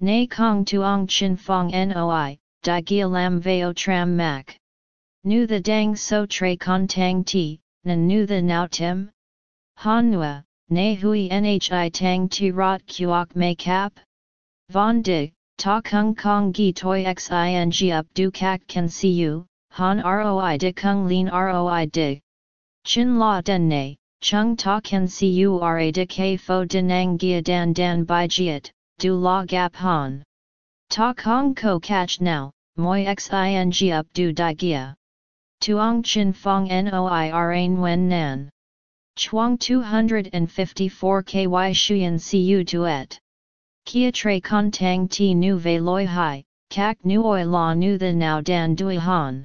Nay Kong Tuong Chin Fong Noi, Di Gia Lam Veo Tram Mak. Nu the Dang So Tre Con Tang Ti, Nan Nu the Now Tim? Han Nua, Nay Hui Nhi Tang Ti Rot Kuok May Cap? Von Dig, ta kung kong gi toi xing up du kak can see you, han roi de kung lin roi de. Chin la den ne, chung ta can see you ra de ke fo denang gia dan dan bai jiet, du la gap han. Ta kong ko catch now, moi xing up du di gia. Tuong chin fong noi ra wen nan. Chuang 254 ky shuyan cu duet. Kia tre con tang ti nu ve loi hai, kak nuoi la nu the now dan dui han.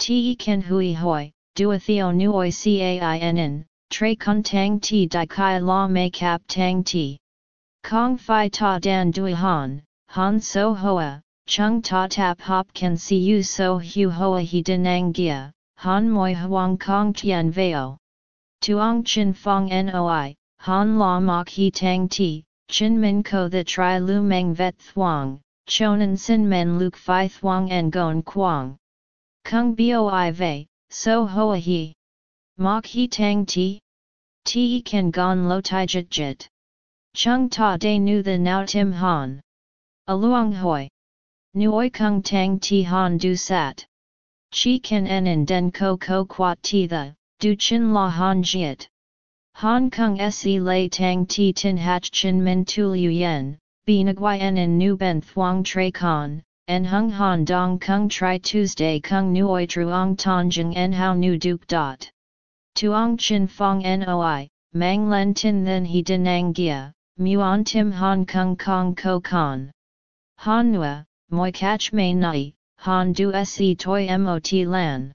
Ti ken hui hoi, dua theo nuoi cainn, tre con tang ti di kai la me kap tang ti. Kong fi ta dan dui han, han so hoa, chung ta tap hop can see you so hu hoa he denang gia, han moi huang kong tian veo. Tuong chin fong noi, han la mok he tang ti, Chin Min Ko the Tri Lu Meng Vet Thuong, Chonan Sin Men Luke Phi Thuong and Gon Quang. Kung Boi Ve, So Hoa He. Mok He Tang Ti. Ti Kan Gon Lo Tai Jit Jit. Chung Ta De Nu the Now Tim Han. Aluang Hoi. Nuoi Kung Tang Ti Han Du Sat. Chi Kan En in Den Ko Ko Quat Ti the, Du Chin La Han Jiet. Hong Kong se lay tang ti tin hach chin min tu liu yen, benagui en nu ben thuang tre con, en hung han dong kung tri Tuesday kung nuoi truong tongjing en how nu duke dot. Tuong chin fong noi, mang len tin then he denang gia, muon tim hong kong kong ko con. Han nua, moi catch may nai, han du se toi mot lan.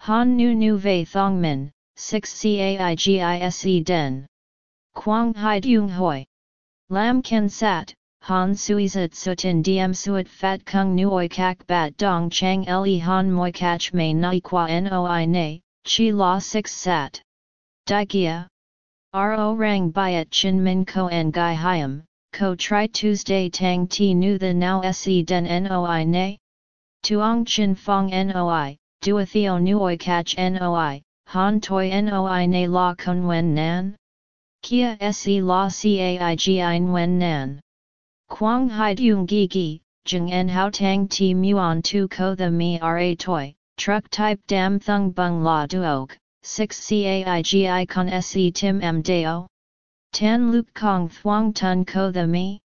Han nu nu thong min, 6 caigise den. Quang hai dung hoi. Lam ken sat, han suizat sutin diem suat fat kung nuoi kak bat dong chang le han moi kach mei nai qua noi ne, chi la 6 sat. Di gia. Ro rang byet chin min ko en gai hiam, ko tri Tuesday tang ti nu the now se den noi ne? Tuong chin fong noi, duatheo nuoi kach noi, han toi noi na la kun wen nan? Kia se la caigi wen nan. Quang hai dung gi gi, jeng en hao tang ti muon tu ko the mi ra toi, truck type dam thung bung la duog, 6 caigi con se tim m deo. Tan luke kong thuang tun ko the mi?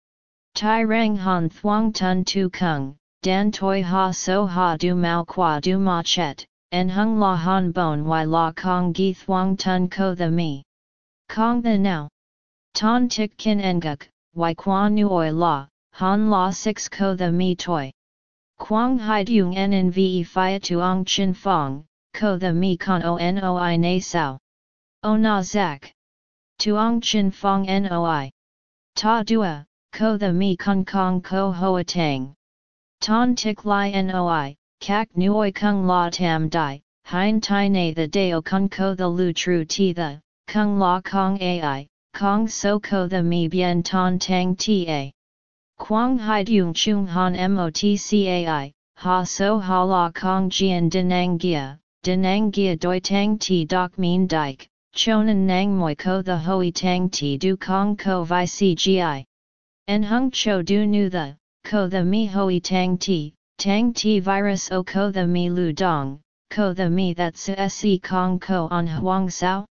Tai rang han thuang tun tu kung, dan toi ha so ha du mao qua du ma chet, en hung la han bon y la kong gi thuang tun ko the mi. Kong the now. Ton tik kin enguk, y quan nuoi la, han la six ko the mi toi. Quang hai dung en ve fi tuong chin fong, ko the mi con o na sao. O na zak. Tuong chin fong noi. Ta dua, ko the mi con kong ko hoa tang. Ton tik li noi, kak nuoi kung la tam di, hein tai na the deo kung ko the lu tru ti the, kung la kong ai, kong so ko the mi bien ton tang ta. Quang hai dung chung han motcai, ha so ha la kong jian denang gia, denang gia doi tang ti dok min dike, chonan nang moi ko the hoi tang ti du kong ko vi cgi. En hung cho du nu the, ko the mi hoi tang ti, Tang ti virus o ko the mi lu dong, ko the mi that se kong ko on huang sao?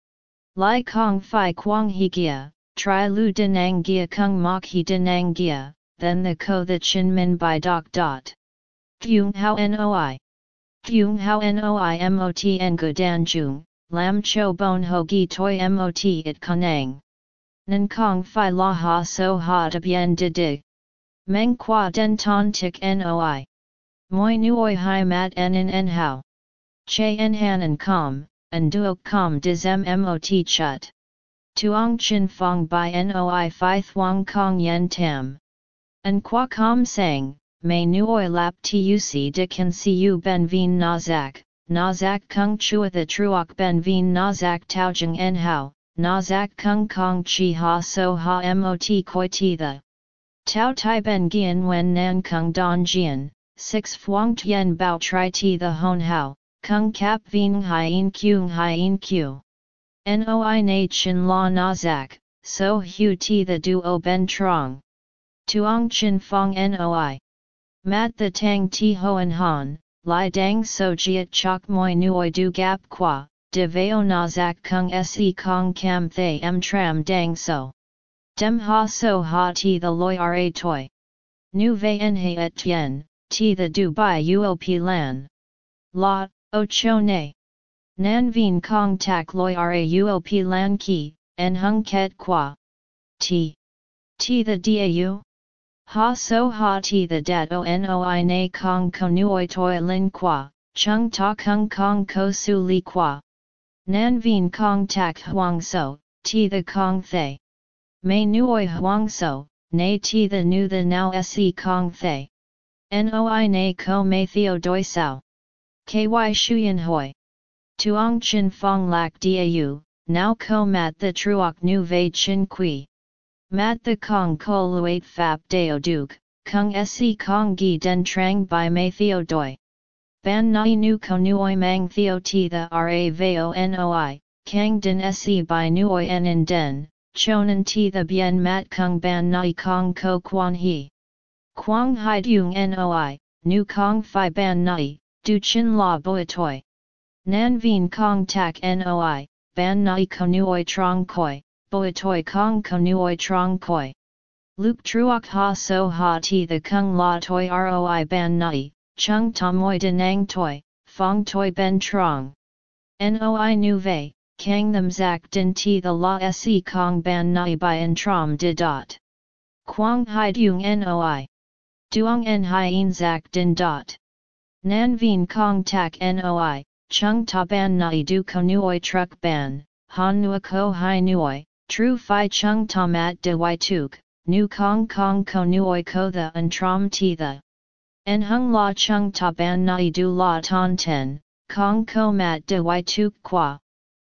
Lai kong fi quang he gia, tri lu denang gia kung mok he denang gia, then the ko the chin min by doc dot. Kyung hao noi. Kyung hao noi mot en gu dan jung, lam cho bon ho gi toi mot it kanang. Nan kong fi la ha so ha de bien de dig. Meng qua den ton tik noi. Moi nuoi hai mat en en en hao. Che en han en com, en duok com dis mot chut. Tuong chin fong by noi phi thuong kong yen tam. En qua com sang, may nuoi lap tuc de can you ben vien nazak, nazak kung chua the truok ben vien nazak taujing en hao, nazak kung kong chi ha so ha mot koi ti the. Tao tai ben gian wen nan kung don jian, 6 Phuong Tien Bao Tri Ti The Hon Hao, Kung Kap Vien Hien Kung Hien Q. Noi Na Chin La Na Zak, So Hu Ti The Duo Ben Trong. Tuong Chin Fong Noi. Mat the Tang Ti Hoan Han, Lai Dang So Jiat Chok Moi Nuoi Du Gap Qua, De Veo Na Kung Se Kong Cam Thay M Tram Dang So. Dem Ha So Ha Ti the Loi Ra Toi. Nu Ve En He Et Tien, Ti the Dubai UOP Lan. La, O Cho Ne. Nan Vien Kong Tak Loi Ra UOP Lan Ki, En Hung Ket Qua. T. T the Dau? Ha so ha ti the dat o noi na kong ko nuoi toi lin qua, chung ta kung kong ko su li qua. Nan vien kong tak huang so, ti the kong thay. May nuoi huang so, nay ti the nu the now se kong thay. Noi na ko may theo doi sao. Ky shuyen hoi. Tuong chin fong lak dau, now ko mat the truok nu vei chin qui. Mat the kong ko luat fap deo duke, kung se kong gi den trang by may theo doi. Ban nai nu ko nuoi mang theo ti the ra veo noi, kang den se by nuoi en in den, chonan ti the bien mat kung ban nai kong ko quan he. Quang hai dung noi, nu kong fi ban nai, du chin la boi toi. Nan vien kong tak noi, ban nai ko nuoi trong koi, boi toi kong konuoi trong koi. Luke truok ha so ha ti the kung la toi roi ban nai, chung tamoi denang toi, fong toi ben trong. Noi nu vei, kang them zak din ti the la se kong ban nai by en trom de dot. Quang hai dung noi. Duong en hien zak din dot. Nan vien kong tak noi, chung ta ban nai du konuoi truck ban, han nua ko hai nuoi, Tru Phi Chung Tomat De Wai Tuk, Nu Kong Kong Ko Nuoi Ko The An Trom Ti The. En Hung La Chung Ta Ban Nai Du La Ton Ten, Kong Ko Mat De Wai Tuk Qua.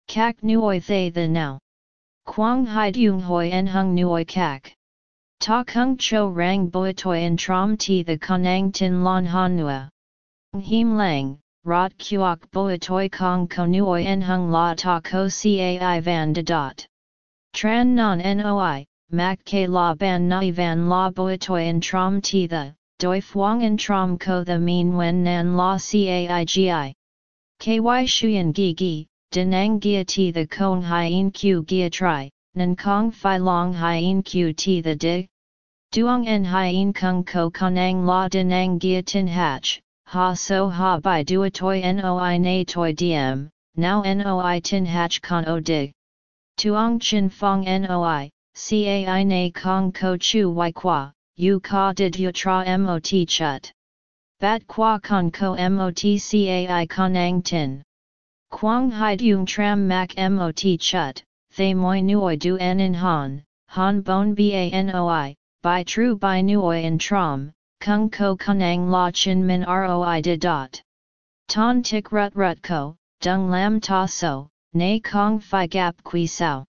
Kak Nuoi Thay The Now. Quang Hai Dung Hoi En Hung Nuoi Kak. Ta Kung Cho Rang Boi Toi En Trom Ti The Konang Tin Lon Han Nua. Him Lang. Rot Kuok Boi Toi Kong Ko Nuoi En Hung La Ta Ko Cai Van De Dot. Tran non noi, mak ke la ban nai van la boitoi en trom ti the, doi fuang en trom ko the mean when nan la caigi. Ky shuyen gi gi, denang gia ti the kong hien q gia tri, nan kong fi long hien q ti the dig. Duong en hien kung ko konang la denang gia tin hatch, ha so ha by duatoi noi na toi diem, now noi tin hatch con o dig. Tuong Chin Fong Noi, Cai Na Kong Ko Chu Wai Qua, Yu Ka Did Yu Tra Mot Chut. Bat Qua Con Ko Mot Cai Konang Tin. Quang Hai Dung Tram Mak Mot Chut, Thay Moi Nuoi Du En Han, Han Bon Banoi, By True By Nuoi In Tram, Kung Ko Konang La Chin Min Roi De Dot. Ton Tik Rut Rut Ko, Dung Lam Ta So, Nay Kong Phi Gap Qui Sao.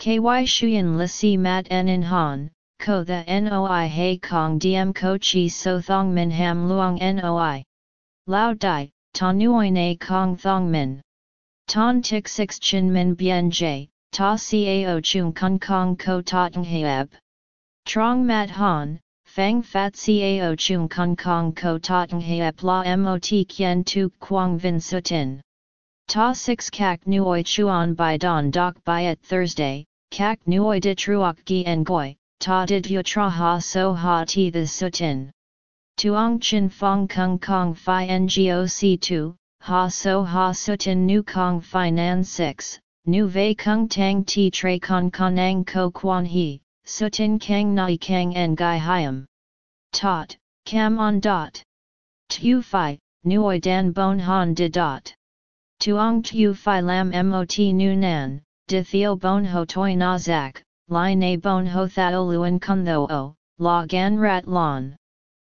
Ky Shuyan Li Si Mat En In Han, Ko The Noi He Kong Diem Ko Chi So Thong Min Ham Luong Noi. Lao Dai, Ta Nuoi Na Kong Thong Min. Ton Tik Six Chin Min Bien J, Ta Cao Chung Kong Kong Ko Ta Ng Heb. Trong Mat Han, Fang Fat Cao Chung Kong Kong Ko Ta Ng Heb La Mot Kien Tu Quang Vin Sutin. Ta 6 kak nuoi chuan by don dok by at Thursday, kak nuoi de truok gi en goi, ta did yu tra ha so ha ti the sutin. Tuong chin fong kung kong fi ngoc 2, ha so ha sutin nu kong fi nan 6, nu vei kung tang ti tre con konang ko quan he, sutin kang nai kang en gai hiam. Tot, cam on dot. Tu fi, nuoi dan bon han de dot. Tuong tu phi lam mot nu nan, de theo bon ho toi na zak, li na bon ho thao luen kun tho o, la gan rat lon.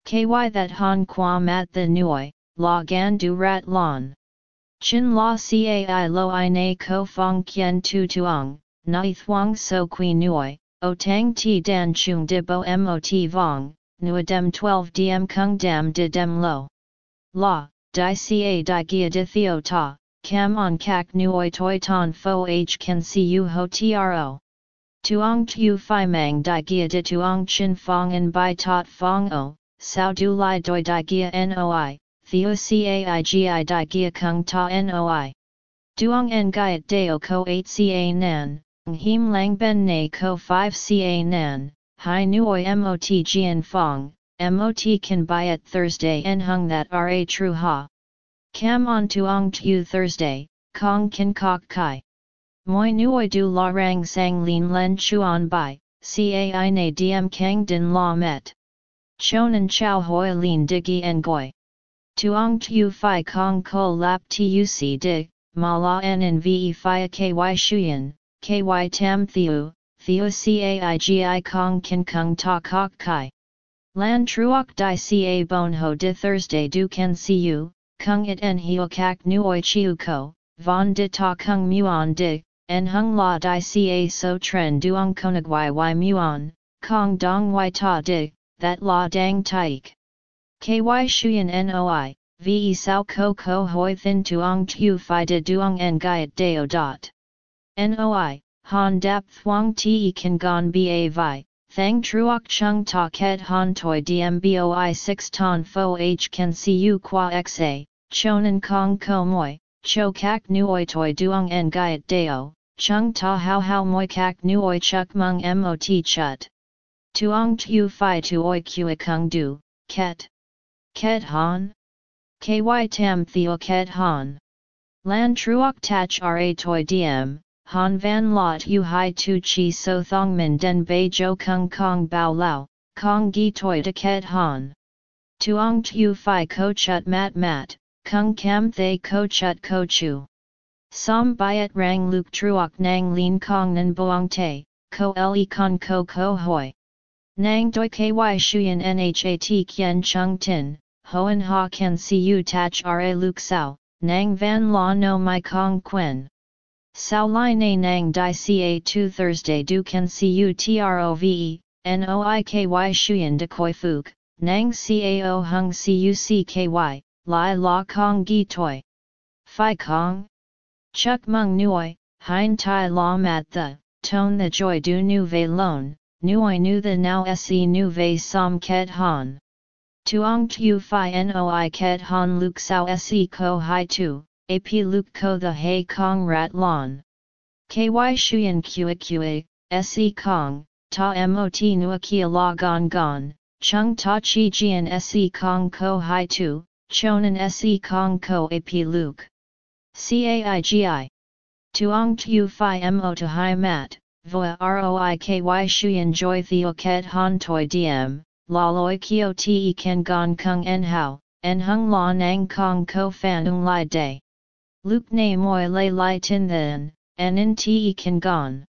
Ky that han qua mat the nuoi, la gan du rat lon. Chin la cai lo i na ko fong kien tu tuong, nai thuong so qui nuoi, o tang ti dan chung de bo mot vong, nu dem 12 dm kung dam de dem lo. La, di ca di gia de theo ta, Cam on kak nuoi toi ton fo h can see you ho tro. Tuong tu fi mang di gia de tuong chin fong en bai tot fong o, sao du lai doi di gia noi, theo caigi di gia kung ta noi. Duong en gaiet deo ko 8 ca nan, him lang ben na ko 5 ca nan, hi nuoi mot gian fong, mot kan at Thursday en hung that ra true ha. Cam on tuong tu Thursday, kong kin kok kai. Moi nuoi du la rang sang lin len chuan bai, cai na diem kang din la met. Chonan chow hoi lin digi en goi. Tuong tu fi kong ko lap tuc dig, ma la en en ve fi ky shuyen, ky tam thiu, thiu caigi kong kin kung ta kok kai. Lan truok di ca bon ho di Thursday du can see you, kung it en hio kak nuoi chiu ko, von di ta kung muon di, en hung la di ca so tren duong konagwai y muon, kong dong y ta di, that la dang taik. Ky shuyen noi, ve sao ko ko hoi thin tuong tu fi de duong en gaiet deo dot. Noi, han dap thuong te kan gon ba vi, thang truok chung ta ket han toi dmboi 6 ton fo h can see you qua xa, chonan kong ko moi, cho kak nuoi toi duong en gaiet deo, chung ta how how moi kak nuoi chuk mung mot chut. Tuong tu fi tuoi kua kung du, ket. Ket han? Ky tam theo ket han. Lan truok tach ra toi diem, han van lot u hai tu chi so thong min den bei jo kung kong bao lao, kong gi toi de ket han. Tuong tu fi ko chut mat mat, kung kam thay ko chut ko chu. Som byet rang luk truok nang lin kong nan boang te, ko le con ko ko hoi. Nang doi ky shuyen nhat kien chung tin, hoen ha can see you tach ra luk sao, nang van la no my kong quen. Sao Lai Na Nang Di Ca 2 Thursday Du Can See You Trove, Noiky Shuyan De Koi Fuk, Nang Cao Hung Cucky, Lai La Kong Gi Toi. Phi Kong? Chuk Mung Nuoi, Hein Tai La Mat The, Tone The Joy Du Nu Ve Lon, Nuoi Nu The Now Se Nu Ve Som Ket Han. Tuong Tu Phi Noi Ket Han Luk Sao Se Ko Hai Tu. ap luk ko the hay kong rat lon. Ky shuyen kua kua, se kong, ta mot nua la gon gon, chung ta chi jian se kong ko hai tu, chonan se kong ko ap luk. Caigi. Tuong tu fi mo to hai mat, voa roi ky shuyen joy theo ket han toi diem, la loi kio te ken gon kung en hao, en hung la nang kong ko fan ung lai day. Luke na moi lay lai tin then, en in te kan gon.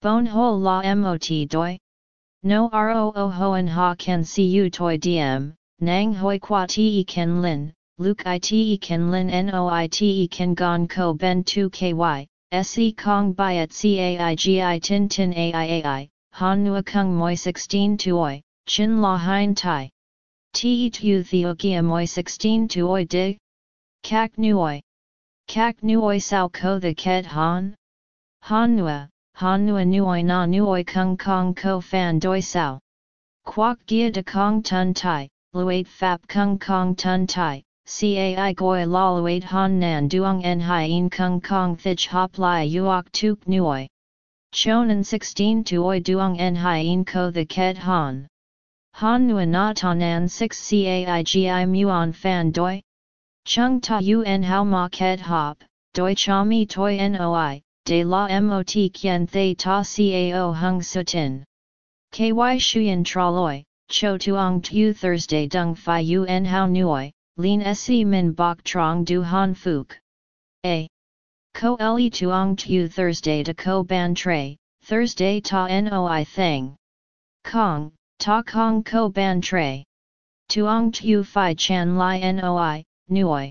Bon ho la mot doi? No ro o hoen ha can see you toi diem, nang hoi qua te ken lin, luke i te kan lin noi te kan gon ko ben 2 ky, se kong byet caigi tin tin aiai, han nua kung moi 16 tuoi, chin la hein tai. Te tu theo gia moi 16 tuoi dig? Kak nuoi. Kak nuoi sao ko the ket han? Han nua, han nua nuoi na nuoi kung kong ko fan doi sao. Quoc gia de kong tun tai, luat fap kung kong tun tai, cai goi la luat han nan duong en hien kung kong thich hop lai uok tuk nuoi. Chonan 16 tuoi duong en hien ko the ket han. Han nua na tanan 6 caigi muon fan doi? Chung ta un hao ma ket hop, doi cha mi toi noi, de la mot kien thay ta cao hung sutin. Ky shuyen traloi, cho tuong tu Thursday dung fi un hao nuoi, lin se min bok trong du han fuk. A. Ko le tuong tu Thursday de ko ban tre, Thursday ta noi thing. Kong, ta kong ko ban tre. Tuong tu fi chan li noi, Nuoi.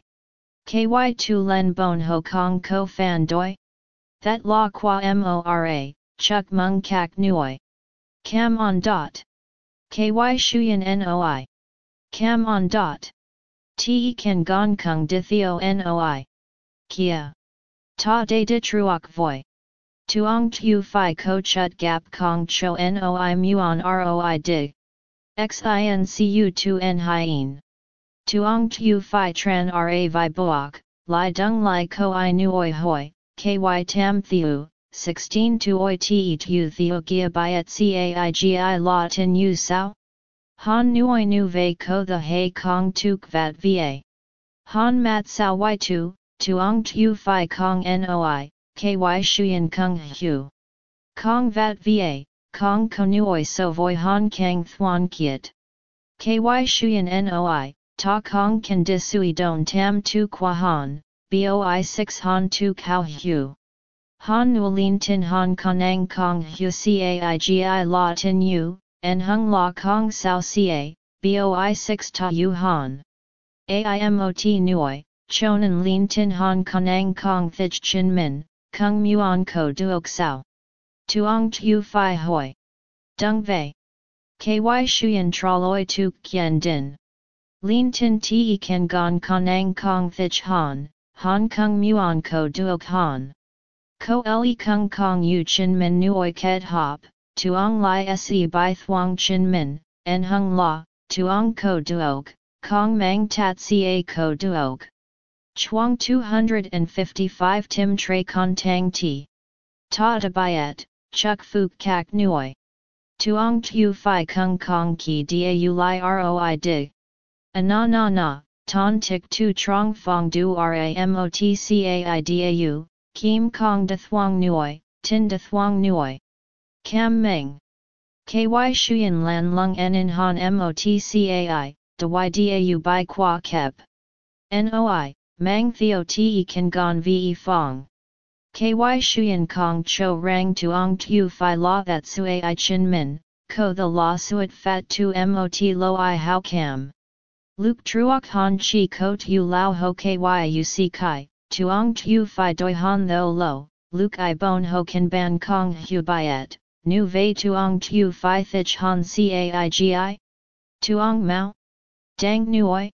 KY tu len bon ho kong ko fan doi? That la qua mora, chuk mung kak nuoi. Cam on dot. KY shuyen noi. Cam on dot. Te kan gong kung di theo noi. Kia. Ta de de truok voi. Tuong tu fi ko chut gap kong cho noi muon roi dig. Xincu tu en hien. Tuong tu fi tran ra vi boak, li dung li ko i nuoi hoi, ky tam thiu, 16 tu oi te tu theo gia byet caigi la tin u sao? Han nuoi nu ve ko the kong tuk vat va. Han mat sao y tu, tuong tu fi kong noi, ky shuyen kung hu. Kong vat va, kong konuoi so voi han kang thuan kiet. Ky shuyen noi, ta kong kan disui don tam tu qua han, boi 6 han tu kau hu. Han nuolin tin han konang kong hu caigi la tin Yu, and hung la kong sao ca, boi 6 ta yu han. Aimot Nui, chonan lin tin han konang kong thich chin min, kung muon ko duok sao. Tuong tu fi hoi. Dung vei. Ky shuyen traloi Tuk kien din. Lin tin te kan gon konang kong thich han, han kung muon ko duok han. Ko le kung kong yu chin min nuoi ket hop, tuong li se by thuong chin min, en hung la, tuong ko duok, kong mang tat ca ko duok. Chuang 255 Tim Tre Con Tang Ti. Ta Dabayet, Chuk Fuk Kak Nuoi. Tuong Tu Phi Kung Kong Ki Da U Li Roi Dig. Ana Na Na, Ton Tik Tu Trong Fong Du Ramotcai Da U, Kim Kong De Thuong Nui, Tin De Thuong Nui. Cam Meng. KY Shuyan Lan Lung En In Han Motcai, Da Y Da U Bai Qua Kep. NOI. Mang Theo Te Kan Gon Ve Fong. KY Shuyan Kong Cho Rang Tuong Tu Phi La That Sui I Chin Min, Ko The La Suat Fat Tu Mot Lo I How Cam. Luke Truok Han Chi Ko Tu Lao Ho KY U Si Kai, Tuong Tu Phi Doi Han Tho Lo, Luke I Bon Ho Kan Ban Kong Hu Biet, Nu Ve Tuong Tu Phi Thich Han Caigi? Tuong Mao? Dang Nuoi?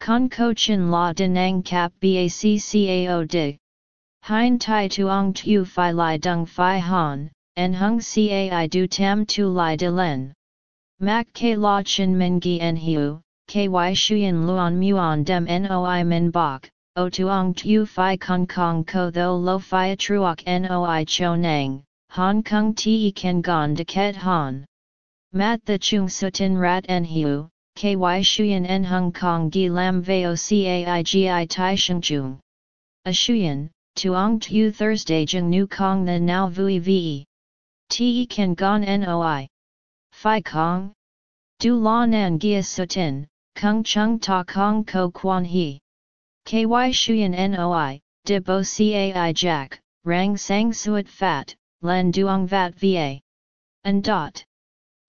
Con ko chin la denang kap baccao dig. Hein tai tuong tu fi li dung fi han, en hung cai du tam tu li de len. Mak ke la chin min gi en hiu, ky shuyen luon muon dem noi min bok, o tuong tu fi kong kong ko tho lo fi truok noi cho nang, han kung ti ken gon de ket han. Mat the chung sutin rat en hiu, ky shuyan en hong kong gi lam veo caigi tai shengchung. A shuyan, tuong tu Thursday jung nu kong the now vui ve. Te kan gon noi. Phi kong? Du la nan gia sutin, kung chung ta kong ko quan he. Ky shuyan noi, de bo cai jack, rang sang suet fat, len duong vat va. And dot.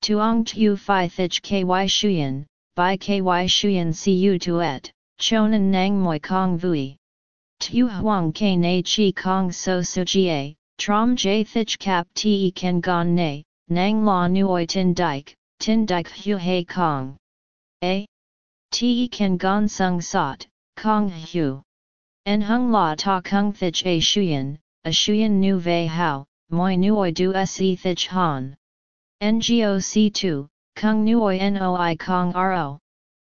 Tuong tu phi thich ky shuyan, by ky shuyan cu tuet, chonan nang moi kong vui. Tu huang ke na chi kong so su jie, trom j thich kap te ken gon ne, nang la nuoi tin dike, tin dike hu he kong. A. Te ken gon sung sot, kong hu. En hung la ta kung thich a shuyan, a shuyan nu vei hao, moi nuoi du se thich han. NGOC 2, Kung Nuoi Noi Kong Ro.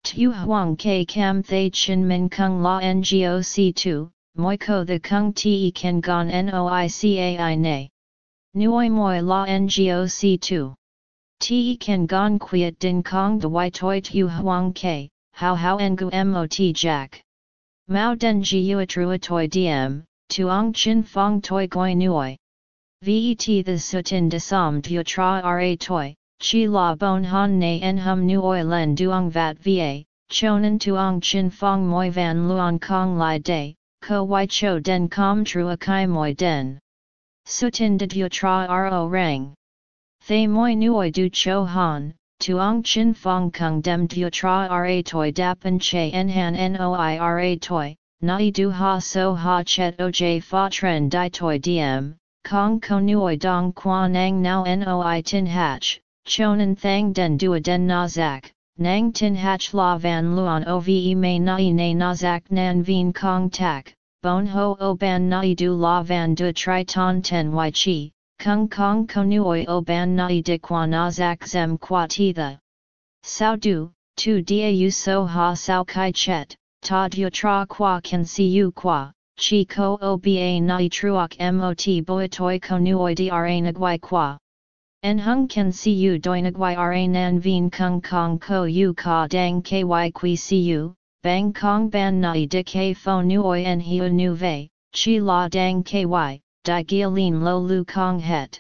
Tu Huang Ke Kam Thay Chin Min Kung La Ngoc 2, Moi Ko The Kung Te Ken Gon Noi Cai Ne. Nuoi Moi La Ngoc 2. Te Ken Gon Quiet Din Kong The Wai Toi Tu Huang Ke, How How Ngu Mot Jack. Mao Den Ji Uatrua Toi Diem, Tuong Chin Fong Toi Goi Nuoi. Vet the Sutin Desam Tu Tra Ra Toi. Chi la bon han na en hum nu oi len duong vat va, chonan tuong chin fong moi van luong kong lai day, ko wai cho den com trua kai moi den. Sutin de du tra ro rang. Thay moi nuoi du cho han, tuong chin fong kung dem du tra ra toi dapan che en han noi ra toi, nai du ha so ha chet oj fa tren di toi diem, kong ko nuoi dong quan nang now noi tin hatch. Chonan thang den dua den na zak, nang tin hach la van luon ove may na i na na nan vien kong tak, bon ho o ban nai du la van de tri ton ten y chi, kung kong konuoi o ban nai de qua na zem qua ti the. Sao du, tu dia u so ha sao kai chet, ta du tra qua can see you qua, chi ko o ba nai truok mot boi toi konuoi dra nagwai qua. En hung can see you doi nagwai ra nan vien kung kong ko u ka dang ky qui see bang kong ban nai de ke fo nuoi en hiu nu vei, chi la dang ky, di gialin lo lu kong het.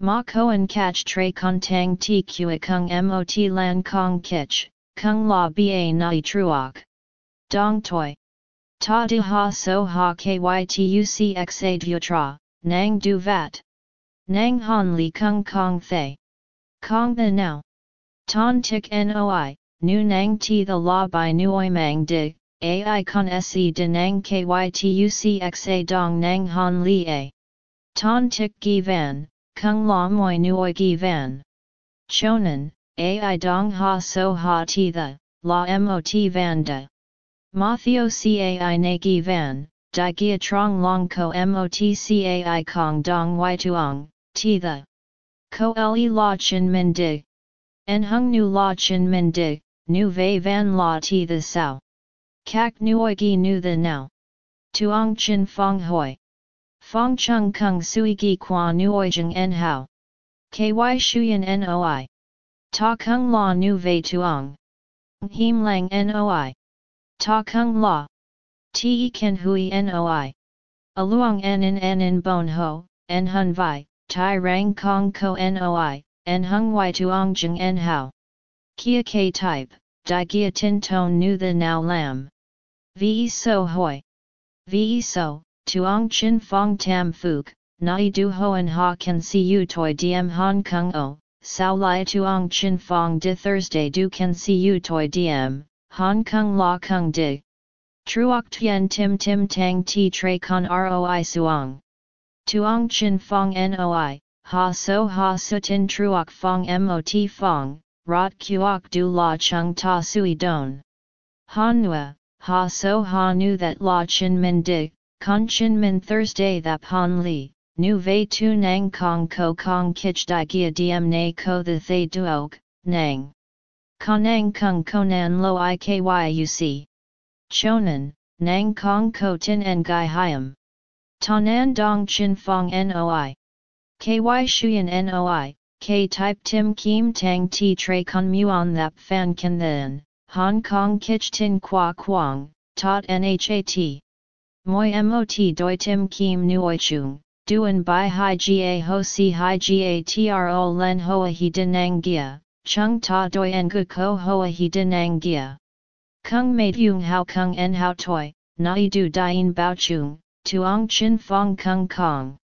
Ma koan catch tre con tang ti kua kung mot lan kong kich, kung la ba nai truok. Dong toi. Ta di ha so ha kytucxa du tra, nang du vat. Nang han li kung kong thay. Kong the now. Ton tik noi, nu nang ti the la by nuoi mang di, ai con se de nang kytucxa dong nang han li a. Ton tik gi van, kung la moi nuoi gi van. Chonan, ai dong ha so ha ti the, la mot van de. Mathio cai na gi van, di gia trong long ko mot cai kong dong y tuong, ti the. Ko le la chin min di. En hung nu la chin min di, nu vei van la ti the sao. Kak nuoi gi nu the now. Tuong chin fong hoi. Fong chung kung sui gi qua nuoi jeng en hao. Ky shuyen noi. Ta kung la nu vei tuong. Him lang noi. Ta kung la. Te ken hui noi. Aluang en in en in bon ho, en hun vai, tai rang kong ko noi, en hung y tuong jeng en hao. Kia k type, di gia tin ton nu the now lam. Ve so hoi. Ve so, tuong chin fong tam fuk, nai du hoan ha can see you toi diem hong kong o, sao lai tuong chin fong di Thursday du can see you toi diem, hong kong la kung di. Truok tien tim tim tang ti tre con roi suong. Tuong chin fong noi, ha so ha sutin truok fong mot fong, rot kuok du la chung ta sui don. Han nua, ha so ha nu that la chin min dig, con chin min Thursday that han li, nu vei tu nang kong ko kong kich di gia diem na ko the thay duok, nang. Konang kung konan lo ikyuc. Chonan, nang kong ko tin en gai hiam. Tanan dong chin fong noi. Ky shuyan noi, k type tim kim tang ti tre con muon thap fan kan then, Hong Kong kich tin qua quang, tot nhat. Moi mot doi tim kim nuoi chung, duen bai hai ga ho si hai ga tro len hoa he denang gia, chung ta doi en gu ko hoa he denang gia. Kung made yung hao kung en hao toi, nai du dien bao chung, tuong chin fong kung kong.